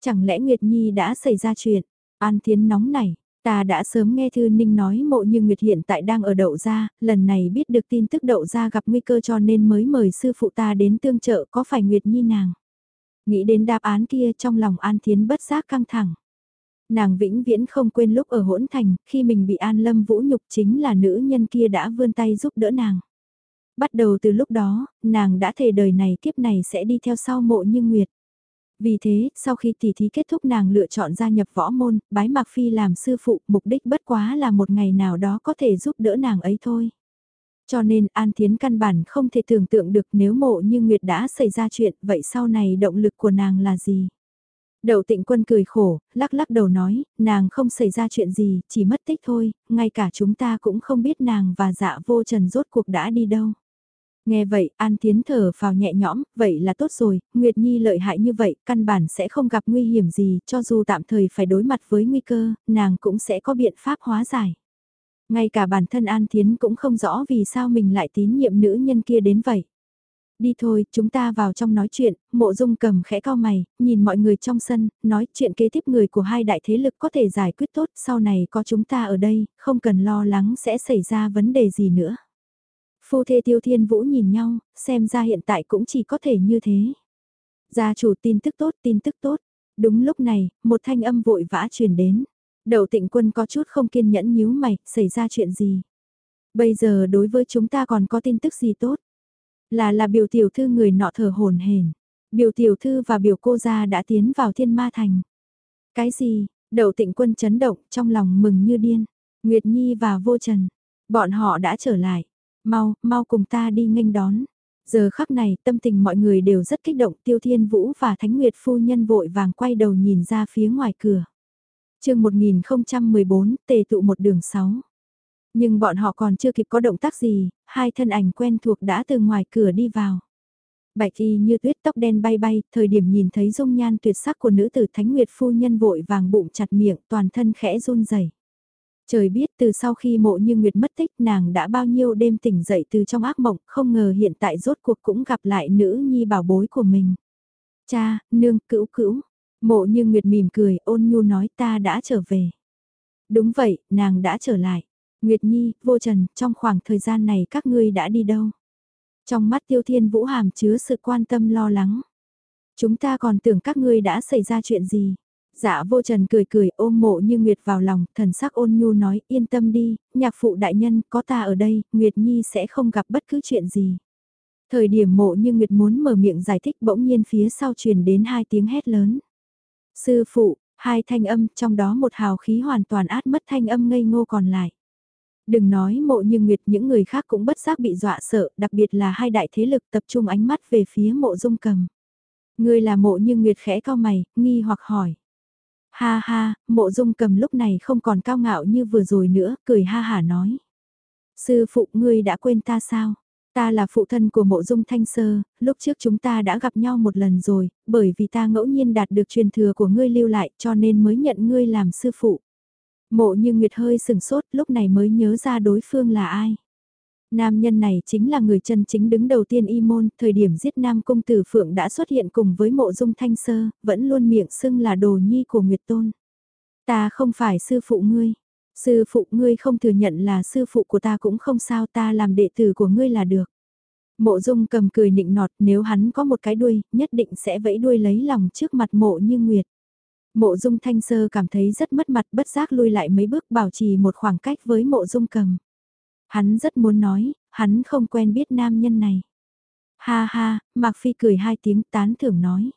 Chẳng lẽ Nguyệt Nhi đã xảy ra chuyện? An Thiến nóng này, ta đã sớm nghe Thư Ninh nói mộ như Nguyệt hiện tại đang ở đậu gia, lần này biết được tin tức đậu gia gặp nguy cơ cho nên mới mời sư phụ ta đến tương trợ có phải Nguyệt Nhi nàng? Nghĩ đến đáp án kia trong lòng An Thiến bất giác căng thẳng. Nàng vĩnh viễn không quên lúc ở hỗn thành, khi mình bị An Lâm vũ nhục chính là nữ nhân kia đã vươn tay giúp đỡ nàng. Bắt đầu từ lúc đó, nàng đã thề đời này kiếp này sẽ đi theo sau mộ như Nguyệt. Vì thế, sau khi tỷ thí kết thúc nàng lựa chọn gia nhập võ môn, bái Mạc Phi làm sư phụ, mục đích bất quá là một ngày nào đó có thể giúp đỡ nàng ấy thôi. Cho nên An Thiến căn bản không thể tưởng tượng được nếu mộ như Nguyệt đã xảy ra chuyện, vậy sau này động lực của nàng là gì? Đậu tịnh quân cười khổ, lắc lắc đầu nói, nàng không xảy ra chuyện gì, chỉ mất tích thôi, ngay cả chúng ta cũng không biết nàng và dạ vô trần rốt cuộc đã đi đâu. Nghe vậy, An Tiến thở vào nhẹ nhõm, vậy là tốt rồi, Nguyệt Nhi lợi hại như vậy, căn bản sẽ không gặp nguy hiểm gì, cho dù tạm thời phải đối mặt với nguy cơ, nàng cũng sẽ có biện pháp hóa giải. Ngay cả bản thân An Tiến cũng không rõ vì sao mình lại tín nhiệm nữ nhân kia đến vậy. Đi thôi, chúng ta vào trong nói chuyện, mộ dung cầm khẽ cao mày, nhìn mọi người trong sân, nói chuyện kế tiếp người của hai đại thế lực có thể giải quyết tốt, sau này có chúng ta ở đây, không cần lo lắng sẽ xảy ra vấn đề gì nữa. Phu thê Tiêu Thiên Vũ nhìn nhau, xem ra hiện tại cũng chỉ có thể như thế. Gia chủ tin tức tốt, tin tức tốt. Đúng lúc này, một thanh âm vội vã truyền đến. Đậu tịnh quân có chút không kiên nhẫn nhíu mày, xảy ra chuyện gì? Bây giờ đối với chúng ta còn có tin tức gì tốt? Là là biểu tiểu thư người nọ thở hồn hển. Biểu tiểu thư và biểu cô gia đã tiến vào thiên ma thành. Cái gì? Đậu tịnh quân chấn động trong lòng mừng như điên. Nguyệt Nhi và Vô Trần. Bọn họ đã trở lại. Mau, mau cùng ta đi nghênh đón. Giờ khắc này tâm tình mọi người đều rất kích động Tiêu Thiên Vũ và Thánh Nguyệt Phu Nhân vội vàng quay đầu nhìn ra phía ngoài cửa. chương 1014 tề tụ một đường 6. Nhưng bọn họ còn chưa kịp có động tác gì, hai thân ảnh quen thuộc đã từ ngoài cửa đi vào. Bạch y như tuyết tóc đen bay bay, thời điểm nhìn thấy dung nhan tuyệt sắc của nữ tử Thánh Nguyệt Phu Nhân vội vàng bụng chặt miệng toàn thân khẽ run rẩy Trời biết từ sau khi mộ như Nguyệt mất tích nàng đã bao nhiêu đêm tỉnh dậy từ trong ác mộng, không ngờ hiện tại rốt cuộc cũng gặp lại nữ nhi bảo bối của mình. Cha, nương, cữu cữu. Mộ như Nguyệt mỉm cười, ôn nhu nói ta đã trở về. Đúng vậy, nàng đã trở lại. Nguyệt Nhi, vô trần, trong khoảng thời gian này các ngươi đã đi đâu? Trong mắt tiêu thiên vũ hàm chứa sự quan tâm lo lắng. Chúng ta còn tưởng các ngươi đã xảy ra chuyện gì? Dạ vô trần cười cười ôm mộ như Nguyệt vào lòng, thần sắc ôn nhu nói yên tâm đi, nhạc phụ đại nhân có ta ở đây, Nguyệt Nhi sẽ không gặp bất cứ chuyện gì. Thời điểm mộ như Nguyệt muốn mở miệng giải thích bỗng nhiên phía sau truyền đến hai tiếng hét lớn. Sư phụ, hai thanh âm trong đó một hào khí hoàn toàn át mất thanh âm ngây ngô còn lại. Đừng nói mộ như Nguyệt những người khác cũng bất giác bị dọa sợ, đặc biệt là hai đại thế lực tập trung ánh mắt về phía mộ dung cầm. Người là mộ như Nguyệt khẽ cao mày, nghi hoặc hỏi. Ha ha, mộ dung cầm lúc này không còn cao ngạo như vừa rồi nữa, cười ha hả nói. Sư phụ ngươi đã quên ta sao? Ta là phụ thân của mộ dung thanh sơ, lúc trước chúng ta đã gặp nhau một lần rồi, bởi vì ta ngẫu nhiên đạt được truyền thừa của ngươi lưu lại cho nên mới nhận ngươi làm sư phụ. Mộ như Nguyệt hơi sừng sốt lúc này mới nhớ ra đối phương là ai. Nam nhân này chính là người chân chính đứng đầu tiên y môn, thời điểm giết nam công tử Phượng đã xuất hiện cùng với mộ dung thanh sơ, vẫn luôn miệng xưng là đồ nhi của Nguyệt Tôn. Ta không phải sư phụ ngươi. Sư phụ ngươi không thừa nhận là sư phụ của ta cũng không sao ta làm đệ tử của ngươi là được. Mộ dung cầm cười nịnh nọt nếu hắn có một cái đuôi, nhất định sẽ vẫy đuôi lấy lòng trước mặt mộ như Nguyệt. Mộ dung thanh sơ cảm thấy rất mất mặt bất giác lui lại mấy bước bảo trì một khoảng cách với mộ dung cầm. Hắn rất muốn nói, hắn không quen biết nam nhân này. Ha ha, Mạc Phi cười hai tiếng tán thưởng nói.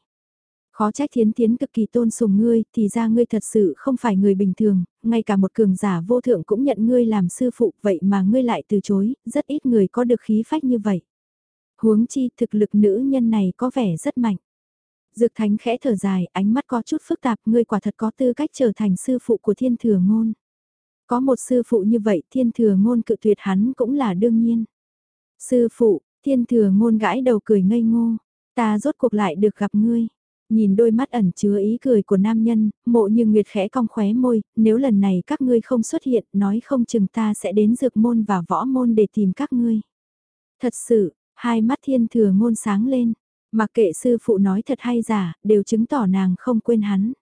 Khó trách thiến thiến cực kỳ tôn sùng ngươi, thì ra ngươi thật sự không phải người bình thường, ngay cả một cường giả vô thượng cũng nhận ngươi làm sư phụ, vậy mà ngươi lại từ chối, rất ít người có được khí phách như vậy. Huống chi thực lực nữ nhân này có vẻ rất mạnh. Dược thánh khẽ thở dài, ánh mắt có chút phức tạp, ngươi quả thật có tư cách trở thành sư phụ của thiên thừa ngôn. Có một sư phụ như vậy thiên thừa ngôn cự tuyệt hắn cũng là đương nhiên. Sư phụ, thiên thừa ngôn gãi đầu cười ngây ngô, ta rốt cuộc lại được gặp ngươi. Nhìn đôi mắt ẩn chứa ý cười của nam nhân, mộ như nguyệt khẽ cong khóe môi, nếu lần này các ngươi không xuất hiện, nói không chừng ta sẽ đến dược môn và võ môn để tìm các ngươi. Thật sự, hai mắt thiên thừa ngôn sáng lên, mặc kệ sư phụ nói thật hay giả, đều chứng tỏ nàng không quên hắn.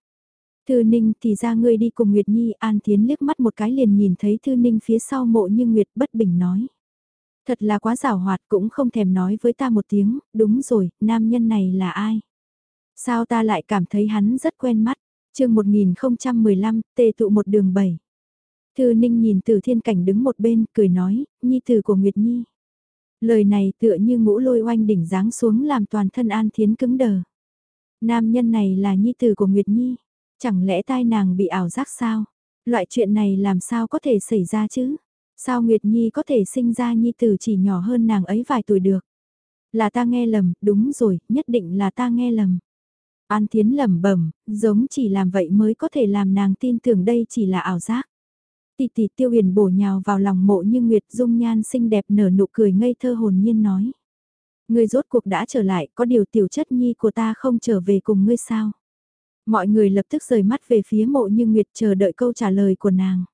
Thư Ninh thì ra ngươi đi cùng Nguyệt Nhi An Thiến liếc mắt một cái liền nhìn thấy Thư Ninh phía sau mộ như Nguyệt bất bình nói. Thật là quá rào hoạt cũng không thèm nói với ta một tiếng, đúng rồi, nam nhân này là ai? Sao ta lại cảm thấy hắn rất quen mắt? chương 1015, tề tụ một đường bảy. Thư Ninh nhìn từ thiên cảnh đứng một bên, cười nói, nhi tử của Nguyệt Nhi. Lời này tựa như ngũ lôi oanh đỉnh giáng xuống làm toàn thân An Thiến cứng đờ. Nam nhân này là nhi tử của Nguyệt Nhi. Chẳng lẽ tai nàng bị ảo giác sao? Loại chuyện này làm sao có thể xảy ra chứ? Sao Nguyệt Nhi có thể sinh ra Nhi tử chỉ nhỏ hơn nàng ấy vài tuổi được? Là ta nghe lầm, đúng rồi, nhất định là ta nghe lầm. An Thiến lẩm bẩm, giống chỉ làm vậy mới có thể làm nàng tin tưởng đây chỉ là ảo giác. Tì tì tiêu huyền bổ nhào vào lòng mộ như Nguyệt dung nhan xinh đẹp nở nụ cười ngây thơ hồn nhiên nói. Ngươi rốt cuộc đã trở lại, có điều tiểu chất nhi của ta không trở về cùng ngươi sao? Mọi người lập tức rời mắt về phía mộ như Nguyệt chờ đợi câu trả lời của nàng.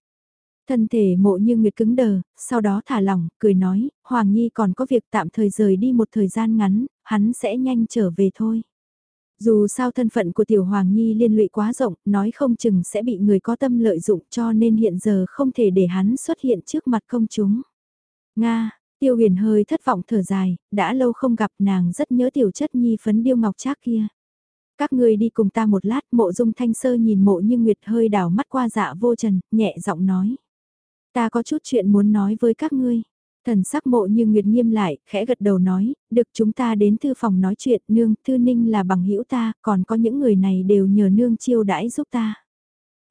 Thân thể mộ như Nguyệt cứng đờ, sau đó thả lỏng, cười nói, Hoàng Nhi còn có việc tạm thời rời đi một thời gian ngắn, hắn sẽ nhanh trở về thôi. Dù sao thân phận của Tiểu Hoàng Nhi liên lụy quá rộng, nói không chừng sẽ bị người có tâm lợi dụng cho nên hiện giờ không thể để hắn xuất hiện trước mặt công chúng. Nga, Tiêu huyền hơi thất vọng thở dài, đã lâu không gặp nàng rất nhớ tiểu chất nhi phấn điêu ngọc trác kia. Các ngươi đi cùng ta một lát mộ dung thanh sơ nhìn mộ như nguyệt hơi đảo mắt qua dạ vô trần, nhẹ giọng nói. Ta có chút chuyện muốn nói với các ngươi. Thần sắc mộ như Nguyệt nghiêm lại, khẽ gật đầu nói, được chúng ta đến thư phòng nói chuyện, nương, thư ninh là bằng hữu ta, còn có những người này đều nhờ nương chiêu đãi giúp ta.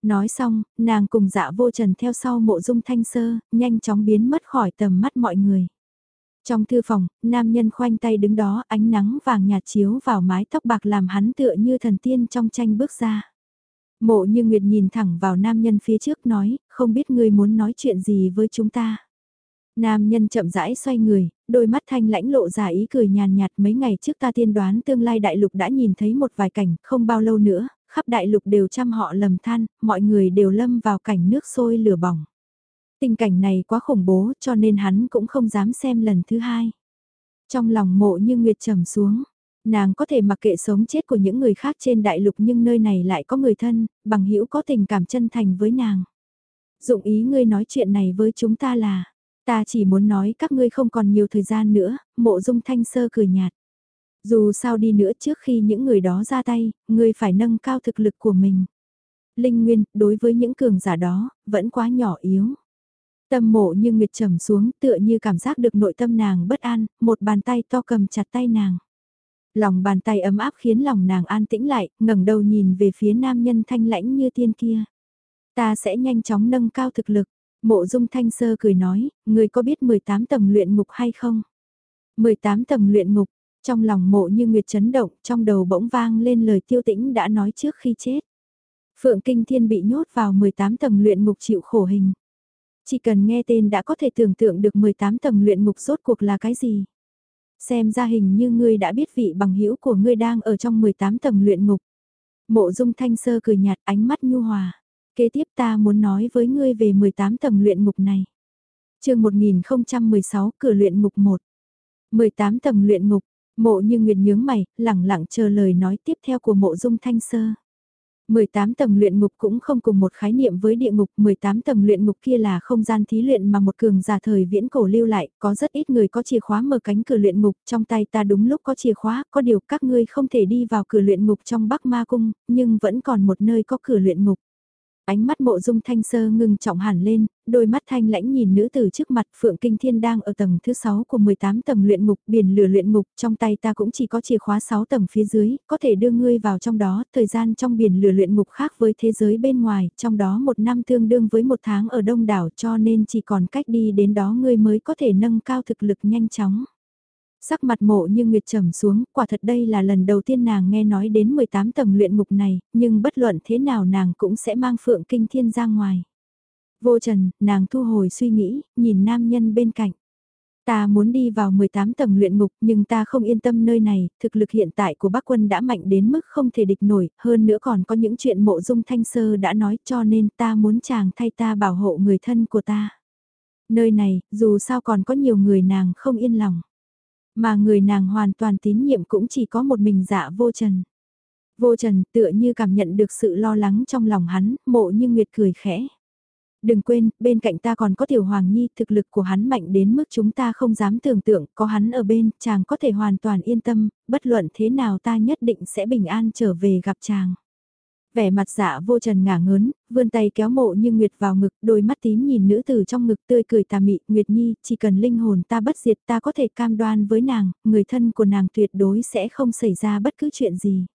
Nói xong, nàng cùng dạ vô trần theo sau mộ dung thanh sơ, nhanh chóng biến mất khỏi tầm mắt mọi người. Trong thư phòng, nam nhân khoanh tay đứng đó ánh nắng vàng nhạt chiếu vào mái tóc bạc làm hắn tựa như thần tiên trong tranh bước ra. Mộ như Nguyệt nhìn thẳng vào nam nhân phía trước nói, không biết ngươi muốn nói chuyện gì với chúng ta. Nam nhân chậm rãi xoay người, đôi mắt thanh lãnh lộ ra ý cười nhàn nhạt mấy ngày trước ta tiên đoán tương lai đại lục đã nhìn thấy một vài cảnh, không bao lâu nữa, khắp đại lục đều chăm họ lầm than, mọi người đều lâm vào cảnh nước sôi lửa bỏng. Tình cảnh này quá khủng bố cho nên hắn cũng không dám xem lần thứ hai. Trong lòng mộ như Nguyệt trầm xuống, nàng có thể mặc kệ sống chết của những người khác trên đại lục nhưng nơi này lại có người thân, bằng hữu có tình cảm chân thành với nàng. Dụng ý ngươi nói chuyện này với chúng ta là, ta chỉ muốn nói các ngươi không còn nhiều thời gian nữa, mộ dung thanh sơ cười nhạt. Dù sao đi nữa trước khi những người đó ra tay, ngươi phải nâng cao thực lực của mình. Linh Nguyên, đối với những cường giả đó, vẫn quá nhỏ yếu. Tâm mộ như nguyệt trầm xuống tựa như cảm giác được nội tâm nàng bất an, một bàn tay to cầm chặt tay nàng. Lòng bàn tay ấm áp khiến lòng nàng an tĩnh lại, ngẩng đầu nhìn về phía nam nhân thanh lãnh như tiên kia. Ta sẽ nhanh chóng nâng cao thực lực. Mộ dung thanh sơ cười nói, người có biết 18 tầng luyện ngục hay không? 18 tầng luyện ngục, trong lòng mộ như nguyệt chấn động, trong đầu bỗng vang lên lời tiêu tĩnh đã nói trước khi chết. Phượng Kinh Thiên bị nhốt vào 18 tầng luyện ngục chịu khổ hình. Chỉ cần nghe tên đã có thể tưởng tượng được 18 tầng luyện ngục rốt cuộc là cái gì. Xem ra hình như ngươi đã biết vị bằng hữu của ngươi đang ở trong 18 tầng luyện ngục. Mộ dung thanh sơ cười nhạt ánh mắt nhu hòa. Kế tiếp ta muốn nói với ngươi về 18 tầng luyện ngục này. chương 1016 cửa luyện ngục 1. 18 tầng luyện ngục, mộ như nguyệt nhướng mày, lẳng lặng chờ lời nói tiếp theo của mộ dung thanh sơ. 18 tầng luyện ngục cũng không cùng một khái niệm với địa ngục, 18 tầng luyện ngục kia là không gian thí luyện mà một cường giả thời viễn cổ lưu lại, có rất ít người có chìa khóa mở cánh cửa luyện ngục, trong tay ta đúng lúc có chìa khóa, có điều các ngươi không thể đi vào cửa luyện ngục trong Bắc Ma Cung, nhưng vẫn còn một nơi có cửa luyện ngục. Ánh mắt mộ dung thanh sơ ngưng trọng hẳn lên, đôi mắt thanh lãnh nhìn nữ tử trước mặt Phượng Kinh Thiên đang ở tầng thứ 6 của 18 tầng luyện ngục, biển lửa luyện ngục, trong tay ta cũng chỉ có chìa khóa 6 tầng phía dưới, có thể đưa ngươi vào trong đó, thời gian trong biển lửa luyện ngục khác với thế giới bên ngoài, trong đó một năm tương đương với một tháng ở đông đảo cho nên chỉ còn cách đi đến đó ngươi mới có thể nâng cao thực lực nhanh chóng. Sắc mặt mộ như nguyệt trầm xuống, quả thật đây là lần đầu tiên nàng nghe nói đến 18 tầng luyện ngục này, nhưng bất luận thế nào nàng cũng sẽ mang phượng kinh thiên ra ngoài. Vô trần, nàng thu hồi suy nghĩ, nhìn nam nhân bên cạnh. Ta muốn đi vào 18 tầng luyện ngục nhưng ta không yên tâm nơi này, thực lực hiện tại của bác quân đã mạnh đến mức không thể địch nổi, hơn nữa còn có những chuyện mộ dung thanh sơ đã nói cho nên ta muốn chàng thay ta bảo hộ người thân của ta. Nơi này, dù sao còn có nhiều người nàng không yên lòng. Mà người nàng hoàn toàn tín nhiệm cũng chỉ có một mình dạ vô trần. Vô trần tựa như cảm nhận được sự lo lắng trong lòng hắn, mộ như nguyệt cười khẽ. Đừng quên, bên cạnh ta còn có tiểu hoàng nhi, thực lực của hắn mạnh đến mức chúng ta không dám tưởng tượng, có hắn ở bên, chàng có thể hoàn toàn yên tâm, bất luận thế nào ta nhất định sẽ bình an trở về gặp chàng. Vẻ mặt dạ vô trần ngả ngớn, vươn tay kéo mộ như Nguyệt vào ngực, đôi mắt tím nhìn nữ tử trong ngực tươi cười tà mị, Nguyệt Nhi, chỉ cần linh hồn ta bất diệt ta có thể cam đoan với nàng, người thân của nàng tuyệt đối sẽ không xảy ra bất cứ chuyện gì.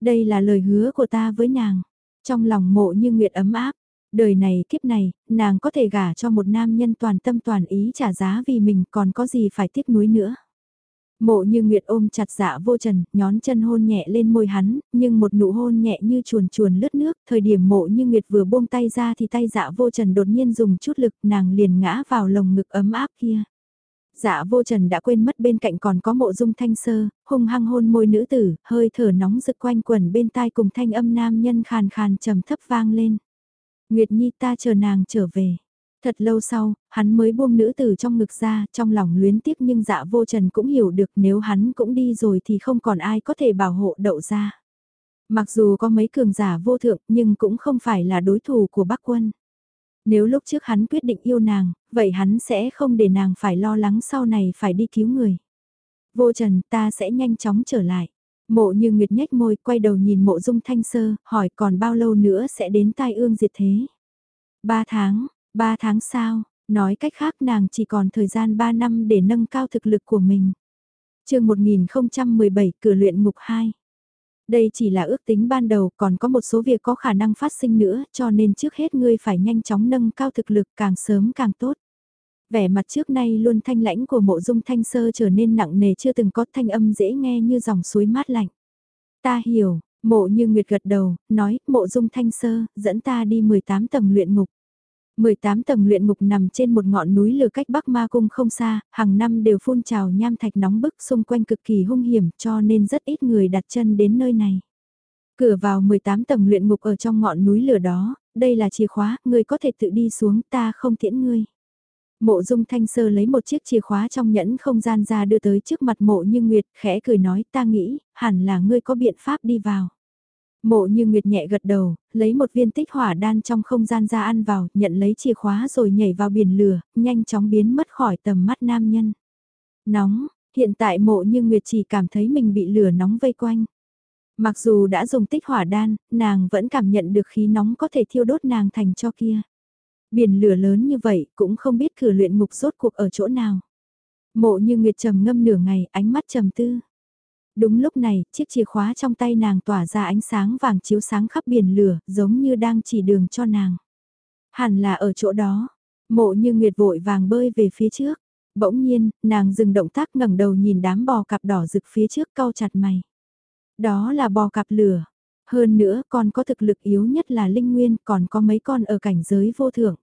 Đây là lời hứa của ta với nàng. Trong lòng mộ như Nguyệt ấm áp, đời này kiếp này, nàng có thể gả cho một nam nhân toàn tâm toàn ý trả giá vì mình còn có gì phải tiếc nuối nữa. Mộ như Nguyệt ôm chặt dạ vô trần, nhón chân hôn nhẹ lên môi hắn, nhưng một nụ hôn nhẹ như chuồn chuồn lướt nước, thời điểm mộ như Nguyệt vừa buông tay ra thì tay dạ vô trần đột nhiên dùng chút lực nàng liền ngã vào lồng ngực ấm áp kia. Dạ vô trần đã quên mất bên cạnh còn có mộ dung thanh sơ, hung hăng hôn môi nữ tử, hơi thở nóng rực quanh quần bên tai cùng thanh âm nam nhân khàn khàn trầm thấp vang lên. Nguyệt Nhi ta chờ nàng trở về. Thật lâu sau, hắn mới buông nữ tử trong ngực ra, trong lòng luyến tiếc nhưng dạ vô trần cũng hiểu được nếu hắn cũng đi rồi thì không còn ai có thể bảo hộ đậu ra. Mặc dù có mấy cường giả vô thượng nhưng cũng không phải là đối thủ của bác quân. Nếu lúc trước hắn quyết định yêu nàng, vậy hắn sẽ không để nàng phải lo lắng sau này phải đi cứu người. Vô trần ta sẽ nhanh chóng trở lại. Mộ như Nguyệt nhếch môi quay đầu nhìn mộ dung thanh sơ, hỏi còn bao lâu nữa sẽ đến tai ương diệt thế. Ba tháng, ba tháng sau, nói cách khác nàng chỉ còn thời gian ba năm để nâng cao thực lực của mình. chương 1017 cửa luyện ngục 2. Đây chỉ là ước tính ban đầu còn có một số việc có khả năng phát sinh nữa cho nên trước hết ngươi phải nhanh chóng nâng cao thực lực càng sớm càng tốt. Vẻ mặt trước nay luôn thanh lãnh của mộ dung thanh sơ trở nên nặng nề chưa từng có thanh âm dễ nghe như dòng suối mát lạnh. Ta hiểu, mộ như nguyệt gật đầu, nói mộ dung thanh sơ, dẫn ta đi 18 tầng luyện ngục. 18 tầng luyện ngục nằm trên một ngọn núi lửa cách Bắc Ma Cung không xa, hàng năm đều phun trào nham thạch nóng bức xung quanh cực kỳ hung hiểm cho nên rất ít người đặt chân đến nơi này. Cửa vào 18 tầng luyện ngục ở trong ngọn núi lửa đó, đây là chìa khóa, người có thể tự đi xuống ta không tiễn ngươi. Mộ dung thanh sơ lấy một chiếc chìa khóa trong nhẫn không gian ra đưa tới trước mặt mộ như Nguyệt, khẽ cười nói ta nghĩ, hẳn là ngươi có biện pháp đi vào. Mộ như Nguyệt nhẹ gật đầu, lấy một viên tích hỏa đan trong không gian ra ăn vào, nhận lấy chìa khóa rồi nhảy vào biển lửa, nhanh chóng biến mất khỏi tầm mắt nam nhân. Nóng, hiện tại mộ như Nguyệt chỉ cảm thấy mình bị lửa nóng vây quanh. Mặc dù đã dùng tích hỏa đan, nàng vẫn cảm nhận được khí nóng có thể thiêu đốt nàng thành cho kia. Biển lửa lớn như vậy cũng không biết cửa luyện ngục rốt cuộc ở chỗ nào. Mộ như Nguyệt trầm ngâm nửa ngày, ánh mắt trầm tư. Đúng lúc này, chiếc chìa khóa trong tay nàng tỏa ra ánh sáng vàng chiếu sáng khắp biển lửa, giống như đang chỉ đường cho nàng. Hẳn là ở chỗ đó, mộ như nguyệt vội vàng bơi về phía trước. Bỗng nhiên, nàng dừng động tác ngẩng đầu nhìn đám bò cặp đỏ rực phía trước cau chặt mày. Đó là bò cặp lửa. Hơn nữa còn có thực lực yếu nhất là linh nguyên còn có mấy con ở cảnh giới vô thượng.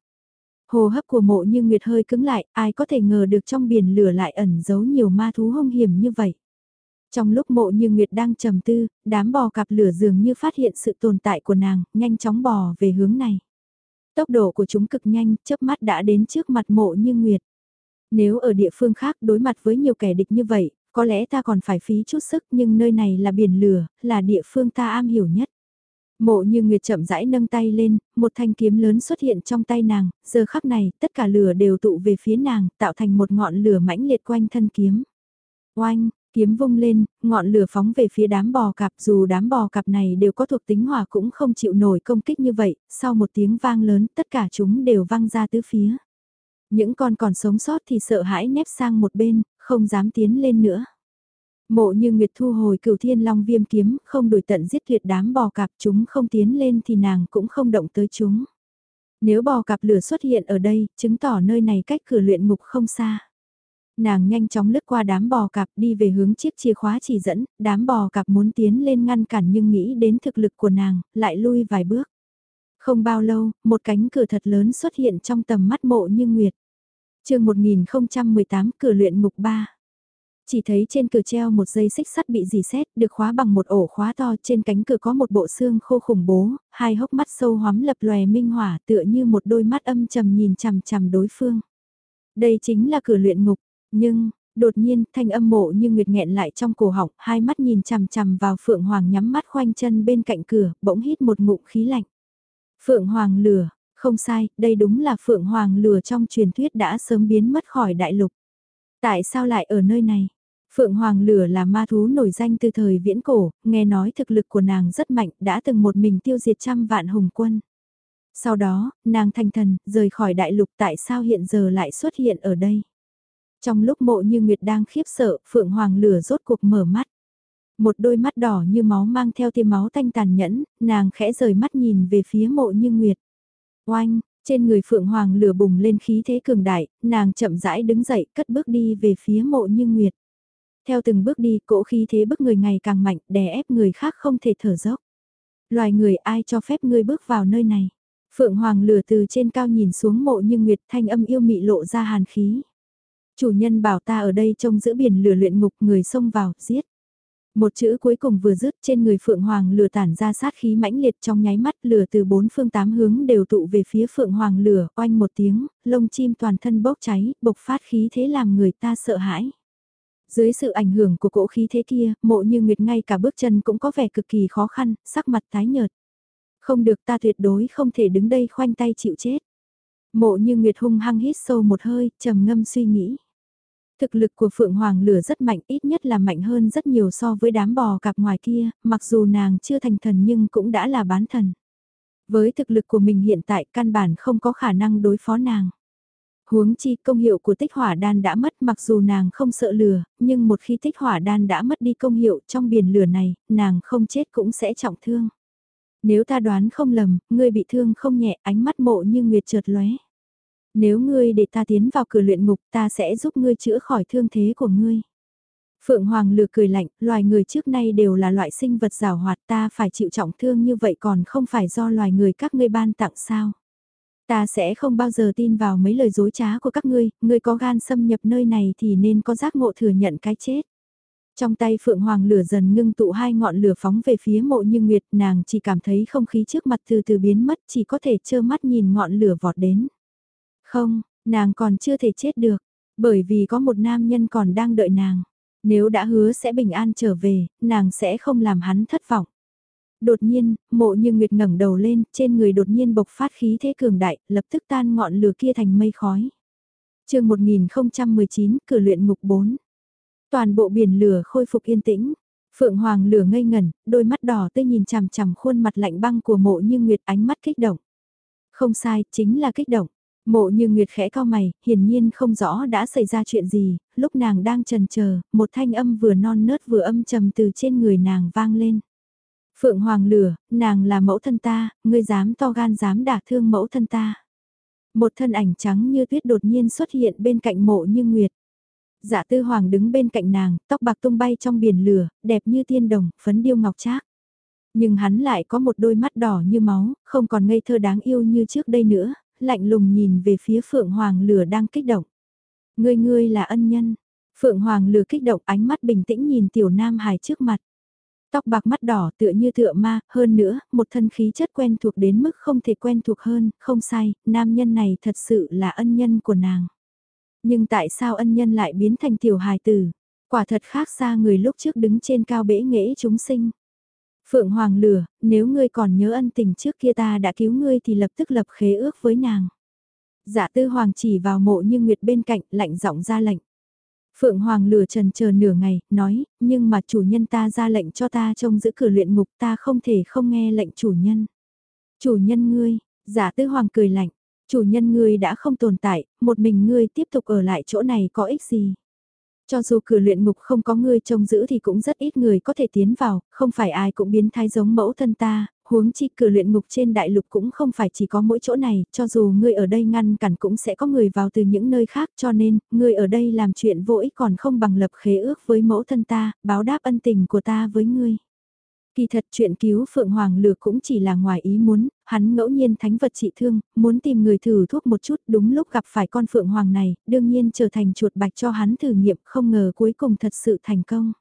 Hồ hấp của mộ như nguyệt hơi cứng lại, ai có thể ngờ được trong biển lửa lại ẩn giấu nhiều ma thú hung hiểm như vậy. Trong lúc mộ như Nguyệt đang trầm tư, đám bò cặp lửa dường như phát hiện sự tồn tại của nàng, nhanh chóng bò về hướng này. Tốc độ của chúng cực nhanh, chớp mắt đã đến trước mặt mộ như Nguyệt. Nếu ở địa phương khác đối mặt với nhiều kẻ địch như vậy, có lẽ ta còn phải phí chút sức nhưng nơi này là biển lửa, là địa phương ta am hiểu nhất. Mộ như Nguyệt chậm rãi nâng tay lên, một thanh kiếm lớn xuất hiện trong tay nàng, giờ khắc này tất cả lửa đều tụ về phía nàng, tạo thành một ngọn lửa mãnh liệt quanh thân kiếm. Oanh, Kiếm vung lên, ngọn lửa phóng về phía đám bò cạp dù đám bò cạp này đều có thuộc tính hỏa cũng không chịu nổi công kích như vậy, sau một tiếng vang lớn tất cả chúng đều văng ra tứ phía. Những con còn sống sót thì sợ hãi nép sang một bên, không dám tiến lên nữa. Mộ như Nguyệt thu hồi cửu thiên long viêm kiếm, không đuổi tận giết tuyệt đám bò cạp chúng không tiến lên thì nàng cũng không động tới chúng. Nếu bò cạp lửa xuất hiện ở đây, chứng tỏ nơi này cách cửa luyện ngục không xa nàng nhanh chóng lướt qua đám bò cạp đi về hướng chiếc chìa khóa chỉ dẫn, đám bò cạp muốn tiến lên ngăn cản nhưng nghĩ đến thực lực của nàng, lại lui vài bước. Không bao lâu, một cánh cửa thật lớn xuất hiện trong tầm mắt mộ như nguyệt. chương 1018 cửa luyện ngục 3 chỉ thấy trên cửa treo một dây xích sắt bị dì xét, được khóa bằng một ổ khóa to, trên cánh cửa có một bộ xương khô khủng bố, hai hốc mắt sâu hoắm lập lòe minh hỏa tựa như một đôi mắt âm trầm nhìn chằm chằm đối phương. Đây chính là cửa luyện ngục, nhưng, đột nhiên, thanh âm mộ như nguyệt nghẹn lại trong cổ họng, hai mắt nhìn chằm chằm vào Phượng Hoàng nhắm mắt khoanh chân bên cạnh cửa, bỗng hít một ngụm khí lạnh. Phượng Hoàng lửa, không sai, đây đúng là Phượng Hoàng lửa trong truyền thuyết đã sớm biến mất khỏi đại lục. Tại sao lại ở nơi này? Phượng Hoàng lửa là ma thú nổi danh từ thời viễn cổ, nghe nói thực lực của nàng rất mạnh, đã từng một mình tiêu diệt trăm vạn hùng quân. Sau đó, nàng thành thần, rời khỏi đại lục tại sao hiện giờ lại xuất hiện ở đây? Trong lúc mộ như Nguyệt đang khiếp sợ, Phượng Hoàng lửa rốt cuộc mở mắt. Một đôi mắt đỏ như máu mang theo tia máu tanh tàn nhẫn, nàng khẽ rời mắt nhìn về phía mộ như Nguyệt. Oanh, trên người Phượng Hoàng lửa bùng lên khí thế cường đại, nàng chậm rãi đứng dậy cất bước đi về phía mộ như Nguyệt. Theo từng bước đi, cỗ khí thế bức người ngày càng mạnh, đè ép người khác không thể thở dốc. Loài người ai cho phép ngươi bước vào nơi này? Phượng Hoàng lửa từ trên cao nhìn xuống mộ như Nguyệt thanh âm yêu mị lộ ra hàn khí. Chủ nhân bảo ta ở đây trông giữ biển lửa luyện ngục người xông vào, giết. Một chữ cuối cùng vừa dứt trên người Phượng Hoàng lửa tản ra sát khí mãnh liệt trong nháy mắt lửa từ bốn phương tám hướng đều tụ về phía Phượng Hoàng lửa, oanh một tiếng, lông chim toàn thân bốc cháy, bộc phát khí thế làm người ta sợ hãi. Dưới sự ảnh hưởng của cỗ khí thế kia, mộ như nguyệt ngay cả bước chân cũng có vẻ cực kỳ khó khăn, sắc mặt tái nhợt. Không được ta tuyệt đối không thể đứng đây khoanh tay chịu chết. Mộ như Nguyệt hung hăng hít sâu một hơi, trầm ngâm suy nghĩ. Thực lực của Phượng Hoàng lửa rất mạnh, ít nhất là mạnh hơn rất nhiều so với đám bò cạp ngoài kia, mặc dù nàng chưa thành thần nhưng cũng đã là bán thần. Với thực lực của mình hiện tại căn bản không có khả năng đối phó nàng. Huống chi công hiệu của tích hỏa đan đã mất mặc dù nàng không sợ lửa, nhưng một khi tích hỏa đan đã mất đi công hiệu trong biển lửa này, nàng không chết cũng sẽ trọng thương. Nếu ta đoán không lầm, ngươi bị thương không nhẹ ánh mắt mộ như nguyệt Trượt lóe. Nếu ngươi để ta tiến vào cửa luyện ngục ta sẽ giúp ngươi chữa khỏi thương thế của ngươi. Phượng Hoàng lừa cười lạnh, loài người trước nay đều là loại sinh vật rào hoạt ta phải chịu trọng thương như vậy còn không phải do loài người các ngươi ban tặng sao. Ta sẽ không bao giờ tin vào mấy lời dối trá của các ngươi, ngươi có gan xâm nhập nơi này thì nên có giác ngộ thừa nhận cái chết. Trong tay Phượng Hoàng lửa dần ngưng tụ hai ngọn lửa phóng về phía mộ như Nguyệt, nàng chỉ cảm thấy không khí trước mặt từ từ biến mất, chỉ có thể trơ mắt nhìn ngọn lửa vọt đến. Không, nàng còn chưa thể chết được, bởi vì có một nam nhân còn đang đợi nàng. Nếu đã hứa sẽ bình an trở về, nàng sẽ không làm hắn thất vọng. Đột nhiên, mộ như Nguyệt ngẩng đầu lên, trên người đột nhiên bộc phát khí thế cường đại, lập tức tan ngọn lửa kia thành mây khói. chương 1019, cửa luyện ngục 4. Toàn bộ biển lửa khôi phục yên tĩnh. Phượng Hoàng lửa ngây ngẩn, đôi mắt đỏ tươi nhìn chằm chằm khuôn mặt lạnh băng của mộ như Nguyệt ánh mắt kích động. Không sai, chính là kích động. Mộ như Nguyệt khẽ cao mày, hiển nhiên không rõ đã xảy ra chuyện gì, lúc nàng đang trần chờ một thanh âm vừa non nớt vừa âm trầm từ trên người nàng vang lên. Phượng Hoàng lửa, nàng là mẫu thân ta, ngươi dám to gan dám đả thương mẫu thân ta. Một thân ảnh trắng như tuyết đột nhiên xuất hiện bên cạnh mộ như Nguyệt. Dạ tư hoàng đứng bên cạnh nàng, tóc bạc tung bay trong biển lửa, đẹp như tiên đồng, phấn điêu ngọc trác. Nhưng hắn lại có một đôi mắt đỏ như máu, không còn ngây thơ đáng yêu như trước đây nữa, lạnh lùng nhìn về phía Phượng Hoàng lửa đang kích động. Ngươi ngươi là ân nhân. Phượng Hoàng lửa kích động ánh mắt bình tĩnh nhìn tiểu nam hài trước mặt. Tóc bạc mắt đỏ tựa như tựa ma, hơn nữa, một thân khí chất quen thuộc đến mức không thể quen thuộc hơn, không sai, nam nhân này thật sự là ân nhân của nàng. Nhưng tại sao ân nhân lại biến thành tiểu hài tử? Quả thật khác xa người lúc trước đứng trên cao bể nghễ chúng sinh. Phượng Hoàng lửa, nếu ngươi còn nhớ ân tình trước kia ta đã cứu ngươi thì lập tức lập khế ước với nàng. Dạ tư Hoàng chỉ vào mộ như Nguyệt bên cạnh, lạnh giọng ra lệnh. Phượng Hoàng lửa trần chờ nửa ngày, nói, nhưng mà chủ nhân ta ra lệnh cho ta trông giữ cửa luyện ngục ta không thể không nghe lệnh chủ nhân. Chủ nhân ngươi, giả tư Hoàng cười lạnh, chủ nhân ngươi đã không tồn tại, một mình ngươi tiếp tục ở lại chỗ này có ích gì. Cho dù cửa luyện ngục không có ngươi trông giữ thì cũng rất ít người có thể tiến vào, không phải ai cũng biến thái giống mẫu thân ta, huống chi cửa luyện ngục trên đại lục cũng không phải chỉ có mỗi chỗ này, cho dù ngươi ở đây ngăn cản cũng sẽ có người vào từ những nơi khác cho nên, ngươi ở đây làm chuyện vô ích còn không bằng lập khế ước với mẫu thân ta, báo đáp ân tình của ta với ngươi. Kỳ thật chuyện cứu Phượng Hoàng Lược cũng chỉ là ngoài ý muốn, hắn ngẫu nhiên thánh vật trị thương, muốn tìm người thử thuốc một chút đúng lúc gặp phải con Phượng Hoàng này, đương nhiên trở thành chuột bạch cho hắn thử nghiệm không ngờ cuối cùng thật sự thành công.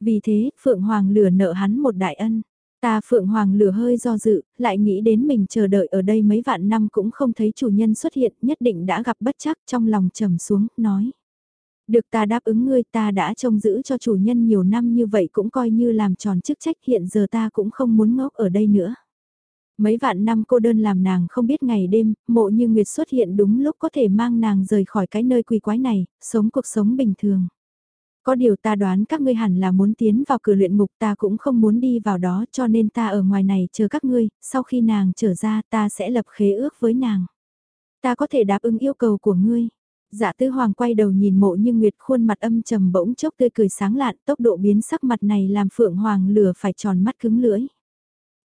Vì thế, Phượng Hoàng lửa nợ hắn một đại ân. Ta Phượng Hoàng lửa hơi do dự, lại nghĩ đến mình chờ đợi ở đây mấy vạn năm cũng không thấy chủ nhân xuất hiện, nhất định đã gặp bất chắc trong lòng trầm xuống, nói. Được ta đáp ứng ngươi ta đã trông giữ cho chủ nhân nhiều năm như vậy cũng coi như làm tròn chức trách hiện giờ ta cũng không muốn ngốc ở đây nữa. Mấy vạn năm cô đơn làm nàng không biết ngày đêm, mộ như Nguyệt xuất hiện đúng lúc có thể mang nàng rời khỏi cái nơi quỳ quái này, sống cuộc sống bình thường. Có điều ta đoán các ngươi hẳn là muốn tiến vào cửa luyện ngục ta cũng không muốn đi vào đó cho nên ta ở ngoài này chờ các ngươi, sau khi nàng trở ra ta sẽ lập khế ước với nàng. Ta có thể đáp ứng yêu cầu của ngươi. Dạ tư hoàng quay đầu nhìn mộ như nguyệt khuôn mặt âm trầm bỗng chốc tươi cười sáng lạn tốc độ biến sắc mặt này làm phượng hoàng lửa phải tròn mắt cứng lưỡi.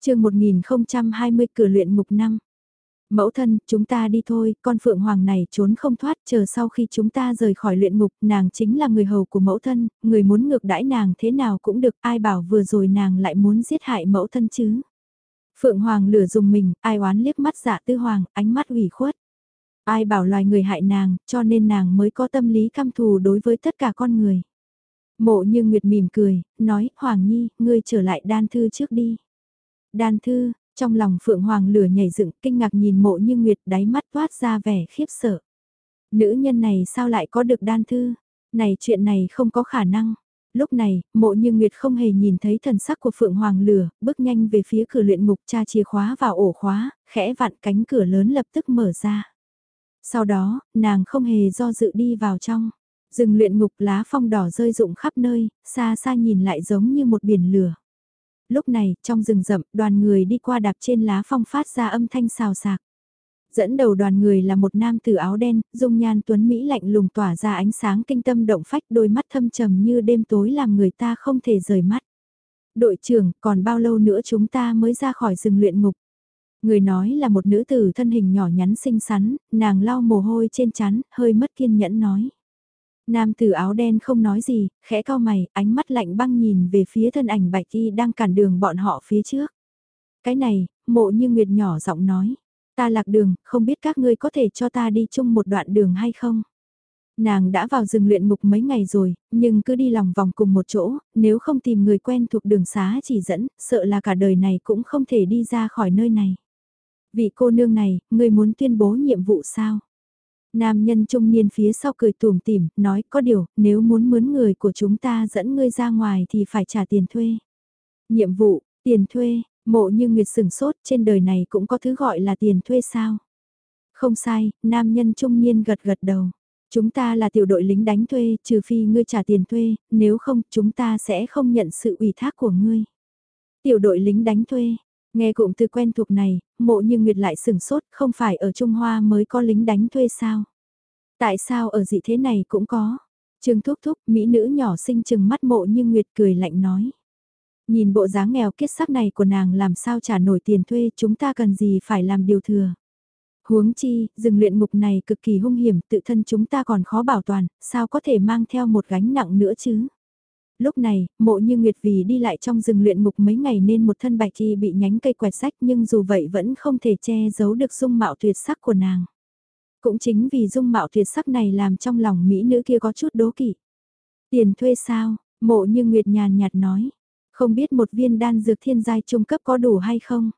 chương 1020 cửa luyện mục năm Mẫu thân, chúng ta đi thôi, con Phượng Hoàng này trốn không thoát, chờ sau khi chúng ta rời khỏi luyện ngục, nàng chính là người hầu của mẫu thân, người muốn ngược đãi nàng thế nào cũng được, ai bảo vừa rồi nàng lại muốn giết hại mẫu thân chứ. Phượng Hoàng lửa dùng mình, ai oán liếc mắt dạ tư hoàng, ánh mắt ủy khuất. Ai bảo loài người hại nàng, cho nên nàng mới có tâm lý căm thù đối với tất cả con người. Mộ như Nguyệt mỉm cười, nói, Hoàng Nhi, ngươi trở lại đan thư trước đi. Đan thư, trong lòng Phượng Hoàng lửa nhảy dựng kinh ngạc nhìn mộ như Nguyệt đáy mắt toát ra vẻ khiếp sợ. Nữ nhân này sao lại có được đan thư? Này chuyện này không có khả năng. Lúc này, mộ như Nguyệt không hề nhìn thấy thần sắc của Phượng Hoàng lửa, bước nhanh về phía cửa luyện ngục tra chìa khóa vào ổ khóa, khẽ vặn cánh cửa lớn lập tức mở ra. Sau đó, nàng không hề do dự đi vào trong. Rừng luyện ngục lá phong đỏ rơi rụng khắp nơi, xa xa nhìn lại giống như một biển lửa. Lúc này, trong rừng rậm, đoàn người đi qua đạp trên lá phong phát ra âm thanh xào xạc. Dẫn đầu đoàn người là một nam tử áo đen, dung nhan tuấn Mỹ lạnh lùng tỏa ra ánh sáng kinh tâm động phách đôi mắt thâm trầm như đêm tối làm người ta không thể rời mắt. Đội trưởng, còn bao lâu nữa chúng ta mới ra khỏi rừng luyện ngục? Người nói là một nữ tử thân hình nhỏ nhắn xinh xắn, nàng lau mồ hôi trên chán, hơi mất kiên nhẫn nói. Nam tử áo đen không nói gì, khẽ cao mày, ánh mắt lạnh băng nhìn về phía thân ảnh bạch y đang cản đường bọn họ phía trước. Cái này, mộ như nguyệt nhỏ giọng nói. Ta lạc đường, không biết các ngươi có thể cho ta đi chung một đoạn đường hay không? Nàng đã vào rừng luyện ngục mấy ngày rồi, nhưng cứ đi lòng vòng cùng một chỗ, nếu không tìm người quen thuộc đường xá chỉ dẫn, sợ là cả đời này cũng không thể đi ra khỏi nơi này. Vị cô nương này, ngươi muốn tuyên bố nhiệm vụ sao? Nam nhân trung niên phía sau cười tùm tìm, nói có điều, nếu muốn mướn người của chúng ta dẫn ngươi ra ngoài thì phải trả tiền thuê. Nhiệm vụ, tiền thuê, mộ như nguyệt sừng sốt trên đời này cũng có thứ gọi là tiền thuê sao? Không sai, nam nhân trung niên gật gật đầu. Chúng ta là tiểu đội lính đánh thuê, trừ phi ngươi trả tiền thuê, nếu không chúng ta sẽ không nhận sự ủy thác của ngươi. Tiểu đội lính đánh thuê, nghe cụm từ quen thuộc này, mộ như Nguyệt lại sửng sốt, không phải ở Trung Hoa mới có lính đánh thuê sao? Tại sao ở dị thế này cũng có? Trương Thúc Thúc, mỹ nữ nhỏ xinh chừng mắt mộ như Nguyệt cười lạnh nói. Nhìn bộ dáng nghèo kiết sắc này của nàng làm sao trả nổi tiền thuê chúng ta cần gì phải làm điều thừa. Huống chi, rừng luyện ngục này cực kỳ hung hiểm, tự thân chúng ta còn khó bảo toàn, sao có thể mang theo một gánh nặng nữa chứ? Lúc này, mộ như Nguyệt vì đi lại trong rừng luyện ngục mấy ngày nên một thân bạch y bị nhánh cây quẹt sách nhưng dù vậy vẫn không thể che giấu được dung mạo tuyệt sắc của nàng. Cũng chính vì dung mạo tuyệt sắc này làm trong lòng mỹ nữ kia có chút đố kỵ. Tiền thuê sao, mộ như Nguyệt nhàn nhạt nói, không biết một viên đan dược thiên giai trung cấp có đủ hay không?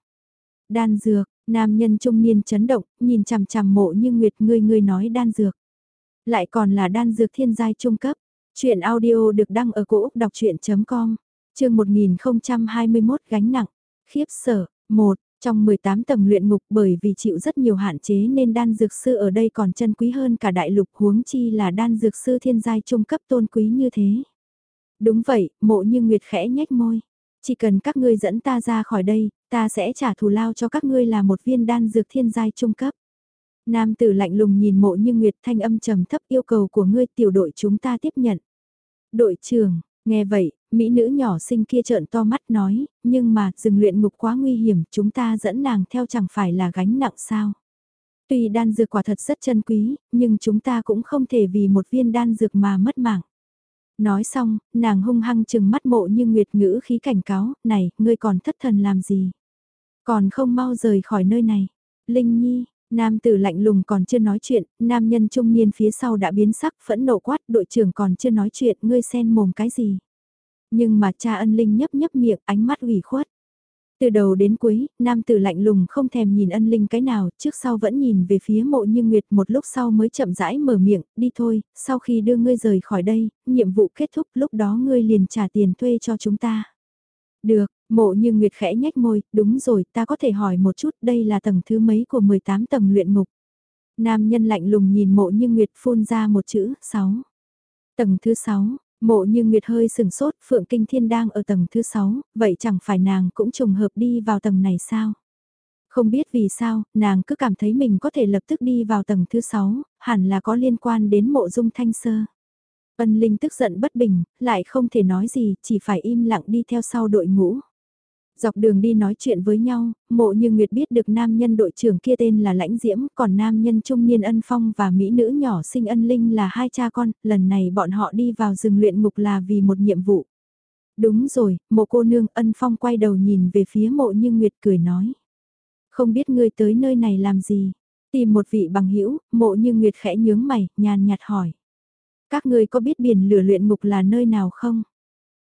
Đan dược, Nam nhân trung niên chấn động, nhìn chằm chằm mộ như nguyệt ngươi ngươi nói đan dược. Lại còn là đan dược thiên giai trung cấp. Chuyện audio được đăng ở cổ Úc đọc chuyện.com, chương 1021 gánh nặng, khiếp sở, 1, trong 18 tầng luyện ngục bởi vì chịu rất nhiều hạn chế nên đan dược sư ở đây còn chân quý hơn cả đại lục huống chi là đan dược sư thiên giai trung cấp tôn quý như thế. Đúng vậy, mộ như nguyệt khẽ nhếch môi. Chỉ cần các ngươi dẫn ta ra khỏi đây, ta sẽ trả thù lao cho các ngươi là một viên đan dược thiên giai trung cấp. Nam tử lạnh lùng nhìn mộ như Nguyệt thanh âm trầm thấp yêu cầu của ngươi tiểu đội chúng ta tiếp nhận. Đội trưởng, nghe vậy, mỹ nữ nhỏ xinh kia trợn to mắt nói, nhưng mà rừng luyện ngục quá nguy hiểm, chúng ta dẫn nàng theo chẳng phải là gánh nặng sao. Tuy đan dược quả thật rất chân quý, nhưng chúng ta cũng không thể vì một viên đan dược mà mất mạng. Nói xong, nàng hung hăng chừng mắt mộ như nguyệt ngữ khí cảnh cáo, này, ngươi còn thất thần làm gì? Còn không mau rời khỏi nơi này. Linh Nhi, nam tử lạnh lùng còn chưa nói chuyện, nam nhân trung niên phía sau đã biến sắc phẫn nộ quát, đội trưởng còn chưa nói chuyện, ngươi sen mồm cái gì? Nhưng mà cha ân linh nhấp nhấp miệng, ánh mắt ủy khuất. Từ đầu đến cuối, nam tử lạnh lùng không thèm nhìn ân linh cái nào, trước sau vẫn nhìn về phía mộ như nguyệt một lúc sau mới chậm rãi mở miệng, đi thôi, sau khi đưa ngươi rời khỏi đây, nhiệm vụ kết thúc lúc đó ngươi liền trả tiền thuê cho chúng ta. Được, mộ như nguyệt khẽ nhách môi, đúng rồi, ta có thể hỏi một chút, đây là tầng thứ mấy của 18 tầng luyện ngục. Nam nhân lạnh lùng nhìn mộ như nguyệt phun ra một chữ, 6. Tầng thứ 6, Mộ như Nguyệt hơi sừng sốt, Phượng Kinh Thiên đang ở tầng thứ 6, vậy chẳng phải nàng cũng trùng hợp đi vào tầng này sao? Không biết vì sao, nàng cứ cảm thấy mình có thể lập tức đi vào tầng thứ 6, hẳn là có liên quan đến mộ dung thanh sơ. Ân Linh tức giận bất bình, lại không thể nói gì, chỉ phải im lặng đi theo sau đội ngũ. Dọc đường đi nói chuyện với nhau, mộ như Nguyệt biết được nam nhân đội trưởng kia tên là Lãnh Diễm, còn nam nhân trung niên ân phong và mỹ nữ nhỏ sinh ân linh là hai cha con, lần này bọn họ đi vào rừng luyện ngục là vì một nhiệm vụ. Đúng rồi, mộ cô nương ân phong quay đầu nhìn về phía mộ như Nguyệt cười nói. Không biết ngươi tới nơi này làm gì? Tìm một vị bằng hữu mộ như Nguyệt khẽ nhướng mày, nhàn nhạt hỏi. Các ngươi có biết biển lửa luyện ngục là nơi nào không?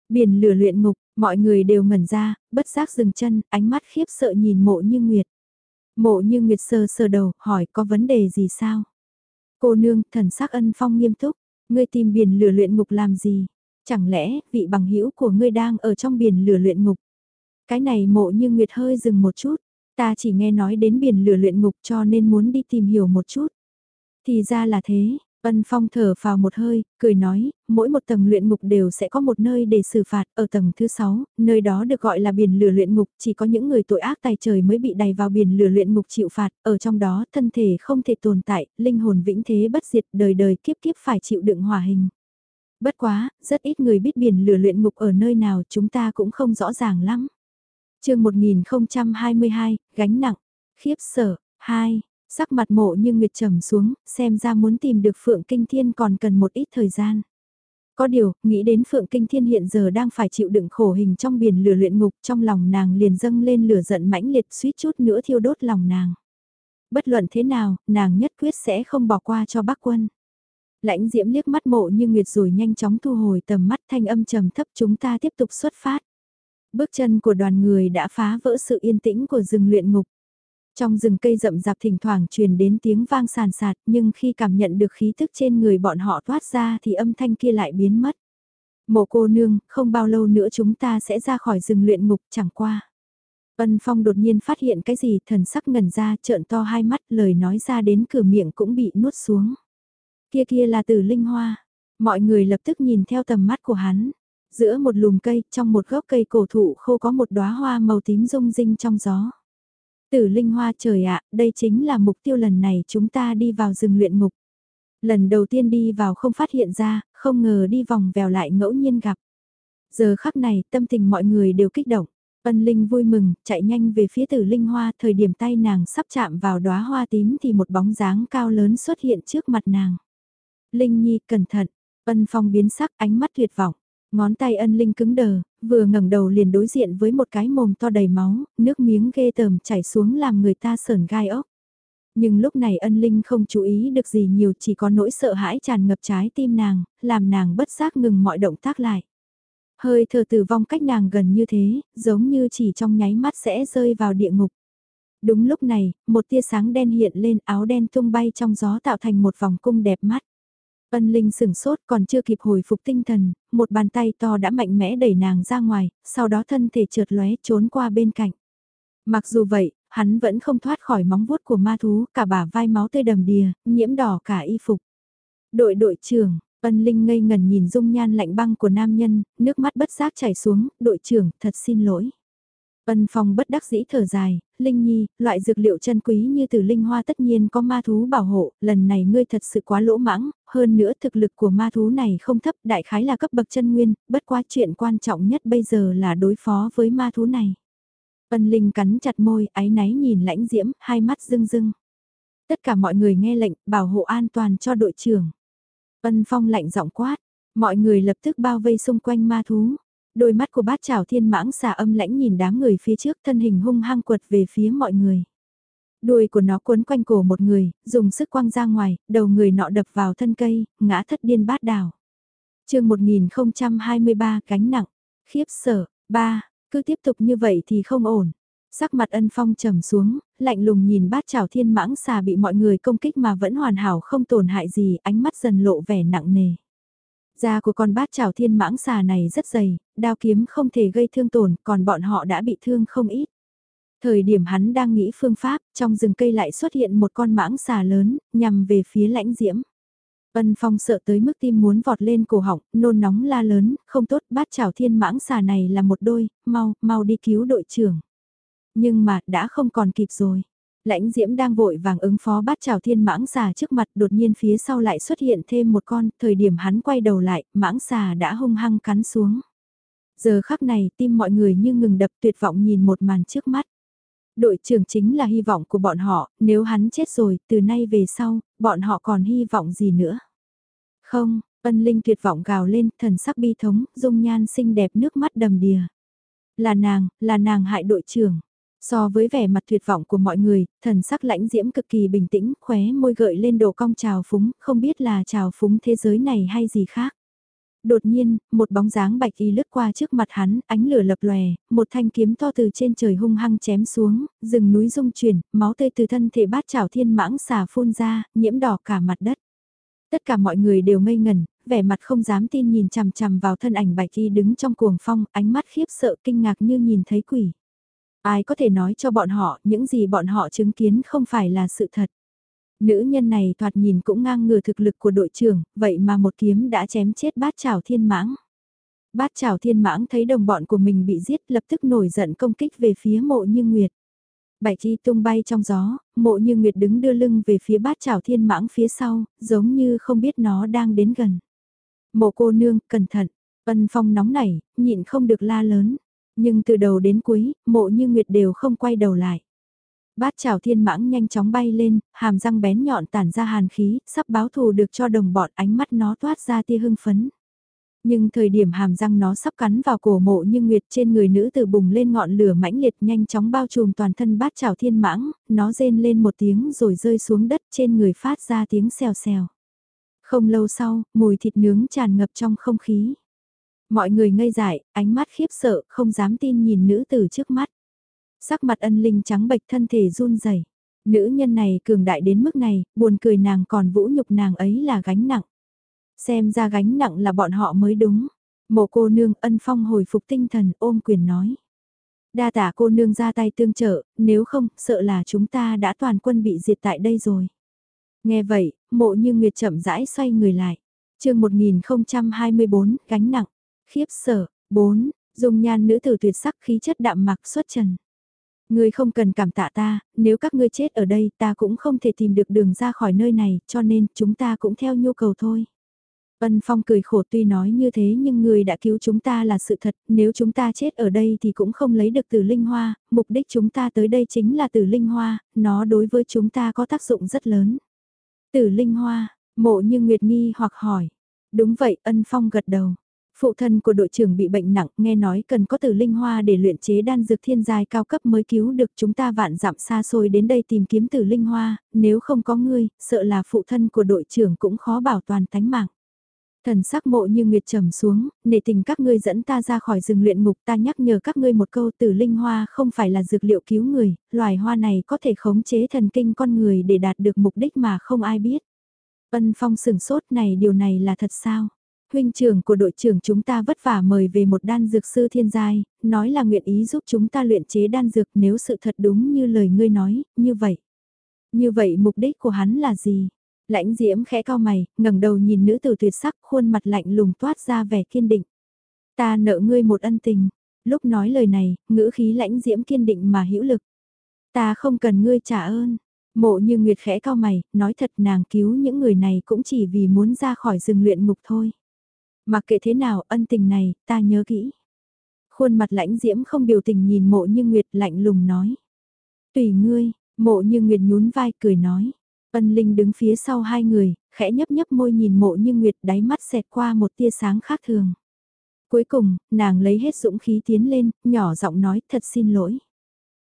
Biển lửa luyện ngục, mọi người đều ngẩn ra, bất giác dừng chân, ánh mắt khiếp sợ nhìn mộ như Nguyệt. Mộ như Nguyệt sờ sờ đầu, hỏi có vấn đề gì sao? Cô nương, thần sắc ân phong nghiêm túc, ngươi tìm biển lửa luyện ngục làm gì? Chẳng lẽ, vị bằng hữu của ngươi đang ở trong biển lửa luyện ngục? Cái này mộ như Nguyệt hơi dừng một chút, ta chỉ nghe nói đến biển lửa luyện ngục cho nên muốn đi tìm hiểu một chút. Thì ra là thế, Ân Phong thở vào một hơi, cười nói, mỗi một tầng luyện ngục đều sẽ có một nơi để xử phạt, ở tầng thứ 6, nơi đó được gọi là biển lửa luyện ngục, chỉ có những người tội ác tài trời mới bị đày vào biển lửa luyện ngục chịu phạt, ở trong đó thân thể không thể tồn tại, linh hồn vĩnh thế bất diệt, đời đời kiếp kiếp phải chịu đựng hỏa hình. Bất quá, rất ít người biết biển lửa luyện ngục ở nơi nào chúng ta cũng không rõ ràng lắm. chương 1022, gánh nặng, khiếp sợ, 2, sắc mặt mộ như nguyệt trầm xuống, xem ra muốn tìm được Phượng Kinh Thiên còn cần một ít thời gian. Có điều, nghĩ đến Phượng Kinh Thiên hiện giờ đang phải chịu đựng khổ hình trong biển lửa luyện ngục trong lòng nàng liền dâng lên lửa giận mãnh liệt suýt chút nữa thiêu đốt lòng nàng. Bất luận thế nào, nàng nhất quyết sẽ không bỏ qua cho bác quân. Lãnh diễm liếc mắt mộ như nguyệt rồi nhanh chóng thu hồi tầm mắt thanh âm trầm thấp chúng ta tiếp tục xuất phát. Bước chân của đoàn người đã phá vỡ sự yên tĩnh của rừng luyện ngục. Trong rừng cây rậm rạp thỉnh thoảng truyền đến tiếng vang sàn sạt nhưng khi cảm nhận được khí thức trên người bọn họ thoát ra thì âm thanh kia lại biến mất. Mộ cô nương, không bao lâu nữa chúng ta sẽ ra khỏi rừng luyện ngục chẳng qua. Ân Phong đột nhiên phát hiện cái gì thần sắc ngẩn ra trợn to hai mắt lời nói ra đến cửa miệng cũng bị nuốt xuống. Kia kia là từ linh hoa. Mọi người lập tức nhìn theo tầm mắt của hắn. Giữa một lùm cây, trong một gốc cây cổ thụ khô có một đóa hoa màu tím rung rinh trong gió. Tử linh hoa trời ạ, đây chính là mục tiêu lần này chúng ta đi vào rừng luyện ngục. Lần đầu tiên đi vào không phát hiện ra, không ngờ đi vòng vèo lại ngẫu nhiên gặp. Giờ khắc này, tâm tình mọi người đều kích động. Ân Linh vui mừng, chạy nhanh về phía tử linh hoa, thời điểm tay nàng sắp chạm vào đóa hoa tím thì một bóng dáng cao lớn xuất hiện trước mặt nàng. Linh Nhi, cẩn thận. Ân Phong biến sắc, ánh mắt tuyệt vọng. Ngón tay ân Linh cứng đờ, vừa ngẩng đầu liền đối diện với một cái mồm to đầy máu, nước miếng ghê tởm chảy xuống làm người ta sờn gai ốc. Nhưng lúc này ân Linh không chú ý được gì nhiều chỉ có nỗi sợ hãi tràn ngập trái tim nàng, làm nàng bất giác ngừng mọi động tác lại. Hơi thở tử vong cách nàng gần như thế, giống như chỉ trong nháy mắt sẽ rơi vào địa ngục. Đúng lúc này, một tia sáng đen hiện lên áo đen tung bay trong gió tạo thành một vòng cung đẹp mắt. Ân Linh sừng sốt còn chưa kịp hồi phục tinh thần, một bàn tay to đã mạnh mẽ đẩy nàng ra ngoài, sau đó thân thể trượt lóe trốn qua bên cạnh. Mặc dù vậy, hắn vẫn không thoát khỏi móng vuốt của ma thú, cả bả vai máu tươi đầm đìa, nhiễm đỏ cả y phục. Đội đội trưởng, Ân Linh ngây ngần nhìn dung nhan lạnh băng của nam nhân, nước mắt bất giác chảy xuống, đội trưởng, thật xin lỗi. Ân Phong bất đắc dĩ thở dài, Linh Nhi, loại dược liệu chân quý như từ linh hoa tất nhiên có ma thú bảo hộ, lần này ngươi thật sự quá lỗ mãng, hơn nữa thực lực của ma thú này không thấp, đại khái là cấp bậc chân nguyên, bất quá chuyện quan trọng nhất bây giờ là đối phó với ma thú này. Ân Linh cắn chặt môi, áy náy nhìn lãnh diễm, hai mắt rưng rưng. Tất cả mọi người nghe lệnh, bảo hộ an toàn cho đội trưởng. Ân Phong lạnh giọng quát, mọi người lập tức bao vây xung quanh ma thú. Đôi mắt của bát trảo thiên mãng xà âm lãnh nhìn đám người phía trước thân hình hung hăng quật về phía mọi người. Đuôi của nó cuốn quanh cổ một người, dùng sức quăng ra ngoài, đầu người nọ đập vào thân cây, ngã thất điên bát đảo. chương 1023 gánh nặng, khiếp sợ, ba, cứ tiếp tục như vậy thì không ổn. Sắc mặt ân phong trầm xuống, lạnh lùng nhìn bát trào thiên mãng xà bị mọi người công kích mà vẫn hoàn hảo không tổn hại gì, ánh mắt dần lộ vẻ nặng nề. Da của con bát chảo thiên mãng xà này rất dày, đao kiếm không thể gây thương tổn, còn bọn họ đã bị thương không ít. Thời điểm hắn đang nghĩ phương pháp, trong rừng cây lại xuất hiện một con mãng xà lớn, nhằm về phía lãnh diễm. Ân Phong sợ tới mức tim muốn vọt lên cổ họng, nôn nóng la lớn, không tốt, bát chảo thiên mãng xà này là một đôi, mau, mau đi cứu đội trưởng. Nhưng mà, đã không còn kịp rồi. Lãnh diễm đang vội vàng ứng phó bát trào thiên mãng xà trước mặt đột nhiên phía sau lại xuất hiện thêm một con, thời điểm hắn quay đầu lại, mãng xà đã hung hăng cắn xuống. Giờ khắc này tim mọi người như ngừng đập tuyệt vọng nhìn một màn trước mắt. Đội trưởng chính là hy vọng của bọn họ, nếu hắn chết rồi, từ nay về sau, bọn họ còn hy vọng gì nữa? Không, ân linh tuyệt vọng gào lên, thần sắc bi thống, dung nhan xinh đẹp nước mắt đầm đìa. Là nàng, là nàng hại đội trưởng. So với vẻ mặt tuyệt vọng của mọi người, thần sắc lãnh diễm cực kỳ bình tĩnh, khóe môi gợi lên độ cong trào phúng, không biết là trào phúng thế giới này hay gì khác. Đột nhiên, một bóng dáng bạch y lướt qua trước mặt hắn, ánh lửa lập lòe, một thanh kiếm to từ trên trời hung hăng chém xuống, rừng núi rung chuyển, máu tươi từ thân thể bát trảo thiên mãng xà phun ra, nhiễm đỏ cả mặt đất. Tất cả mọi người đều ngây ngẩn, vẻ mặt không dám tin nhìn chằm chằm vào thân ảnh bạch y đứng trong cuồng phong, ánh mắt khiếp sợ kinh ngạc như nhìn thấy quỷ. Ai có thể nói cho bọn họ những gì bọn họ chứng kiến không phải là sự thật. Nữ nhân này thoạt nhìn cũng ngang ngừa thực lực của đội trưởng, vậy mà một kiếm đã chém chết bát chảo thiên mãng. Bát chảo thiên mãng thấy đồng bọn của mình bị giết lập tức nổi giận công kích về phía mộ như Nguyệt. Bảy chi tung bay trong gió, mộ như Nguyệt đứng đưa lưng về phía bát chảo thiên mãng phía sau, giống như không biết nó đang đến gần. Mộ cô nương, cẩn thận, ân phong nóng nảy, nhịn không được la lớn. Nhưng từ đầu đến cuối, mộ như Nguyệt đều không quay đầu lại. Bát chảo thiên mãng nhanh chóng bay lên, hàm răng bén nhọn tản ra hàn khí, sắp báo thù được cho đồng bọn ánh mắt nó toát ra tia hưng phấn. Nhưng thời điểm hàm răng nó sắp cắn vào cổ mộ như nguyệt trên người nữ từ bùng lên ngọn lửa mãnh liệt nhanh chóng bao trùm toàn thân bát chảo thiên mãng, nó rên lên một tiếng rồi rơi xuống đất trên người phát ra tiếng xèo xèo. Không lâu sau, mùi thịt nướng tràn ngập trong không khí. Mọi người ngây dại, ánh mắt khiếp sợ, không dám tin nhìn nữ tử trước mắt. Sắc mặt ân linh trắng bệch thân thể run rẩy. Nữ nhân này cường đại đến mức này, buồn cười nàng còn vũ nhục nàng ấy là gánh nặng. Xem ra gánh nặng là bọn họ mới đúng. Mộ cô nương ân phong hồi phục tinh thần ôm quyền nói. Đa tả cô nương ra tay tương trợ, nếu không, sợ là chúng ta đã toàn quân bị diệt tại đây rồi. Nghe vậy, mộ như nguyệt chậm rãi xoay người lại. chương 1024, gánh nặng, khiếp sợ, 4, dùng nhan nữ tử tuyệt sắc khí chất đạm mạc xuất trần. Ngươi không cần cảm tạ ta, nếu các ngươi chết ở đây ta cũng không thể tìm được đường ra khỏi nơi này, cho nên chúng ta cũng theo nhu cầu thôi. Ân Phong cười khổ tuy nói như thế nhưng người đã cứu chúng ta là sự thật, nếu chúng ta chết ở đây thì cũng không lấy được từ linh hoa, mục đích chúng ta tới đây chính là từ linh hoa, nó đối với chúng ta có tác dụng rất lớn. Từ linh hoa, mộ như Nguyệt Nghi hoặc hỏi. Đúng vậy, Ân Phong gật đầu. Phụ thân của đội trưởng bị bệnh nặng, nghe nói cần có tử linh hoa để luyện chế đan dược thiên giai cao cấp mới cứu được chúng ta vạn dặm xa xôi đến đây tìm kiếm tử linh hoa, nếu không có ngươi, sợ là phụ thân của đội trưởng cũng khó bảo toàn tánh mạng. Thần sắc mộ như nguyệt trầm xuống, nể tình các ngươi dẫn ta ra khỏi rừng luyện ngục ta nhắc nhở các ngươi một câu tử linh hoa không phải là dược liệu cứu người, loài hoa này có thể khống chế thần kinh con người để đạt được mục đích mà không ai biết. Ân phong sừng sốt này điều này là thật sao? Huynh trưởng của đội trưởng chúng ta vất vả mời về một đan dược sư thiên giai, nói là nguyện ý giúp chúng ta luyện chế đan dược nếu sự thật đúng như lời ngươi nói, như vậy. Như vậy mục đích của hắn là gì? Lãnh diễm khẽ cao mày, ngẩng đầu nhìn nữ tử tuyệt sắc khuôn mặt lạnh lùng toát ra vẻ kiên định. Ta nợ ngươi một ân tình. Lúc nói lời này, ngữ khí lãnh diễm kiên định mà hữu lực. Ta không cần ngươi trả ơn. Mộ như Nguyệt khẽ cao mày, nói thật nàng cứu những người này cũng chỉ vì muốn ra khỏi rừng luyện ngục thôi. Mặc kệ thế nào, ân tình này, ta nhớ kỹ. Khuôn mặt lãnh diễm không biểu tình nhìn mộ như Nguyệt lạnh lùng nói. Tùy ngươi, mộ như Nguyệt nhún vai cười nói. Ân Linh đứng phía sau hai người, khẽ nhấp nhấp môi nhìn mộ như Nguyệt đáy mắt xẹt qua một tia sáng khác thường. Cuối cùng, nàng lấy hết dũng khí tiến lên, nhỏ giọng nói thật xin lỗi.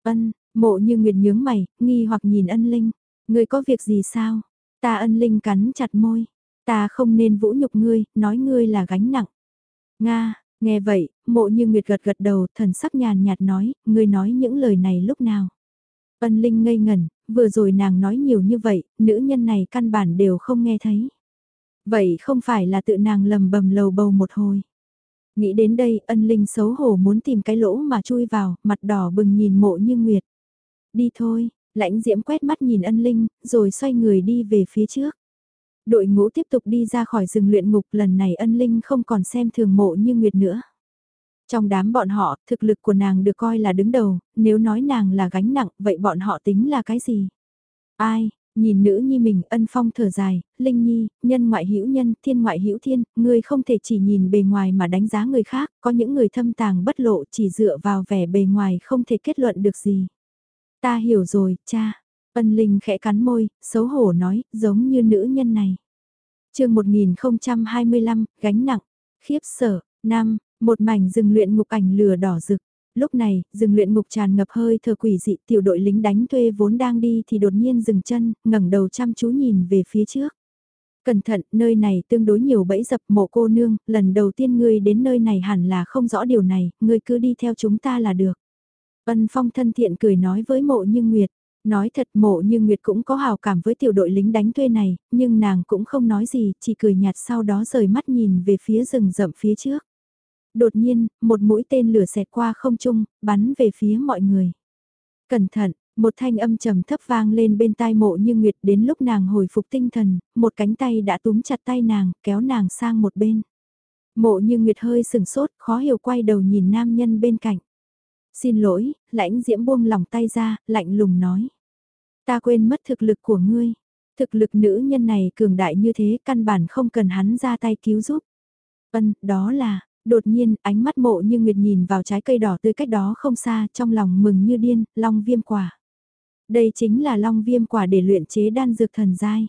Ân, mộ như Nguyệt nhướng mày, nghi hoặc nhìn ân Linh. Người có việc gì sao? Ta ân Linh cắn chặt môi. Ta không nên vũ nhục ngươi, nói ngươi là gánh nặng. Nga, nghe vậy, mộ như Nguyệt gật gật đầu, thần sắc nhàn nhạt nói, ngươi nói những lời này lúc nào. Ân Linh ngây ngẩn, vừa rồi nàng nói nhiều như vậy, nữ nhân này căn bản đều không nghe thấy. Vậy không phải là tự nàng lầm bầm lầu bầu một hồi. Nghĩ đến đây, ân Linh xấu hổ muốn tìm cái lỗ mà chui vào, mặt đỏ bừng nhìn mộ như Nguyệt. Đi thôi, lãnh diễm quét mắt nhìn ân Linh, rồi xoay người đi về phía trước. Đội ngũ tiếp tục đi ra khỏi rừng luyện ngục lần này ân Linh không còn xem thường mộ như Nguyệt nữa. Trong đám bọn họ, thực lực của nàng được coi là đứng đầu, nếu nói nàng là gánh nặng, vậy bọn họ tính là cái gì? Ai, nhìn nữ nhi mình ân phong thở dài, linh nhi, nhân ngoại hữu nhân, thiên ngoại hữu thiên, ngươi không thể chỉ nhìn bề ngoài mà đánh giá người khác, có những người thâm tàng bất lộ chỉ dựa vào vẻ bề ngoài không thể kết luận được gì. Ta hiểu rồi, cha. Ân linh khẽ cắn môi, xấu hổ nói, giống như nữ nhân này. chương 1025, gánh nặng, khiếp sợ, năm, một mảnh rừng luyện ngục ảnh lửa đỏ rực. Lúc này, rừng luyện ngục tràn ngập hơi thở quỷ dị tiểu đội lính đánh thuê vốn đang đi thì đột nhiên dừng chân, ngẩng đầu chăm chú nhìn về phía trước. Cẩn thận, nơi này tương đối nhiều bẫy dập mộ cô nương, lần đầu tiên ngươi đến nơi này hẳn là không rõ điều này, ngươi cứ đi theo chúng ta là được. Ân Phong thân thiện cười nói với mộ như Nguyệt, nói thật mộ như Nguyệt cũng có hào cảm với tiểu đội lính đánh thuê này, nhưng nàng cũng không nói gì, chỉ cười nhạt sau đó rời mắt nhìn về phía rừng rậm phía trước. Đột nhiên, một mũi tên lửa xẹt qua không trung, bắn về phía mọi người. Cẩn thận, Một thanh âm trầm thấp vang lên bên tai mộ như nguyệt đến lúc nàng hồi phục tinh thần, một cánh tay đã túm chặt tay nàng, kéo nàng sang một bên. Mộ như nguyệt hơi sừng sốt, khó hiểu quay đầu nhìn nam nhân bên cạnh. Xin lỗi, lãnh diễm buông lòng tay ra, lạnh lùng nói. Ta quên mất thực lực của ngươi. Thực lực nữ nhân này cường đại như thế căn bản không cần hắn ra tay cứu giúp. Vân, đó là, đột nhiên ánh mắt mộ như nguyệt nhìn vào trái cây đỏ tươi cách đó không xa trong lòng mừng như điên, long viêm quả. Đây chính là long viêm quả để luyện chế đan dược thần giai.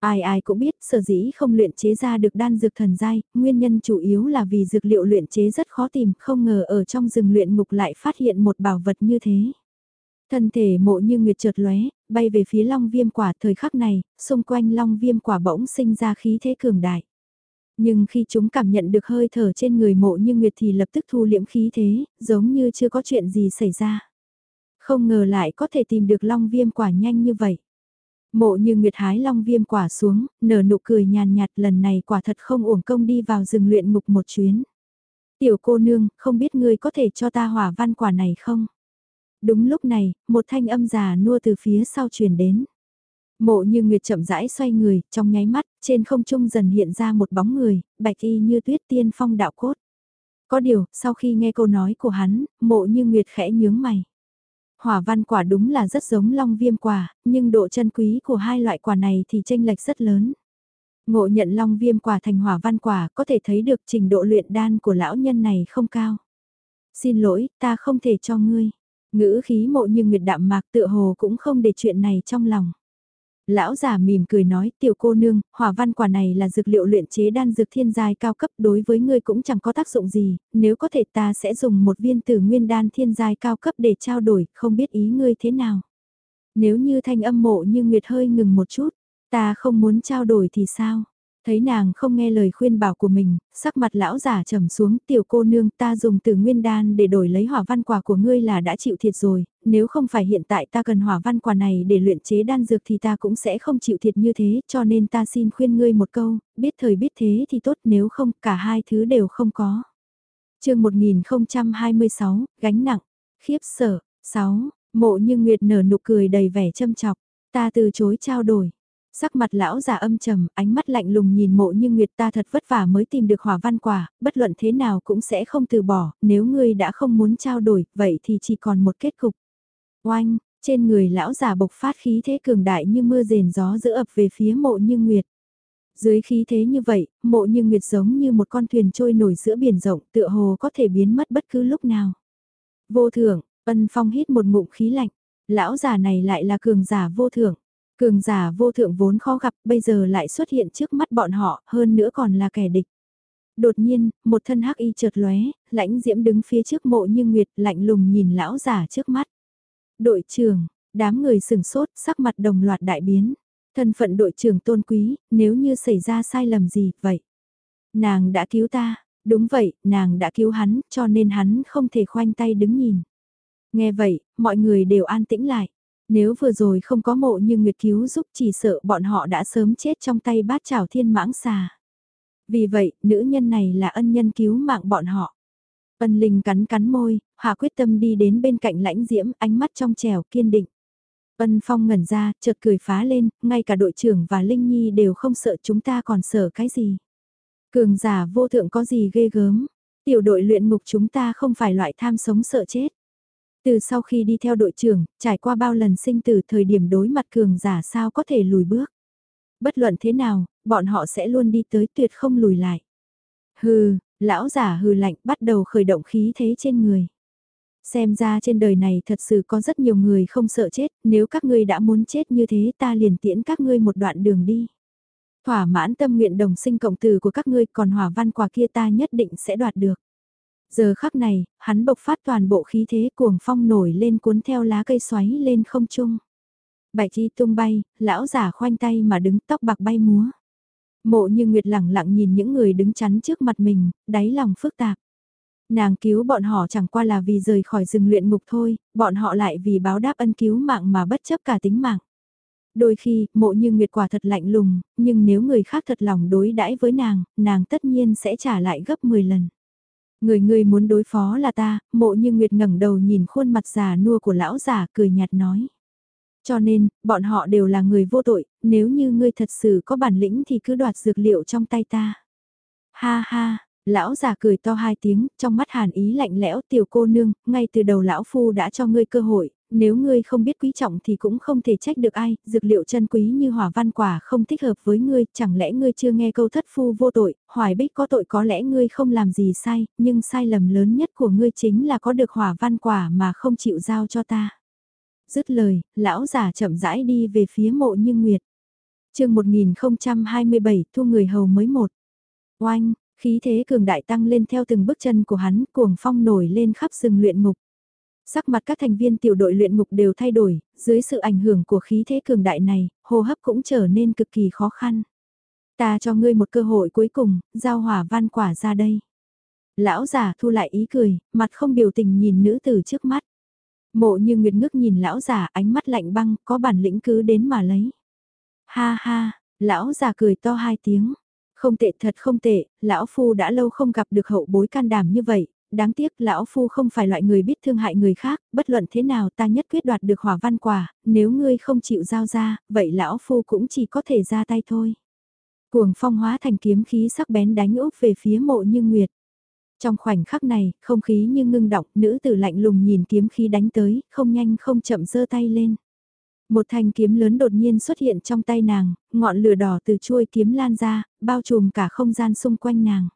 Ai ai cũng biết sở dĩ không luyện chế ra được đan dược thần giai, nguyên nhân chủ yếu là vì dược liệu luyện chế rất khó tìm, không ngờ ở trong rừng luyện ngục lại phát hiện một bảo vật như thế. Thân thể mộ như nguyệt trượt lóe, bay về phía long viêm quả thời khắc này, xung quanh long viêm quả bỗng sinh ra khí thế cường đại. Nhưng khi chúng cảm nhận được hơi thở trên người mộ như nguyệt thì lập tức thu liễm khí thế, giống như chưa có chuyện gì xảy ra. Không ngờ lại có thể tìm được long viêm quả nhanh như vậy. Mộ như Nguyệt hái long viêm quả xuống, nở nụ cười nhàn nhạt lần này quả thật không uổng công đi vào rừng luyện ngục một chuyến. Tiểu cô nương, không biết ngươi có thể cho ta hỏa văn quả này không? Đúng lúc này, một thanh âm già nua từ phía sau truyền đến. Mộ như Nguyệt chậm rãi xoay người, trong nháy mắt, trên không trung dần hiện ra một bóng người, bạch y như tuyết tiên phong đạo cốt. Có điều, sau khi nghe câu nói của hắn, mộ như Nguyệt khẽ nhướng mày. Hỏa văn quả đúng là rất giống long viêm quả, nhưng độ chân quý của hai loại quả này thì tranh lệch rất lớn. Ngộ nhận long viêm quả thành hỏa văn quả có thể thấy được trình độ luyện đan của lão nhân này không cao. Xin lỗi, ta không thể cho ngươi. Ngữ khí mộ như nguyệt đạm mạc tựa hồ cũng không để chuyện này trong lòng. Lão già mỉm cười nói, tiểu cô nương, hỏa văn quả này là dược liệu luyện chế đan dược thiên giai cao cấp đối với ngươi cũng chẳng có tác dụng gì, nếu có thể ta sẽ dùng một viên tử nguyên đan thiên giai cao cấp để trao đổi, không biết ý ngươi thế nào. Nếu như thanh âm mộ như nguyệt hơi ngừng một chút, ta không muốn trao đổi thì sao? Thấy nàng không nghe lời khuyên bảo của mình, sắc mặt lão giả trầm xuống tiểu cô nương ta dùng từ nguyên đan để đổi lấy hỏa văn quả của ngươi là đã chịu thiệt rồi, nếu không phải hiện tại ta cần hỏa văn quả này để luyện chế đan dược thì ta cũng sẽ không chịu thiệt như thế cho nên ta xin khuyên ngươi một câu, biết thời biết thế thì tốt nếu không cả hai thứ đều không có. chương 1026, gánh nặng, khiếp sợ, 6, mộ như nguyệt nở nụ cười đầy vẻ châm chọc, ta từ chối trao đổi. Sắc mặt lão già âm trầm, ánh mắt lạnh lùng nhìn mộ như Nguyệt ta thật vất vả mới tìm được hỏa văn quả, bất luận thế nào cũng sẽ không từ bỏ, nếu ngươi đã không muốn trao đổi, vậy thì chỉ còn một kết cục. Oanh, trên người lão già bộc phát khí thế cường đại như mưa rền gió giữa ập về phía mộ như Nguyệt. Dưới khí thế như vậy, mộ như Nguyệt giống như một con thuyền trôi nổi giữa biển rộng tựa hồ có thể biến mất bất cứ lúc nào. Vô thưởng, ân phong hít một ngụm khí lạnh, lão già này lại là cường giả vô thưởng. Cường giả vô thượng vốn khó gặp bây giờ lại xuất hiện trước mắt bọn họ, hơn nữa còn là kẻ địch. Đột nhiên, một thân hắc y chợt lóe, lãnh diễm đứng phía trước mộ như nguyệt lạnh lùng nhìn lão giả trước mắt. Đội trưởng, đám người sừng sốt, sắc mặt đồng loạt đại biến. Thân phận đội trưởng tôn quý, nếu như xảy ra sai lầm gì, vậy? Nàng đã cứu ta, đúng vậy, nàng đã cứu hắn, cho nên hắn không thể khoanh tay đứng nhìn. Nghe vậy, mọi người đều an tĩnh lại. Nếu vừa rồi không có mộ như Nguyệt cứu giúp chỉ sợ bọn họ đã sớm chết trong tay bát chảo thiên mãng xà. Vì vậy, nữ nhân này là ân nhân cứu mạng bọn họ. Ân Linh cắn cắn môi, hạ quyết tâm đi đến bên cạnh lãnh diễm, ánh mắt trong trèo kiên định. Ân Phong ngẩn ra, chợt cười phá lên, ngay cả đội trưởng và Linh Nhi đều không sợ chúng ta còn sợ cái gì. Cường giả vô thượng có gì ghê gớm, tiểu đội luyện ngục chúng ta không phải loại tham sống sợ chết. Từ sau khi đi theo đội trưởng, trải qua bao lần sinh tử thời điểm đối mặt cường giả sao có thể lùi bước. Bất luận thế nào, bọn họ sẽ luôn đi tới tuyệt không lùi lại. Hừ, lão giả hừ lạnh bắt đầu khởi động khí thế trên người. Xem ra trên đời này thật sự có rất nhiều người không sợ chết, nếu các ngươi đã muốn chết như thế ta liền tiễn các ngươi một đoạn đường đi. Thỏa mãn tâm nguyện đồng sinh cộng tử của các ngươi còn hỏa văn quà kia ta nhất định sẽ đoạt được. Giờ khắc này, hắn bộc phát toàn bộ khí thế cuồng phong nổi lên cuốn theo lá cây xoáy lên không trung. Bạch chi tung bay, lão giả khoanh tay mà đứng tóc bạc bay múa. Mộ như Nguyệt lẳng lặng nhìn những người đứng chắn trước mặt mình, đáy lòng phức tạp. Nàng cứu bọn họ chẳng qua là vì rời khỏi rừng luyện ngục thôi, bọn họ lại vì báo đáp ân cứu mạng mà bất chấp cả tính mạng. Đôi khi, mộ như Nguyệt quả thật lạnh lùng, nhưng nếu người khác thật lòng đối đãi với nàng, nàng tất nhiên sẽ trả lại gấp 10 lần. Người ngươi muốn đối phó là ta, mộ như Nguyệt ngẩng đầu nhìn khuôn mặt già nua của lão già cười nhạt nói. Cho nên, bọn họ đều là người vô tội, nếu như ngươi thật sự có bản lĩnh thì cứ đoạt dược liệu trong tay ta. Ha ha, lão già cười to hai tiếng, trong mắt hàn ý lạnh lẽo tiểu cô nương, ngay từ đầu lão phu đã cho ngươi cơ hội, nếu ngươi không biết quý trọng thì cũng không thể trách được ai, dược liệu chân quý như hỏa văn quả không thích hợp với ngươi, chẳng lẽ ngươi chưa nghe câu thất phu vô tội, hoài bích có tội có lẽ ngươi không làm gì sai, nhưng sai lầm lớn nhất của ngươi chính là có được hỏa văn quả mà không chịu giao cho ta. Dứt lời, lão giả chậm rãi đi về phía mộ như nguyệt. chương 1027 thu người hầu mới một. Oanh, khí thế cường đại tăng lên theo từng bước chân của hắn, cuồng phong nổi lên khắp rừng luyện ngục. Sắc mặt các thành viên tiểu đội luyện ngục đều thay đổi, dưới sự ảnh hưởng của khí thế cường đại này, hô hấp cũng trở nên cực kỳ khó khăn. Ta cho ngươi một cơ hội cuối cùng, giao hỏa văn quả ra đây. Lão già thu lại ý cười, mặt không biểu tình nhìn nữ tử trước mắt. Mộ như nguyệt ngước nhìn lão già ánh mắt lạnh băng, có bản lĩnh cứ đến mà lấy. Ha ha, lão già cười to hai tiếng. Không tệ thật không tệ, lão phu đã lâu không gặp được hậu bối can đảm như vậy, đáng tiếc lão phu không phải loại người biết thương hại người khác, bất luận thế nào ta nhất quyết đoạt được hỏa văn quả, nếu ngươi không chịu giao ra, vậy lão phu cũng chỉ có thể ra tay thôi. Cuồng phong hóa thành kiếm khí sắc bén đánh úp về phía mộ như nguyệt. Trong khoảnh khắc này, không khí như ngưng động, nữ tử lạnh lùng nhìn kiếm khí đánh tới, không nhanh không chậm giơ tay lên. Một thanh kiếm lớn đột nhiên xuất hiện trong tay nàng, ngọn lửa đỏ từ chuôi kiếm lan ra, bao trùm cả không gian xung quanh nàng.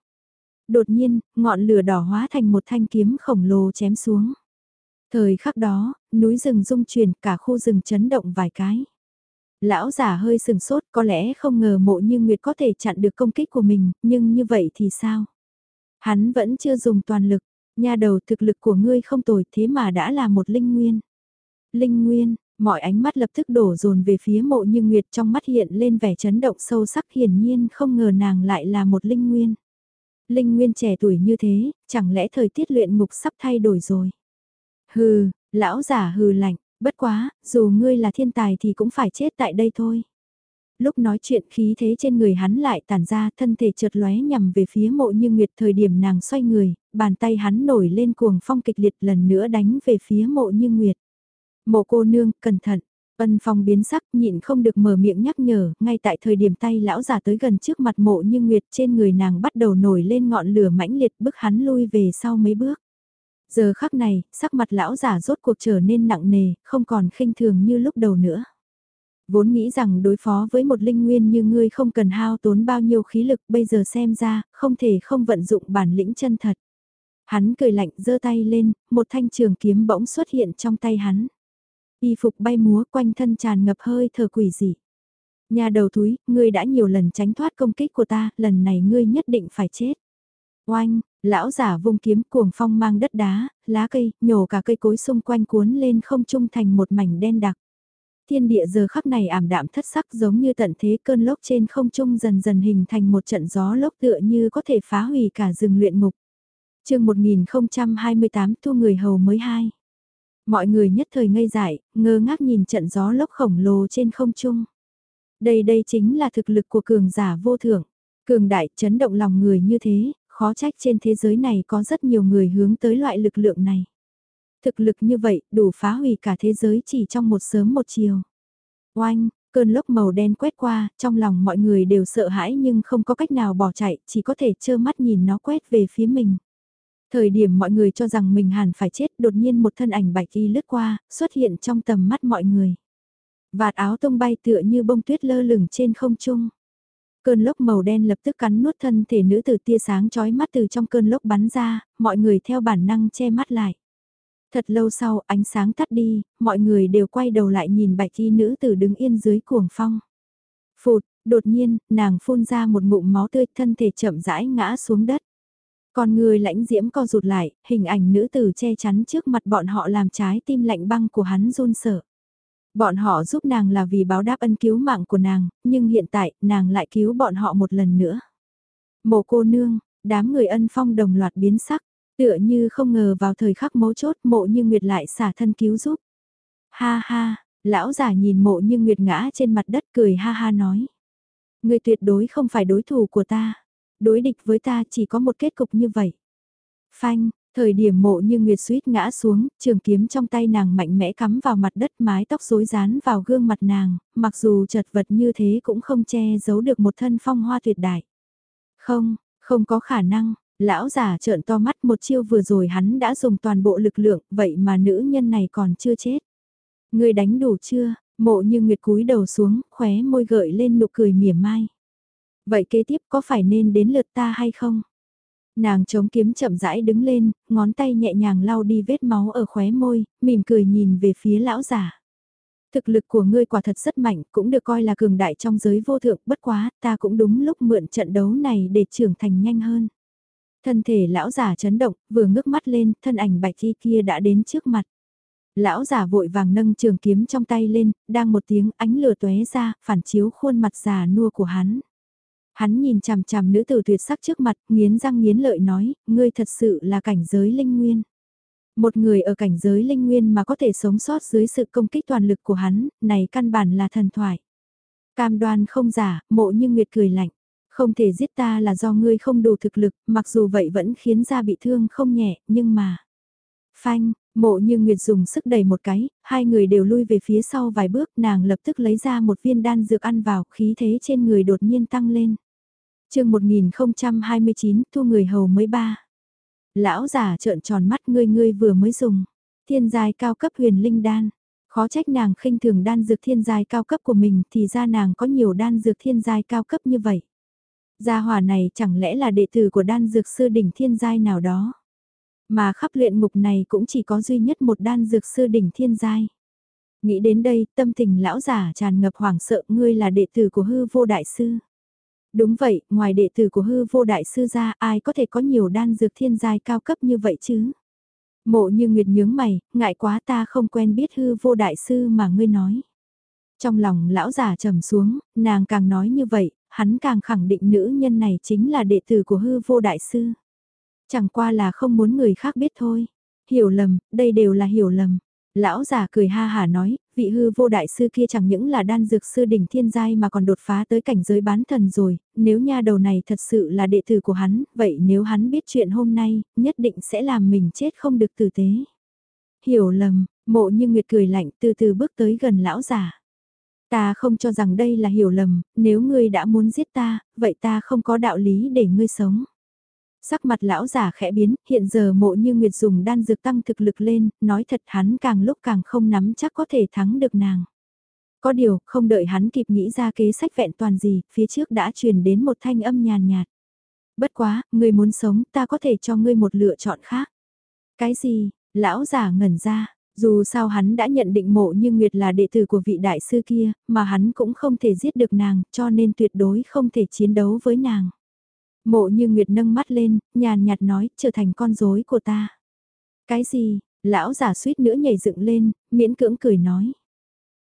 Đột nhiên, ngọn lửa đỏ hóa thành một thanh kiếm khổng lồ chém xuống. Thời khắc đó, núi rừng rung chuyển cả khu rừng chấn động vài cái. Lão giả hơi sừng sốt có lẽ không ngờ mộ như Nguyệt có thể chặn được công kích của mình, nhưng như vậy thì sao? Hắn vẫn chưa dùng toàn lực, nha đầu thực lực của ngươi không tồi thế mà đã là một linh nguyên. Linh nguyên, mọi ánh mắt lập tức đổ dồn về phía mộ như Nguyệt trong mắt hiện lên vẻ chấn động sâu sắc hiển nhiên không ngờ nàng lại là một linh nguyên. Linh Nguyên trẻ tuổi như thế, chẳng lẽ thời tiết luyện ngục sắp thay đổi rồi? Hừ, lão giả hừ lạnh, bất quá, dù ngươi là thiên tài thì cũng phải chết tại đây thôi. Lúc nói chuyện khí thế trên người hắn lại tản ra thân thể trượt lóe nhằm về phía mộ như nguyệt thời điểm nàng xoay người, bàn tay hắn nổi lên cuồng phong kịch liệt lần nữa đánh về phía mộ như nguyệt. Mộ cô nương, cẩn thận, Ân phong biến sắc nhịn không được mở miệng nhắc nhở, ngay tại thời điểm tay lão già tới gần trước mặt mộ như nguyệt trên người nàng bắt đầu nổi lên ngọn lửa mãnh liệt bức hắn lui về sau mấy bước. Giờ khắc này, sắc mặt lão già rốt cuộc trở nên nặng nề, không còn khinh thường như lúc đầu nữa. Vốn nghĩ rằng đối phó với một linh nguyên như ngươi không cần hao tốn bao nhiêu khí lực bây giờ xem ra, không thể không vận dụng bản lĩnh chân thật. Hắn cười lạnh giơ tay lên, một thanh trường kiếm bỗng xuất hiện trong tay hắn. Y phục bay múa quanh thân tràn ngập hơi thở quỷ dị. Nhà đầu thúi ngươi đã nhiều lần tránh thoát công kích của ta, lần này ngươi nhất định phải chết. Oanh, lão giả vung kiếm cuồng phong mang đất đá, lá cây, nhổ cả cây cối xung quanh cuốn lên không trung thành một mảnh đen đặc. Thiên địa giờ khắc này ảm đạm thất sắc giống như tận thế cơn lốc trên không trung dần dần hình thành một trận gió lốc tựa như có thể phá hủy cả rừng luyện ngục. chương 1028 thu người hầu mới hai. Mọi người nhất thời ngây dại, ngơ ngác nhìn trận gió lốc khổng lồ trên không trung. Đây đây chính là thực lực của cường giả vô thượng. Cường đại chấn động lòng người như thế, khó trách trên thế giới này có rất nhiều người hướng tới loại lực lượng này. Thực lực như vậy đủ phá hủy cả thế giới chỉ trong một sớm một chiều. Oanh, cơn lốc màu đen quét qua, trong lòng mọi người đều sợ hãi nhưng không có cách nào bỏ chạy, chỉ có thể trơ mắt nhìn nó quét về phía mình. Thời điểm mọi người cho rằng mình hẳn phải chết đột nhiên một thân ảnh bạch y lướt qua, xuất hiện trong tầm mắt mọi người. Vạt áo tung bay tựa như bông tuyết lơ lửng trên không trung. Cơn lốc màu đen lập tức cắn nuốt thân thể nữ tử tia sáng chói mắt từ trong cơn lốc bắn ra, mọi người theo bản năng che mắt lại. Thật lâu sau ánh sáng tắt đi, mọi người đều quay đầu lại nhìn bạch y nữ tử đứng yên dưới cuồng phong. Phụt, đột nhiên, nàng phun ra một ngụm máu tươi thân thể chậm rãi ngã xuống đất. Con người lãnh diễm co rụt lại, hình ảnh nữ tử che chắn trước mặt bọn họ làm trái tim lạnh băng của hắn run sợ. Bọn họ giúp nàng là vì báo đáp ân cứu mạng của nàng, nhưng hiện tại nàng lại cứu bọn họ một lần nữa. Mộ cô nương, đám người ân phong đồng loạt biến sắc, tựa như không ngờ vào thời khắc mấu chốt mộ như nguyệt lại xả thân cứu giúp. Ha ha, lão giả nhìn mộ như nguyệt ngã trên mặt đất cười ha ha nói. Người tuyệt đối không phải đối thủ của ta đối địch với ta chỉ có một kết cục như vậy. Phanh, thời điểm mộ như Nguyệt suýt ngã xuống, trường kiếm trong tay nàng mạnh mẽ cắm vào mặt đất mái tóc rối rán vào gương mặt nàng, mặc dù chật vật như thế cũng không che giấu được một thân phong hoa tuyệt đại. Không, không có khả năng, lão già trợn to mắt một chiêu vừa rồi hắn đã dùng toàn bộ lực lượng, vậy mà nữ nhân này còn chưa chết. Người đánh đủ chưa, mộ như Nguyệt cúi đầu xuống, khóe môi gợi lên nụ cười mỉa mai. Vậy kế tiếp có phải nên đến lượt ta hay không? Nàng chống kiếm chậm rãi đứng lên, ngón tay nhẹ nhàng lau đi vết máu ở khóe môi, mỉm cười nhìn về phía lão giả. Thực lực của ngươi quả thật rất mạnh, cũng được coi là cường đại trong giới vô thượng, bất quá, ta cũng đúng lúc mượn trận đấu này để trưởng thành nhanh hơn. Thân thể lão giả chấn động, vừa ngước mắt lên, thân ảnh bạch thi kia đã đến trước mặt. Lão giả vội vàng nâng trường kiếm trong tay lên, đang một tiếng ánh lửa tóe ra, phản chiếu khuôn mặt già nua của hắn. Hắn nhìn chằm chằm nữ tử tuyệt sắc trước mặt, nghiến răng nghiến lợi nói, ngươi thật sự là cảnh giới linh nguyên. Một người ở cảnh giới linh nguyên mà có thể sống sót dưới sự công kích toàn lực của hắn, này căn bản là thần thoại. Cam đoan không giả, mộ như nguyệt cười lạnh. Không thể giết ta là do ngươi không đủ thực lực, mặc dù vậy vẫn khiến ra bị thương không nhẹ, nhưng mà... Phanh, mộ như Nguyệt dùng sức đẩy một cái, hai người đều lui về phía sau vài bước, nàng lập tức lấy ra một viên đan dược ăn vào, khí thế trên người đột nhiên tăng lên chương 1029, thu người hầu mới ba. Lão giả trợn tròn mắt ngươi ngươi vừa mới dùng. Thiên giai cao cấp huyền linh đan. Khó trách nàng khinh thường đan dược thiên giai cao cấp của mình thì ra nàng có nhiều đan dược thiên giai cao cấp như vậy. Gia hỏa này chẳng lẽ là đệ tử của đan dược sư đỉnh thiên giai nào đó. Mà khắp luyện ngục này cũng chỉ có duy nhất một đan dược sư đỉnh thiên giai. Nghĩ đến đây, tâm tình lão giả tràn ngập hoảng sợ ngươi là đệ tử của hư vô đại sư. Đúng vậy, ngoài đệ tử của hư vô đại sư ra ai có thể có nhiều đan dược thiên giai cao cấp như vậy chứ? Mộ như Nguyệt nhướng mày, ngại quá ta không quen biết hư vô đại sư mà ngươi nói. Trong lòng lão giả trầm xuống, nàng càng nói như vậy, hắn càng khẳng định nữ nhân này chính là đệ tử của hư vô đại sư. Chẳng qua là không muốn người khác biết thôi. Hiểu lầm, đây đều là hiểu lầm. Lão già cười ha hà nói, vị hư vô đại sư kia chẳng những là đan dược sư đỉnh thiên giai mà còn đột phá tới cảnh giới bán thần rồi, nếu nha đầu này thật sự là đệ tử của hắn, vậy nếu hắn biết chuyện hôm nay, nhất định sẽ làm mình chết không được tử tế. Hiểu lầm, mộ như nguyệt cười lạnh từ từ bước tới gần lão giả. Ta không cho rằng đây là hiểu lầm, nếu ngươi đã muốn giết ta, vậy ta không có đạo lý để ngươi sống. Sắc mặt lão giả khẽ biến, hiện giờ mộ như Nguyệt dùng đan dược tăng thực lực lên, nói thật hắn càng lúc càng không nắm chắc có thể thắng được nàng. Có điều, không đợi hắn kịp nghĩ ra kế sách vẹn toàn gì, phía trước đã truyền đến một thanh âm nhàn nhạt. Bất quá, ngươi muốn sống, ta có thể cho ngươi một lựa chọn khác. Cái gì? Lão giả ngẩn ra, dù sao hắn đã nhận định mộ như Nguyệt là đệ tử của vị đại sư kia, mà hắn cũng không thể giết được nàng, cho nên tuyệt đối không thể chiến đấu với nàng. Mộ như Nguyệt nâng mắt lên, nhàn nhạt nói, trở thành con rối của ta. Cái gì, lão giả suýt nữa nhảy dựng lên, miễn cưỡng cười nói.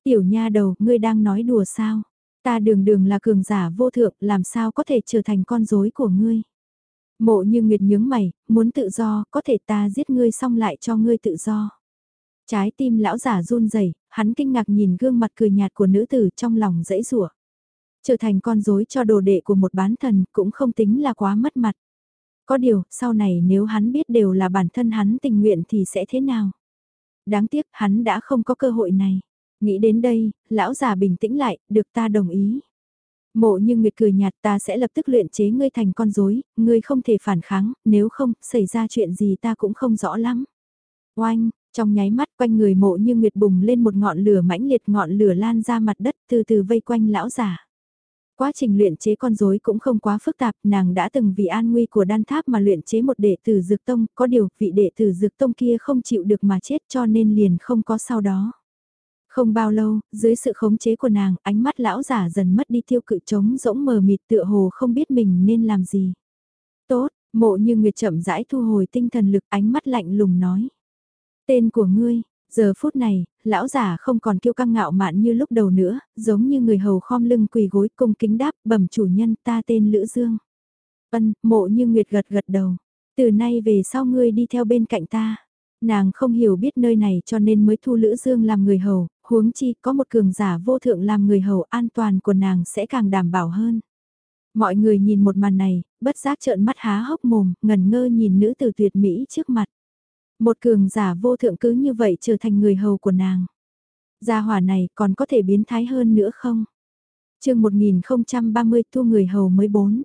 Tiểu nha đầu, ngươi đang nói đùa sao? Ta đường đường là cường giả vô thượng, làm sao có thể trở thành con rối của ngươi? Mộ như Nguyệt nhướng mày, muốn tự do, có thể ta giết ngươi xong lại cho ngươi tự do. Trái tim lão giả run rẩy, hắn kinh ngạc nhìn gương mặt cười nhạt của nữ tử trong lòng dãy rủa. Trở thành con rối cho đồ đệ của một bán thần cũng không tính là quá mất mặt. Có điều, sau này nếu hắn biết đều là bản thân hắn tình nguyện thì sẽ thế nào? Đáng tiếc hắn đã không có cơ hội này. Nghĩ đến đây, lão già bình tĩnh lại, được ta đồng ý. Mộ như Nguyệt cười nhạt ta sẽ lập tức luyện chế ngươi thành con rối, ngươi không thể phản kháng, nếu không, xảy ra chuyện gì ta cũng không rõ lắm. Oanh, trong nháy mắt quanh người mộ như Nguyệt bùng lên một ngọn lửa mãnh liệt ngọn lửa lan ra mặt đất từ từ vây quanh lão giả. Quá trình luyện chế con rối cũng không quá phức tạp, nàng đã từng vì an nguy của đan tháp mà luyện chế một đệ tử dược tông, có điều vị đệ tử dược tông kia không chịu được mà chết cho nên liền không có sau đó. Không bao lâu, dưới sự khống chế của nàng, ánh mắt lão giả dần mất đi tiêu cự trống rỗng mờ mịt tựa hồ không biết mình nên làm gì. Tốt, mộ như Nguyệt chậm rãi thu hồi tinh thần lực ánh mắt lạnh lùng nói. Tên của ngươi, Giờ phút này, lão giả không còn kiêu căng ngạo mạn như lúc đầu nữa, giống như người hầu khom lưng quỳ gối cung kính đáp bẩm chủ nhân ta tên Lữ Dương. Ân, mộ như Nguyệt gật gật đầu. Từ nay về sau ngươi đi theo bên cạnh ta. Nàng không hiểu biết nơi này cho nên mới thu Lữ Dương làm người hầu, huống chi có một cường giả vô thượng làm người hầu an toàn của nàng sẽ càng đảm bảo hơn. Mọi người nhìn một màn này, bất giác trợn mắt há hốc mồm, ngần ngơ nhìn nữ tử tuyệt mỹ trước mặt. Một cường giả vô thượng cứ như vậy trở thành người hầu của nàng. Gia hỏa này còn có thể biến thái hơn nữa không? chương 1030 thu người hầu mới bốn.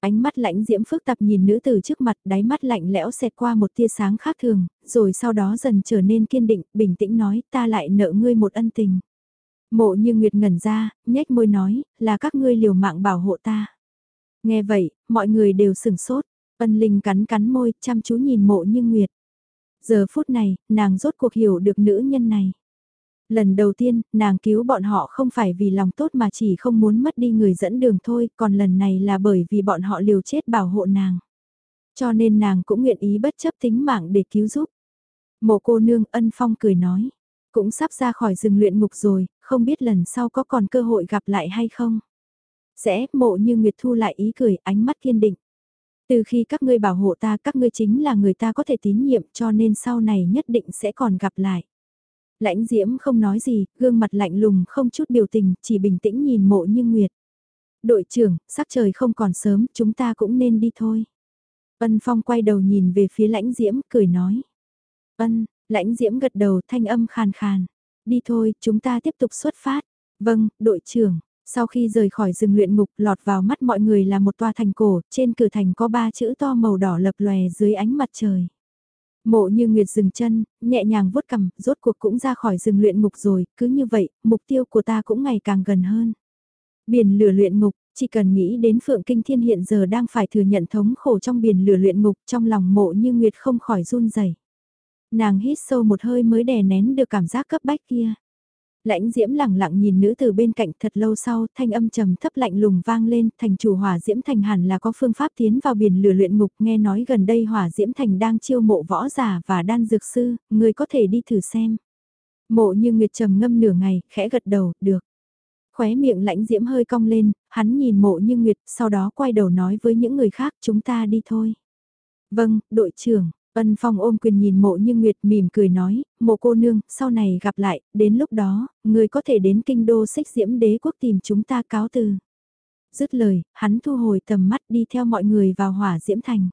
Ánh mắt lãnh diễm phức tạp nhìn nữ tử trước mặt đáy mắt lạnh lẽo xẹt qua một tia sáng khác thường, rồi sau đó dần trở nên kiên định, bình tĩnh nói ta lại nợ ngươi một ân tình. Mộ như Nguyệt ngẩn ra, nhếch môi nói, là các ngươi liều mạng bảo hộ ta. Nghe vậy, mọi người đều sửng sốt, ân linh cắn cắn môi, chăm chú nhìn mộ như Nguyệt. Giờ phút này, nàng rốt cuộc hiểu được nữ nhân này. Lần đầu tiên, nàng cứu bọn họ không phải vì lòng tốt mà chỉ không muốn mất đi người dẫn đường thôi, còn lần này là bởi vì bọn họ liều chết bảo hộ nàng. Cho nên nàng cũng nguyện ý bất chấp tính mạng để cứu giúp. Mộ cô nương ân phong cười nói, cũng sắp ra khỏi rừng luyện ngục rồi, không biết lần sau có còn cơ hội gặp lại hay không. Sẽ mộ như Nguyệt Thu lại ý cười, ánh mắt kiên định. Từ khi các ngươi bảo hộ ta, các ngươi chính là người ta có thể tín nhiệm cho nên sau này nhất định sẽ còn gặp lại. Lãnh diễm không nói gì, gương mặt lạnh lùng không chút biểu tình, chỉ bình tĩnh nhìn mộ như Nguyệt. Đội trưởng, sắc trời không còn sớm, chúng ta cũng nên đi thôi. Ân Phong quay đầu nhìn về phía lãnh diễm, cười nói. Ân, lãnh diễm gật đầu thanh âm khàn khàn. Đi thôi, chúng ta tiếp tục xuất phát. Vâng, đội trưởng. Sau khi rời khỏi rừng luyện ngục lọt vào mắt mọi người là một tòa thành cổ, trên cửa thành có ba chữ to màu đỏ lập lòe dưới ánh mặt trời. Mộ như Nguyệt dừng chân, nhẹ nhàng vuốt cầm, rốt cuộc cũng ra khỏi rừng luyện ngục rồi, cứ như vậy, mục tiêu của ta cũng ngày càng gần hơn. Biển lửa luyện ngục, chỉ cần nghĩ đến Phượng Kinh Thiên hiện giờ đang phải thừa nhận thống khổ trong biển lửa luyện ngục trong lòng mộ như Nguyệt không khỏi run rẩy. Nàng hít sâu một hơi mới đè nén được cảm giác cấp bách kia. Lãnh diễm lẳng lặng nhìn nữ từ bên cạnh thật lâu sau, thanh âm trầm thấp lạnh lùng vang lên, thành chủ hỏa diễm thành hẳn là có phương pháp tiến vào biển lửa luyện ngục, nghe nói gần đây hỏa diễm thành đang chiêu mộ võ giả và đan dược sư, người có thể đi thử xem. Mộ như nguyệt trầm ngâm nửa ngày, khẽ gật đầu, được. Khóe miệng lãnh diễm hơi cong lên, hắn nhìn mộ như nguyệt, sau đó quay đầu nói với những người khác, chúng ta đi thôi. Vâng, đội trưởng. Ân Phong ôm quyền nhìn mộ như Nguyệt mỉm cười nói, mộ cô nương, sau này gặp lại, đến lúc đó, người có thể đến kinh đô xích diễm đế quốc tìm chúng ta cáo từ. Dứt lời, hắn thu hồi tầm mắt đi theo mọi người vào hỏa diễm thành.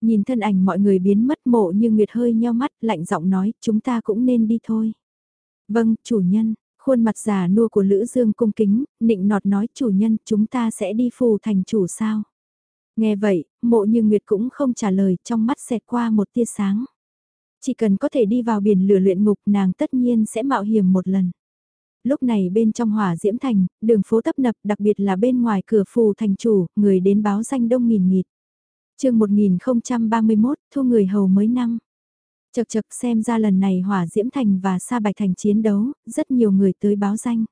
Nhìn thân ảnh mọi người biến mất mộ như Nguyệt hơi nheo mắt, lạnh giọng nói, chúng ta cũng nên đi thôi. Vâng, chủ nhân, khuôn mặt già nua của Lữ Dương cung kính, nịnh nọt nói chủ nhân, chúng ta sẽ đi phù thành chủ sao. Nghe vậy, mộ như Nguyệt cũng không trả lời trong mắt xẹt qua một tia sáng. Chỉ cần có thể đi vào biển lửa luyện ngục nàng tất nhiên sẽ mạo hiểm một lần. Lúc này bên trong hỏa diễm thành, đường phố tấp nập đặc biệt là bên ngoài cửa phù thành chủ, người đến báo danh đông nghìn nghịt. chương 1031, thu người hầu mới năm. Chật chật xem ra lần này hỏa diễm thành và sa bạch thành chiến đấu, rất nhiều người tới báo danh.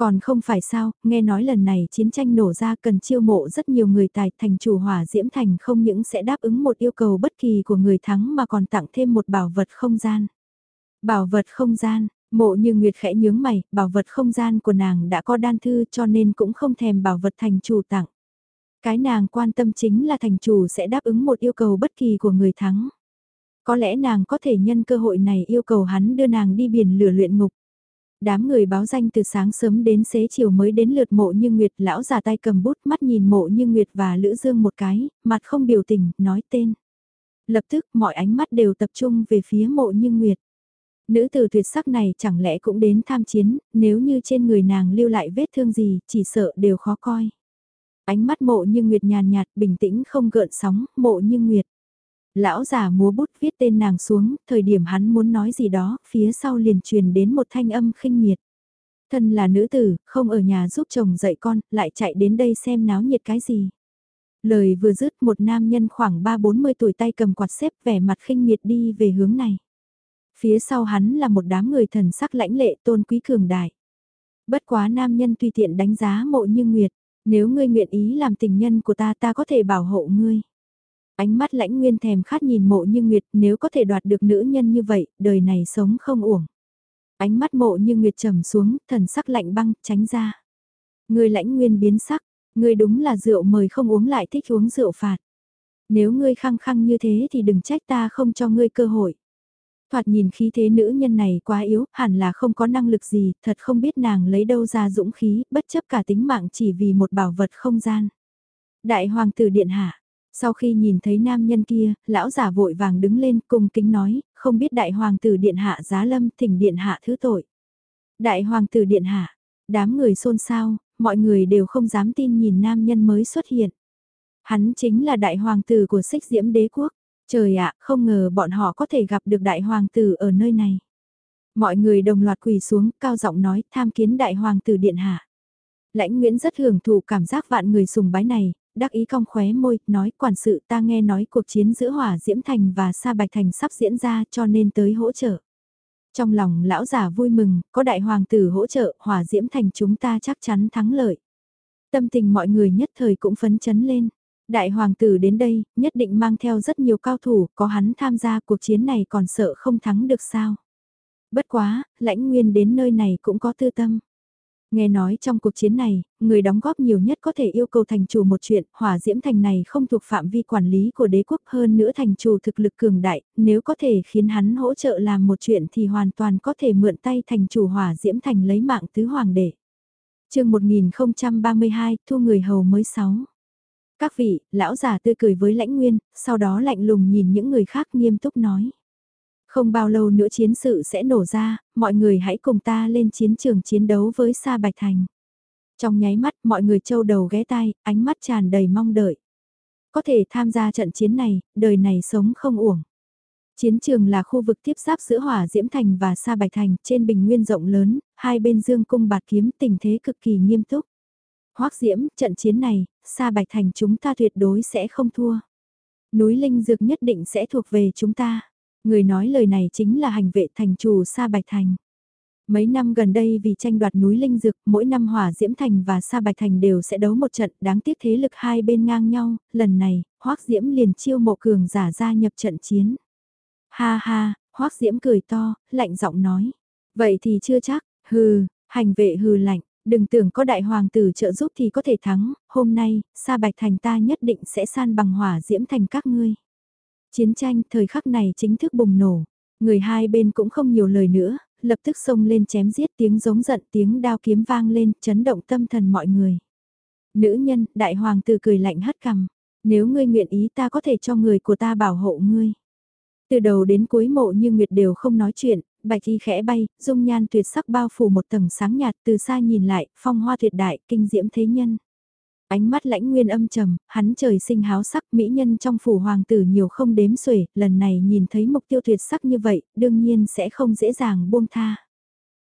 Còn không phải sao, nghe nói lần này chiến tranh nổ ra cần chiêu mộ rất nhiều người tài thành chủ hỏa diễm thành không những sẽ đáp ứng một yêu cầu bất kỳ của người thắng mà còn tặng thêm một bảo vật không gian. Bảo vật không gian, mộ như Nguyệt khẽ nhướng mày, bảo vật không gian của nàng đã có đan thư cho nên cũng không thèm bảo vật thành chủ tặng. Cái nàng quan tâm chính là thành chủ sẽ đáp ứng một yêu cầu bất kỳ của người thắng. Có lẽ nàng có thể nhân cơ hội này yêu cầu hắn đưa nàng đi biển lửa luyện ngục. Đám người báo danh từ sáng sớm đến xế chiều mới đến lượt mộ như Nguyệt lão già tay cầm bút mắt nhìn mộ như Nguyệt và Lữ Dương một cái, mặt không biểu tình, nói tên. Lập tức mọi ánh mắt đều tập trung về phía mộ như Nguyệt. Nữ tử tuyệt sắc này chẳng lẽ cũng đến tham chiến, nếu như trên người nàng lưu lại vết thương gì, chỉ sợ đều khó coi. Ánh mắt mộ như Nguyệt nhàn nhạt, bình tĩnh không gợn sóng, mộ như Nguyệt. Lão già múa bút viết tên nàng xuống, thời điểm hắn muốn nói gì đó, phía sau liền truyền đến một thanh âm khinh miệt. Thân là nữ tử, không ở nhà giúp chồng dạy con, lại chạy đến đây xem náo nhiệt cái gì. Lời vừa dứt một nam nhân khoảng 3-40 tuổi tay cầm quạt xếp vẻ mặt khinh miệt đi về hướng này. Phía sau hắn là một đám người thần sắc lãnh lệ tôn quý cường đại. Bất quá nam nhân tùy tiện đánh giá mộ như nguyệt, nếu ngươi nguyện ý làm tình nhân của ta ta có thể bảo hộ ngươi. Ánh mắt lãnh nguyên thèm khát nhìn mộ như Nguyệt nếu có thể đoạt được nữ nhân như vậy, đời này sống không uổng. Ánh mắt mộ như Nguyệt trầm xuống, thần sắc lạnh băng, tránh ra. Người lãnh nguyên biến sắc, người đúng là rượu mời không uống lại thích uống rượu phạt. Nếu ngươi khăng khăng như thế thì đừng trách ta không cho ngươi cơ hội. Thoạt nhìn khí thế nữ nhân này quá yếu, hẳn là không có năng lực gì, thật không biết nàng lấy đâu ra dũng khí, bất chấp cả tính mạng chỉ vì một bảo vật không gian. Đại hoàng tử điện hạ. Sau khi nhìn thấy nam nhân kia, lão giả vội vàng đứng lên cung kính nói, không biết đại hoàng tử điện hạ giá lâm thỉnh điện hạ thứ tội. Đại hoàng tử điện hạ, đám người xôn xao, mọi người đều không dám tin nhìn nam nhân mới xuất hiện. Hắn chính là đại hoàng tử của xích diễm đế quốc. Trời ạ, không ngờ bọn họ có thể gặp được đại hoàng tử ở nơi này. Mọi người đồng loạt quỳ xuống, cao giọng nói, tham kiến đại hoàng tử điện hạ. Lãnh Nguyễn rất hưởng thụ cảm giác vạn người sùng bái này, đắc ý cong khóe môi, nói quản sự ta nghe nói cuộc chiến giữa Hỏa Diễm Thành và Sa Bạch Thành sắp diễn ra cho nên tới hỗ trợ. Trong lòng lão già vui mừng, có đại hoàng tử hỗ trợ, Hỏa Diễm Thành chúng ta chắc chắn thắng lợi. Tâm tình mọi người nhất thời cũng phấn chấn lên. Đại hoàng tử đến đây, nhất định mang theo rất nhiều cao thủ, có hắn tham gia cuộc chiến này còn sợ không thắng được sao. Bất quá, lãnh nguyên đến nơi này cũng có tư tâm. Nghe nói trong cuộc chiến này, người đóng góp nhiều nhất có thể yêu cầu thành chủ một chuyện, hỏa diễm thành này không thuộc phạm vi quản lý của đế quốc hơn nữa thành chủ thực lực cường đại, nếu có thể khiến hắn hỗ trợ làm một chuyện thì hoàn toàn có thể mượn tay thành chủ hỏa diễm thành lấy mạng tứ hoàng đệ. chương 1032, thu người hầu mới 6. Các vị, lão già tươi cười với lãnh nguyên, sau đó lạnh lùng nhìn những người khác nghiêm túc nói. Không bao lâu nữa chiến sự sẽ nổ ra, mọi người hãy cùng ta lên chiến trường chiến đấu với Sa Bạch Thành. Trong nháy mắt mọi người trâu đầu ghé tai, ánh mắt tràn đầy mong đợi. Có thể tham gia trận chiến này, đời này sống không uổng. Chiến trường là khu vực tiếp giáp giữa Hỏa Diễm Thành và Sa Bạch Thành, trên bình nguyên rộng lớn, hai bên dương cung bạt kiếm tình thế cực kỳ nghiêm túc. Hoắc Diễm, trận chiến này, Sa Bạch Thành chúng ta tuyệt đối sẽ không thua. Núi Linh Dược nhất định sẽ thuộc về chúng ta. Người nói lời này chính là hành vệ thành chủ Sa Bạch Thành. Mấy năm gần đây vì tranh đoạt núi Linh Dực, mỗi năm Hỏa Diễm Thành và Sa Bạch Thành đều sẽ đấu một trận, đáng tiếc thế lực hai bên ngang nhau, lần này, Hoắc Diễm liền chiêu mộ cường giả gia nhập trận chiến. Ha ha, Hoắc Diễm cười to, lạnh giọng nói. Vậy thì chưa chắc, hừ, hành vệ hừ lạnh, đừng tưởng có đại hoàng tử trợ giúp thì có thể thắng, hôm nay, Sa Bạch Thành ta nhất định sẽ san bằng Hỏa Diễm Thành các ngươi. Chiến tranh thời khắc này chính thức bùng nổ. Người hai bên cũng không nhiều lời nữa, lập tức xông lên chém giết tiếng giống giận tiếng đao kiếm vang lên, chấn động tâm thần mọi người. Nữ nhân, đại hoàng tử cười lạnh hất cằm. Nếu ngươi nguyện ý ta có thể cho người của ta bảo hộ ngươi. Từ đầu đến cuối mộ như Nguyệt đều không nói chuyện, bạch y khẽ bay, dung nhan tuyệt sắc bao phủ một tầng sáng nhạt từ xa nhìn lại, phong hoa tuyệt đại, kinh diễm thế nhân. Ánh mắt lãnh nguyên âm trầm, hắn trời sinh háo sắc mỹ nhân trong phủ hoàng tử nhiều không đếm xuể, lần này nhìn thấy mục tiêu tuyệt sắc như vậy, đương nhiên sẽ không dễ dàng buông tha.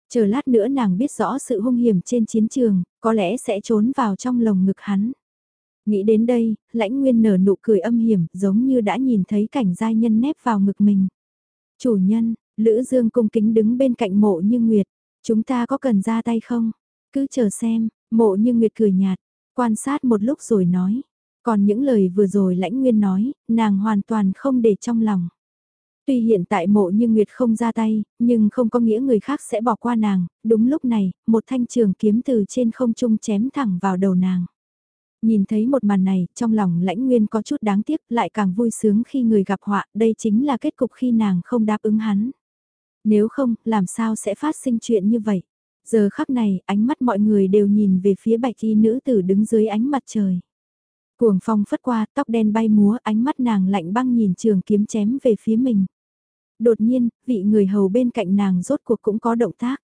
Chờ lát nữa nàng biết rõ sự hung hiểm trên chiến trường, có lẽ sẽ trốn vào trong lồng ngực hắn. Nghĩ đến đây, lãnh nguyên nở nụ cười âm hiểm giống như đã nhìn thấy cảnh giai nhân nép vào ngực mình. Chủ nhân, Lữ Dương cung kính đứng bên cạnh mộ như Nguyệt, chúng ta có cần ra tay không? Cứ chờ xem, mộ như Nguyệt cười nhạt, Quan sát một lúc rồi nói, còn những lời vừa rồi lãnh nguyên nói, nàng hoàn toàn không để trong lòng. Tuy hiện tại mộ như Nguyệt không ra tay, nhưng không có nghĩa người khác sẽ bỏ qua nàng, đúng lúc này, một thanh trường kiếm từ trên không trung chém thẳng vào đầu nàng. Nhìn thấy một màn này, trong lòng lãnh nguyên có chút đáng tiếc, lại càng vui sướng khi người gặp họa, đây chính là kết cục khi nàng không đáp ứng hắn. Nếu không, làm sao sẽ phát sinh chuyện như vậy? Giờ khắc này, ánh mắt mọi người đều nhìn về phía bạch y nữ tử đứng dưới ánh mặt trời. Cuồng phong phất qua, tóc đen bay múa, ánh mắt nàng lạnh băng nhìn trường kiếm chém về phía mình. Đột nhiên, vị người hầu bên cạnh nàng rốt cuộc cũng có động tác.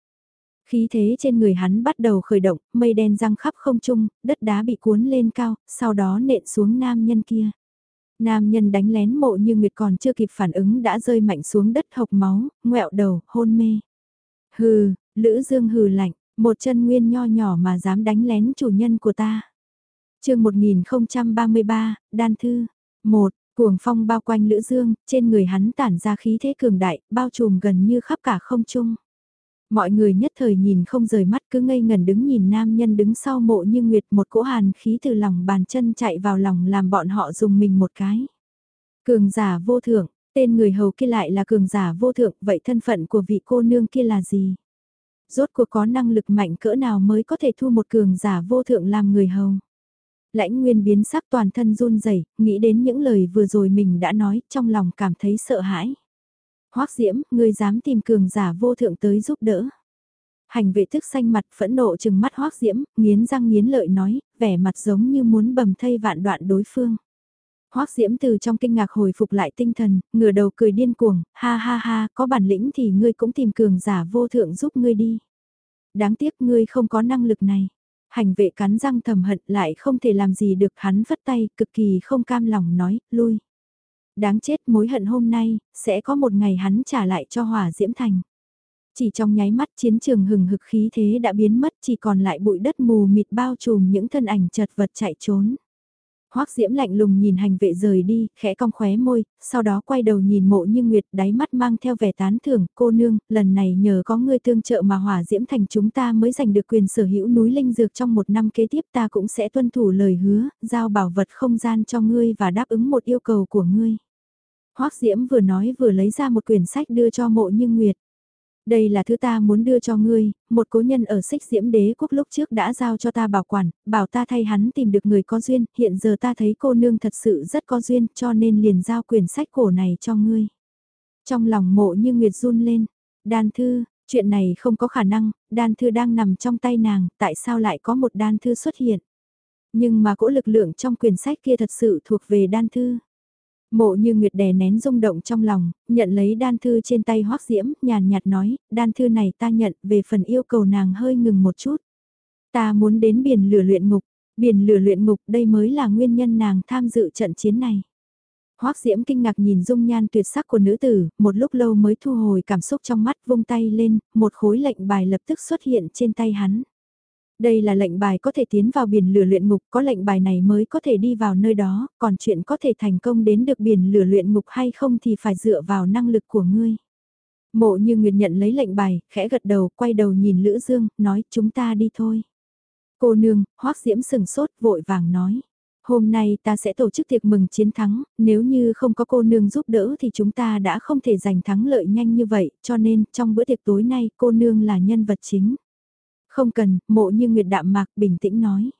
Khí thế trên người hắn bắt đầu khởi động, mây đen răng khắp không trung, đất đá bị cuốn lên cao, sau đó nện xuống nam nhân kia. Nam nhân đánh lén mộ như Nguyệt còn chưa kịp phản ứng đã rơi mạnh xuống đất hộc máu, ngẹo đầu, hôn mê. Hừ, Lữ Dương hừ lạnh, một chân nguyên nho nhỏ mà dám đánh lén chủ nhân của ta. chương 1033, Đan Thư. một Cuồng phong bao quanh Lữ Dương, trên người hắn tản ra khí thế cường đại, bao trùm gần như khắp cả không trung. Mọi người nhất thời nhìn không rời mắt cứ ngây ngần đứng nhìn nam nhân đứng sau mộ như nguyệt một cỗ hàn khí từ lòng bàn chân chạy vào lòng làm bọn họ dùng mình một cái. Cường giả vô thượng, tên người hầu kia lại là cường giả vô thượng, vậy thân phận của vị cô nương kia là gì? rốt cuộc có năng lực mạnh cỡ nào mới có thể thu một cường giả vô thượng làm người hầu. Lãnh nguyên biến sắc toàn thân run rẩy nghĩ đến những lời vừa rồi mình đã nói, trong lòng cảm thấy sợ hãi. Hoác diễm, ngươi dám tìm cường giả vô thượng tới giúp đỡ. Hành vệ thức xanh mặt phẫn nộ chừng mắt hoác diễm, nghiến răng nghiến lợi nói, vẻ mặt giống như muốn bầm thây vạn đoạn đối phương. Hoác diễm từ trong kinh ngạc hồi phục lại tinh thần, ngửa đầu cười điên cuồng, ha ha ha, có bản lĩnh thì ngươi cũng tìm cường giả vô thượng giúp ngươi đi. Đáng tiếc ngươi không có năng lực này. Hành vệ cắn răng thầm hận lại không thể làm gì được hắn vất tay, cực kỳ không cam lòng nói, lui. Đáng chết mối hận hôm nay, sẽ có một ngày hắn trả lại cho hỏa diễm thành. Chỉ trong nháy mắt chiến trường hừng hực khí thế đã biến mất chỉ còn lại bụi đất mù mịt bao trùm những thân ảnh chật vật chạy trốn. Hoắc Diễm lạnh lùng nhìn hành vệ rời đi, khẽ cong khóe môi, sau đó quay đầu nhìn mộ như Nguyệt đáy mắt mang theo vẻ tán thưởng, cô nương, lần này nhờ có ngươi tương trợ mà hỏa diễm thành chúng ta mới giành được quyền sở hữu núi linh dược trong một năm kế tiếp ta cũng sẽ tuân thủ lời hứa, giao bảo vật không gian cho ngươi và đáp ứng một yêu cầu của ngươi. Hoắc Diễm vừa nói vừa lấy ra một quyển sách đưa cho mộ như Nguyệt. Đây là thứ ta muốn đưa cho ngươi, một cố nhân ở xích diễm đế quốc lúc trước đã giao cho ta bảo quản, bảo ta thay hắn tìm được người có duyên, hiện giờ ta thấy cô nương thật sự rất có duyên cho nên liền giao quyển sách cổ này cho ngươi. Trong lòng mộ như Nguyệt run lên, đan thư, chuyện này không có khả năng, đan thư đang nằm trong tay nàng, tại sao lại có một đan thư xuất hiện? Nhưng mà cỗ lực lượng trong quyển sách kia thật sự thuộc về đan thư. Mộ như Nguyệt đè nén rung động trong lòng, nhận lấy đan thư trên tay hoác diễm, nhàn nhạt nói, đan thư này ta nhận về phần yêu cầu nàng hơi ngừng một chút. Ta muốn đến biển lửa luyện ngục, biển lửa luyện ngục đây mới là nguyên nhân nàng tham dự trận chiến này. Hoác Diễm kinh ngạc nhìn dung nhan tuyệt sắc của nữ tử, một lúc lâu mới thu hồi cảm xúc trong mắt vung tay lên, một khối lệnh bài lập tức xuất hiện trên tay hắn. Đây là lệnh bài có thể tiến vào biển lửa luyện ngục, có lệnh bài này mới có thể đi vào nơi đó, còn chuyện có thể thành công đến được biển lửa luyện ngục hay không thì phải dựa vào năng lực của ngươi. Mộ như Nguyệt nhận lấy lệnh bài, khẽ gật đầu, quay đầu nhìn Lữ Dương, nói chúng ta đi thôi. Cô nương, hoắc diễm sừng sốt, vội vàng nói. Hôm nay ta sẽ tổ chức tiệc mừng chiến thắng, nếu như không có cô nương giúp đỡ thì chúng ta đã không thể giành thắng lợi nhanh như vậy, cho nên trong bữa tiệc tối nay cô nương là nhân vật chính. Không cần, mộ như Nguyệt đạm mạc bình tĩnh nói.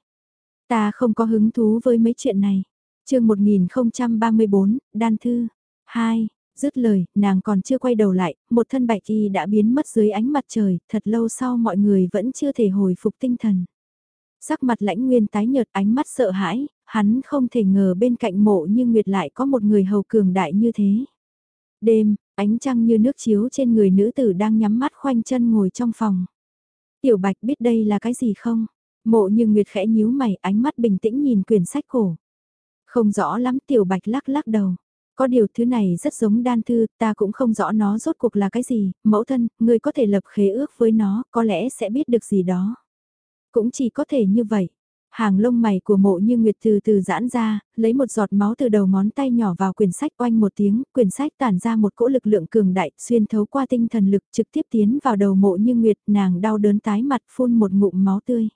Ta không có hứng thú với mấy chuyện này. chương 1034, Đan Thư. 2. Dứt lời, nàng còn chưa quay đầu lại, một thân bạch y đã biến mất dưới ánh mặt trời, thật lâu sau mọi người vẫn chưa thể hồi phục tinh thần. Sắc mặt lãnh nguyên tái nhợt ánh mắt sợ hãi, hắn không thể ngờ bên cạnh mộ như Nguyệt lại có một người hầu cường đại như thế. Đêm, ánh trăng như nước chiếu trên người nữ tử đang nhắm mắt khoanh chân ngồi trong phòng. Tiểu Bạch biết đây là cái gì không? Mộ như Nguyệt khẽ nhíu mày ánh mắt bình tĩnh nhìn quyển sách cổ. Không rõ lắm Tiểu Bạch lắc lắc đầu. Có điều thứ này rất giống đan thư, ta cũng không rõ nó rốt cuộc là cái gì, mẫu thân, người có thể lập khế ước với nó, có lẽ sẽ biết được gì đó. Cũng chỉ có thể như vậy. Hàng lông mày của mộ như nguyệt từ từ giãn ra, lấy một giọt máu từ đầu ngón tay nhỏ vào quyển sách oanh một tiếng, quyển sách tản ra một cỗ lực lượng cường đại, xuyên thấu qua tinh thần lực trực tiếp tiến vào đầu mộ như nguyệt, nàng đau đớn tái mặt phun một ngụm máu tươi.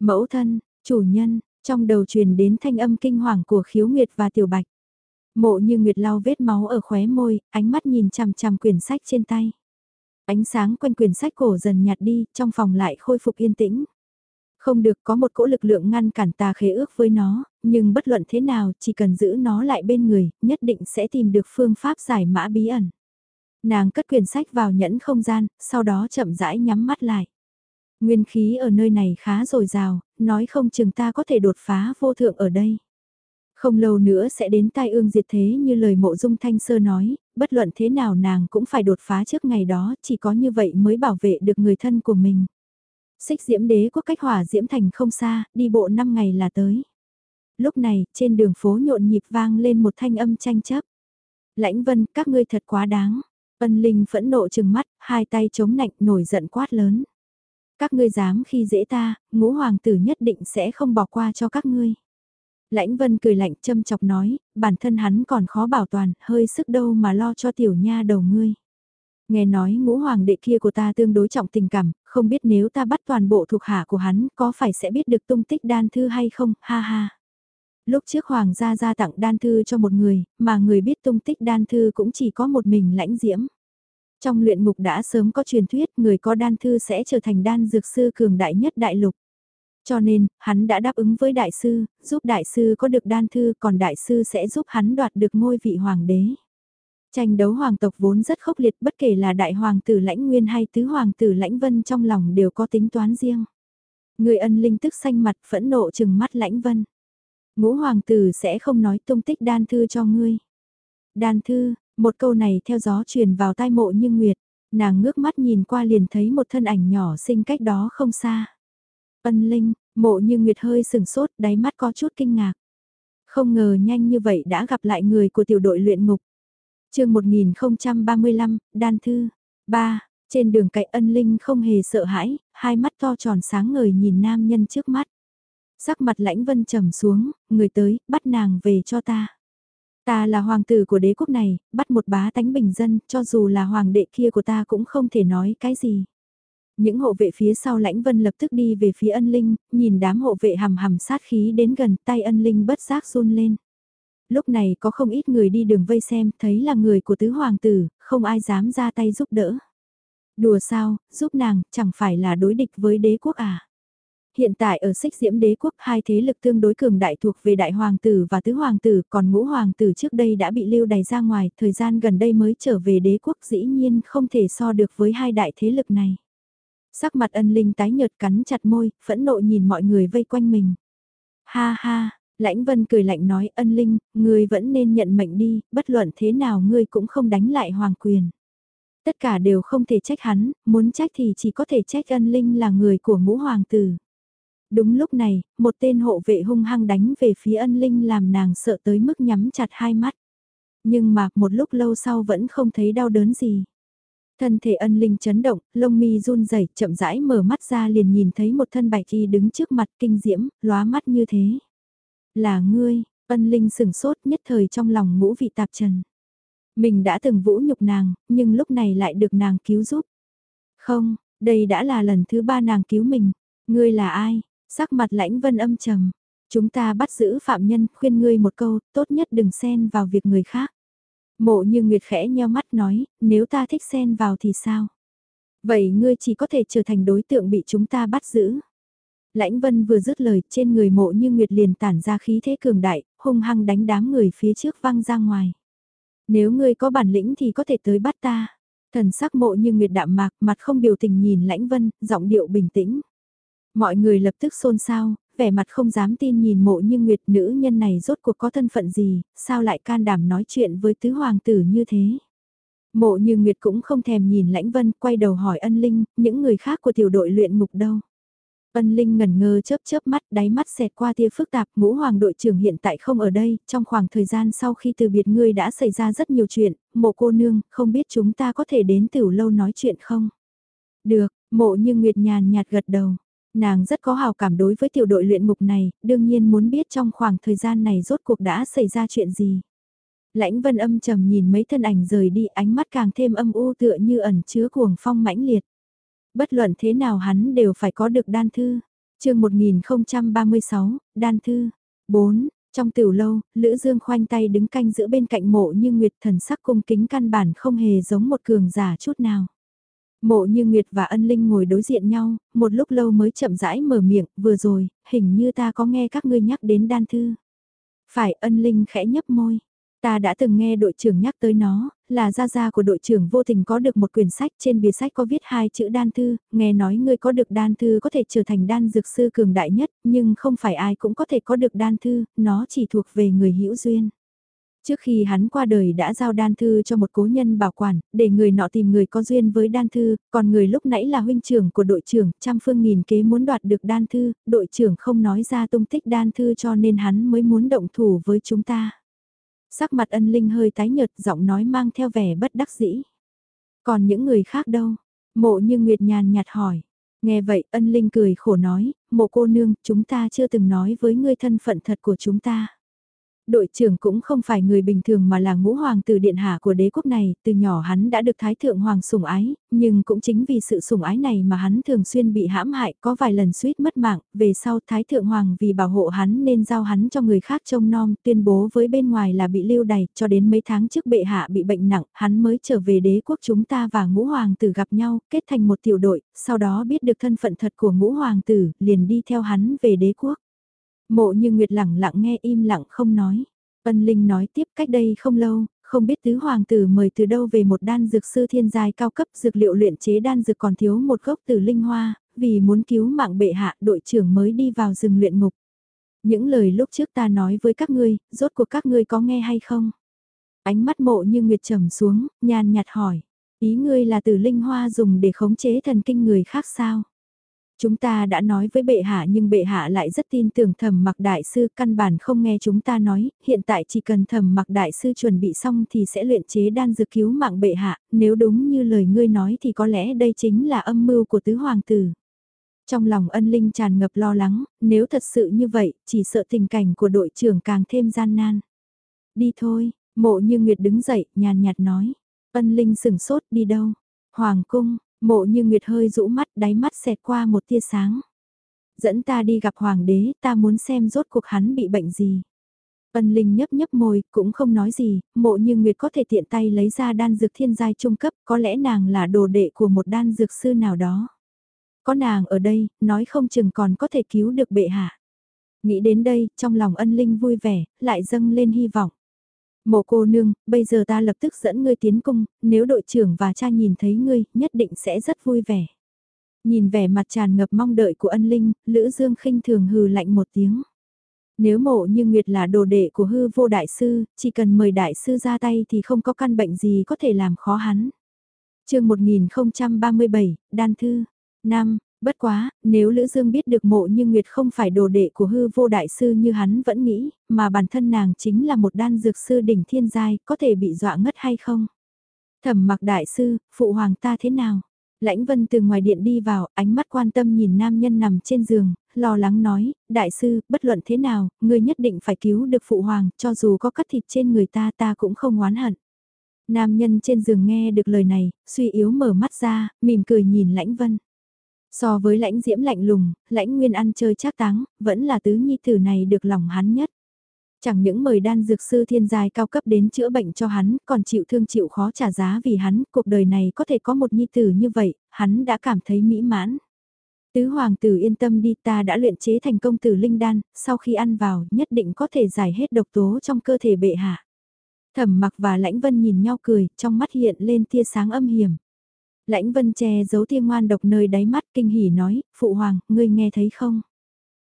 Mẫu thân, chủ nhân, trong đầu truyền đến thanh âm kinh hoàng của khiếu nguyệt và tiểu bạch. Mộ như nguyệt lau vết máu ở khóe môi, ánh mắt nhìn chằm chằm quyển sách trên tay. Ánh sáng quanh quyển sách cổ dần nhạt đi, trong phòng lại khôi phục yên tĩnh. Không được có một cỗ lực lượng ngăn cản ta khế ước với nó, nhưng bất luận thế nào chỉ cần giữ nó lại bên người, nhất định sẽ tìm được phương pháp giải mã bí ẩn. Nàng cất quyển sách vào nhẫn không gian, sau đó chậm rãi nhắm mắt lại. Nguyên khí ở nơi này khá dồi dào, nói không chừng ta có thể đột phá vô thượng ở đây. Không lâu nữa sẽ đến tai ương diệt thế như lời mộ dung thanh sơ nói, bất luận thế nào nàng cũng phải đột phá trước ngày đó, chỉ có như vậy mới bảo vệ được người thân của mình. Xích diễm đế quốc cách hỏa diễm thành không xa, đi bộ 5 ngày là tới. Lúc này, trên đường phố nhộn nhịp vang lên một thanh âm tranh chấp. Lãnh vân, các ngươi thật quá đáng. Ân linh phẫn nộ trừng mắt, hai tay chống nạnh nổi giận quát lớn. Các ngươi dám khi dễ ta, ngũ hoàng tử nhất định sẽ không bỏ qua cho các ngươi. Lãnh vân cười lạnh châm chọc nói, bản thân hắn còn khó bảo toàn, hơi sức đâu mà lo cho tiểu nha đầu ngươi. Nghe nói ngũ hoàng đệ kia của ta tương đối trọng tình cảm, không biết nếu ta bắt toàn bộ thuộc hạ của hắn có phải sẽ biết được tung tích đan thư hay không, ha ha. Lúc trước hoàng gia gia tặng đan thư cho một người, mà người biết tung tích đan thư cũng chỉ có một mình lãnh diễm. Trong luyện ngục đã sớm có truyền thuyết người có đan thư sẽ trở thành đan dược sư cường đại nhất đại lục. Cho nên, hắn đã đáp ứng với đại sư, giúp đại sư có được đan thư còn đại sư sẽ giúp hắn đoạt được ngôi vị hoàng đế. Tranh đấu hoàng tộc vốn rất khốc liệt bất kể là đại hoàng tử lãnh nguyên hay tứ hoàng tử lãnh vân trong lòng đều có tính toán riêng. Người ân linh tức xanh mặt phẫn nộ chừng mắt lãnh vân. Ngũ hoàng tử sẽ không nói tung tích đan thư cho ngươi. Đan thư, một câu này theo gió truyền vào tai mộ như nguyệt, nàng ngước mắt nhìn qua liền thấy một thân ảnh nhỏ sinh cách đó không xa. Ân linh, mộ như nguyệt hơi sừng sốt, đáy mắt có chút kinh ngạc. Không ngờ nhanh như vậy đã gặp lại người của tiểu đội luyện ngục chương 1035, Đan Thư. 3. Trên đường cạnh ân linh không hề sợ hãi, hai mắt to tròn sáng ngời nhìn nam nhân trước mắt. Sắc mặt lãnh vân trầm xuống, người tới, bắt nàng về cho ta. Ta là hoàng tử của đế quốc này, bắt một bá tánh bình dân, cho dù là hoàng đệ kia của ta cũng không thể nói cái gì. Những hộ vệ phía sau lãnh vân lập tức đi về phía ân linh, nhìn đám hộ vệ hầm hầm sát khí đến gần tay ân linh bất giác run lên. Lúc này có không ít người đi đường vây xem, thấy là người của tứ hoàng tử, không ai dám ra tay giúp đỡ. Đùa sao, giúp nàng, chẳng phải là đối địch với đế quốc à? Hiện tại ở xích diễm đế quốc hai thế lực tương đối cường đại thuộc về đại hoàng tử và tứ hoàng tử, còn ngũ hoàng tử trước đây đã bị lưu đày ra ngoài, thời gian gần đây mới trở về đế quốc dĩ nhiên không thể so được với hai đại thế lực này. Sắc mặt ân linh tái nhợt cắn chặt môi, phẫn nộ nhìn mọi người vây quanh mình. Ha ha, lãnh vân cười lạnh nói ân linh, ngươi vẫn nên nhận mệnh đi, bất luận thế nào ngươi cũng không đánh lại hoàng quyền. Tất cả đều không thể trách hắn, muốn trách thì chỉ có thể trách ân linh là người của ngũ hoàng tử. Đúng lúc này, một tên hộ vệ hung hăng đánh về phía ân linh làm nàng sợ tới mức nhắm chặt hai mắt. Nhưng mà một lúc lâu sau vẫn không thấy đau đớn gì. Thân thể ân linh chấn động, lông mi run rẩy chậm rãi mở mắt ra liền nhìn thấy một thân bạch y đứng trước mặt kinh diễm, lóa mắt như thế. Là ngươi, ân linh sừng sốt nhất thời trong lòng ngũ vị tạp trần. Mình đã từng vũ nhục nàng, nhưng lúc này lại được nàng cứu giúp. Không, đây đã là lần thứ ba nàng cứu mình. Ngươi là ai? Sắc mặt lãnh vân âm trầm. Chúng ta bắt giữ phạm nhân, khuyên ngươi một câu, tốt nhất đừng xen vào việc người khác. Mộ như Nguyệt khẽ nheo mắt nói, nếu ta thích xen vào thì sao? Vậy ngươi chỉ có thể trở thành đối tượng bị chúng ta bắt giữ. Lãnh Vân vừa dứt lời trên người mộ như Nguyệt liền tản ra khí thế cường đại, hung hăng đánh đám người phía trước văng ra ngoài. Nếu ngươi có bản lĩnh thì có thể tới bắt ta. Thần sắc mộ như Nguyệt đạm mạc, mặt không biểu tình nhìn Lãnh Vân, giọng điệu bình tĩnh. Mọi người lập tức xôn xao, vẻ mặt không dám tin nhìn mộ như Nguyệt nữ nhân này rốt cuộc có thân phận gì, sao lại can đảm nói chuyện với tứ hoàng tử như thế. Mộ như Nguyệt cũng không thèm nhìn Lãnh Vân, quay đầu hỏi ân linh, những người khác của tiểu đội luyện ngục đâu. Ân Linh ngẩn ngơ chớp chớp mắt, đáy mắt xẹt qua tia phức tạp, ngũ hoàng đội trưởng hiện tại không ở đây, trong khoảng thời gian sau khi từ biệt ngươi đã xảy ra rất nhiều chuyện, mộ cô nương, không biết chúng ta có thể đến tiểu lâu nói chuyện không? Được, mộ như Nguyệt nhàn nhạt gật đầu. Nàng rất có hào cảm đối với tiểu đội luyện ngục này, đương nhiên muốn biết trong khoảng thời gian này rốt cuộc đã xảy ra chuyện gì. Lãnh vân âm trầm nhìn mấy thân ảnh rời đi ánh mắt càng thêm âm u tựa như ẩn chứa cuồng phong mãnh liệt. Bất luận thế nào hắn đều phải có được đan thư. chương 1036, đan thư. 4. Trong tiểu lâu, Lữ Dương khoanh tay đứng canh giữa bên cạnh mộ như Nguyệt thần sắc cung kính căn bản không hề giống một cường giả chút nào. Mộ như Nguyệt và ân linh ngồi đối diện nhau, một lúc lâu mới chậm rãi mở miệng, vừa rồi, hình như ta có nghe các ngươi nhắc đến đan thư. Phải ân linh khẽ nhấp môi. Ta đã từng nghe đội trưởng nhắc tới nó, là gia gia của đội trưởng vô tình có được một quyển sách trên bìa sách có viết hai chữ đan thư, nghe nói ngươi có được đan thư có thể trở thành đan dược sư cường đại nhất, nhưng không phải ai cũng có thể có được đan thư, nó chỉ thuộc về người hữu duyên. Trước khi hắn qua đời đã giao đan thư cho một cố nhân bảo quản, để người nọ tìm người có duyên với đan thư, còn người lúc nãy là huynh trưởng của đội trưởng, trăm phương nghìn kế muốn đoạt được đan thư, đội trưởng không nói ra tung tích đan thư cho nên hắn mới muốn động thủ với chúng ta. Sắc mặt ân linh hơi tái nhợt giọng nói mang theo vẻ bất đắc dĩ. Còn những người khác đâu? Mộ như Nguyệt nhàn nhạt hỏi. Nghe vậy ân linh cười khổ nói, mộ cô nương, chúng ta chưa từng nói với ngươi thân phận thật của chúng ta đội trưởng cũng không phải người bình thường mà là ngũ hoàng tử điện hạ của đế quốc này, từ nhỏ hắn đã được thái thượng hoàng sủng ái, nhưng cũng chính vì sự sủng ái này mà hắn thường xuyên bị hãm hại, có vài lần suýt mất mạng, về sau thái thượng hoàng vì bảo hộ hắn nên giao hắn cho người khác trông nom, tuyên bố với bên ngoài là bị lưu đày, cho đến mấy tháng trước bệ hạ bị bệnh nặng, hắn mới trở về đế quốc chúng ta và ngũ hoàng tử gặp nhau, kết thành một tiểu đội, sau đó biết được thân phận thật của ngũ hoàng tử, liền đi theo hắn về đế quốc. Mộ như Nguyệt lặng lặng nghe im lặng không nói. Ân Linh nói tiếp cách đây không lâu, không biết tứ hoàng tử mời từ đâu về một đan dược sư thiên giai cao cấp dược liệu luyện chế đan dược còn thiếu một gốc từ linh hoa, vì muốn cứu mạng bệ hạ đội trưởng mới đi vào rừng luyện ngục. Những lời lúc trước ta nói với các ngươi, rốt cuộc các ngươi có nghe hay không? Ánh mắt mộ như nguyệt trầm xuống, nhàn nhạt hỏi. Ý ngươi là từ linh hoa dùng để khống chế thần kinh người khác sao? Chúng ta đã nói với bệ hạ nhưng bệ hạ lại rất tin tưởng thẩm mặc đại sư căn bản không nghe chúng ta nói, hiện tại chỉ cần thẩm mặc đại sư chuẩn bị xong thì sẽ luyện chế đan dược cứu mạng bệ hạ, nếu đúng như lời ngươi nói thì có lẽ đây chính là âm mưu của tứ hoàng tử. Trong lòng ân linh tràn ngập lo lắng, nếu thật sự như vậy, chỉ sợ tình cảnh của đội trưởng càng thêm gian nan. Đi thôi, mộ như Nguyệt đứng dậy, nhàn nhạt nói. Ân linh sừng sốt đi đâu? Hoàng cung, Mộ như Nguyệt hơi rũ mắt đáy mắt xẹt qua một tia sáng. Dẫn ta đi gặp hoàng đế, ta muốn xem rốt cuộc hắn bị bệnh gì. Ân Linh nhấp nhấp môi, cũng không nói gì, mộ như Nguyệt có thể tiện tay lấy ra đan dược thiên giai trung cấp, có lẽ nàng là đồ đệ của một đan dược sư nào đó. Có nàng ở đây, nói không chừng còn có thể cứu được bệ hạ. Nghĩ đến đây, trong lòng ân Linh vui vẻ, lại dâng lên hy vọng. Mộ cô nương, bây giờ ta lập tức dẫn ngươi tiến cung, nếu đội trưởng và cha nhìn thấy ngươi, nhất định sẽ rất vui vẻ. Nhìn vẻ mặt tràn ngập mong đợi của ân linh, Lữ Dương khinh thường hừ lạnh một tiếng. Nếu mộ như Nguyệt là đồ đệ của hư vô đại sư, chỉ cần mời đại sư ra tay thì không có căn bệnh gì có thể làm khó hắn. chương 1037, Đan Thư. Nam, Bất quá, nếu Lữ Dương biết được mộ như Nguyệt không phải đồ đệ của hư vô đại sư như hắn vẫn nghĩ, mà bản thân nàng chính là một đan dược sư đỉnh thiên giai, có thể bị dọa ngất hay không? Thẩm mặc đại sư, phụ hoàng ta thế nào? Lãnh Vân từ ngoài điện đi vào, ánh mắt quan tâm nhìn nam nhân nằm trên giường, lo lắng nói, đại sư, bất luận thế nào, ngươi nhất định phải cứu được phụ hoàng, cho dù có cắt thịt trên người ta ta cũng không oán hận. Nam nhân trên giường nghe được lời này, suy yếu mở mắt ra, mỉm cười nhìn Lãnh Vân. So với lãnh diễm lạnh lùng, lãnh nguyên ăn chơi trác táng, vẫn là tứ nhi tử này được lòng hắn nhất. Chẳng những mời đan dược sư thiên giai cao cấp đến chữa bệnh cho hắn, còn chịu thương chịu khó trả giá vì hắn, cuộc đời này có thể có một nhi tử như vậy, hắn đã cảm thấy mỹ mãn. Tứ hoàng tử yên tâm đi ta đã luyện chế thành công tử linh đan, sau khi ăn vào nhất định có thể giải hết độc tố trong cơ thể bệ hạ. Thẩm mặc và lãnh vân nhìn nhau cười, trong mắt hiện lên tia sáng âm hiểm. Lãnh vân che giấu thiên ngoan độc nơi đáy mắt kinh hỉ nói, phụ hoàng, ngươi nghe thấy không?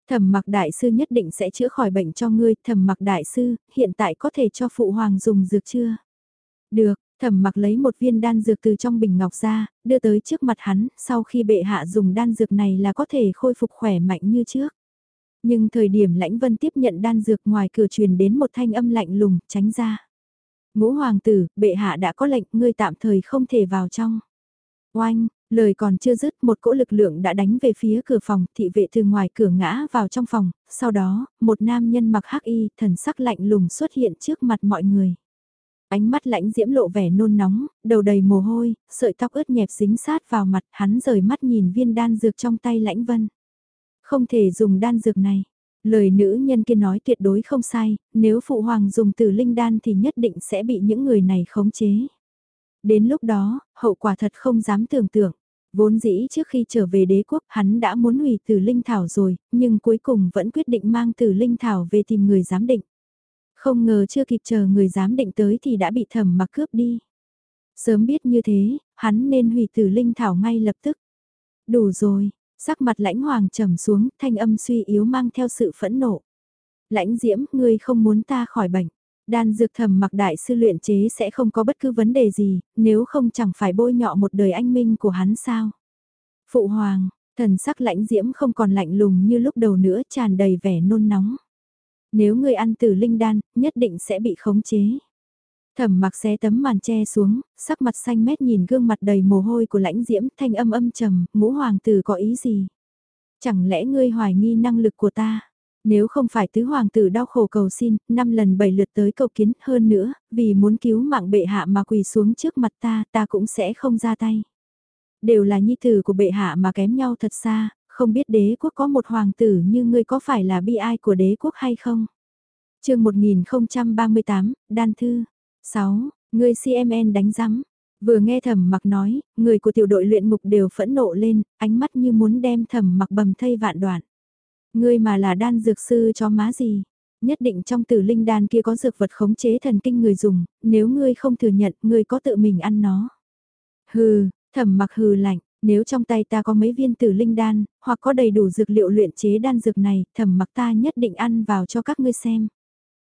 Thẩm mặc đại sư nhất định sẽ chữa khỏi bệnh cho ngươi, thẩm mặc đại sư, hiện tại có thể cho phụ hoàng dùng dược chưa? Được, thẩm mặc lấy một viên đan dược từ trong bình ngọc ra, đưa tới trước mặt hắn, sau khi bệ hạ dùng đan dược này là có thể khôi phục khỏe mạnh như trước. Nhưng thời điểm lãnh vân tiếp nhận đan dược ngoài cửa truyền đến một thanh âm lạnh lùng, tránh ra. Ngũ hoàng tử, bệ hạ đã có lệnh, ngươi tạm thời không thể vào trong. Oanh, lời còn chưa dứt một cỗ lực lượng đã đánh về phía cửa phòng, thị vệ từ ngoài cửa ngã vào trong phòng, sau đó, một nam nhân mặc hắc y, thần sắc lạnh lùng xuất hiện trước mặt mọi người. Ánh mắt lãnh diễm lộ vẻ nôn nóng, đầu đầy mồ hôi, sợi tóc ướt nhẹp dính sát vào mặt, hắn rời mắt nhìn viên đan dược trong tay lãnh vân. Không thể dùng đan dược này. Lời nữ nhân kia nói tuyệt đối không sai, nếu phụ hoàng dùng từ linh đan thì nhất định sẽ bị những người này khống chế. Đến lúc đó, hậu quả thật không dám tưởng tượng. Vốn dĩ trước khi trở về đế quốc hắn đã muốn hủy tử linh thảo rồi, nhưng cuối cùng vẫn quyết định mang tử linh thảo về tìm người giám định. Không ngờ chưa kịp chờ người giám định tới thì đã bị thẩm mặc cướp đi. Sớm biết như thế, hắn nên hủy tử linh thảo ngay lập tức. Đủ rồi, sắc mặt lãnh hoàng trầm xuống, thanh âm suy yếu mang theo sự phẫn nộ. Lãnh diễm, ngươi không muốn ta khỏi bệnh. Đan dược thầm mặc đại sư luyện chế sẽ không có bất cứ vấn đề gì, nếu không chẳng phải bôi nhọ một đời anh minh của hắn sao. Phụ hoàng, thần sắc lãnh diễm không còn lạnh lùng như lúc đầu nữa tràn đầy vẻ nôn nóng. Nếu người ăn tử linh đan, nhất định sẽ bị khống chế. Thẩm mặc xé tấm màn che xuống, sắc mặt xanh mét nhìn gương mặt đầy mồ hôi của lãnh diễm thanh âm âm trầm, ngũ hoàng tử có ý gì? Chẳng lẽ ngươi hoài nghi năng lực của ta? Nếu không phải tứ hoàng tử đau khổ cầu xin, năm lần bảy lượt tới cầu kiến hơn nữa, vì muốn cứu mạng bệ hạ mà quỳ xuống trước mặt ta, ta cũng sẽ không ra tay. Đều là nhi tử của bệ hạ mà kém nhau thật xa, không biết đế quốc có một hoàng tử như ngươi có phải là bi ai của đế quốc hay không? chương 1038, Đan Thư. 6. Ngươi CMN đánh rắm. Vừa nghe thẩm mặc nói, người của tiểu đội luyện mục đều phẫn nộ lên, ánh mắt như muốn đem thẩm mặc bầm thây vạn đoạn. Ngươi mà là đan dược sư cho má gì? Nhất định trong tử linh đan kia có dược vật khống chế thần kinh người dùng, nếu ngươi không thừa nhận, ngươi có tự mình ăn nó. Hừ, thẩm mặc hừ lạnh, nếu trong tay ta có mấy viên tử linh đan, hoặc có đầy đủ dược liệu luyện chế đan dược này, thẩm mặc ta nhất định ăn vào cho các ngươi xem.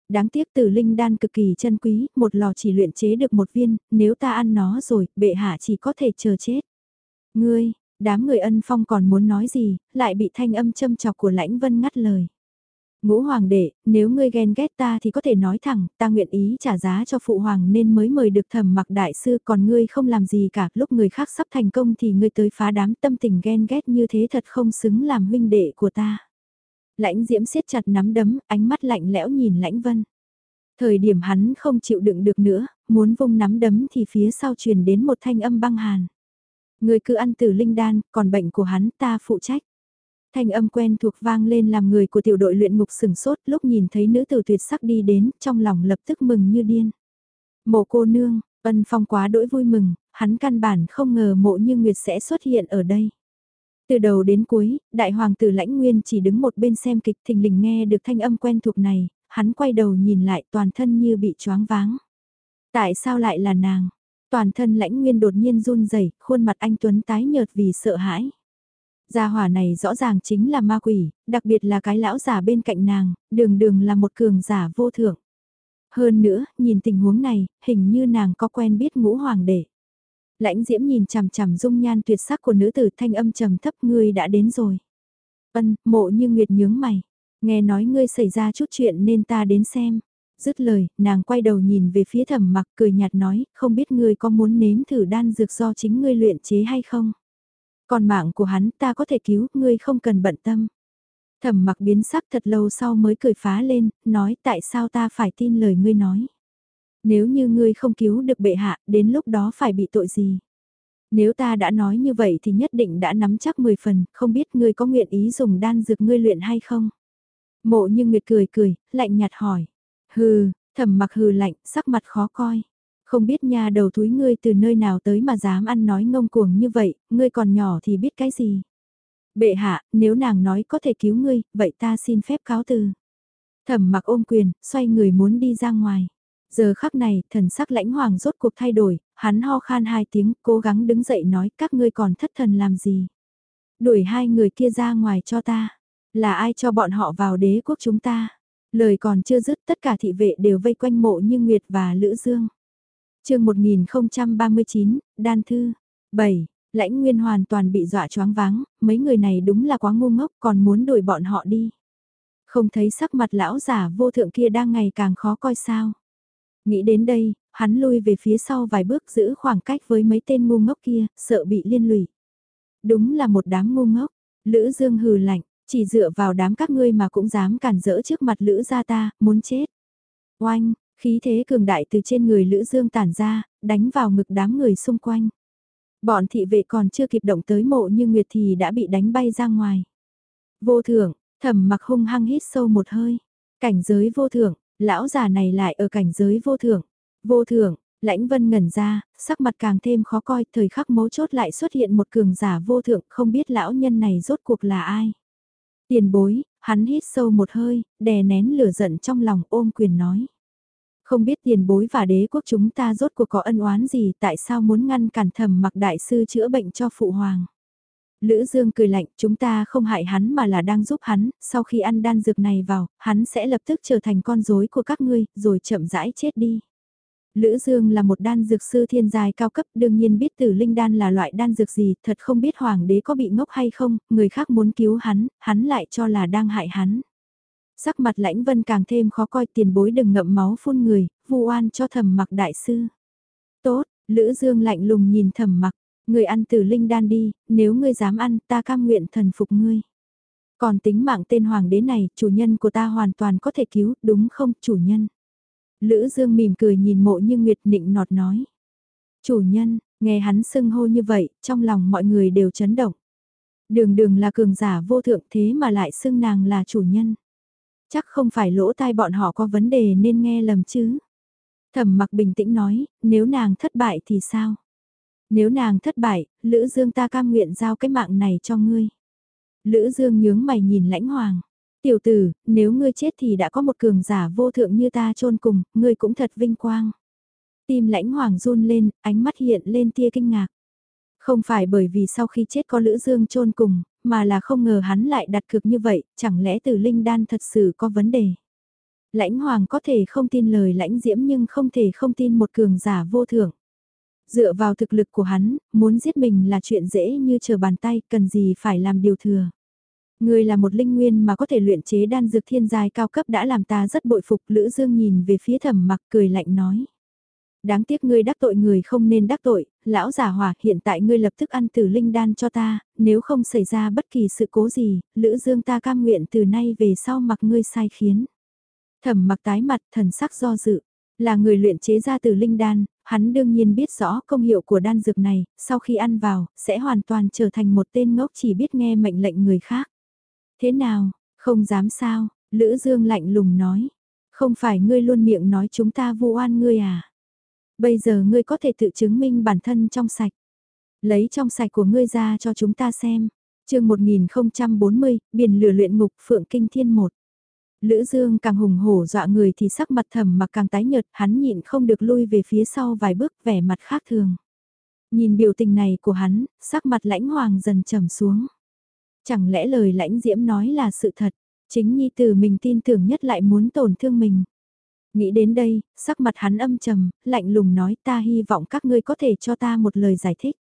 Đáng tiếc tử linh đan cực kỳ chân quý, một lò chỉ luyện chế được một viên, nếu ta ăn nó rồi, bệ hạ chỉ có thể chờ chết. Ngươi, đám người ân phong còn muốn nói gì, lại bị thanh âm châm chọc của lãnh vân ngắt lời. Ngũ hoàng đệ, nếu ngươi ghen ghét ta thì có thể nói thẳng, ta nguyện ý trả giá cho phụ hoàng nên mới mời được thẩm mặc đại sư còn ngươi không làm gì cả, lúc người khác sắp thành công thì ngươi tới phá đám tâm tình ghen ghét như thế thật không xứng làm huynh đệ của ta. Lãnh diễm siết chặt nắm đấm, ánh mắt lạnh lẽo nhìn lãnh vân. Thời điểm hắn không chịu đựng được nữa, muốn vung nắm đấm thì phía sau truyền đến một thanh âm băng hàn. Người cứ ăn từ linh đan, còn bệnh của hắn ta phụ trách. Thanh âm quen thuộc vang lên làm người của tiểu đội luyện ngục sừng sốt lúc nhìn thấy nữ tử tuyệt sắc đi đến, trong lòng lập tức mừng như điên. Mộ cô nương, ân phong quá đỗi vui mừng, hắn căn bản không ngờ mộ như Nguyệt sẽ xuất hiện ở đây. Từ đầu đến cuối, đại hoàng tử lãnh nguyên chỉ đứng một bên xem kịch thình lình nghe được thanh âm quen thuộc này, hắn quay đầu nhìn lại toàn thân như bị choáng váng. Tại sao lại là nàng? Toàn thân lãnh nguyên đột nhiên run rẩy khuôn mặt anh Tuấn tái nhợt vì sợ hãi. Gia hỏa này rõ ràng chính là ma quỷ, đặc biệt là cái lão giả bên cạnh nàng, đường đường là một cường giả vô thượng. Hơn nữa, nhìn tình huống này, hình như nàng có quen biết ngũ hoàng đệ. Lãnh diễm nhìn chằm chằm dung nhan tuyệt sắc của nữ tử thanh âm trầm thấp ngươi đã đến rồi. Ân, mộ như nguyệt nhướng mày. Nghe nói ngươi xảy ra chút chuyện nên ta đến xem. Dứt lời, nàng quay đầu nhìn về phía thẩm mặc cười nhạt nói, không biết ngươi có muốn nếm thử đan dược do chính ngươi luyện chế hay không? Còn mạng của hắn ta có thể cứu, ngươi không cần bận tâm. Thẩm mặc biến sắc thật lâu sau mới cười phá lên, nói tại sao ta phải tin lời ngươi nói. Nếu như ngươi không cứu được bệ hạ, đến lúc đó phải bị tội gì? Nếu ta đã nói như vậy thì nhất định đã nắm chắc 10 phần, không biết ngươi có nguyện ý dùng đan dược ngươi luyện hay không? Mộ như Nguyệt cười cười, lạnh nhạt hỏi. Hừ, thẩm mặc hừ lạnh, sắc mặt khó coi. Không biết nha đầu túi ngươi từ nơi nào tới mà dám ăn nói ngông cuồng như vậy, ngươi còn nhỏ thì biết cái gì. Bệ hạ, nếu nàng nói có thể cứu ngươi, vậy ta xin phép cáo từ. Thẩm mặc ôm quyền, xoay người muốn đi ra ngoài. Giờ khắc này, thần sắc lãnh hoàng rốt cuộc thay đổi, hắn ho khan hai tiếng, cố gắng đứng dậy nói các ngươi còn thất thần làm gì. Đuổi hai người kia ra ngoài cho ta. Là ai cho bọn họ vào đế quốc chúng ta? Lời còn chưa dứt tất cả thị vệ đều vây quanh mộ như Nguyệt và Lữ Dương. chương 1039, Đan Thư. 7. Lãnh Nguyên hoàn toàn bị dọa choáng váng, mấy người này đúng là quá ngu ngốc còn muốn đuổi bọn họ đi. Không thấy sắc mặt lão giả vô thượng kia đang ngày càng khó coi sao. Nghĩ đến đây, hắn lui về phía sau vài bước giữ khoảng cách với mấy tên ngu ngốc kia, sợ bị liên lụy. Đúng là một đám ngu ngốc, Lữ Dương hừ lạnh, chỉ dựa vào đám các ngươi mà cũng dám cản rỡ trước mặt Lữ gia ta, muốn chết. Oanh, khí thế cường đại từ trên người Lữ Dương tản ra, đánh vào ngực đám người xung quanh. Bọn thị vệ còn chưa kịp động tới mộ nhưng Nguyệt thì đã bị đánh bay ra ngoài. Vô thưởng, thẩm mặc hung hăng hít sâu một hơi. Cảnh giới vô thưởng, lão già này lại ở cảnh giới vô thưởng. Vô thưởng, lãnh vân ngẩn ra, sắc mặt càng thêm khó coi, thời khắc mấu chốt lại xuất hiện một cường giả vô thượng, không biết lão nhân này rốt cuộc là ai. Tiền bối, hắn hít sâu một hơi, đè nén lửa giận trong lòng ôm quyền nói. Không biết tiền bối và đế quốc chúng ta rốt cuộc có ân oán gì tại sao muốn ngăn cản thầm mặc đại sư chữa bệnh cho phụ hoàng. Lữ Dương cười lạnh, chúng ta không hại hắn mà là đang giúp hắn, sau khi ăn đan dược này vào, hắn sẽ lập tức trở thành con rối của các ngươi, rồi chậm rãi chết đi. Lữ Dương là một đan dược sư thiên giai cao cấp đương nhiên biết tử linh đan là loại đan dược gì, thật không biết hoàng đế có bị ngốc hay không, người khác muốn cứu hắn, hắn lại cho là đang hại hắn. Sắc mặt lãnh vân càng thêm khó coi tiền bối đừng ngậm máu phun người, vu oan cho thầm mặc đại sư. Tốt, Lữ Dương lạnh lùng nhìn thầm mặc, người ăn tử linh đan đi, nếu ngươi dám ăn ta cam nguyện thần phục ngươi. Còn tính mạng tên hoàng đế này, chủ nhân của ta hoàn toàn có thể cứu, đúng không chủ nhân? Lữ Dương mỉm cười nhìn mộ như Nguyệt nịnh nọt nói. Chủ nhân, nghe hắn xưng hô như vậy, trong lòng mọi người đều chấn động. Đường đường là cường giả vô thượng thế mà lại xưng nàng là chủ nhân. Chắc không phải lỗ tai bọn họ có vấn đề nên nghe lầm chứ. Thẩm mặc bình tĩnh nói, nếu nàng thất bại thì sao? Nếu nàng thất bại, Lữ Dương ta cam nguyện giao cái mạng này cho ngươi. Lữ Dương nhướng mày nhìn lãnh hoàng. Tiểu tử, nếu ngươi chết thì đã có một cường giả vô thượng như ta chôn cùng, ngươi cũng thật vinh quang. Tim lãnh hoàng run lên, ánh mắt hiện lên tia kinh ngạc. Không phải bởi vì sau khi chết có Lữ Dương chôn cùng, mà là không ngờ hắn lại đặt cược như vậy, chẳng lẽ từ linh đan thật sự có vấn đề. Lãnh hoàng có thể không tin lời lãnh diễm nhưng không thể không tin một cường giả vô thượng. Dựa vào thực lực của hắn, muốn giết mình là chuyện dễ như chờ bàn tay, cần gì phải làm điều thừa. Ngươi là một linh nguyên mà có thể luyện chế đan dược thiên giai cao cấp đã làm ta rất bội phục Lữ Dương nhìn về phía thẩm mặc cười lạnh nói. Đáng tiếc ngươi đắc tội người không nên đắc tội, lão giả hòa hiện tại ngươi lập tức ăn tử linh đan cho ta, nếu không xảy ra bất kỳ sự cố gì, Lữ Dương ta cam nguyện từ nay về sau mặc ngươi sai khiến. Thẩm mặc tái mặt thần sắc do dự, là người luyện chế ra từ linh đan, hắn đương nhiên biết rõ công hiệu của đan dược này, sau khi ăn vào, sẽ hoàn toàn trở thành một tên ngốc chỉ biết nghe mệnh lệnh người khác. Thế nào, không dám sao, Lữ Dương lạnh lùng nói. Không phải ngươi luôn miệng nói chúng ta vu oan ngươi à? Bây giờ ngươi có thể tự chứng minh bản thân trong sạch. Lấy trong sạch của ngươi ra cho chúng ta xem. chương 1040, biển lửa luyện ngục Phượng Kinh Thiên 1. Lữ Dương càng hùng hổ dọa người thì sắc mặt thầm mà càng tái nhợt, hắn nhịn không được lui về phía sau vài bước vẻ mặt khác thường. Nhìn biểu tình này của hắn, sắc mặt lãnh hoàng dần trầm xuống. Chẳng lẽ lời lãnh diễm nói là sự thật, chính nhi tử mình tin tưởng nhất lại muốn tổn thương mình. Nghĩ đến đây, sắc mặt hắn âm trầm, lạnh lùng nói ta hy vọng các ngươi có thể cho ta một lời giải thích.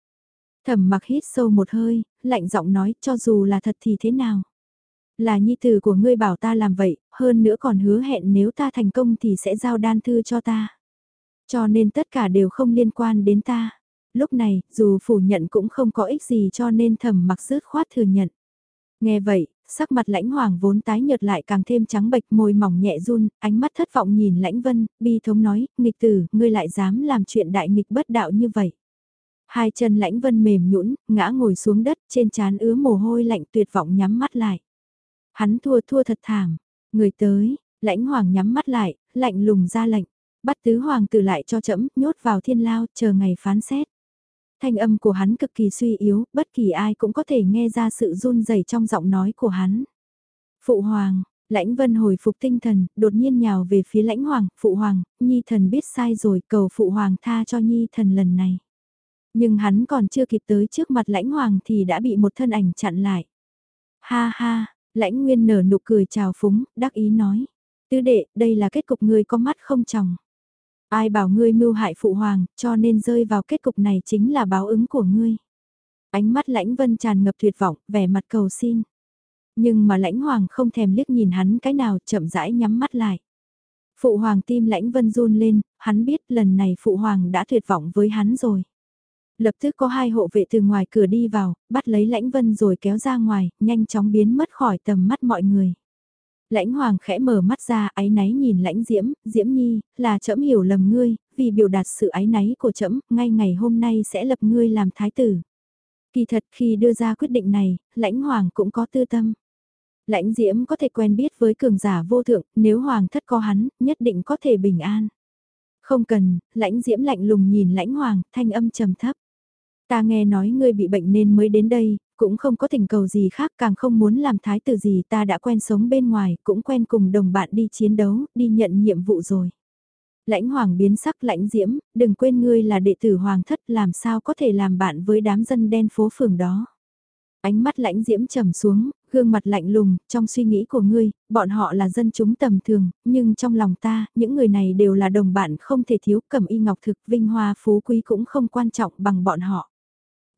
Thẩm mặc hít sâu một hơi, lạnh giọng nói cho dù là thật thì thế nào. Là nhi tử của ngươi bảo ta làm vậy, hơn nữa còn hứa hẹn nếu ta thành công thì sẽ giao đan thư cho ta. Cho nên tất cả đều không liên quan đến ta. Lúc này, dù phủ nhận cũng không có ích gì cho nên thẩm mặc rớt khoát thừa nhận. Nghe vậy, sắc mặt lãnh hoàng vốn tái nhợt lại càng thêm trắng bệch môi mỏng nhẹ run, ánh mắt thất vọng nhìn lãnh vân, bi thống nói, nghịch tử, ngươi lại dám làm chuyện đại nghịch bất đạo như vậy. Hai chân lãnh vân mềm nhũn ngã ngồi xuống đất, trên trán ứa mồ hôi lạnh tuyệt vọng nhắm mắt lại. Hắn thua thua thật thảm, người tới, lãnh hoàng nhắm mắt lại, lạnh lùng ra lệnh, bắt tứ hoàng tử lại cho chấm nhốt vào thiên lao, chờ ngày phán xét thanh âm của hắn cực kỳ suy yếu, bất kỳ ai cũng có thể nghe ra sự run rẩy trong giọng nói của hắn. Phụ hoàng, lãnh vân hồi phục tinh thần, đột nhiên nhào về phía lãnh hoàng, phụ hoàng, nhi thần biết sai rồi, cầu phụ hoàng tha cho nhi thần lần này. Nhưng hắn còn chưa kịp tới trước mặt lãnh hoàng thì đã bị một thân ảnh chặn lại. Ha ha, lãnh nguyên nở nụ cười chào phúng, đắc ý nói. Tứ đệ, đây là kết cục người có mắt không chồng. Ai bảo ngươi mưu hại phụ hoàng, cho nên rơi vào kết cục này chính là báo ứng của ngươi. Ánh mắt lãnh vân tràn ngập tuyệt vọng, vẻ mặt cầu xin. Nhưng mà lãnh hoàng không thèm liếc nhìn hắn cái nào chậm rãi nhắm mắt lại. Phụ hoàng tim lãnh vân run lên, hắn biết lần này phụ hoàng đã tuyệt vọng với hắn rồi. Lập tức có hai hộ vệ từ ngoài cửa đi vào, bắt lấy lãnh vân rồi kéo ra ngoài, nhanh chóng biến mất khỏi tầm mắt mọi người. Lãnh hoàng khẽ mở mắt ra ái náy nhìn lãnh diễm, diễm nhi, là trẫm hiểu lầm ngươi, vì biểu đạt sự ái náy của trẫm ngay ngày hôm nay sẽ lập ngươi làm thái tử. Kỳ thật khi đưa ra quyết định này, lãnh hoàng cũng có tư tâm. Lãnh diễm có thể quen biết với cường giả vô thượng, nếu hoàng thất có hắn, nhất định có thể bình an. Không cần, lãnh diễm lạnh lùng nhìn lãnh hoàng, thanh âm trầm thấp. Ta nghe nói ngươi bị bệnh nên mới đến đây, cũng không có tình cầu gì khác càng không muốn làm thái tử gì ta đã quen sống bên ngoài, cũng quen cùng đồng bạn đi chiến đấu, đi nhận nhiệm vụ rồi. Lãnh hoàng biến sắc lãnh diễm, đừng quên ngươi là đệ tử hoàng thất làm sao có thể làm bạn với đám dân đen phố phường đó. Ánh mắt lãnh diễm trầm xuống, gương mặt lạnh lùng, trong suy nghĩ của ngươi, bọn họ là dân chúng tầm thường, nhưng trong lòng ta, những người này đều là đồng bạn không thể thiếu cầm y ngọc thực vinh hoa phú quý cũng không quan trọng bằng bọn họ.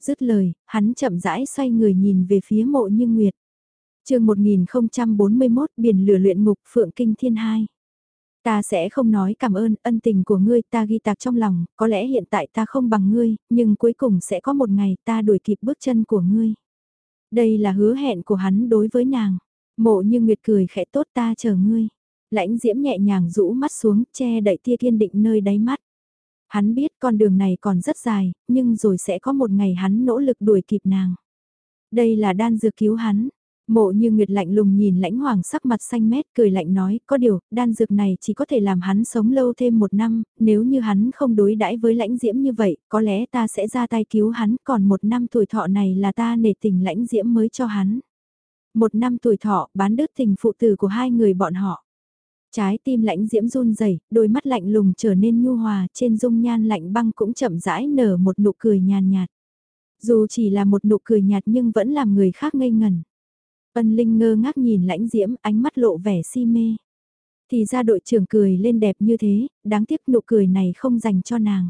Dứt lời, hắn chậm rãi xoay người nhìn về phía mộ như nguyệt. chương 1041 biển lửa luyện ngục Phượng Kinh Thiên hai Ta sẽ không nói cảm ơn ân tình của ngươi ta ghi tạc trong lòng, có lẽ hiện tại ta không bằng ngươi, nhưng cuối cùng sẽ có một ngày ta đuổi kịp bước chân của ngươi. Đây là hứa hẹn của hắn đối với nàng. Mộ như Nguyệt cười khẽ tốt ta chờ ngươi. Lãnh diễm nhẹ nhàng rũ mắt xuống che đậy tia kiên định nơi đáy mắt. Hắn biết con đường này còn rất dài, nhưng rồi sẽ có một ngày hắn nỗ lực đuổi kịp nàng. Đây là đan dược cứu hắn. Mộ như Nguyệt lạnh lùng nhìn lãnh hoàng sắc mặt xanh mét cười lạnh nói, có điều, đan dược này chỉ có thể làm hắn sống lâu thêm một năm, nếu như hắn không đối đãi với lãnh diễm như vậy, có lẽ ta sẽ ra tay cứu hắn, còn một năm tuổi thọ này là ta nể tình lãnh diễm mới cho hắn. Một năm tuổi thọ bán đứt tình phụ tử của hai người bọn họ. Trái tim lãnh diễm run rẩy, đôi mắt lạnh lùng trở nên nhu hòa, trên dung nhan lạnh băng cũng chậm rãi nở một nụ cười nhàn nhạt. Dù chỉ là một nụ cười nhạt nhưng vẫn làm người khác ngây ngần Ân Linh ngơ ngác nhìn lãnh diễm, ánh mắt lộ vẻ si mê. Thì ra đội trưởng cười lên đẹp như thế, đáng tiếc nụ cười này không dành cho nàng.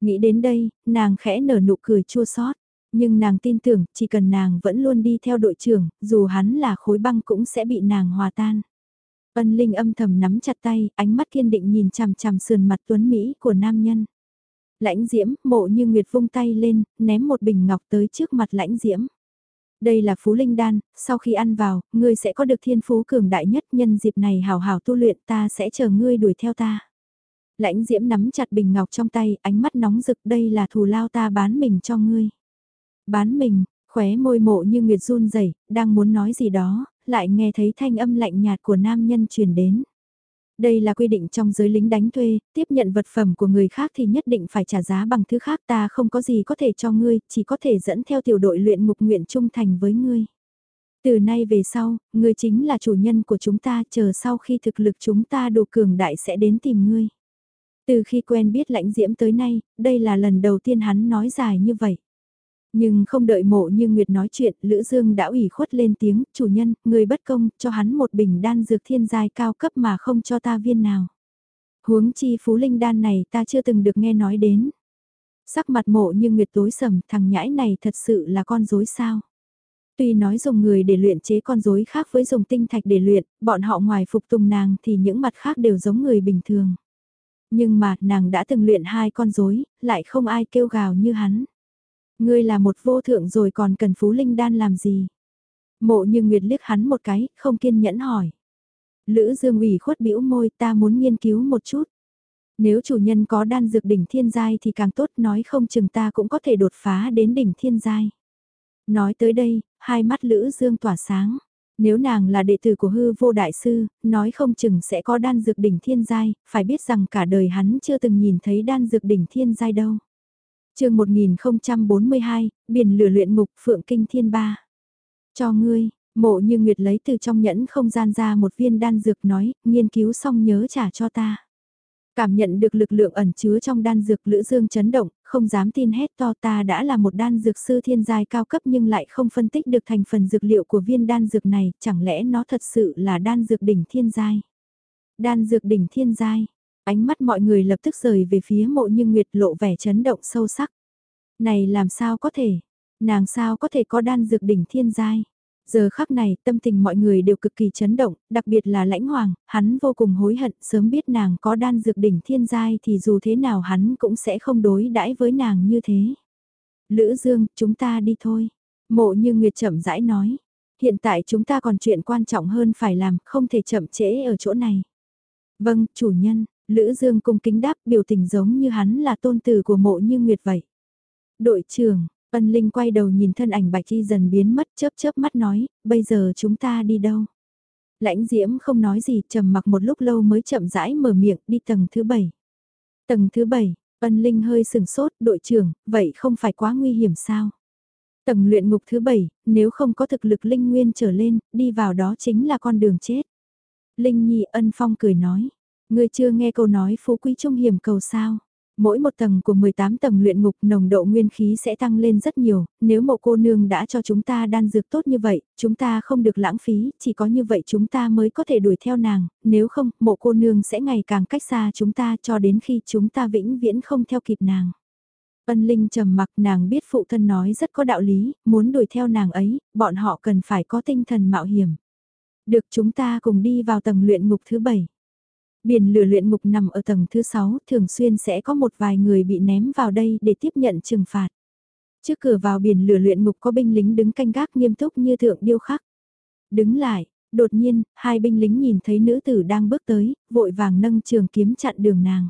Nghĩ đến đây, nàng khẽ nở nụ cười chua xót nhưng nàng tin tưởng chỉ cần nàng vẫn luôn đi theo đội trưởng, dù hắn là khối băng cũng sẽ bị nàng hòa tan. Ân Linh âm thầm nắm chặt tay, ánh mắt kiên định nhìn chằm chằm sườn mặt tuấn Mỹ của nam nhân. Lãnh diễm, mộ như Nguyệt vung tay lên, ném một bình ngọc tới trước mặt lãnh diễm. Đây là phú linh đan, sau khi ăn vào, ngươi sẽ có được thiên phú cường đại nhất nhân dịp này hào hào tu luyện ta sẽ chờ ngươi đuổi theo ta. Lãnh diễm nắm chặt bình ngọc trong tay, ánh mắt nóng rực đây là thù lao ta bán mình cho ngươi. Bán mình, khóe môi mộ như Nguyệt run rẩy đang muốn nói gì đó, lại nghe thấy thanh âm lạnh nhạt của nam nhân truyền đến. Đây là quy định trong giới lính đánh thuê, tiếp nhận vật phẩm của người khác thì nhất định phải trả giá bằng thứ khác ta không có gì có thể cho ngươi, chỉ có thể dẫn theo tiểu đội luyện mục nguyện trung thành với ngươi. Từ nay về sau, ngươi chính là chủ nhân của chúng ta chờ sau khi thực lực chúng ta đủ cường đại sẽ đến tìm ngươi. Từ khi quen biết lãnh diễm tới nay, đây là lần đầu tiên hắn nói dài như vậy. Nhưng không đợi mộ như Nguyệt nói chuyện, Lữ Dương đã ủy khuất lên tiếng, chủ nhân, người bất công, cho hắn một bình đan dược thiên giai cao cấp mà không cho ta viên nào. Huống chi phú linh đan này ta chưa từng được nghe nói đến. Sắc mặt mộ như Nguyệt tối sầm, thằng nhãi này thật sự là con dối sao. Tuy nói dùng người để luyện chế con rối khác với dùng tinh thạch để luyện, bọn họ ngoài phục tùng nàng thì những mặt khác đều giống người bình thường. Nhưng mà nàng đã từng luyện hai con rối, lại không ai kêu gào như hắn. Ngươi là một vô thượng rồi còn cần Phú Linh Đan làm gì? Mộ như Nguyệt liếc hắn một cái, không kiên nhẫn hỏi. Lữ Dương ủy khuất bĩu môi ta muốn nghiên cứu một chút. Nếu chủ nhân có đan dược đỉnh thiên giai thì càng tốt nói không chừng ta cũng có thể đột phá đến đỉnh thiên giai. Nói tới đây, hai mắt Lữ Dương tỏa sáng. Nếu nàng là đệ tử của hư vô đại sư, nói không chừng sẽ có đan dược đỉnh thiên giai, phải biết rằng cả đời hắn chưa từng nhìn thấy đan dược đỉnh thiên giai đâu chương 1042, biển lửa luyện ngục Phượng Kinh Thiên Ba. Cho ngươi, mộ như Nguyệt lấy từ trong nhẫn không gian ra một viên đan dược nói, nghiên cứu xong nhớ trả cho ta. Cảm nhận được lực lượng ẩn chứa trong đan dược lữ dương chấn động, không dám tin hết to ta đã là một đan dược sư thiên giai cao cấp nhưng lại không phân tích được thành phần dược liệu của viên đan dược này, chẳng lẽ nó thật sự là đan dược đỉnh thiên giai. Đan dược đỉnh thiên giai, Ánh mắt mọi người lập tức rời về phía mộ như Nguyệt lộ vẻ chấn động sâu sắc. Này làm sao có thể? Nàng sao có thể có đan dược đỉnh thiên giai? Giờ khắc này, tâm tình mọi người đều cực kỳ chấn động, đặc biệt là lãnh hoàng, hắn vô cùng hối hận, sớm biết nàng có đan dược đỉnh thiên giai thì dù thế nào hắn cũng sẽ không đối đãi với nàng như thế. Lữ Dương, chúng ta đi thôi. Mộ như Nguyệt chậm rãi nói. Hiện tại chúng ta còn chuyện quan trọng hơn phải làm, không thể chậm trễ ở chỗ này. Vâng, chủ nhân, Lữ Dương cung kính đáp biểu tình giống như hắn là tôn tử của mộ như Nguyệt vậy. Đội trưởng, Ân Linh quay đầu nhìn thân ảnh bạch chi dần biến mất chớp chớp mắt nói, bây giờ chúng ta đi đâu? Lãnh diễm không nói gì trầm mặc một lúc lâu mới chậm rãi mở miệng đi tầng thứ bảy. Tầng thứ bảy, Ân Linh hơi sừng sốt, đội trưởng, vậy không phải quá nguy hiểm sao? Tầng luyện ngục thứ bảy, nếu không có thực lực Linh Nguyên trở lên, đi vào đó chính là con đường chết. Linh Nhi ân phong cười nói, Ngươi chưa nghe câu nói phú quý trung hiểm cầu sao? Mỗi một tầng của 18 tầng luyện ngục nồng độ nguyên khí sẽ tăng lên rất nhiều, nếu mộ cô nương đã cho chúng ta đan dược tốt như vậy, chúng ta không được lãng phí, chỉ có như vậy chúng ta mới có thể đuổi theo nàng, nếu không, mộ cô nương sẽ ngày càng cách xa chúng ta cho đến khi chúng ta vĩnh viễn không theo kịp nàng. Ân Linh trầm mặc nàng biết phụ thân nói rất có đạo lý, muốn đuổi theo nàng ấy, bọn họ cần phải có tinh thần mạo hiểm. Được chúng ta cùng đi vào tầng luyện ngục thứ bảy. Biển lửa luyện ngục nằm ở tầng thứ 6, thường xuyên sẽ có một vài người bị ném vào đây để tiếp nhận trừng phạt. Trước cửa vào biển lửa luyện ngục có binh lính đứng canh gác nghiêm túc như thượng điêu khắc. Đứng lại, đột nhiên, hai binh lính nhìn thấy nữ tử đang bước tới, vội vàng nâng trường kiếm chặn đường nàng.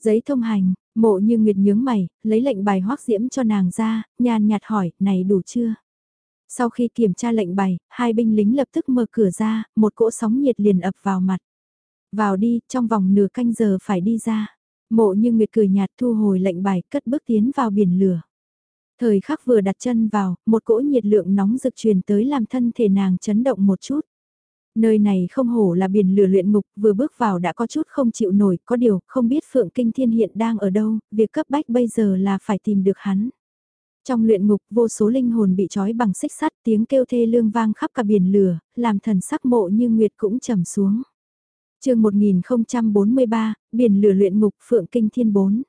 Giấy thông hành, mộ như nguyệt nhướng mày, lấy lệnh bài hoác diễm cho nàng ra, nhàn nhạt hỏi, này đủ chưa? Sau khi kiểm tra lệnh bài, hai binh lính lập tức mở cửa ra, một cỗ sóng nhiệt liền ập vào mặt. Vào đi, trong vòng nửa canh giờ phải đi ra. Mộ như Nguyệt cười nhạt thu hồi lệnh bài cất bước tiến vào biển lửa. Thời khắc vừa đặt chân vào, một cỗ nhiệt lượng nóng rực truyền tới làm thân thể nàng chấn động một chút. Nơi này không hổ là biển lửa luyện ngục, vừa bước vào đã có chút không chịu nổi, có điều, không biết Phượng Kinh Thiên hiện đang ở đâu, việc cấp bách bây giờ là phải tìm được hắn. Trong luyện ngục, vô số linh hồn bị trói bằng xích sắt, tiếng kêu thê lương vang khắp cả biển lửa, làm thần sắc mộ như nguyệt cũng trầm xuống chương 1043, biển lửa luyện ngục Phượng Kinh Thiên 4.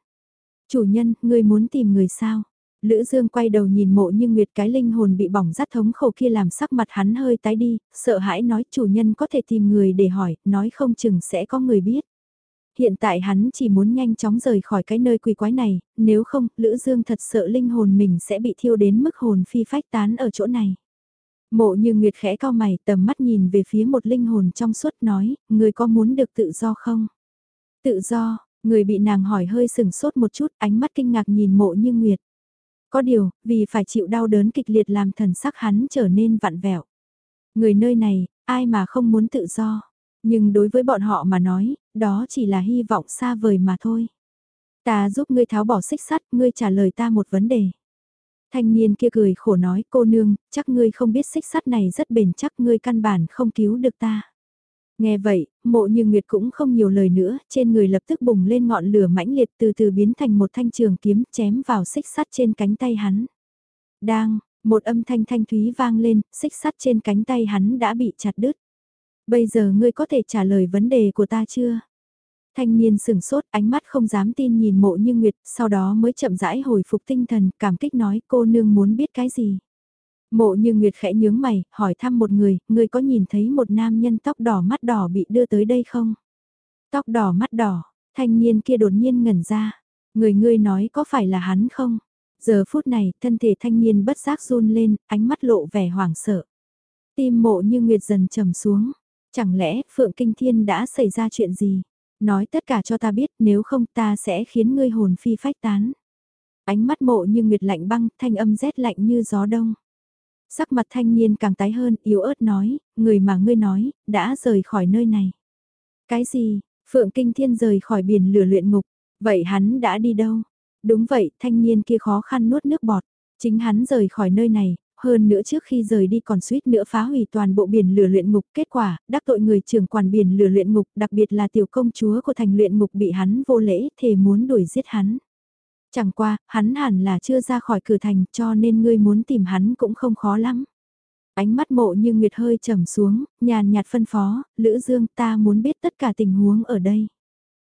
Chủ nhân, ngươi muốn tìm người sao? Lữ Dương quay đầu nhìn mộ như nguyệt cái linh hồn bị bỏng rát thống khổ kia làm sắc mặt hắn hơi tái đi, sợ hãi nói chủ nhân có thể tìm người để hỏi, nói không chừng sẽ có người biết. Hiện tại hắn chỉ muốn nhanh chóng rời khỏi cái nơi quỷ quái này, nếu không, Lữ Dương thật sợ linh hồn mình sẽ bị thiêu đến mức hồn phi phách tán ở chỗ này. Mộ như Nguyệt khẽ cao mày tầm mắt nhìn về phía một linh hồn trong suốt nói, người có muốn được tự do không? Tự do, người bị nàng hỏi hơi sừng sốt một chút, ánh mắt kinh ngạc nhìn mộ như Nguyệt. Có điều, vì phải chịu đau đớn kịch liệt làm thần sắc hắn trở nên vặn vẹo. Người nơi này, ai mà không muốn tự do. Nhưng đối với bọn họ mà nói, đó chỉ là hy vọng xa vời mà thôi. Ta giúp ngươi tháo bỏ xích sắt, ngươi trả lời ta một vấn đề. Thanh niên kia cười khổ nói cô nương, chắc ngươi không biết xích sắt này rất bền chắc ngươi căn bản không cứu được ta. Nghe vậy, mộ như Nguyệt cũng không nhiều lời nữa, trên người lập tức bùng lên ngọn lửa mãnh liệt từ từ biến thành một thanh trường kiếm chém vào xích sắt trên cánh tay hắn. Đang, một âm thanh thanh thúy vang lên, xích sắt trên cánh tay hắn đã bị chặt đứt. Bây giờ ngươi có thể trả lời vấn đề của ta chưa? Thanh niên sừng sốt ánh mắt không dám tin nhìn mộ như Nguyệt, sau đó mới chậm rãi hồi phục tinh thần, cảm kích nói cô nương muốn biết cái gì. Mộ như Nguyệt khẽ nhướng mày, hỏi thăm một người, người có nhìn thấy một nam nhân tóc đỏ mắt đỏ bị đưa tới đây không? Tóc đỏ mắt đỏ, thanh niên kia đột nhiên ngẩn ra. Người ngươi nói có phải là hắn không? Giờ phút này, thân thể thanh niên bất giác run lên, ánh mắt lộ vẻ hoảng sợ. Tim mộ như Nguyệt dần trầm xuống. Chẳng lẽ Phượng Kinh Thiên đã xảy ra chuyện gì? Nói tất cả cho ta biết nếu không ta sẽ khiến ngươi hồn phi phách tán. Ánh mắt mộ như Nguyệt lạnh băng, thanh âm rét lạnh như gió đông. Sắc mặt thanh niên càng tái hơn, yếu ớt nói, người mà ngươi nói, đã rời khỏi nơi này. Cái gì, Phượng Kinh Thiên rời khỏi biển lửa luyện ngục, vậy hắn đã đi đâu? Đúng vậy, thanh niên kia khó khăn nuốt nước bọt. Chính hắn rời khỏi nơi này, hơn nữa trước khi rời đi còn suýt nữa phá hủy toàn bộ biển lửa luyện ngục. Kết quả, đắc tội người trưởng quản biển lửa luyện ngục, đặc biệt là tiểu công chúa của thành luyện ngục bị hắn vô lễ, thề muốn đuổi giết hắn. Chẳng qua, hắn hẳn là chưa ra khỏi cửa thành cho nên ngươi muốn tìm hắn cũng không khó lắm. Ánh mắt mộ như Nguyệt hơi trầm xuống, nhàn nhạt phân phó, Lữ Dương ta muốn biết tất cả tình huống ở đây.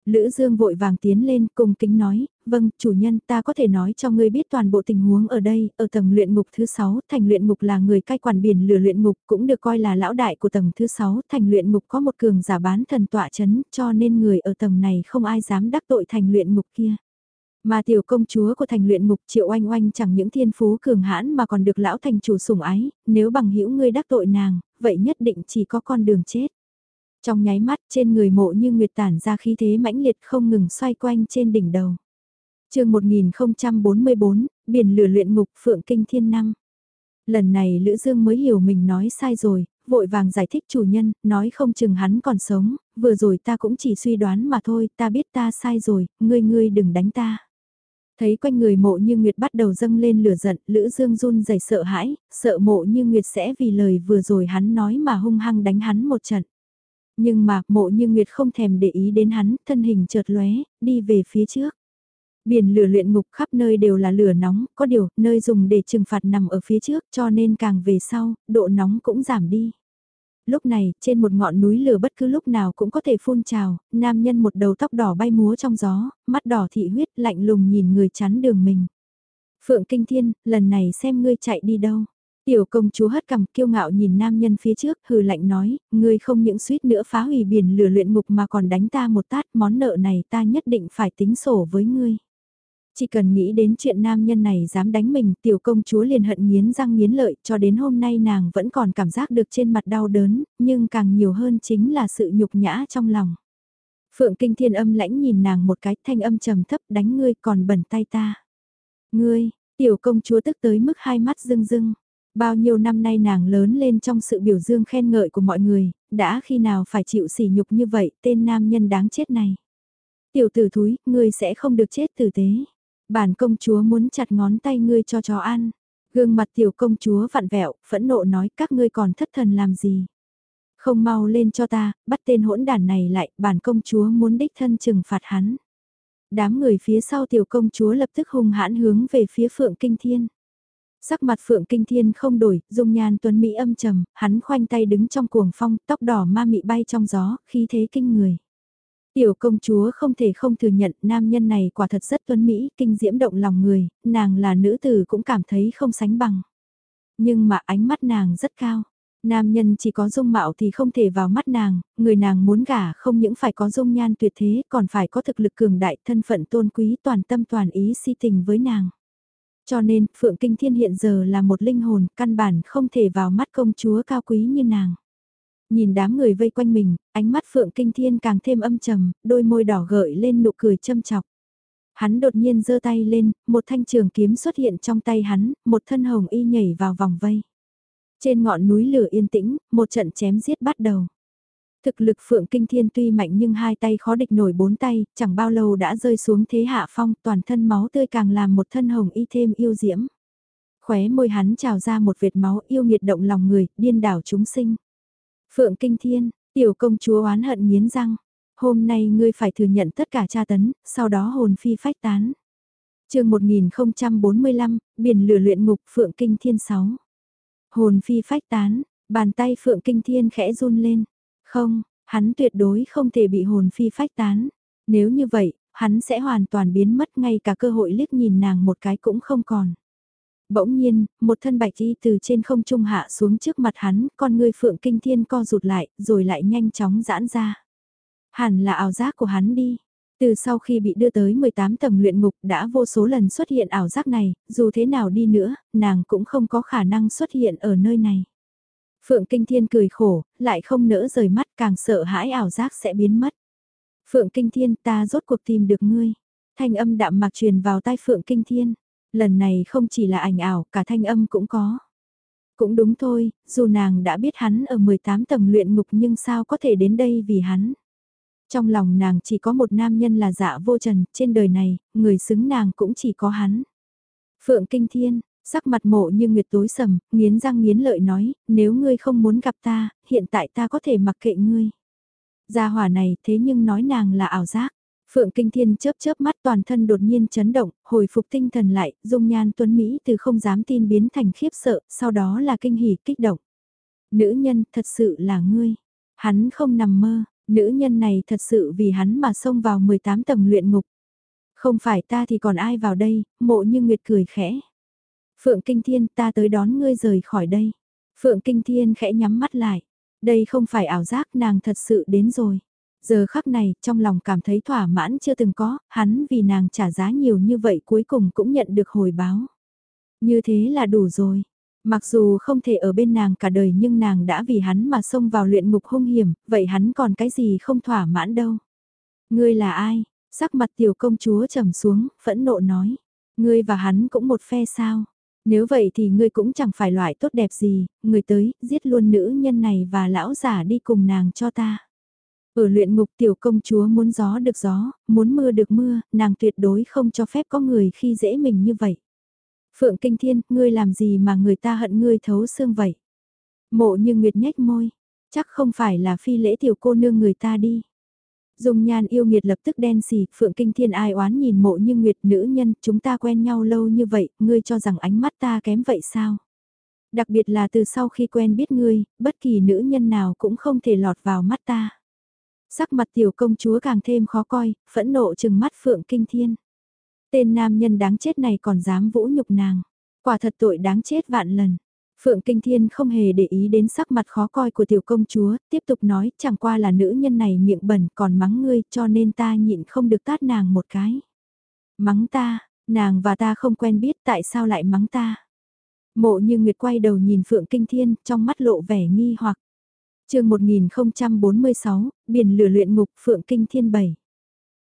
Lữ Dương vội vàng tiến lên cùng kính nói, vâng, chủ nhân ta có thể nói cho ngươi biết toàn bộ tình huống ở đây, ở tầng luyện ngục thứ 6, thành luyện ngục là người cai quản biển lửa luyện ngục cũng được coi là lão đại của tầng thứ 6, thành luyện ngục có một cường giả bán thần tọa chấn, cho nên người ở tầng này không ai dám đắc tội thành luyện ngục kia. Mà tiểu công chúa của thành luyện ngục triệu oanh oanh chẳng những thiên phú cường hãn mà còn được lão thành chủ sủng ái, nếu bằng hữu ngươi đắc tội nàng, vậy nhất định chỉ có con đường chết. Trong nháy mắt trên người mộ như nguyệt tản ra khí thế mãnh liệt không ngừng xoay quanh trên đỉnh đầu chương 1044, biển lửa luyện ngục phượng kinh thiên năm. Lần này Lữ Dương mới hiểu mình nói sai rồi, vội vàng giải thích chủ nhân, nói không chừng hắn còn sống, vừa rồi ta cũng chỉ suy đoán mà thôi, ta biết ta sai rồi, ngươi ngươi đừng đánh ta. Thấy quanh người mộ như Nguyệt bắt đầu dâng lên lửa giận, Lữ Dương run rẩy sợ hãi, sợ mộ như Nguyệt sẽ vì lời vừa rồi hắn nói mà hung hăng đánh hắn một trận. Nhưng mà mộ như Nguyệt không thèm để ý đến hắn, thân hình chợt lóe, đi về phía trước. Biển lửa luyện ngục khắp nơi đều là lửa nóng, có điều, nơi dùng để trừng phạt nằm ở phía trước cho nên càng về sau, độ nóng cũng giảm đi. Lúc này, trên một ngọn núi lửa bất cứ lúc nào cũng có thể phun trào, nam nhân một đầu tóc đỏ bay múa trong gió, mắt đỏ thị huyết lạnh lùng nhìn người chắn đường mình. Phượng Kinh Thiên, lần này xem ngươi chạy đi đâu. Tiểu công chúa hất cằm kiêu ngạo nhìn nam nhân phía trước, hừ lạnh nói, ngươi không những suýt nữa phá hủy biển lửa luyện ngục mà còn đánh ta một tát, món nợ này ta nhất định phải tính sổ với ngươi. Chỉ cần nghĩ đến chuyện nam nhân này dám đánh mình, tiểu công chúa liền hận nghiến răng nghiến lợi, cho đến hôm nay nàng vẫn còn cảm giác được trên mặt đau đớn, nhưng càng nhiều hơn chính là sự nhục nhã trong lòng. Phượng Kinh Thiên âm lãnh nhìn nàng một cái thanh âm trầm thấp đánh ngươi còn bẩn tay ta. Ngươi, tiểu công chúa tức tới mức hai mắt rưng rưng. Bao nhiêu năm nay nàng lớn lên trong sự biểu dương khen ngợi của mọi người, đã khi nào phải chịu sỉ nhục như vậy tên nam nhân đáng chết này. Tiểu tử thúi, ngươi sẽ không được chết tử tế. Bản công chúa muốn chặt ngón tay ngươi cho chó ăn. Gương mặt tiểu công chúa vặn vẹo, phẫn nộ nói các ngươi còn thất thần làm gì. Không mau lên cho ta, bắt tên hỗn đản này lại, bản công chúa muốn đích thân trừng phạt hắn. Đám người phía sau tiểu công chúa lập tức hung hãn hướng về phía phượng kinh thiên. Sắc mặt Phượng Kinh Thiên không đổi, dung nhan tuấn Mỹ âm trầm, hắn khoanh tay đứng trong cuồng phong, tóc đỏ ma mị bay trong gió, khí thế kinh người. Tiểu công chúa không thể không thừa nhận nam nhân này quả thật rất tuấn Mỹ, kinh diễm động lòng người, nàng là nữ tử cũng cảm thấy không sánh bằng. Nhưng mà ánh mắt nàng rất cao. Nam nhân chỉ có dung mạo thì không thể vào mắt nàng, người nàng muốn gả không những phải có dung nhan tuyệt thế còn phải có thực lực cường đại thân phận tôn quý toàn tâm toàn ý si tình với nàng. Cho nên, Phượng Kinh Thiên hiện giờ là một linh hồn, căn bản không thể vào mắt công chúa cao quý như nàng. Nhìn đám người vây quanh mình, ánh mắt Phượng Kinh Thiên càng thêm âm trầm, đôi môi đỏ gợi lên nụ cười châm chọc. Hắn đột nhiên giơ tay lên, một thanh trường kiếm xuất hiện trong tay hắn, một thân hồng y nhảy vào vòng vây. Trên ngọn núi lửa yên tĩnh, một trận chém giết bắt đầu. Thực lực Phượng Kinh Thiên tuy mạnh nhưng hai tay khó địch nổi bốn tay, chẳng bao lâu đã rơi xuống thế hạ phong, toàn thân máu tươi càng làm một thân hồng y thêm yêu diễm. Khóe môi hắn trào ra một vệt máu yêu nghiệt động lòng người, điên đảo chúng sinh. Phượng Kinh Thiên, tiểu công chúa oán hận nghiến răng. Hôm nay ngươi phải thừa nhận tất cả tra tấn, sau đó hồn phi phách tán. chương 1045, biển lửa luyện ngục Phượng Kinh Thiên 6. Hồn phi phách tán, bàn tay Phượng Kinh Thiên khẽ run lên. Không, hắn tuyệt đối không thể bị hồn phi phách tán. Nếu như vậy, hắn sẽ hoàn toàn biến mất ngay cả cơ hội liếc nhìn nàng một cái cũng không còn. Bỗng nhiên, một thân bạch y từ trên không trung hạ xuống trước mặt hắn, con người phượng kinh thiên co rụt lại, rồi lại nhanh chóng giãn ra. Hẳn là ảo giác của hắn đi. Từ sau khi bị đưa tới 18 tầng luyện ngục đã vô số lần xuất hiện ảo giác này, dù thế nào đi nữa, nàng cũng không có khả năng xuất hiện ở nơi này. Phượng Kinh Thiên cười khổ, lại không nỡ rời mắt càng sợ hãi ảo giác sẽ biến mất. Phượng Kinh Thiên ta rốt cuộc tìm được ngươi. Thanh âm đạm mạc truyền vào tai Phượng Kinh Thiên. Lần này không chỉ là ảnh ảo, cả thanh âm cũng có. Cũng đúng thôi, dù nàng đã biết hắn ở 18 tầng luyện ngục nhưng sao có thể đến đây vì hắn. Trong lòng nàng chỉ có một nam nhân là dạ vô trần, trên đời này, người xứng nàng cũng chỉ có hắn. Phượng Kinh Thiên, sắc mặt mộ như nguyệt tối sầm, nghiến răng nghiến lợi nói, nếu ngươi không muốn gặp ta, hiện tại ta có thể mặc kệ ngươi. Gia hỏa này thế nhưng nói nàng là ảo giác. Phượng Kinh Thiên chớp chớp mắt toàn thân đột nhiên chấn động, hồi phục tinh thần lại, dung nhan tuấn Mỹ từ không dám tin biến thành khiếp sợ, sau đó là kinh hỉ kích động. Nữ nhân thật sự là ngươi. Hắn không nằm mơ, nữ nhân này thật sự vì hắn mà xông vào 18 tầng luyện ngục. Không phải ta thì còn ai vào đây, mộ như Nguyệt cười khẽ. Phượng Kinh Thiên ta tới đón ngươi rời khỏi đây. Phượng Kinh Thiên khẽ nhắm mắt lại. Đây không phải ảo giác nàng thật sự đến rồi. Giờ khắc này, trong lòng cảm thấy thỏa mãn chưa từng có, hắn vì nàng trả giá nhiều như vậy cuối cùng cũng nhận được hồi báo. Như thế là đủ rồi. Mặc dù không thể ở bên nàng cả đời nhưng nàng đã vì hắn mà xông vào luyện ngục hung hiểm, vậy hắn còn cái gì không thỏa mãn đâu. Ngươi là ai? Sắc mặt tiểu công chúa trầm xuống, phẫn nộ nói. Ngươi và hắn cũng một phe sao? Nếu vậy thì ngươi cũng chẳng phải loại tốt đẹp gì, người tới, giết luôn nữ nhân này và lão giả đi cùng nàng cho ta. Ở luyện ngục tiểu công chúa muốn gió được gió, muốn mưa được mưa, nàng tuyệt đối không cho phép có người khi dễ mình như vậy. Phượng Kinh Thiên, ngươi làm gì mà người ta hận ngươi thấu xương vậy? Mộ như Nguyệt nhếch môi, chắc không phải là phi lễ tiểu cô nương người ta đi. Dùng nhan yêu nghiệt lập tức đen xì, Phượng Kinh Thiên ai oán nhìn mộ như Nguyệt nữ nhân, chúng ta quen nhau lâu như vậy, ngươi cho rằng ánh mắt ta kém vậy sao? Đặc biệt là từ sau khi quen biết ngươi, bất kỳ nữ nhân nào cũng không thể lọt vào mắt ta. Sắc mặt tiểu công chúa càng thêm khó coi, phẫn nộ chừng mắt Phượng Kinh Thiên. Tên nam nhân đáng chết này còn dám vũ nhục nàng. Quả thật tội đáng chết vạn lần. Phượng Kinh Thiên không hề để ý đến sắc mặt khó coi của tiểu công chúa, tiếp tục nói chẳng qua là nữ nhân này miệng bẩn còn mắng ngươi cho nên ta nhịn không được tát nàng một cái. Mắng ta, nàng và ta không quen biết tại sao lại mắng ta. Mộ như Nguyệt quay đầu nhìn Phượng Kinh Thiên trong mắt lộ vẻ nghi hoặc chương 1046, biển lửa luyện ngục Phượng Kinh Thiên 7.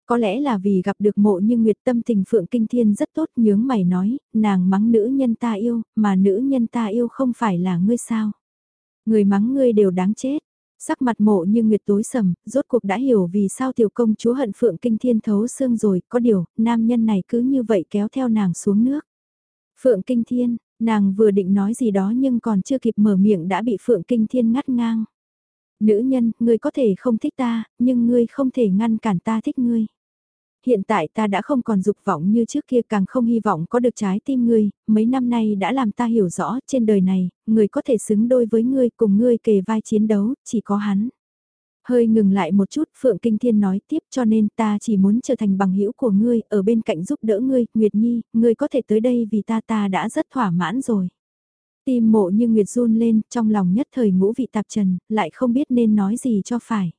Có lẽ là vì gặp được mộ như Nguyệt tâm tình Phượng Kinh Thiên rất tốt nhướng mày nói, nàng mắng nữ nhân ta yêu, mà nữ nhân ta yêu không phải là ngươi sao. Người mắng ngươi đều đáng chết. Sắc mặt mộ như nguyệt tối sầm, rốt cuộc đã hiểu vì sao tiểu công chúa hận phượng kinh thiên thấu xương rồi, có điều, nam nhân này cứ như vậy kéo theo nàng xuống nước. Phượng kinh thiên, nàng vừa định nói gì đó nhưng còn chưa kịp mở miệng đã bị phượng kinh thiên ngắt ngang. Nữ nhân, ngươi có thể không thích ta, nhưng ngươi không thể ngăn cản ta thích ngươi hiện tại ta đã không còn dục vọng như trước kia càng không hy vọng có được trái tim ngươi, mấy năm nay đã làm ta hiểu rõ trên đời này, người có thể xứng đôi với ngươi cùng ngươi kề vai chiến đấu, chỉ có hắn. Hơi ngừng lại một chút, Phượng Kinh Thiên nói tiếp cho nên ta chỉ muốn trở thành bằng hữu của ngươi, ở bên cạnh giúp đỡ ngươi, Nguyệt Nhi, ngươi có thể tới đây vì ta ta đã rất thỏa mãn rồi. Tim mộ như Nguyệt run lên, trong lòng nhất thời ngũ vị tạp trần, lại không biết nên nói gì cho phải.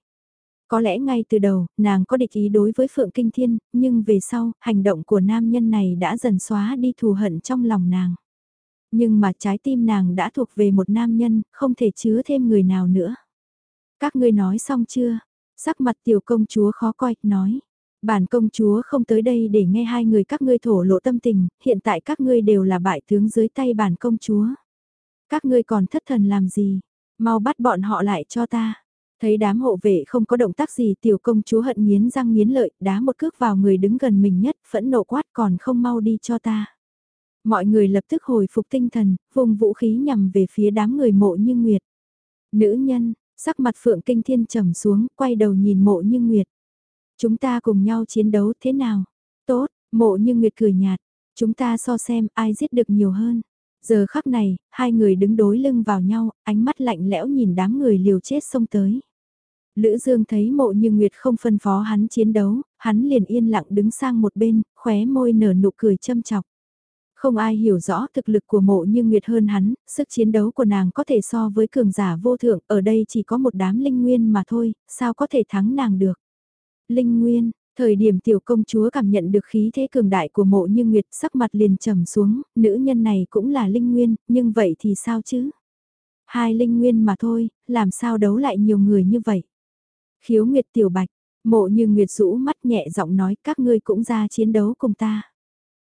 Có lẽ ngay từ đầu, nàng có địch ý đối với Phượng Kinh Thiên, nhưng về sau, hành động của nam nhân này đã dần xóa đi thù hận trong lòng nàng. Nhưng mà trái tim nàng đã thuộc về một nam nhân, không thể chứa thêm người nào nữa. Các ngươi nói xong chưa? Sắc mặt tiểu công chúa khó coi, nói. Bản công chúa không tới đây để nghe hai người các ngươi thổ lộ tâm tình, hiện tại các ngươi đều là bại tướng dưới tay bản công chúa. Các ngươi còn thất thần làm gì? Mau bắt bọn họ lại cho ta. Thấy đám hộ vệ không có động tác gì tiểu công chúa hận nghiến răng nghiến lợi, đá một cước vào người đứng gần mình nhất, phẫn nộ quát còn không mau đi cho ta. Mọi người lập tức hồi phục tinh thần, vùng vũ khí nhằm về phía đám người mộ như nguyệt. Nữ nhân, sắc mặt phượng kinh thiên trầm xuống, quay đầu nhìn mộ như nguyệt. Chúng ta cùng nhau chiến đấu thế nào? Tốt, mộ như nguyệt cười nhạt. Chúng ta so xem ai giết được nhiều hơn. Giờ khắc này, hai người đứng đối lưng vào nhau, ánh mắt lạnh lẽo nhìn đám người liều chết xông tới. Lữ Dương thấy mộ như Nguyệt không phân phó hắn chiến đấu, hắn liền yên lặng đứng sang một bên, khóe môi nở nụ cười châm chọc. Không ai hiểu rõ thực lực của mộ như Nguyệt hơn hắn, sức chiến đấu của nàng có thể so với cường giả vô thượng, ở đây chỉ có một đám linh nguyên mà thôi, sao có thể thắng nàng được. Linh nguyên, thời điểm tiểu công chúa cảm nhận được khí thế cường đại của mộ như Nguyệt sắc mặt liền trầm xuống, nữ nhân này cũng là linh nguyên, nhưng vậy thì sao chứ? Hai linh nguyên mà thôi, làm sao đấu lại nhiều người như vậy? Khiếu Nguyệt tiểu bạch, mộ như Nguyệt rũ mắt nhẹ giọng nói các ngươi cũng ra chiến đấu cùng ta.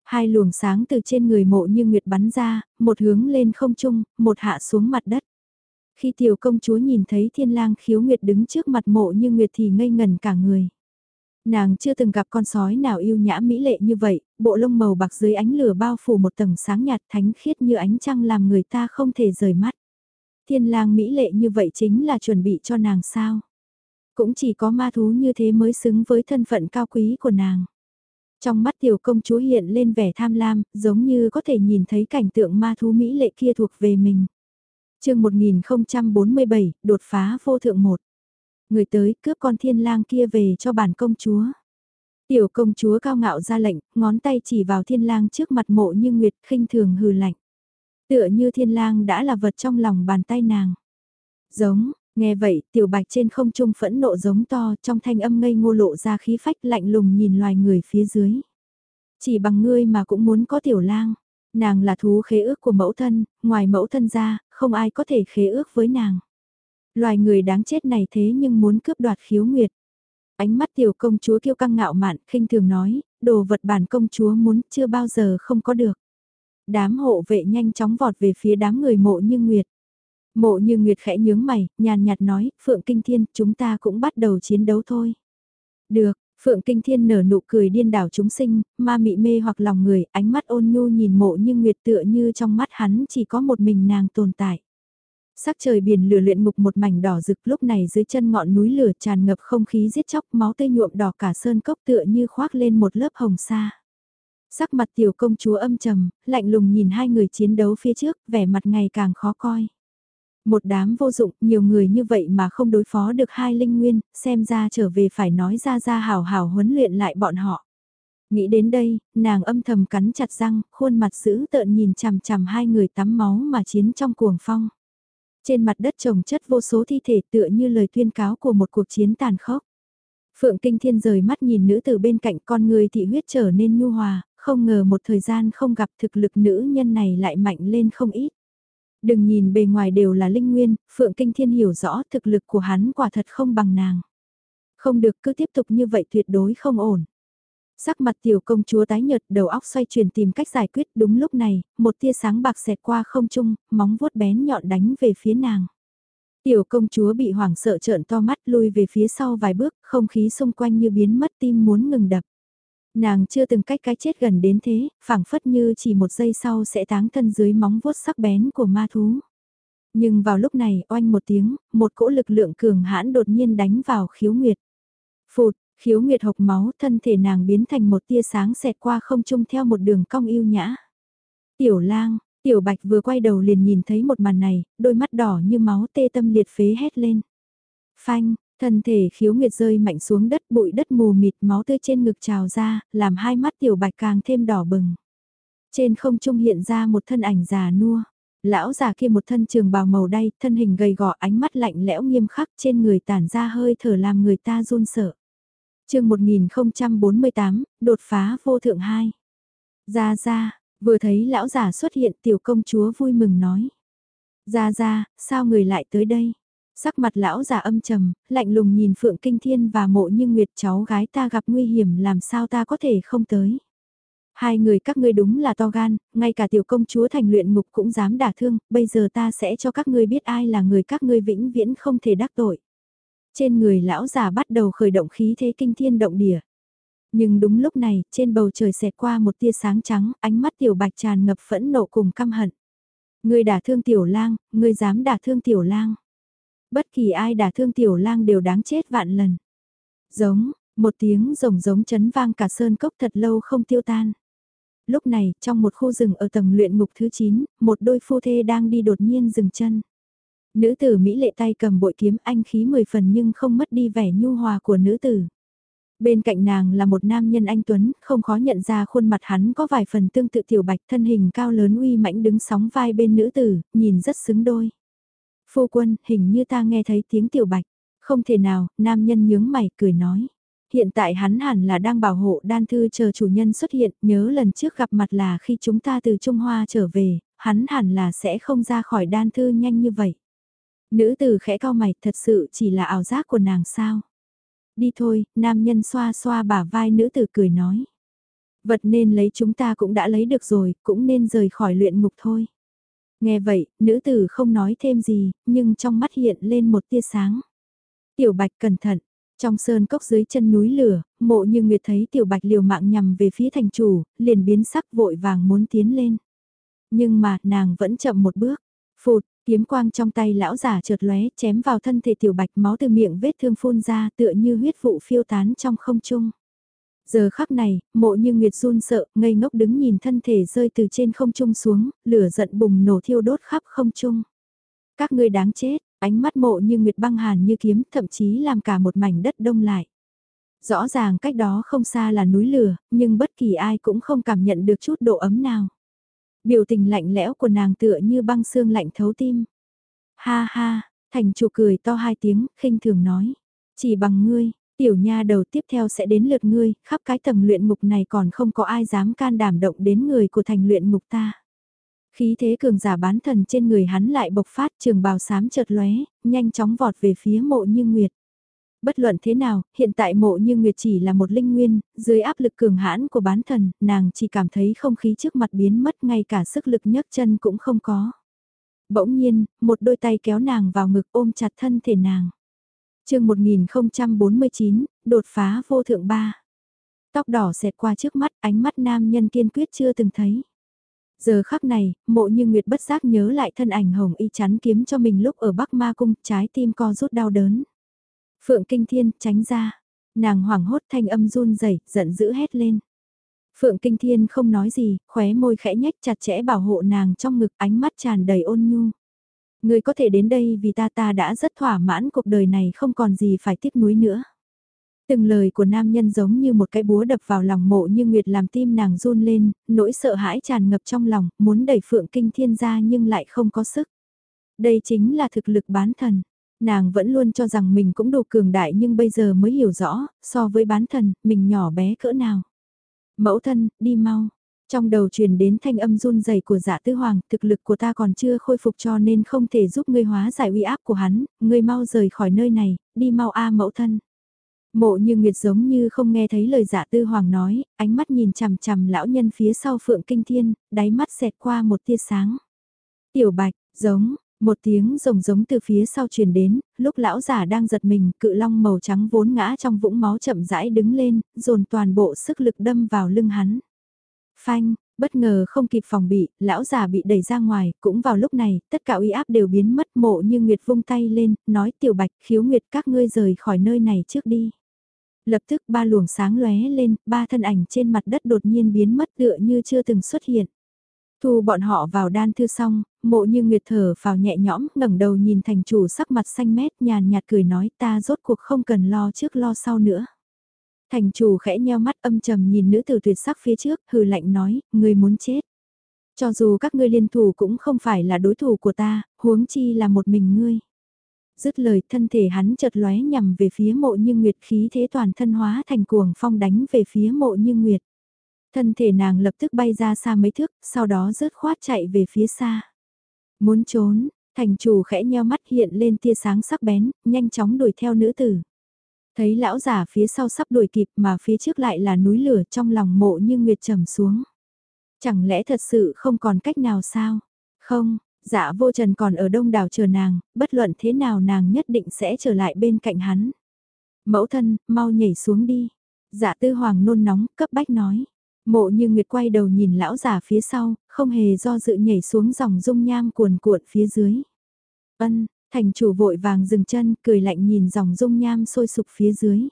Hai luồng sáng từ trên người mộ như Nguyệt bắn ra, một hướng lên không trung, một hạ xuống mặt đất. Khi tiểu công chúa nhìn thấy thiên lang khiếu Nguyệt đứng trước mặt mộ như Nguyệt thì ngây ngần cả người. Nàng chưa từng gặp con sói nào yêu nhã mỹ lệ như vậy, bộ lông màu bạc dưới ánh lửa bao phủ một tầng sáng nhạt thánh khiết như ánh trăng làm người ta không thể rời mắt. Thiên lang mỹ lệ như vậy chính là chuẩn bị cho nàng sao. Cũng chỉ có ma thú như thế mới xứng với thân phận cao quý của nàng. Trong mắt tiểu công chúa hiện lên vẻ tham lam, giống như có thể nhìn thấy cảnh tượng ma thú mỹ lệ kia thuộc về mình. chương 1047, đột phá vô thượng một. Người tới cướp con thiên lang kia về cho bản công chúa. Tiểu công chúa cao ngạo ra lệnh, ngón tay chỉ vào thiên lang trước mặt mộ như nguyệt khinh thường hừ lạnh. Tựa như thiên lang đã là vật trong lòng bàn tay nàng. Giống, Nghe vậy, tiểu bạch trên không trung phẫn nộ giống to trong thanh âm ngây ngô lộ ra khí phách lạnh lùng nhìn loài người phía dưới. Chỉ bằng ngươi mà cũng muốn có tiểu lang. Nàng là thú khế ước của mẫu thân, ngoài mẫu thân ra, không ai có thể khế ước với nàng. Loài người đáng chết này thế nhưng muốn cướp đoạt khiếu nguyệt. Ánh mắt tiểu công chúa kiêu căng ngạo mạn, khinh thường nói, đồ vật bản công chúa muốn chưa bao giờ không có được. Đám hộ vệ nhanh chóng vọt về phía đám người mộ như nguyệt. Mộ như Nguyệt khẽ nhướng mày, nhàn nhạt nói, Phượng Kinh Thiên, chúng ta cũng bắt đầu chiến đấu thôi. Được, Phượng Kinh Thiên nở nụ cười điên đảo chúng sinh, ma mị mê hoặc lòng người, ánh mắt ôn nhu nhìn mộ như Nguyệt tựa như trong mắt hắn chỉ có một mình nàng tồn tại. Sắc trời biển lửa luyện ngục một mảnh đỏ rực lúc này dưới chân ngọn núi lửa tràn ngập không khí giết chóc máu tươi nhuộm đỏ cả sơn cốc tựa như khoác lên một lớp hồng sa. Sắc mặt tiểu công chúa âm trầm, lạnh lùng nhìn hai người chiến đấu phía trước, vẻ mặt ngày càng khó coi. Một đám vô dụng, nhiều người như vậy mà không đối phó được hai linh nguyên, xem ra trở về phải nói ra ra hào hào huấn luyện lại bọn họ. Nghĩ đến đây, nàng âm thầm cắn chặt răng, khuôn mặt dữ tợn nhìn chằm chằm hai người tắm máu mà chiến trong cuồng phong. Trên mặt đất trồng chất vô số thi thể tựa như lời tuyên cáo của một cuộc chiến tàn khốc. Phượng Kinh Thiên rời mắt nhìn nữ từ bên cạnh con người thị huyết trở nên nhu hòa, không ngờ một thời gian không gặp thực lực nữ nhân này lại mạnh lên không ít. Đừng nhìn bề ngoài đều là linh nguyên, Phượng Kinh Thiên hiểu rõ thực lực của hắn quả thật không bằng nàng. Không được cứ tiếp tục như vậy tuyệt đối không ổn. Sắc mặt tiểu công chúa tái nhợt đầu óc xoay chuyển tìm cách giải quyết đúng lúc này, một tia sáng bạc xẹt qua không trung, móng vuốt bén nhọn đánh về phía nàng. Tiểu công chúa bị hoảng sợ trợn to mắt lui về phía sau vài bước, không khí xung quanh như biến mất tim muốn ngừng đập. Nàng chưa từng cách cái chết gần đến thế, phảng phất như chỉ một giây sau sẽ táng thân dưới móng vuốt sắc bén của ma thú. Nhưng vào lúc này, oanh một tiếng, một cỗ lực lượng cường hãn đột nhiên đánh vào khiếu nguyệt. Phụt, khiếu nguyệt hộc máu, thân thể nàng biến thành một tia sáng xẹt qua không trung theo một đường cong yêu nhã. Tiểu lang, tiểu bạch vừa quay đầu liền nhìn thấy một màn này, đôi mắt đỏ như máu tê tâm liệt phế hét lên. Phanh, thân thể khiếu nguyệt rơi mạnh xuống đất bụi đất mù mịt máu tươi trên ngực trào ra, làm hai mắt tiểu bạch càng thêm đỏ bừng. Trên không trung hiện ra một thân ảnh già nua. Lão già kia một thân trường bào màu đay, thân hình gầy gò ánh mắt lạnh lẽo nghiêm khắc trên người tản ra hơi thở làm người ta run sợ chương 1048, đột phá vô thượng 2. Ra ra, vừa thấy lão già xuất hiện tiểu công chúa vui mừng nói. Ra ra, sao người lại tới đây? Sắc mặt lão già âm trầm, lạnh lùng nhìn Phượng Kinh Thiên và mộ như Nguyệt cháu gái ta gặp nguy hiểm làm sao ta có thể không tới. Hai người các ngươi đúng là to gan, ngay cả tiểu công chúa thành luyện ngục cũng dám đả thương, bây giờ ta sẽ cho các ngươi biết ai là người các ngươi vĩnh viễn không thể đắc tội. Trên người lão già bắt đầu khởi động khí thế kinh thiên động địa. Nhưng đúng lúc này, trên bầu trời xẹt qua một tia sáng trắng, ánh mắt tiểu bạch tràn ngập phẫn nộ cùng căm hận. Ngươi đả thương tiểu lang, ngươi dám đả thương tiểu lang. Bất kỳ ai đả thương tiểu lang đều đáng chết vạn lần. Giống, một tiếng rồng giống chấn vang cả sơn cốc thật lâu không tiêu tan lúc này, trong một khu rừng ở tầng luyện ngục thứ 9, một đôi phu thê đang đi đột nhiên dừng chân. Nữ tử Mỹ lệ tay cầm bội kiếm anh khí mười phần nhưng không mất đi vẻ nhu hòa của nữ tử. Bên cạnh nàng là một nam nhân anh Tuấn, không khó nhận ra khuôn mặt hắn có vài phần tương tự tiểu bạch thân hình cao lớn uy mãnh đứng sóng vai bên nữ tử, nhìn rất xứng đôi. Phu quân, hình như ta nghe thấy tiếng tiểu bạch. Không thể nào, nam nhân nhướng mày cười nói hiện tại hắn hẳn là đang bảo hộ đan thư chờ chủ nhân xuất hiện, nhớ lần trước gặp mặt là khi chúng ta từ Trung Hoa trở về, hắn hẳn là sẽ không ra khỏi đan thư nhanh như vậy. Nữ tử khẽ cao mày thật sự chỉ là ảo giác của nàng sao. Đi thôi, nam nhân xoa xoa bả vai nữ tử cười nói. Vật nên lấy chúng ta cũng đã lấy được rồi, cũng nên rời khỏi luyện ngục thôi. Nghe vậy, nữ tử không nói thêm gì, nhưng trong mắt hiện lên một tia sáng. Tiểu bạch cẩn thận, trong sơn cốc dưới chân núi lửa, mộ như Nguyệt thấy tiểu bạch liều mạng nhằm về phía thành chủ, liền biến sắc vội vàng muốn tiến lên. Nhưng mà nàng vẫn chậm một bước. Phụt, kiếm quang trong tay lão giả trượt lóe chém vào thân thể tiểu bạch máu từ miệng vết thương phun ra tựa như huyết vụ phiêu tán trong không trung. Giờ khắc này, mộ như Nguyệt run sợ, ngây ngốc đứng nhìn thân thể rơi từ trên không trung xuống, lửa giận bùng nổ thiêu đốt khắp không trung. Các ngươi đáng chết, Ánh mắt mộ như nguyệt băng hàn như kiếm, thậm chí làm cả một mảnh đất đông lại. Rõ ràng cách đó không xa là núi lửa, nhưng bất kỳ ai cũng không cảm nhận được chút độ ấm nào. Biểu tình lạnh lẽo của nàng tựa như băng xương lạnh thấu tim. Ha ha, thành chủ cười to hai tiếng, khinh thường nói. Chỉ bằng ngươi, tiểu nha đầu tiếp theo sẽ đến lượt ngươi, khắp cái tầng luyện ngục này còn không có ai dám can đảm động đến người của thành luyện ngục ta. Khí thế cường giả bán thần trên người hắn lại bộc phát trường bào sám chợt lóe, nhanh chóng vọt về phía mộ như nguyệt. Bất luận thế nào, hiện tại mộ như nguyệt chỉ là một linh nguyên, dưới áp lực cường hãn của bán thần, nàng chỉ cảm thấy không khí trước mặt biến mất ngay cả sức lực nhấc chân cũng không có. Bỗng nhiên, một đôi tay kéo nàng vào ngực ôm chặt thân thể nàng. chương 1049, đột phá vô thượng ba. Tóc đỏ xẹt qua trước mắt, ánh mắt nam nhân kiên quyết chưa từng thấy. Giờ khắc này, mộ như Nguyệt bất giác nhớ lại thân ảnh hồng y chắn kiếm cho mình lúc ở Bắc Ma Cung, trái tim co rút đau đớn. Phượng Kinh Thiên, tránh ra. Nàng hoảng hốt thanh âm run rẩy giận dữ hét lên. Phượng Kinh Thiên không nói gì, khóe môi khẽ nhách chặt chẽ bảo hộ nàng trong ngực ánh mắt tràn đầy ôn nhu. Người có thể đến đây vì ta ta đã rất thỏa mãn cuộc đời này không còn gì phải tiếc nuối nữa. Từng lời của nam nhân giống như một cái búa đập vào lòng mộ như Nguyệt làm tim nàng run lên, nỗi sợ hãi tràn ngập trong lòng, muốn đẩy Phượng Kinh Thiên ra nhưng lại không có sức. Đây chính là thực lực bán thần. Nàng vẫn luôn cho rằng mình cũng đủ cường đại nhưng bây giờ mới hiểu rõ, so với bán thần, mình nhỏ bé cỡ nào. Mẫu thân, đi mau. Trong đầu truyền đến thanh âm run rẩy của dạ tư hoàng, thực lực của ta còn chưa khôi phục cho nên không thể giúp ngươi hóa giải uy áp của hắn, ngươi mau rời khỏi nơi này, đi mau a mẫu thân. Mộ như Nguyệt giống như không nghe thấy lời dạ tư hoàng nói, ánh mắt nhìn chằm chằm lão nhân phía sau phượng kinh thiên, đáy mắt xẹt qua một tia sáng. Tiểu bạch, giống, một tiếng rồng giống từ phía sau truyền đến, lúc lão giả đang giật mình, cự long màu trắng vốn ngã trong vũng máu chậm rãi đứng lên, dồn toàn bộ sức lực đâm vào lưng hắn. Phanh, bất ngờ không kịp phòng bị, lão già bị đẩy ra ngoài, cũng vào lúc này, tất cả uy áp đều biến mất mộ như Nguyệt vung tay lên, nói tiểu bạch khiếu Nguyệt các ngươi rời khỏi nơi này trước đi. Lập tức ba luồng sáng lóe lên, ba thân ảnh trên mặt đất đột nhiên biến mất tựa như chưa từng xuất hiện. Thu bọn họ vào đan thư xong, mộ như nguyệt thở vào nhẹ nhõm, ngẩng đầu nhìn thành chủ sắc mặt xanh mét nhàn nhạt cười nói ta rốt cuộc không cần lo trước lo sau nữa. Thành chủ khẽ nheo mắt âm trầm nhìn nữ tử tuyệt sắc phía trước, hừ lạnh nói, người muốn chết. Cho dù các ngươi liên thủ cũng không phải là đối thủ của ta, huống chi là một mình ngươi. Dứt lời thân thể hắn chợt lóe nhằm về phía mộ như nguyệt khí thế toàn thân hóa thành cuồng phong đánh về phía mộ như nguyệt. Thân thể nàng lập tức bay ra xa mấy thước, sau đó rớt khoát chạy về phía xa. Muốn trốn, thành chủ khẽ nheo mắt hiện lên tia sáng sắc bén, nhanh chóng đuổi theo nữ tử. Thấy lão giả phía sau sắp đuổi kịp mà phía trước lại là núi lửa trong lòng mộ như nguyệt trầm xuống. Chẳng lẽ thật sự không còn cách nào sao? Không, dạ vô trần còn ở đông đảo chờ nàng, bất luận thế nào nàng nhất định sẽ trở lại bên cạnh hắn. Mẫu thân, mau nhảy xuống đi. Dạ tư hoàng nôn nóng, cấp bách nói. Mộ như Nguyệt quay đầu nhìn lão giả phía sau, không hề do dự nhảy xuống dòng dung nham cuồn cuộn phía dưới. Ân, thành chủ vội vàng dừng chân, cười lạnh nhìn dòng dung nham sôi sục phía dưới.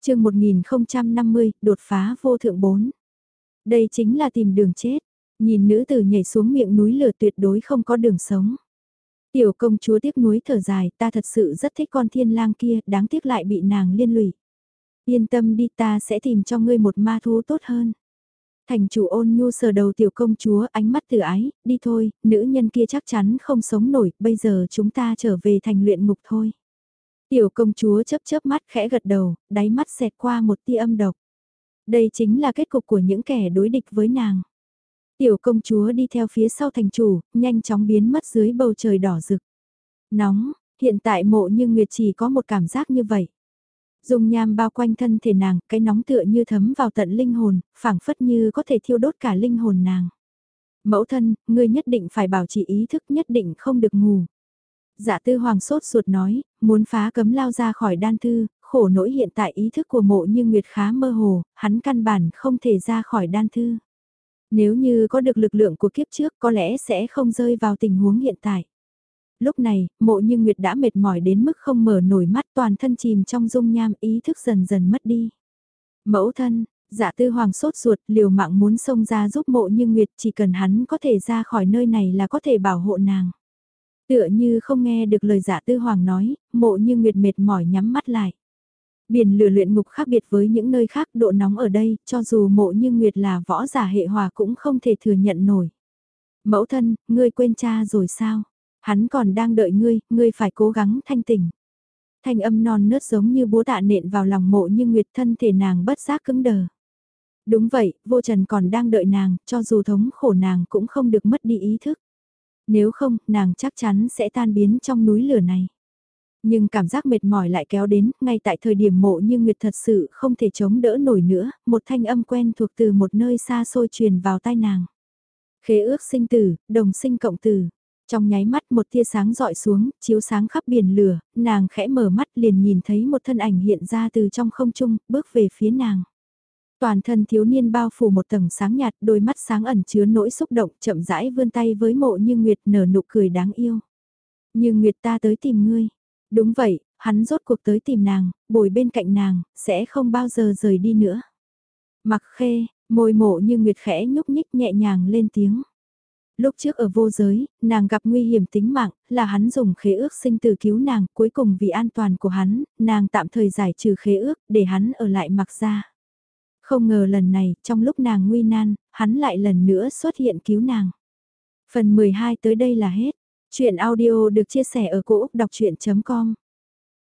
chương 1050, đột phá vô thượng 4. Đây chính là tìm đường chết. Nhìn nữ tử nhảy xuống miệng núi lửa tuyệt đối không có đường sống. Tiểu công chúa tiếc núi thở dài, ta thật sự rất thích con thiên lang kia, đáng tiếc lại bị nàng liên lụy. Yên tâm đi ta sẽ tìm cho ngươi một ma thú tốt hơn. Thành chủ ôn nhu sờ đầu tiểu công chúa ánh mắt từ ái, đi thôi, nữ nhân kia chắc chắn không sống nổi, bây giờ chúng ta trở về thành luyện ngục thôi. Tiểu công chúa chớp chớp mắt khẽ gật đầu, đáy mắt xẹt qua một tia âm độc. Đây chính là kết cục của những kẻ đối địch với nàng. Tiểu công chúa đi theo phía sau thành chủ, nhanh chóng biến mất dưới bầu trời đỏ rực. Nóng, hiện tại mộ như Nguyệt chỉ có một cảm giác như vậy dung nham bao quanh thân thể nàng, cái nóng tựa như thấm vào tận linh hồn, phảng phất như có thể thiêu đốt cả linh hồn nàng. Mẫu thân, ngươi nhất định phải bảo trì ý thức nhất định không được ngủ. Dạ tư hoàng sốt ruột nói, muốn phá cấm lao ra khỏi đan thư, khổ nỗi hiện tại ý thức của mộ như Nguyệt khá mơ hồ, hắn căn bản không thể ra khỏi đan thư. Nếu như có được lực lượng của kiếp trước có lẽ sẽ không rơi vào tình huống hiện tại. Lúc này, mộ như Nguyệt đã mệt mỏi đến mức không mở nổi mắt toàn thân chìm trong dung nham ý thức dần dần mất đi. Mẫu thân, dạ tư hoàng sốt ruột liều mạng muốn xông ra giúp mộ như Nguyệt chỉ cần hắn có thể ra khỏi nơi này là có thể bảo hộ nàng. Tựa như không nghe được lời dạ tư hoàng nói, mộ như Nguyệt mệt mỏi nhắm mắt lại. Biển lửa luyện ngục khác biệt với những nơi khác độ nóng ở đây, cho dù mộ như Nguyệt là võ giả hệ hòa cũng không thể thừa nhận nổi. Mẫu thân, ngươi quên cha rồi sao? Hắn còn đang đợi ngươi, ngươi phải cố gắng thanh tỉnh. Thanh âm non nớt giống như búa tạ nện vào lòng mộ như Nguyệt thân thể nàng bất giác cứng đờ. Đúng vậy, vô trần còn đang đợi nàng, cho dù thống khổ nàng cũng không được mất đi ý thức. Nếu không, nàng chắc chắn sẽ tan biến trong núi lửa này. Nhưng cảm giác mệt mỏi lại kéo đến, ngay tại thời điểm mộ như Nguyệt thật sự không thể chống đỡ nổi nữa, một thanh âm quen thuộc từ một nơi xa xôi truyền vào tai nàng. Khế ước sinh tử, đồng sinh cộng tử. Trong nháy mắt một tia sáng dọi xuống, chiếu sáng khắp biển lửa, nàng khẽ mở mắt liền nhìn thấy một thân ảnh hiện ra từ trong không trung, bước về phía nàng. Toàn thân thiếu niên bao phủ một tầng sáng nhạt, đôi mắt sáng ẩn chứa nỗi xúc động, chậm rãi vươn tay với mộ như Nguyệt nở nụ cười đáng yêu. Như Nguyệt ta tới tìm ngươi. Đúng vậy, hắn rốt cuộc tới tìm nàng, bồi bên cạnh nàng, sẽ không bao giờ rời đi nữa. Mặc khê, môi mộ như Nguyệt khẽ nhúc nhích nhẹ nhàng lên tiếng. Lúc trước ở vô giới, nàng gặp nguy hiểm tính mạng, là hắn dùng khế ước sinh tử cứu nàng, cuối cùng vì an toàn của hắn, nàng tạm thời giải trừ khế ước, để hắn ở lại mặc ra. Không ngờ lần này, trong lúc nàng nguy nan, hắn lại lần nữa xuất hiện cứu nàng. Phần 12 tới đây là hết. Chuyện audio được chia sẻ ở cỗ đọc chuyện.com